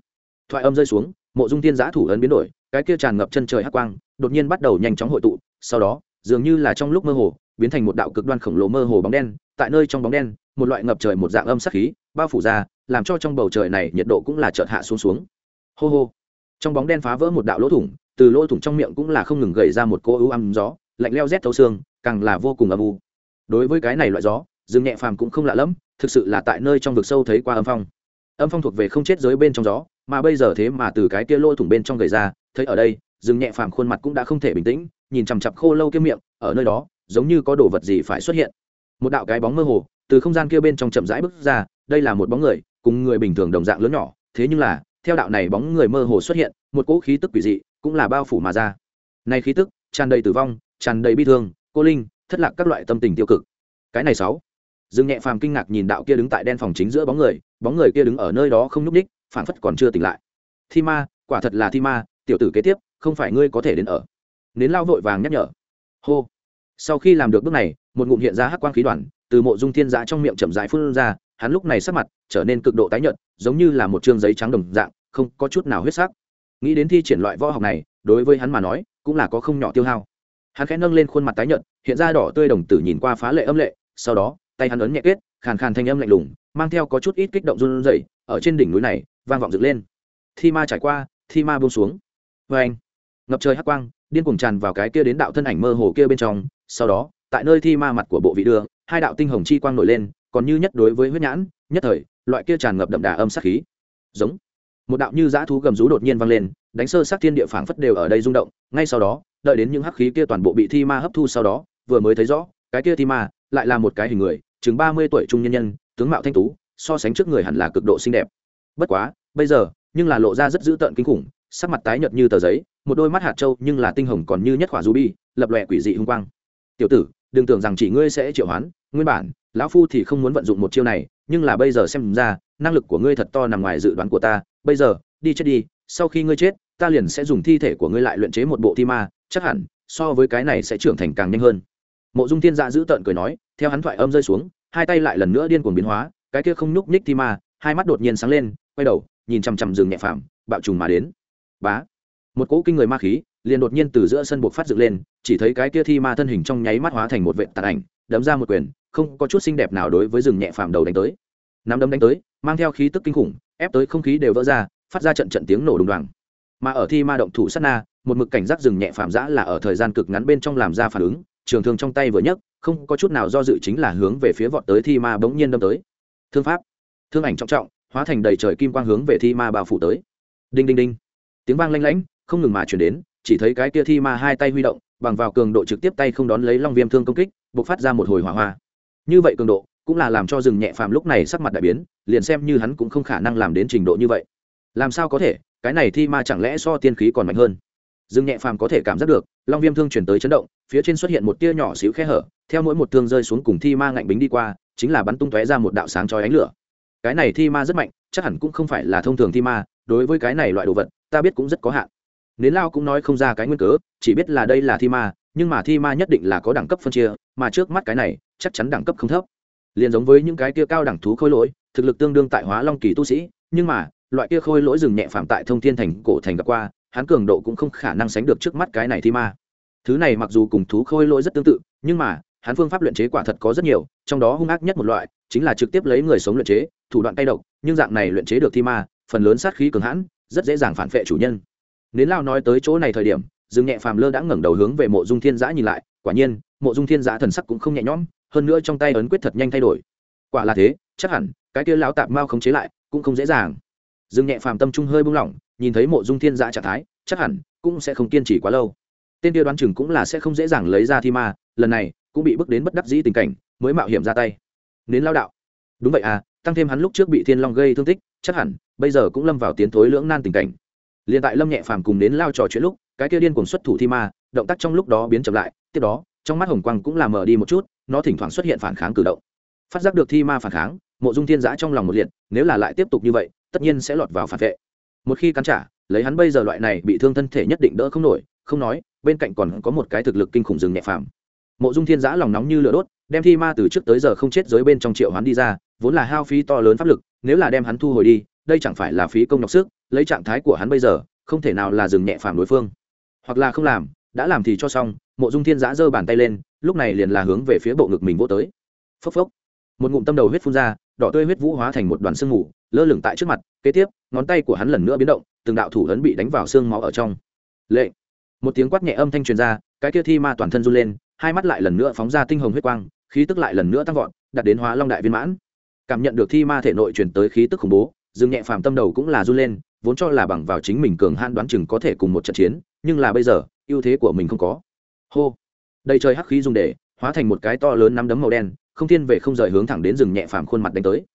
Thoại âm rơi xuống mộ dung thiên giã thủ ấn biến đổi, cái kia tràn ngập chân trời hắc quang, đột nhiên bắt đầu nhanh chóng hội tụ, sau đó, dường như là trong lúc mơ hồ, biến thành một đạo cực đoan khổng lồ mơ hồ bóng đen, tại nơi trong bóng đen, một loại ngập trời một dạng âm sắc khí, bao phủ ra, làm cho trong bầu trời này nhiệt độ cũng là chợt hạ xuống xuống. Hô hô. Trong bóng đen phá vỡ một đạo lỗ thủng, từ lỗ thủng trong miệng cũng là không ngừng gầy ra một cô ưu âm gió, lạnh leo rét thấu xương, càng là vô cùng âm u. Đối với cái này loại gió, dương nhẹ phàm cũng không lạ lẫm, thực sự là tại nơi trong vực sâu thấy qua âm phong. Âm phong thuộc về không chết giới bên trong gió mà bây giờ thế mà từ cái kia lỗ thủng bên trong gầy ra, thấy ở đây dương nhẹ phàm khuôn mặt cũng đã không thể bình tĩnh, nhìn chằm chặp khô lâu kia miệng, ở nơi đó, giống như có đồ vật gì phải xuất hiện. Một đạo cái bóng mơ hồ, từ không gian kia bên trong chậm rãi bước ra, đây là một bóng người, cùng người bình thường đồng dạng lớn nhỏ, thế nhưng là, theo đạo này bóng người mơ hồ xuất hiện, một cỗ khí tức quỷ dị, cũng là bao phủ mà ra. Này khí tức, tràn đầy tử vong, tràn đầy bi thương, cô linh, thất lạc các loại tâm tình tiêu cực. Cái này sáu. Dương nhẹ phàm kinh ngạc nhìn đạo kia đứng tại đen phòng chính giữa bóng người bóng người kia đứng ở nơi đó không nhúc ních phản phất còn chưa tỉnh lại. Thi ma, quả thật là thi ma, tiểu tử kế tiếp, không phải ngươi có thể đến ở. Nến lao vội vàng nhắc nhở. Hô. Sau khi làm được bước này, một ngụm hiện ra hắc quang khí đoàn, từ mộ dung thiên giã trong miệng chậm rãi phun ra, hắn lúc này sắc mặt trở nên cực độ tái nhợt, giống như là một chương giấy trắng đồng dạng, không có chút nào huyết sắc. Nghĩ đến thi triển loại võ học này, đối với hắn mà nói, cũng là có không nhỏ tiêu hao. Hắn khẽ nâng lên khuôn mặt tái nhợt, hiện ra đỏ tươi đồng tử nhìn qua phá lệ âm lệ, sau đó, tay hắn ấn nhẹ kết, khàn khàn thanh âm lạnh lùng, mang theo có chút ít kích động run rẩy, ở trên đỉnh núi này vang vọng dựng lên. Thi ma trải qua, thi ma buông xuống. Vê anh, ngập trời hắc quang, điên cuồng tràn vào cái kia đến đạo thân ảnh mơ hồ kia bên trong. Sau đó, tại nơi thi ma mặt của bộ vị đưa, hai đạo tinh hồng chi quang nổi lên, còn như nhất đối với huyết nhãn, nhất thời, loại kia tràn ngập đậm đà âm sát khí. Giống. Một đạo như dã thú gầm rú đột nhiên vang lên, đánh sơ sát thiên địa phảng phất đều ở đây rung động. Ngay sau đó, đợi đến những hắc khí kia toàn bộ bị thi ma hấp thu sau đó, vừa mới thấy rõ, cái kia thi ma lại là một cái hình người, chừng ba mươi tuổi trung nhân nhân, tướng mạo thanh tú, so sánh trước người hẳn là cực độ xinh đẹp bất quá, bây giờ, nhưng là lộ ra rất dữ tợn kinh khủng, sắc mặt tái nhợt như tờ giấy, một đôi mắt hạt trâu nhưng là tinh hồng còn như nhất khỏa ruby, lập lòe quỷ dị hung quang. Tiểu tử, đừng tưởng rằng chỉ ngươi sẽ triệu hoán, nguyên bản, lão phu thì không muốn vận dụng một chiêu này, nhưng là bây giờ xem ra, năng lực của ngươi thật to nằm ngoài dự đoán của ta, bây giờ, đi chết đi, sau khi ngươi chết, ta liền sẽ dùng thi thể của ngươi lại luyện chế một bộ thi ma, chắc hẳn, so với cái này sẽ trưởng thành càng nhanh hơn. Mộ dung thiên dạ giữ tợn cười nói, theo hắn thoại âm rơi xuống, hai tay lại lần nữa điên cuồng biến hóa, cái kia không nhúc nhích thi ma, hai mắt đột nhiên sáng lên quay đầu, nhìn chằm chằm rừng nhẹ phàm, bạo trùng mà đến. Bá. Một cỗ kinh người ma khí, liền đột nhiên từ giữa sân buộc phát dựng lên, chỉ thấy cái kia thi ma thân hình trong nháy mắt hóa thành một vệ tàn ảnh, đấm ra một quyền, không có chút xinh đẹp nào đối với rừng nhẹ phàm đầu đánh tới. Nắm đấm đánh tới, mang theo khí tức kinh khủng, ép tới không khí đều vỡ ra, phát ra trận trận tiếng nổ đùng đoàng. Mà ở thi ma động thủ sát na, một mực cảnh giác rừng nhẹ phàm giã là ở thời gian cực ngắn bên trong làm ra phản ứng, trường thương trong tay vừa nhấc, không có chút nào do dự chính là hướng về phía vọt tới thi ma bỗng nhiên đâm tới. Thương pháp. Thương ảnh trọng trọng hóa thành đầy trời kim quang hướng về thi ma bao phủ tới. Đinh đinh đinh. Tiếng vang lanh lảnh, không ngừng mà chuyển đến, chỉ thấy cái kia thi ma hai tay huy động, bằng vào cường độ trực tiếp tay không đón lấy long viêm thương công kích buộc phát ra một hồi hỏa hoa. Như vậy cường độ, cũng là làm cho rừng nhẹ phàm lúc này sắc mặt đại biến, liền xem như hắn cũng không khả năng làm đến trình độ như vậy. Làm sao có thể, cái này thi ma chẳng lẽ so tiên khí còn mạnh hơn? Rừng nhẹ phàm có thể cảm giác được, long viêm thương chuyển tới chấn động, phía trên xuất hiện một tia nhỏ xíu khe hở, theo mỗi một thương rơi xuống cùng thi ma ngạnh bính đi qua, chính là bắn tung tóe ra một đạo sáng chói ánh lửa cái này thi ma rất mạnh, chắc hẳn cũng không phải là thông thường thi ma, đối với cái này loại đồ vật, ta biết cũng rất có hạn. Nến lao cũng nói không ra cái nguyên cớ, chỉ biết là đây là thi ma, nhưng mà thi ma nhất định là có đẳng cấp phân chia, mà trước mắt cái này, chắc chắn đẳng cấp không thấp. Liền giống với những cái kia cao đẳng thú khôi lỗi, thực lực tương đương tại hóa long kỳ tu sĩ, nhưng mà, loại kia khôi lỗi rừng nhẹ phạm tại thông thiên thành cổ thành gặp qua, hắn cường độ cũng không khả năng sánh được trước mắt cái này thi ma. Thứ này mặc dù cùng thú khôi lỗi rất tương tự, nhưng mà, hắn phương pháp luyện chế quả thật có rất nhiều, trong đó hung ác nhất một loại, chính là trực tiếp lấy người sống luyện chế thủ đoạn tay độc, nhưng dạng này luyện chế được thi ma, phần lớn sát khí cường hãn, rất dễ dàng phản vệ chủ nhân. Nến lao nói tới chỗ này thời điểm, dương nhẹ phàm lơ đã ngẩng đầu hướng về mộ dung thiên giã nhìn lại, quả nhiên, mộ dung thiên giã thần sắc cũng không nhẹ nhõm, hơn nữa trong tay ấn quyết thật nhanh thay đổi. Quả là thế, chắc hẳn, cái kia lão tạp mao khống chế lại, cũng không dễ dàng. Dương nhẹ phàm tâm trung hơi buông lỏng, nhìn thấy mộ dung thiên giã trạng thái, chắc hẳn, cũng sẽ không kiên trì quá lâu. Tên kia đoán chừng cũng là sẽ không dễ dàng lấy ra thi ma, lần này, cũng bị bước đến bất đắc dĩ tình cảnh, mới mạo hiểm ra tay. Nến lao đạo, đúng vậy à tăng thêm hắn lúc trước bị thiên long gây thương tích, chắc hẳn, bây giờ cũng lâm vào tiến thối lưỡng nan tình cảnh. Liền tại lâm nhẹ phàm cùng đến lao trò chuyện lúc, cái kia điên cuồng xuất thủ thi ma, động tác trong lúc đó biến chậm lại, tiếp đó, trong mắt hồng quang cũng làm mở đi một chút, nó thỉnh thoảng xuất hiện phản kháng cử động. Phát giác được thi ma phản kháng, mộ dung thiên giã trong lòng một liệt, nếu là lại tiếp tục như vậy, tất nhiên sẽ lọt vào phản vệ. Một khi cắn trả, lấy hắn bây giờ loại này bị thương thân thể nhất định đỡ không nổi, không nói, bên cạnh còn có một cái thực lực kinh khủng rừng nhẹ phàm. Mộ dung thiên giã lòng nóng như lửa đốt, đem thi ma từ trước tới giờ không chết giới bên trong triệu hắn đi ra vốn là hao phí to lớn pháp lực, nếu là đem hắn thu hồi đi, đây chẳng phải là phí công nhọc sức, lấy trạng thái của hắn bây giờ, không thể nào là dừng nhẹ phàm đối phương. Hoặc là không làm, đã làm thì cho xong, mộ dung thiên giã giơ bàn tay lên, lúc này liền là hướng về phía bộ ngực mình vỗ tới. Phốc phốc. Một ngụm tâm đầu huyết phun ra, đỏ tươi huyết vũ hóa thành một đoàn sương mù, lơ lửng tại trước mặt, kế tiếp, ngón tay của hắn lần nữa biến động, từng đạo thủ ấn bị đánh vào xương máu ở trong. Lệ. Một tiếng quát nhẹ âm thanh truyền ra, cái kia thi ma toàn thân run lên, hai mắt lại lần nữa phóng ra tinh hồng huyết quang, khí tức lại lần nữa tăng vọt đặt đến hóa long đại viên mãn cảm nhận được thi ma thể nội truyền tới khí tức khủng bố, dương nhẹ phàm tâm đầu cũng là run lên, vốn cho là bằng vào chính mình cường han đoán chừng có thể cùng một trận chiến, nhưng là bây giờ, ưu thế của mình không có. Hô. Đầy trời hắc khí dùng để, hóa thành một cái to lớn nắm đấm màu đen, không thiên về không rời hướng thẳng đến rừng nhẹ phàm khuôn mặt đánh tới.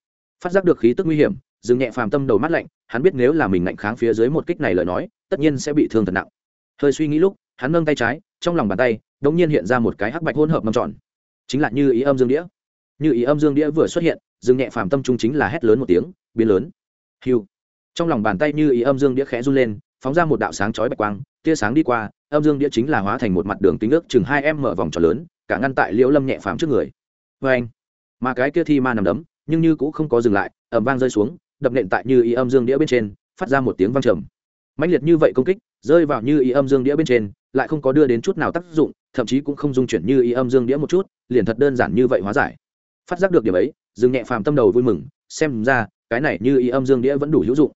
Phát giác được khí tức nguy hiểm rừng nhẹ phàm tâm đầu mắt lạnh, hắn biết nếu là mình ngạnh kháng phía dưới một kích này lời nói, tất nhiên sẽ bị thương thật nặng. Hơi suy nghĩ lúc, hắn nâng tay trái, trong lòng bàn tay đ ỗ n g nhiên hiện ra một cái hắc bạch hỗn hợp mâm tròn. Chính là như ý âm dương đĩa. Như ý âm dương đĩa vừa xuất hiện dừng nhẹ phàm tâm trung chính là hét lớn một tiếng, biến lớn. Hiu trong lòng bàn tay như ý âm dương đĩa khẽ run lên, phóng ra một đạo sáng chói bạch quang, tia sáng đi qua, âm dương đĩa chính là hóa thành một mặt đường tính ước chừng hai em mở vòng tròn lớn, cả ngăn tại liễu lâm nhẹ phàm trước người. Vê anh. Mà cái kia thi ma nằm đấm, nhưng như cũng không có dừng lại ẩm vang rơi xuống, đập nện tại như ý âm dương đĩa bên trên, phát ra một tiếng vang trầm. Mãnh liệt như vậy công kích, rơi vào như ý âm dương đĩa bên trên, lại không có đưa đến chút nào tác dụng, thậm chí cũng không dung chuyển như ý âm dương đĩa một chút, liền thật đơn giản như vậy hóa giải. Phát giác được điểm ấy dương nhẹ phàm tâm đầu vui mừng, xem ra, cái này như ý âm dương đĩa vẫn đủ hữu dụng.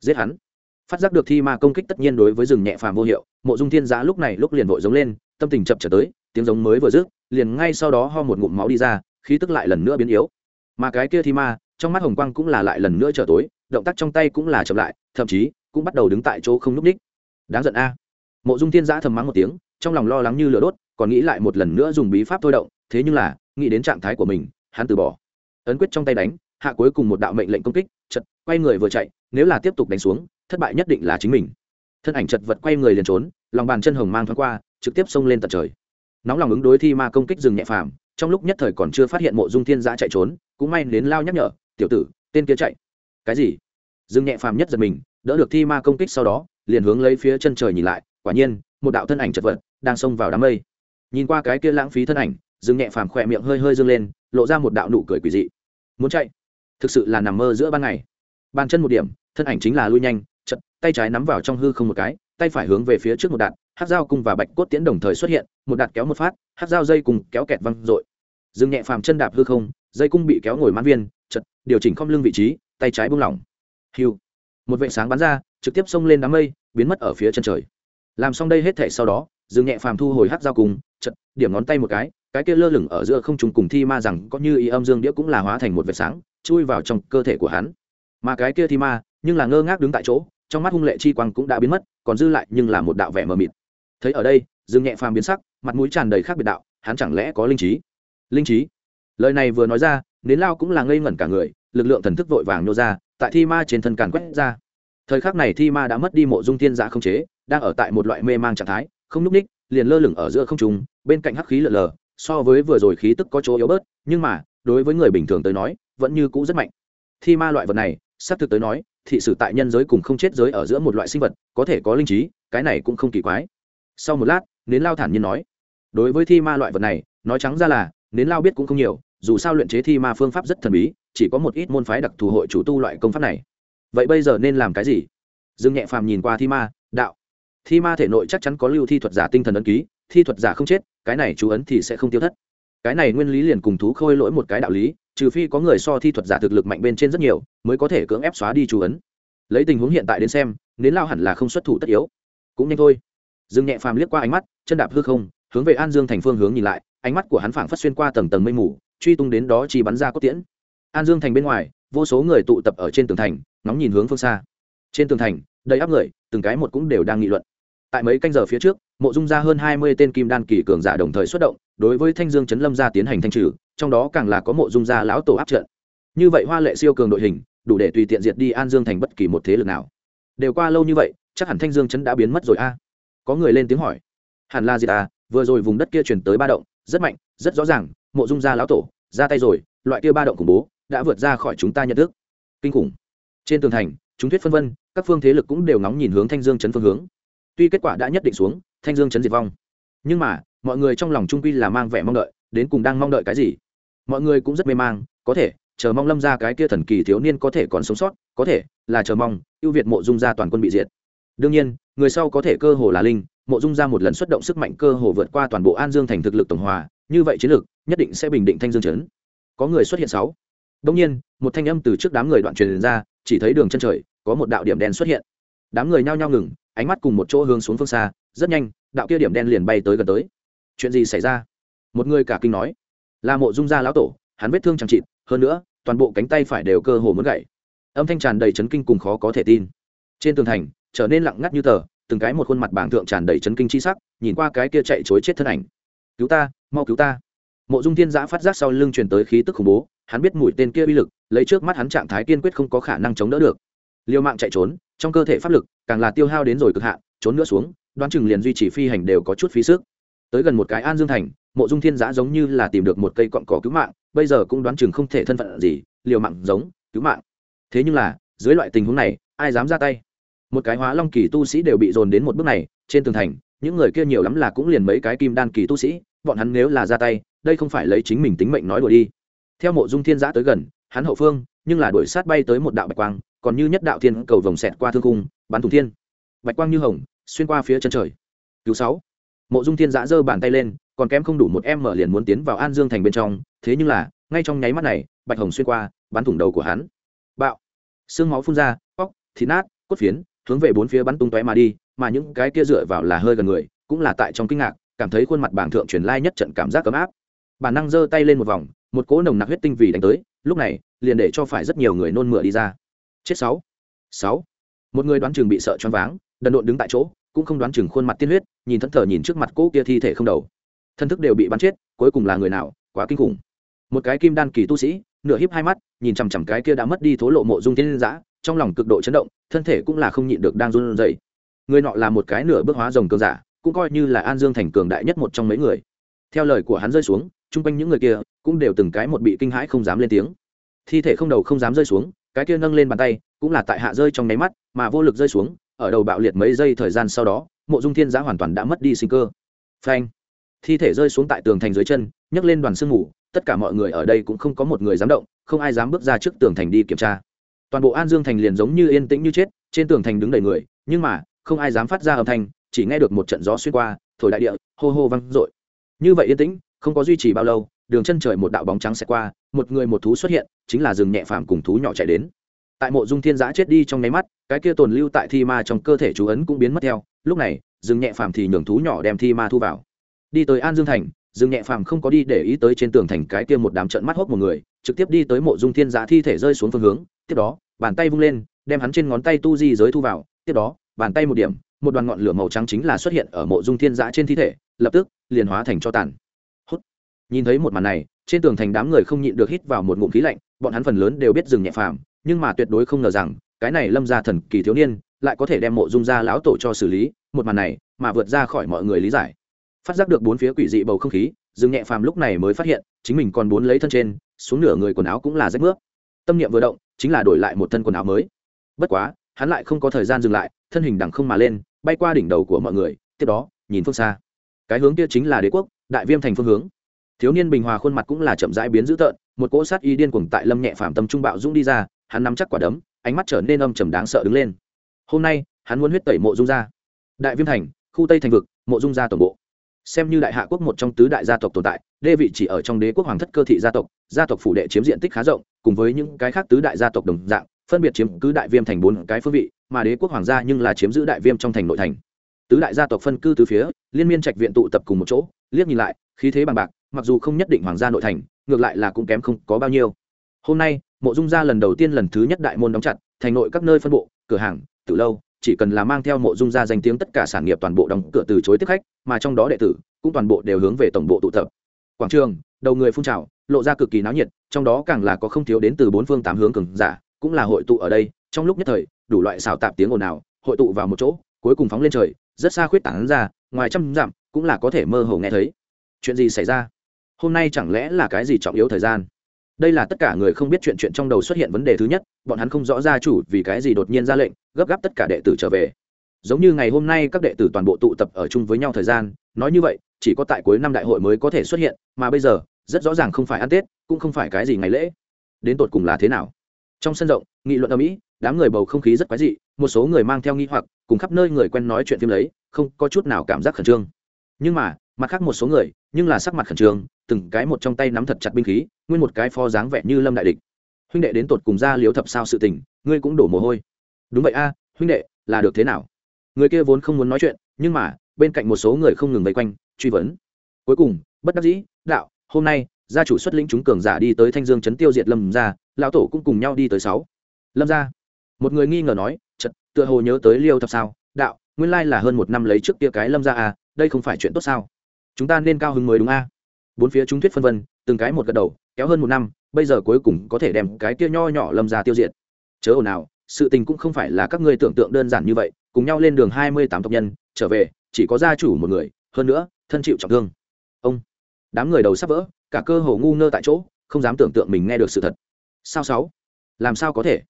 Giết hắn. Phát giác được thi ma công kích tất nhiên đối với rừng nhẹ phàm vô hiệu, mộ dung thiên giã lúc này lúc liền vội giống lên, tâm tình chập trở tới, tiếng giống mới vừa dứt, liền ngay sau đó ho một ngụm máu đi ra, khí tức lại lần nữa biến yếu. Mà cái kia thi ma, trong mắt hồng quang cũng là lại lần nữa trở tối, động tác trong tay cũng là chậm lại, thậm chí, cũng bắt đầu đứng tại chỗ không núp ních. Đáng giận a. Mộ dung thiên giã thầm mắng một tiếng, trong lòng lo lắng như lửa đốt, còn nghĩ lại một lần nữa dùng bí pháp thôi động, thế nhưng là, nghĩ đến trạng thái của mình, hắn từ bỏ ấn quyết trong tay đánh, hạ cuối cùng một đạo mệnh lệnh công kích, chật, quay người vừa chạy, nếu là tiếp tục đánh xuống, thất bại nhất định là chính mình. Thân ảnh chật vật quay người liền trốn, lòng bàn chân hồng mang thoáng qua, trực tiếp xông lên tận trời. Nóng lòng ứng đối thi ma công kích rừng nhẹ phàm, trong lúc nhất thời còn chưa phát hiện mộ dung thiên giã chạy trốn, cũng may đến lao nhắc nhở, tiểu tử, tên kia chạy. Cái gì? Rừng nhẹ phàm nhất giật mình, đỡ được thi ma công kích sau đó, liền hướng lấy phía chân trời nhìn lại, quả nhiên, một đạo thân ảnh chật vật đang xông vào đám mây. Nhìn qua cái kia lãng phí thân ảnh, rừng nhẹ phàm khỏe miệng hơi hơi dâng lên, lộ ra một đạo nụ cười quỷ dị muốn chạy. Thực sự là nằm mơ giữa ban ngày. Bàn chân một điểm, thân ảnh chính là lui nhanh, chật, tay trái nắm vào trong hư không một cái, tay phải hướng về phía trước một đạn hát dao cung và bạch cốt tiễn đồng thời xuất hiện, một đạn kéo một phát hát dao dây cùng kéo kẹt văng r ộ i dừng nhẹ phàm chân đạp hư không, dây cung bị kéo ngồi mãn viên, chật, điều chỉnh không lưng vị trí, tay trái buông lỏng. Hiu một vệ sáng bắn ra, trực tiếp xông lên đám mây, biến mất ở phía chân trời. Làm xong đây hết thể sau đó dừng nhẹ phàm thu hồi hát dao cùng, chật, điểm ngón tay một cái cái kia lơ lửng ở giữa không trùng cùng thi ma rằng có như ý âm dương đĩa cũng là hóa thành một vệt sáng, chui vào trong cơ thể của hắn. Mà cái kia thi ma, nhưng là ngơ ngác đứng tại chỗ, trong mắt hung lệ chi quang cũng đã biến mất, còn dư lại nhưng là một đạo vẻ mờ mịt. Thấy ở đây, dương nhẹ phàm biến sắc, mặt mũi tràn đầy khác biệt đạo, hắn chẳng lẽ có linh trí? Linh trí? Lời này vừa nói ra, nến lao cũng là ngây ngẩn cả người, lực lượng thần thức vội vàng nô ra, tại thi ma trên thân càn quét ra. Thời khắc này thi ma đã mất đi mộ dung thiên giã không chế, đang ở tại một loại mê mang trạng thái, không n ú c ních, liền lơ lửng ở giữa không trùng bên cạnh hắc khí lờ lờ so với vừa rồi khí tức có chỗ yếu bớt, nhưng mà, đối với người bình thường tới nói, vẫn như cũ rất mạnh. Thi ma loại vật này, xác thực tới nói, thị sử tại nhân giới cùng không chết giới ở giữa một loại sinh vật, có thể có linh trí, cái này cũng không kỳ quái. Sau một lát, nến lao thản nhiên nói, đối với thi ma loại vật này, nói trắng ra là, nến lao biết cũng không nhiều, dù sao luyện chế thi ma phương pháp rất thần bí, chỉ có một ít môn phái đặc thù hội chủ tu loại công pháp này. Vậy bây giờ nên làm cái gì? Dương nhẹ phàm nhìn qua thi ma, đạo, thi ma thể nội chắc chắn có lưu thi thuật giả tinh thần ấn ký thi thuật giả không chết, cái này chú ấn thì sẽ không tiêu thất. Cái này nguyên lý liền cùng thú khôi lỗi một cái đạo lý, trừ phi có người so thi thuật giả thực lực mạnh bên trên rất nhiều, mới có thể cưỡng ép xóa đi chú ấn. Lấy tình huống hiện tại đến xem, nến lao hẳn là không xuất thủ tất yếu. Cũng nhanh thôi. Dương nhẹ phàm liếc qua ánh mắt, chân đạp hư không, hướng về an dương thành phương hướng nhìn lại, ánh mắt của hắn phảng phất xuyên qua tầng tầng mây mù, truy tung đến đó chỉ bắn ra cốt tiễn. An dương thành bên ngoài, vô số người tụ tập ở trên tường thành, ngóng nhìn hướng phương xa. Trên tường thành, đầy áp người, từng cái một cũng đều đang nghị luận tại mấy canh giờ phía trước, mộ dung ra hơn hai mươi tên kim đan kỳ cường giả đồng thời xuất động, đối với thanh dương chấn lâm gia tiến hành thanh trừ, trong đó càng là có mộ dung gia lão tổ áp trận. Như vậy hoa lệ siêu cường đội hình, đủ để tùy tiện diệt đi an dương thành bất kỳ một thế lực nào. Đều qua lâu như vậy, chắc hẳn thanh dương chấn đã biến mất rồi a. Có người lên tiếng hỏi. Hẳn là gì à vừa rồi vùng đất kia chuyển tới ba động, rất mạnh, rất rõ ràng, mộ dung gia lão tổ, ra tay rồi, loại kia ba động khủng bố, đã vượt ra khỏi chúng ta nhận thức. Kinh khủng. Trên tường thành, chúng thuyết phân vân, các phương thế lực cũng đều ngóng nhìn hướng thanh dương chấn phương hướng tuy kết quả đã nhất định xuống, thanh dương chấn diệt vong. Nhưng mà, mọi người trong lòng trung quy là mang vẻ mong đợi, đến cùng đang mong đợi cái gì? Mọi người cũng rất mê mang, có thể, chờ mong lâm ra cái kia thần kỳ thiếu niên có thể còn sống sót, có thể, là chờ mong, ưu việt mộ dung ra toàn quân bị diệt. Đương nhiên, người sau có thể cơ hồ là linh, mộ dung ra một lần xuất động sức mạnh cơ hồ vượt qua toàn bộ an dương thành thực lực tổng hòa, như vậy chiến lược nhất định sẽ bình định thanh dương chấn. Có người xuất hiện sáu. Đông nhiên, một thanh âm từ trước đám người đoạn truyền ra, chỉ thấy đường chân trời, có một đạo điểm đen xuất hiện. Đám người nhao nhao ngừng ánh mắt cùng một chỗ hướng xuống phương xa, rất nhanh, đạo kia điểm đen liền bay tới gần tới. Chuyện gì xảy ra? Một người cả kinh nói. Là mộ dung gia lão tổ, hắn vết thương chẳng chịt, hơn nữa, toàn bộ cánh tay phải đều cơ hồ muốn gãy. Âm thanh tràn đầy chấn kinh cùng khó có thể tin. Trên tường thành, trở nên lặng ngắt như tờ, từng cái một khuôn mặt bảng thượng tràn đầy chấn kinh chi sắc, nhìn qua cái kia chạy chối chết thân ảnh. Cứu ta, mau cứu ta. Mộ dung thiên giã phát giác sau lưng truyền tới khí tức khủng bố, hắn biết mũi tên kia uy lực, lấy trước mắt hắn trạng thái kiên quyết không có khả năng chống đỡ được. Liều mạng chạy trốn trong cơ thể pháp lực, càng là tiêu hao đến rồi cực hạn, trốn nữa xuống, đoán chừng liền duy trì phi hành đều có chút phí sức. Tới gần một cái an dương thành, mộ dung thiên giã giống như là tìm được một cây cọn cỏ cứu mạng, bây giờ cũng đoán chừng không thể thân phận gì, liều mạng giống, cứu mạng. Thế nhưng là, dưới loại tình huống này, ai dám ra tay? Một cái hóa long kỳ tu sĩ đều bị dồn đến một bước này, trên tường thành, những người kia nhiều lắm là cũng liền mấy cái kim đan kỳ tu sĩ, bọn hắn nếu là ra tay, đây không phải lấy chính mình tính mệnh nói đùa đi. Theo mộ dung thiên giã tới gần, hắn hậu phương, nhưng là đuổi sát bay tới một đạo bạch quang còn như nhất đạo thiên cầu vồng xẹt qua thương cung bắn thủng thiên. Bạch quang như hồng, xuyên qua phía chân trời. Cứu sáu. Mộ dung thiên giã giơ bàn tay lên, còn kém không đủ một em mở liền muốn tiến vào an dương thành bên trong, thế nhưng là, ngay trong nháy mắt này, bạch hồng xuyên qua, bắn thủng đầu của hắn. Bạo. Xương máu phun ra, óc, thịt nát, cốt phiến, hướng về bốn phía bắn tung tóe mà đi, mà những cái kia dựa vào là hơi gần người, cũng là tại trong kinh ngạc, cảm thấy khuôn mặt bảng thượng truyền lai nhất trận cảm giác ấm áp. Bản năng giơ tay lên một vòng, một cỗ nồng nặc huyết tinh vì đánh tới, lúc này, liền để cho phải rất nhiều người nôn mửa đi ra chết sáu. Sáu. Một người đoán chừng bị sợ choáng váng, đần độn đứng tại chỗ, cũng không đoán chừng khuôn mặt tiên huyết, nhìn thẫn thờ nhìn trước mặt cỗ kia thi thể không đầu. Thân thức đều bị bắn chết, cuối cùng là người nào, quá kinh khủng. Một cái kim đan kỳ tu sĩ, nửa híp hai mắt, nhìn chằm chằm cái kia đã mất đi thố lộ mộ dung tiên giã trong lòng cực độ chấn động, thân thể cũng là không nhịn được đang run rẩy. Người nọ là một cái nửa bước hóa rồng cường giả, cũng coi như là an dương thành cường đại nhất một trong mấy người. Theo lời của hắn rơi xuống, chung quanh những người kia cũng đều từng cái một bị kinh hãi không dám lên tiếng. Thi thể không đầu không dám rơi xuống cái kia nâng lên bàn tay, cũng là tại hạ rơi trong nháy mắt, mà vô lực rơi xuống, ở đầu bạo liệt mấy giây thời gian sau đó, mộ dung thiên giã hoàn toàn đã mất đi sinh cơ. Phanh. Thi thể rơi xuống tại tường thành dưới chân, nhấc lên đoàn sương mù, tất cả mọi người ở đây cũng không có một người dám động, không ai dám bước ra trước tường thành đi kiểm tra. Toàn bộ an dương thành liền giống như yên tĩnh như chết, trên tường thành đứng đầy người, nhưng mà, không ai dám phát ra âm thanh, chỉ nghe được một trận gió xuyên qua, thổi đại địa, hô hô văng r như vậy yên tĩnh, không có duy trì bao lâu đường chân trời một đạo bóng trắng sẽ qua, một người một thú xuất hiện, chính là rừng nhẹ phàm cùng thú nhỏ chạy đến. Tại mộ dung thiên giã chết đi trong nháy mắt, cái kia tồn lưu tại thi ma trong cơ thể chú ấn cũng biến mất theo. Lúc này, rừng nhẹ phàm thì nhường thú nhỏ đem thi ma thu vào. Đi tới an dương thành, rừng nhẹ phàm không có đi để ý tới trên tường thành cái kia một đám trận mắt hốc một người, trực tiếp đi tới mộ dung thiên giã thi thể rơi xuống phương hướng. Tiếp đó, bàn tay vung lên, đem hắn trên ngón tay tu di giới thu vào. Tiếp đó, bàn tay một điểm, một đoàn ngọn lửa màu trắng chính là xuất hiện ở mộ dung thiên giã trên thi thể, lập tức, liền hóa thành cho tàn nhìn thấy một màn này, trên tường thành đám người không nhịn được hít vào một ngụm khí lạnh, bọn hắn phần lớn đều biết dừng nhẹ phàm, nhưng mà tuyệt đối không ngờ rằng, cái này lâm ra thần kỳ thiếu niên lại có thể đem mộ dung ra lão tổ cho xử lý, một màn này mà vượt ra khỏi mọi người lý giải. Phát giác được bốn phía quỷ dị bầu không khí dừng nhẹ phàm lúc này mới phát hiện, chính mình còn bốn lấy thân trên, xuống nửa người quần áo cũng là rách nước tâm niệm vừa động, chính là đổi lại một thân quần áo mới. Bất quá, hắn lại không có thời gian dừng lại, thân hình đằng không mà lên, bay qua đỉnh đầu của mọi người, tiếp đó, nhìn phương xa. Cái hướng kia chính là đế quốc, đại viêm thành phương hướng thiếu niên bình hòa khuôn mặt cũng là chậm rãi biến dữ tợn, một cỗ sát y điên cuồng tại lâm nhẹ phạm tâm trung bạo dũng đi ra, hắn nắm chắc quả đấm, ánh mắt trở nên âm trầm đáng sợ đứng lên. Hôm nay, hắn muốn huyết tẩy mộ dung gia. Đại viêm thành, khu tây thành vực, mộ dung gia tổng bộ. Xem như đại hạ quốc một trong tứ đại gia tộc tồn tại, đê vị chỉ ở trong đế quốc hoàng thất cơ thị gia tộc gia tộc phủ đệ chiếm diện tích khá rộng, cùng với những cái khác tứ đại gia tộc đồng dạng, phân biệt chiếm cứ đại viêm thành bốn cái phương vị, mà đế quốc hoàng gia nhưng là chiếm giữ đại viêm trong thành nội thành. Tứ đại gia tộc phân cư từ phía, liên miên trạch viện tụ tập cùng một chỗ, liếc nhìn lại, khí thế bằng bạc mặc dù không nhất định hoàng gia nội thành, ngược lại là cũng kém không có bao nhiêu. Hôm nay, mộ dung gia lần đầu tiên lần thứ nhất đại môn đóng chặt, thành nội các nơi phân bộ, cửa hàng từ lâu, chỉ cần là mang theo mộ dung gia danh tiếng tất cả sản nghiệp toàn bộ đóng cửa từ chối tiếp khách, mà trong đó đệ tử cũng toàn bộ đều hướng về tổng bộ tụ tập. Quảng trường, đầu người phun trào, lộ ra cực kỳ náo nhiệt, trong đó càng là có không thiếu đến từ bốn phương tám hướng cường giả, cũng là hội tụ ở đây, trong lúc nhất thời, đủ loại xào tạp tiếng ồn ào, hội tụ vào một chỗ, cuối cùng phóng lên trời, rất xa khuyết tảng ra, ngoài trăm dặm, cũng là có thể mơ hồ nghe thấy. Chuyện gì xảy ra? Hôm nay chẳng lẽ là cái gì trọng yếu thời gian? Đây là tất cả người không biết chuyện chuyện trong đầu xuất hiện vấn đề thứ nhất, bọn hắn không rõ gia chủ vì cái gì đột nhiên ra lệnh, gấp gáp tất cả đệ tử trở về. Giống như ngày hôm nay các đệ tử toàn bộ tụ tập ở chung với nhau thời gian, nói như vậy, chỉ có tại cuối năm đại hội mới có thể xuất hiện, mà bây giờ, rất rõ ràng không phải ăn tết, cũng không phải cái gì ngày lễ. Đến tột cùng là thế nào? Trong sân rộng, nghị luận ở mỹ đám người bầu không khí rất quái dị, một số người mang theo nghi hoặc, cùng khắp nơi người quen nói chuyện phim lấy, không có chút nào cảm giác khẩn trương. Nhưng mà mặt khác một số người, nhưng là sắc mặt khẩn trương, từng cái một trong tay nắm thật chặt binh khí, nguyên một cái pho dáng vẻ như lâm đại địch. Huynh đệ đến tột cùng ra liếu thập sao sự tình, ngươi cũng đổ mồ hôi. Đúng vậy a, huynh đệ, là được thế nào? Người kia vốn không muốn nói chuyện, nhưng mà, bên cạnh một số người không ngừng vây quanh, truy vấn. Cuối cùng, bất đắc dĩ, đạo, hôm nay, gia chủ xuất lĩnh chúng cường giả đi tới thanh dương trấn tiêu diệt lâm gia, lão tổ cũng cùng nhau đi tới sáu. Lâm gia. Một người nghi ngờ nói chật tựa hồ nhớ tới liêu thập sao, đạo, nguyên lai là hơn một năm lấy trước kia cái lâm gia à đây không phải chuyện tốt sao? Chúng ta nên cao hứng mới đúng a. Bốn phía chúng thuyết phân vân, từng cái một gật đầu, kéo hơn một năm, bây giờ cuối cùng có thể đem cái kia nho nhỏ lâm ra tiêu diệt. Chớ ồn nào sự tình cũng không phải là các ngươi tưởng tượng đơn giản như vậy, cùng nhau lên đường hai mươi tám tộc nhân, trở về, chỉ có gia chủ một người, hơn nữa, thân chịu trọng thương. Ông, đám người đầu sắp vỡ, cả cơ hồ ngu ngơ tại chỗ, không dám tưởng tượng mình nghe được sự thật. Sao sáu? Làm sao có thể?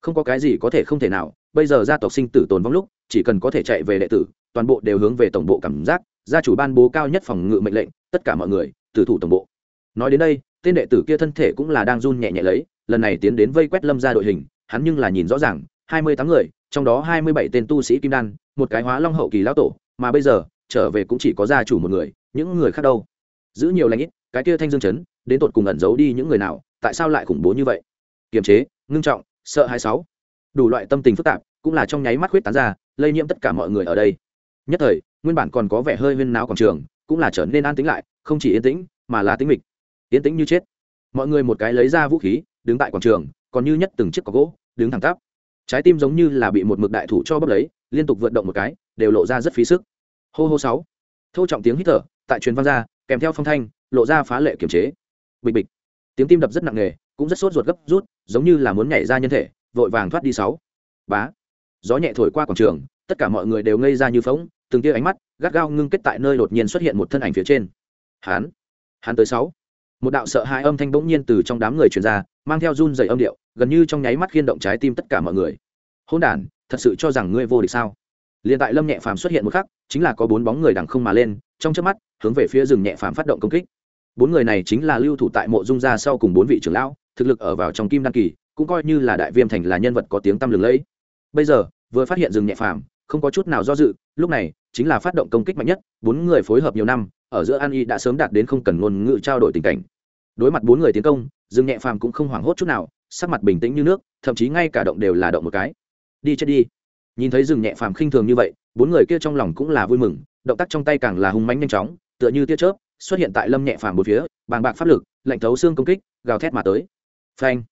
Không có cái gì có thể không thể nào, bây giờ gia tộc sinh tử tồn vong lúc, chỉ cần có thể chạy về đệ tử, toàn bộ đều hướng về tổng bộ cảm giác gia chủ ban bố cao nhất phòng ngự mệnh lệnh, tất cả mọi người, tử thủ tổng bộ. Nói đến đây, tên đệ tử kia thân thể cũng là đang run nhẹ nhẹ lấy, lần này tiến đến vây quét lâm ra đội hình, hắn nhưng là nhìn rõ ràng, hai mươi tám người, trong đó hai mươi bảy tên tu sĩ kim đan, một cái hóa long hậu kỳ lão tổ, mà bây giờ, trở về cũng chỉ có gia chủ một người, những người khác đâu? Giữ nhiều lãnh ít, cái kia thanh dương chấn, đến tột cùng ẩn giấu đi những người nào, tại sao lại khủng bố như vậy? Kiềm chế, ngưng trọng, sợ hai sáu. Đủ loại tâm tình phức tạp, cũng là trong nháy mắt huyết tán ra, lây nhiễm tất cả mọi người ở đây nhất thời, nguyên bản còn có vẻ hơi huyên náo quảng trường, cũng là trở nên an tĩnh lại, không chỉ yên tĩnh, mà là tĩnh mịch. Yên tĩnh như chết. Mọi người một cái lấy ra vũ khí, đứng tại quảng trường, còn như nhất từng chiếc có gỗ, đứng thẳng tắp. Trái tim giống như là bị một mực đại thủ cho bốc lấy, liên tục vượt động một cái, đều lộ ra rất phí sức. Hô hô sáu. Thô trọng tiếng hít thở, tại truyền văn ra, kèm theo phong thanh, lộ ra phá lệ kiềm chế. Bịch bịch. Tiếng tim đập rất nặng nề, cũng rất sốt ruột gấp rút, giống như là muốn nhảy ra nhân thể, vội vàng thoát đi sáu. Bá. Gió nhẹ thổi qua quảng trường, tất cả mọi người đều ngây ra như phóng từng tia ánh mắt gắt gao ngưng kết tại nơi đột nhiên xuất hiện một thân ảnh phía trên. Hán hán tới sáu. Một đạo sợ hãi âm thanh bỗng nhiên từ trong đám người truyền ra, mang theo run dày âm điệu, gần như trong nháy mắt khiên động trái tim tất cả mọi người. Hôn đản, thật sự cho rằng ngươi vô địch sao? Liền tại lâm nhẹ phàm xuất hiện một khắc, chính là có bốn bóng người đằng không mà lên, trong trước mắt, hướng về phía rừng nhẹ phàm phát động công kích. Bốn người này chính là lưu thủ tại mộ dung gia sau cùng bốn vị trưởng lão, thực lực ở vào trong kim đăng kỳ, cũng coi như là đại viêm thành là nhân vật có tiếng tăm lừng lẫy. Bây giờ, vừa phát hiện rừng nhẹ phàm, không có chút nào do dự, lúc này chính là phát động công kích mạnh nhất, bốn người phối hợp nhiều năm, ở giữa an y đã sớm đạt đến không cần ngôn ngữ trao đổi tình cảnh. Đối mặt bốn người tiến công, dương nhẹ phàm cũng không hoảng hốt chút nào, sắc mặt bình tĩnh như nước, thậm chí ngay cả động đều là động một cái. Đi chết đi. Nhìn thấy dương nhẹ phàm khinh thường như vậy, bốn người kia trong lòng cũng là vui mừng, động tác trong tay càng là hung mãnh nhanh chóng, tựa như tia chớp, xuất hiện tại lâm nhẹ phàm một phía, bàng bạc pháp lực, lạnh thấu xương công kích, gào thét mà tới. Phanh.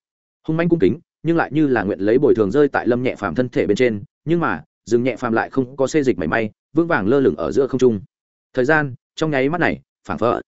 Hung mãnh cung kính, nhưng lại như là nguyện lấy bồi thường rơi tại lâm nhẹ phàm thân thể bên trên, nhưng mà, dương nhẹ phàm lại không có xê dịch mảy may vững vàng lơ lửng ở giữa không trung thời gian, trong nháy mắt này, phảng phỡ.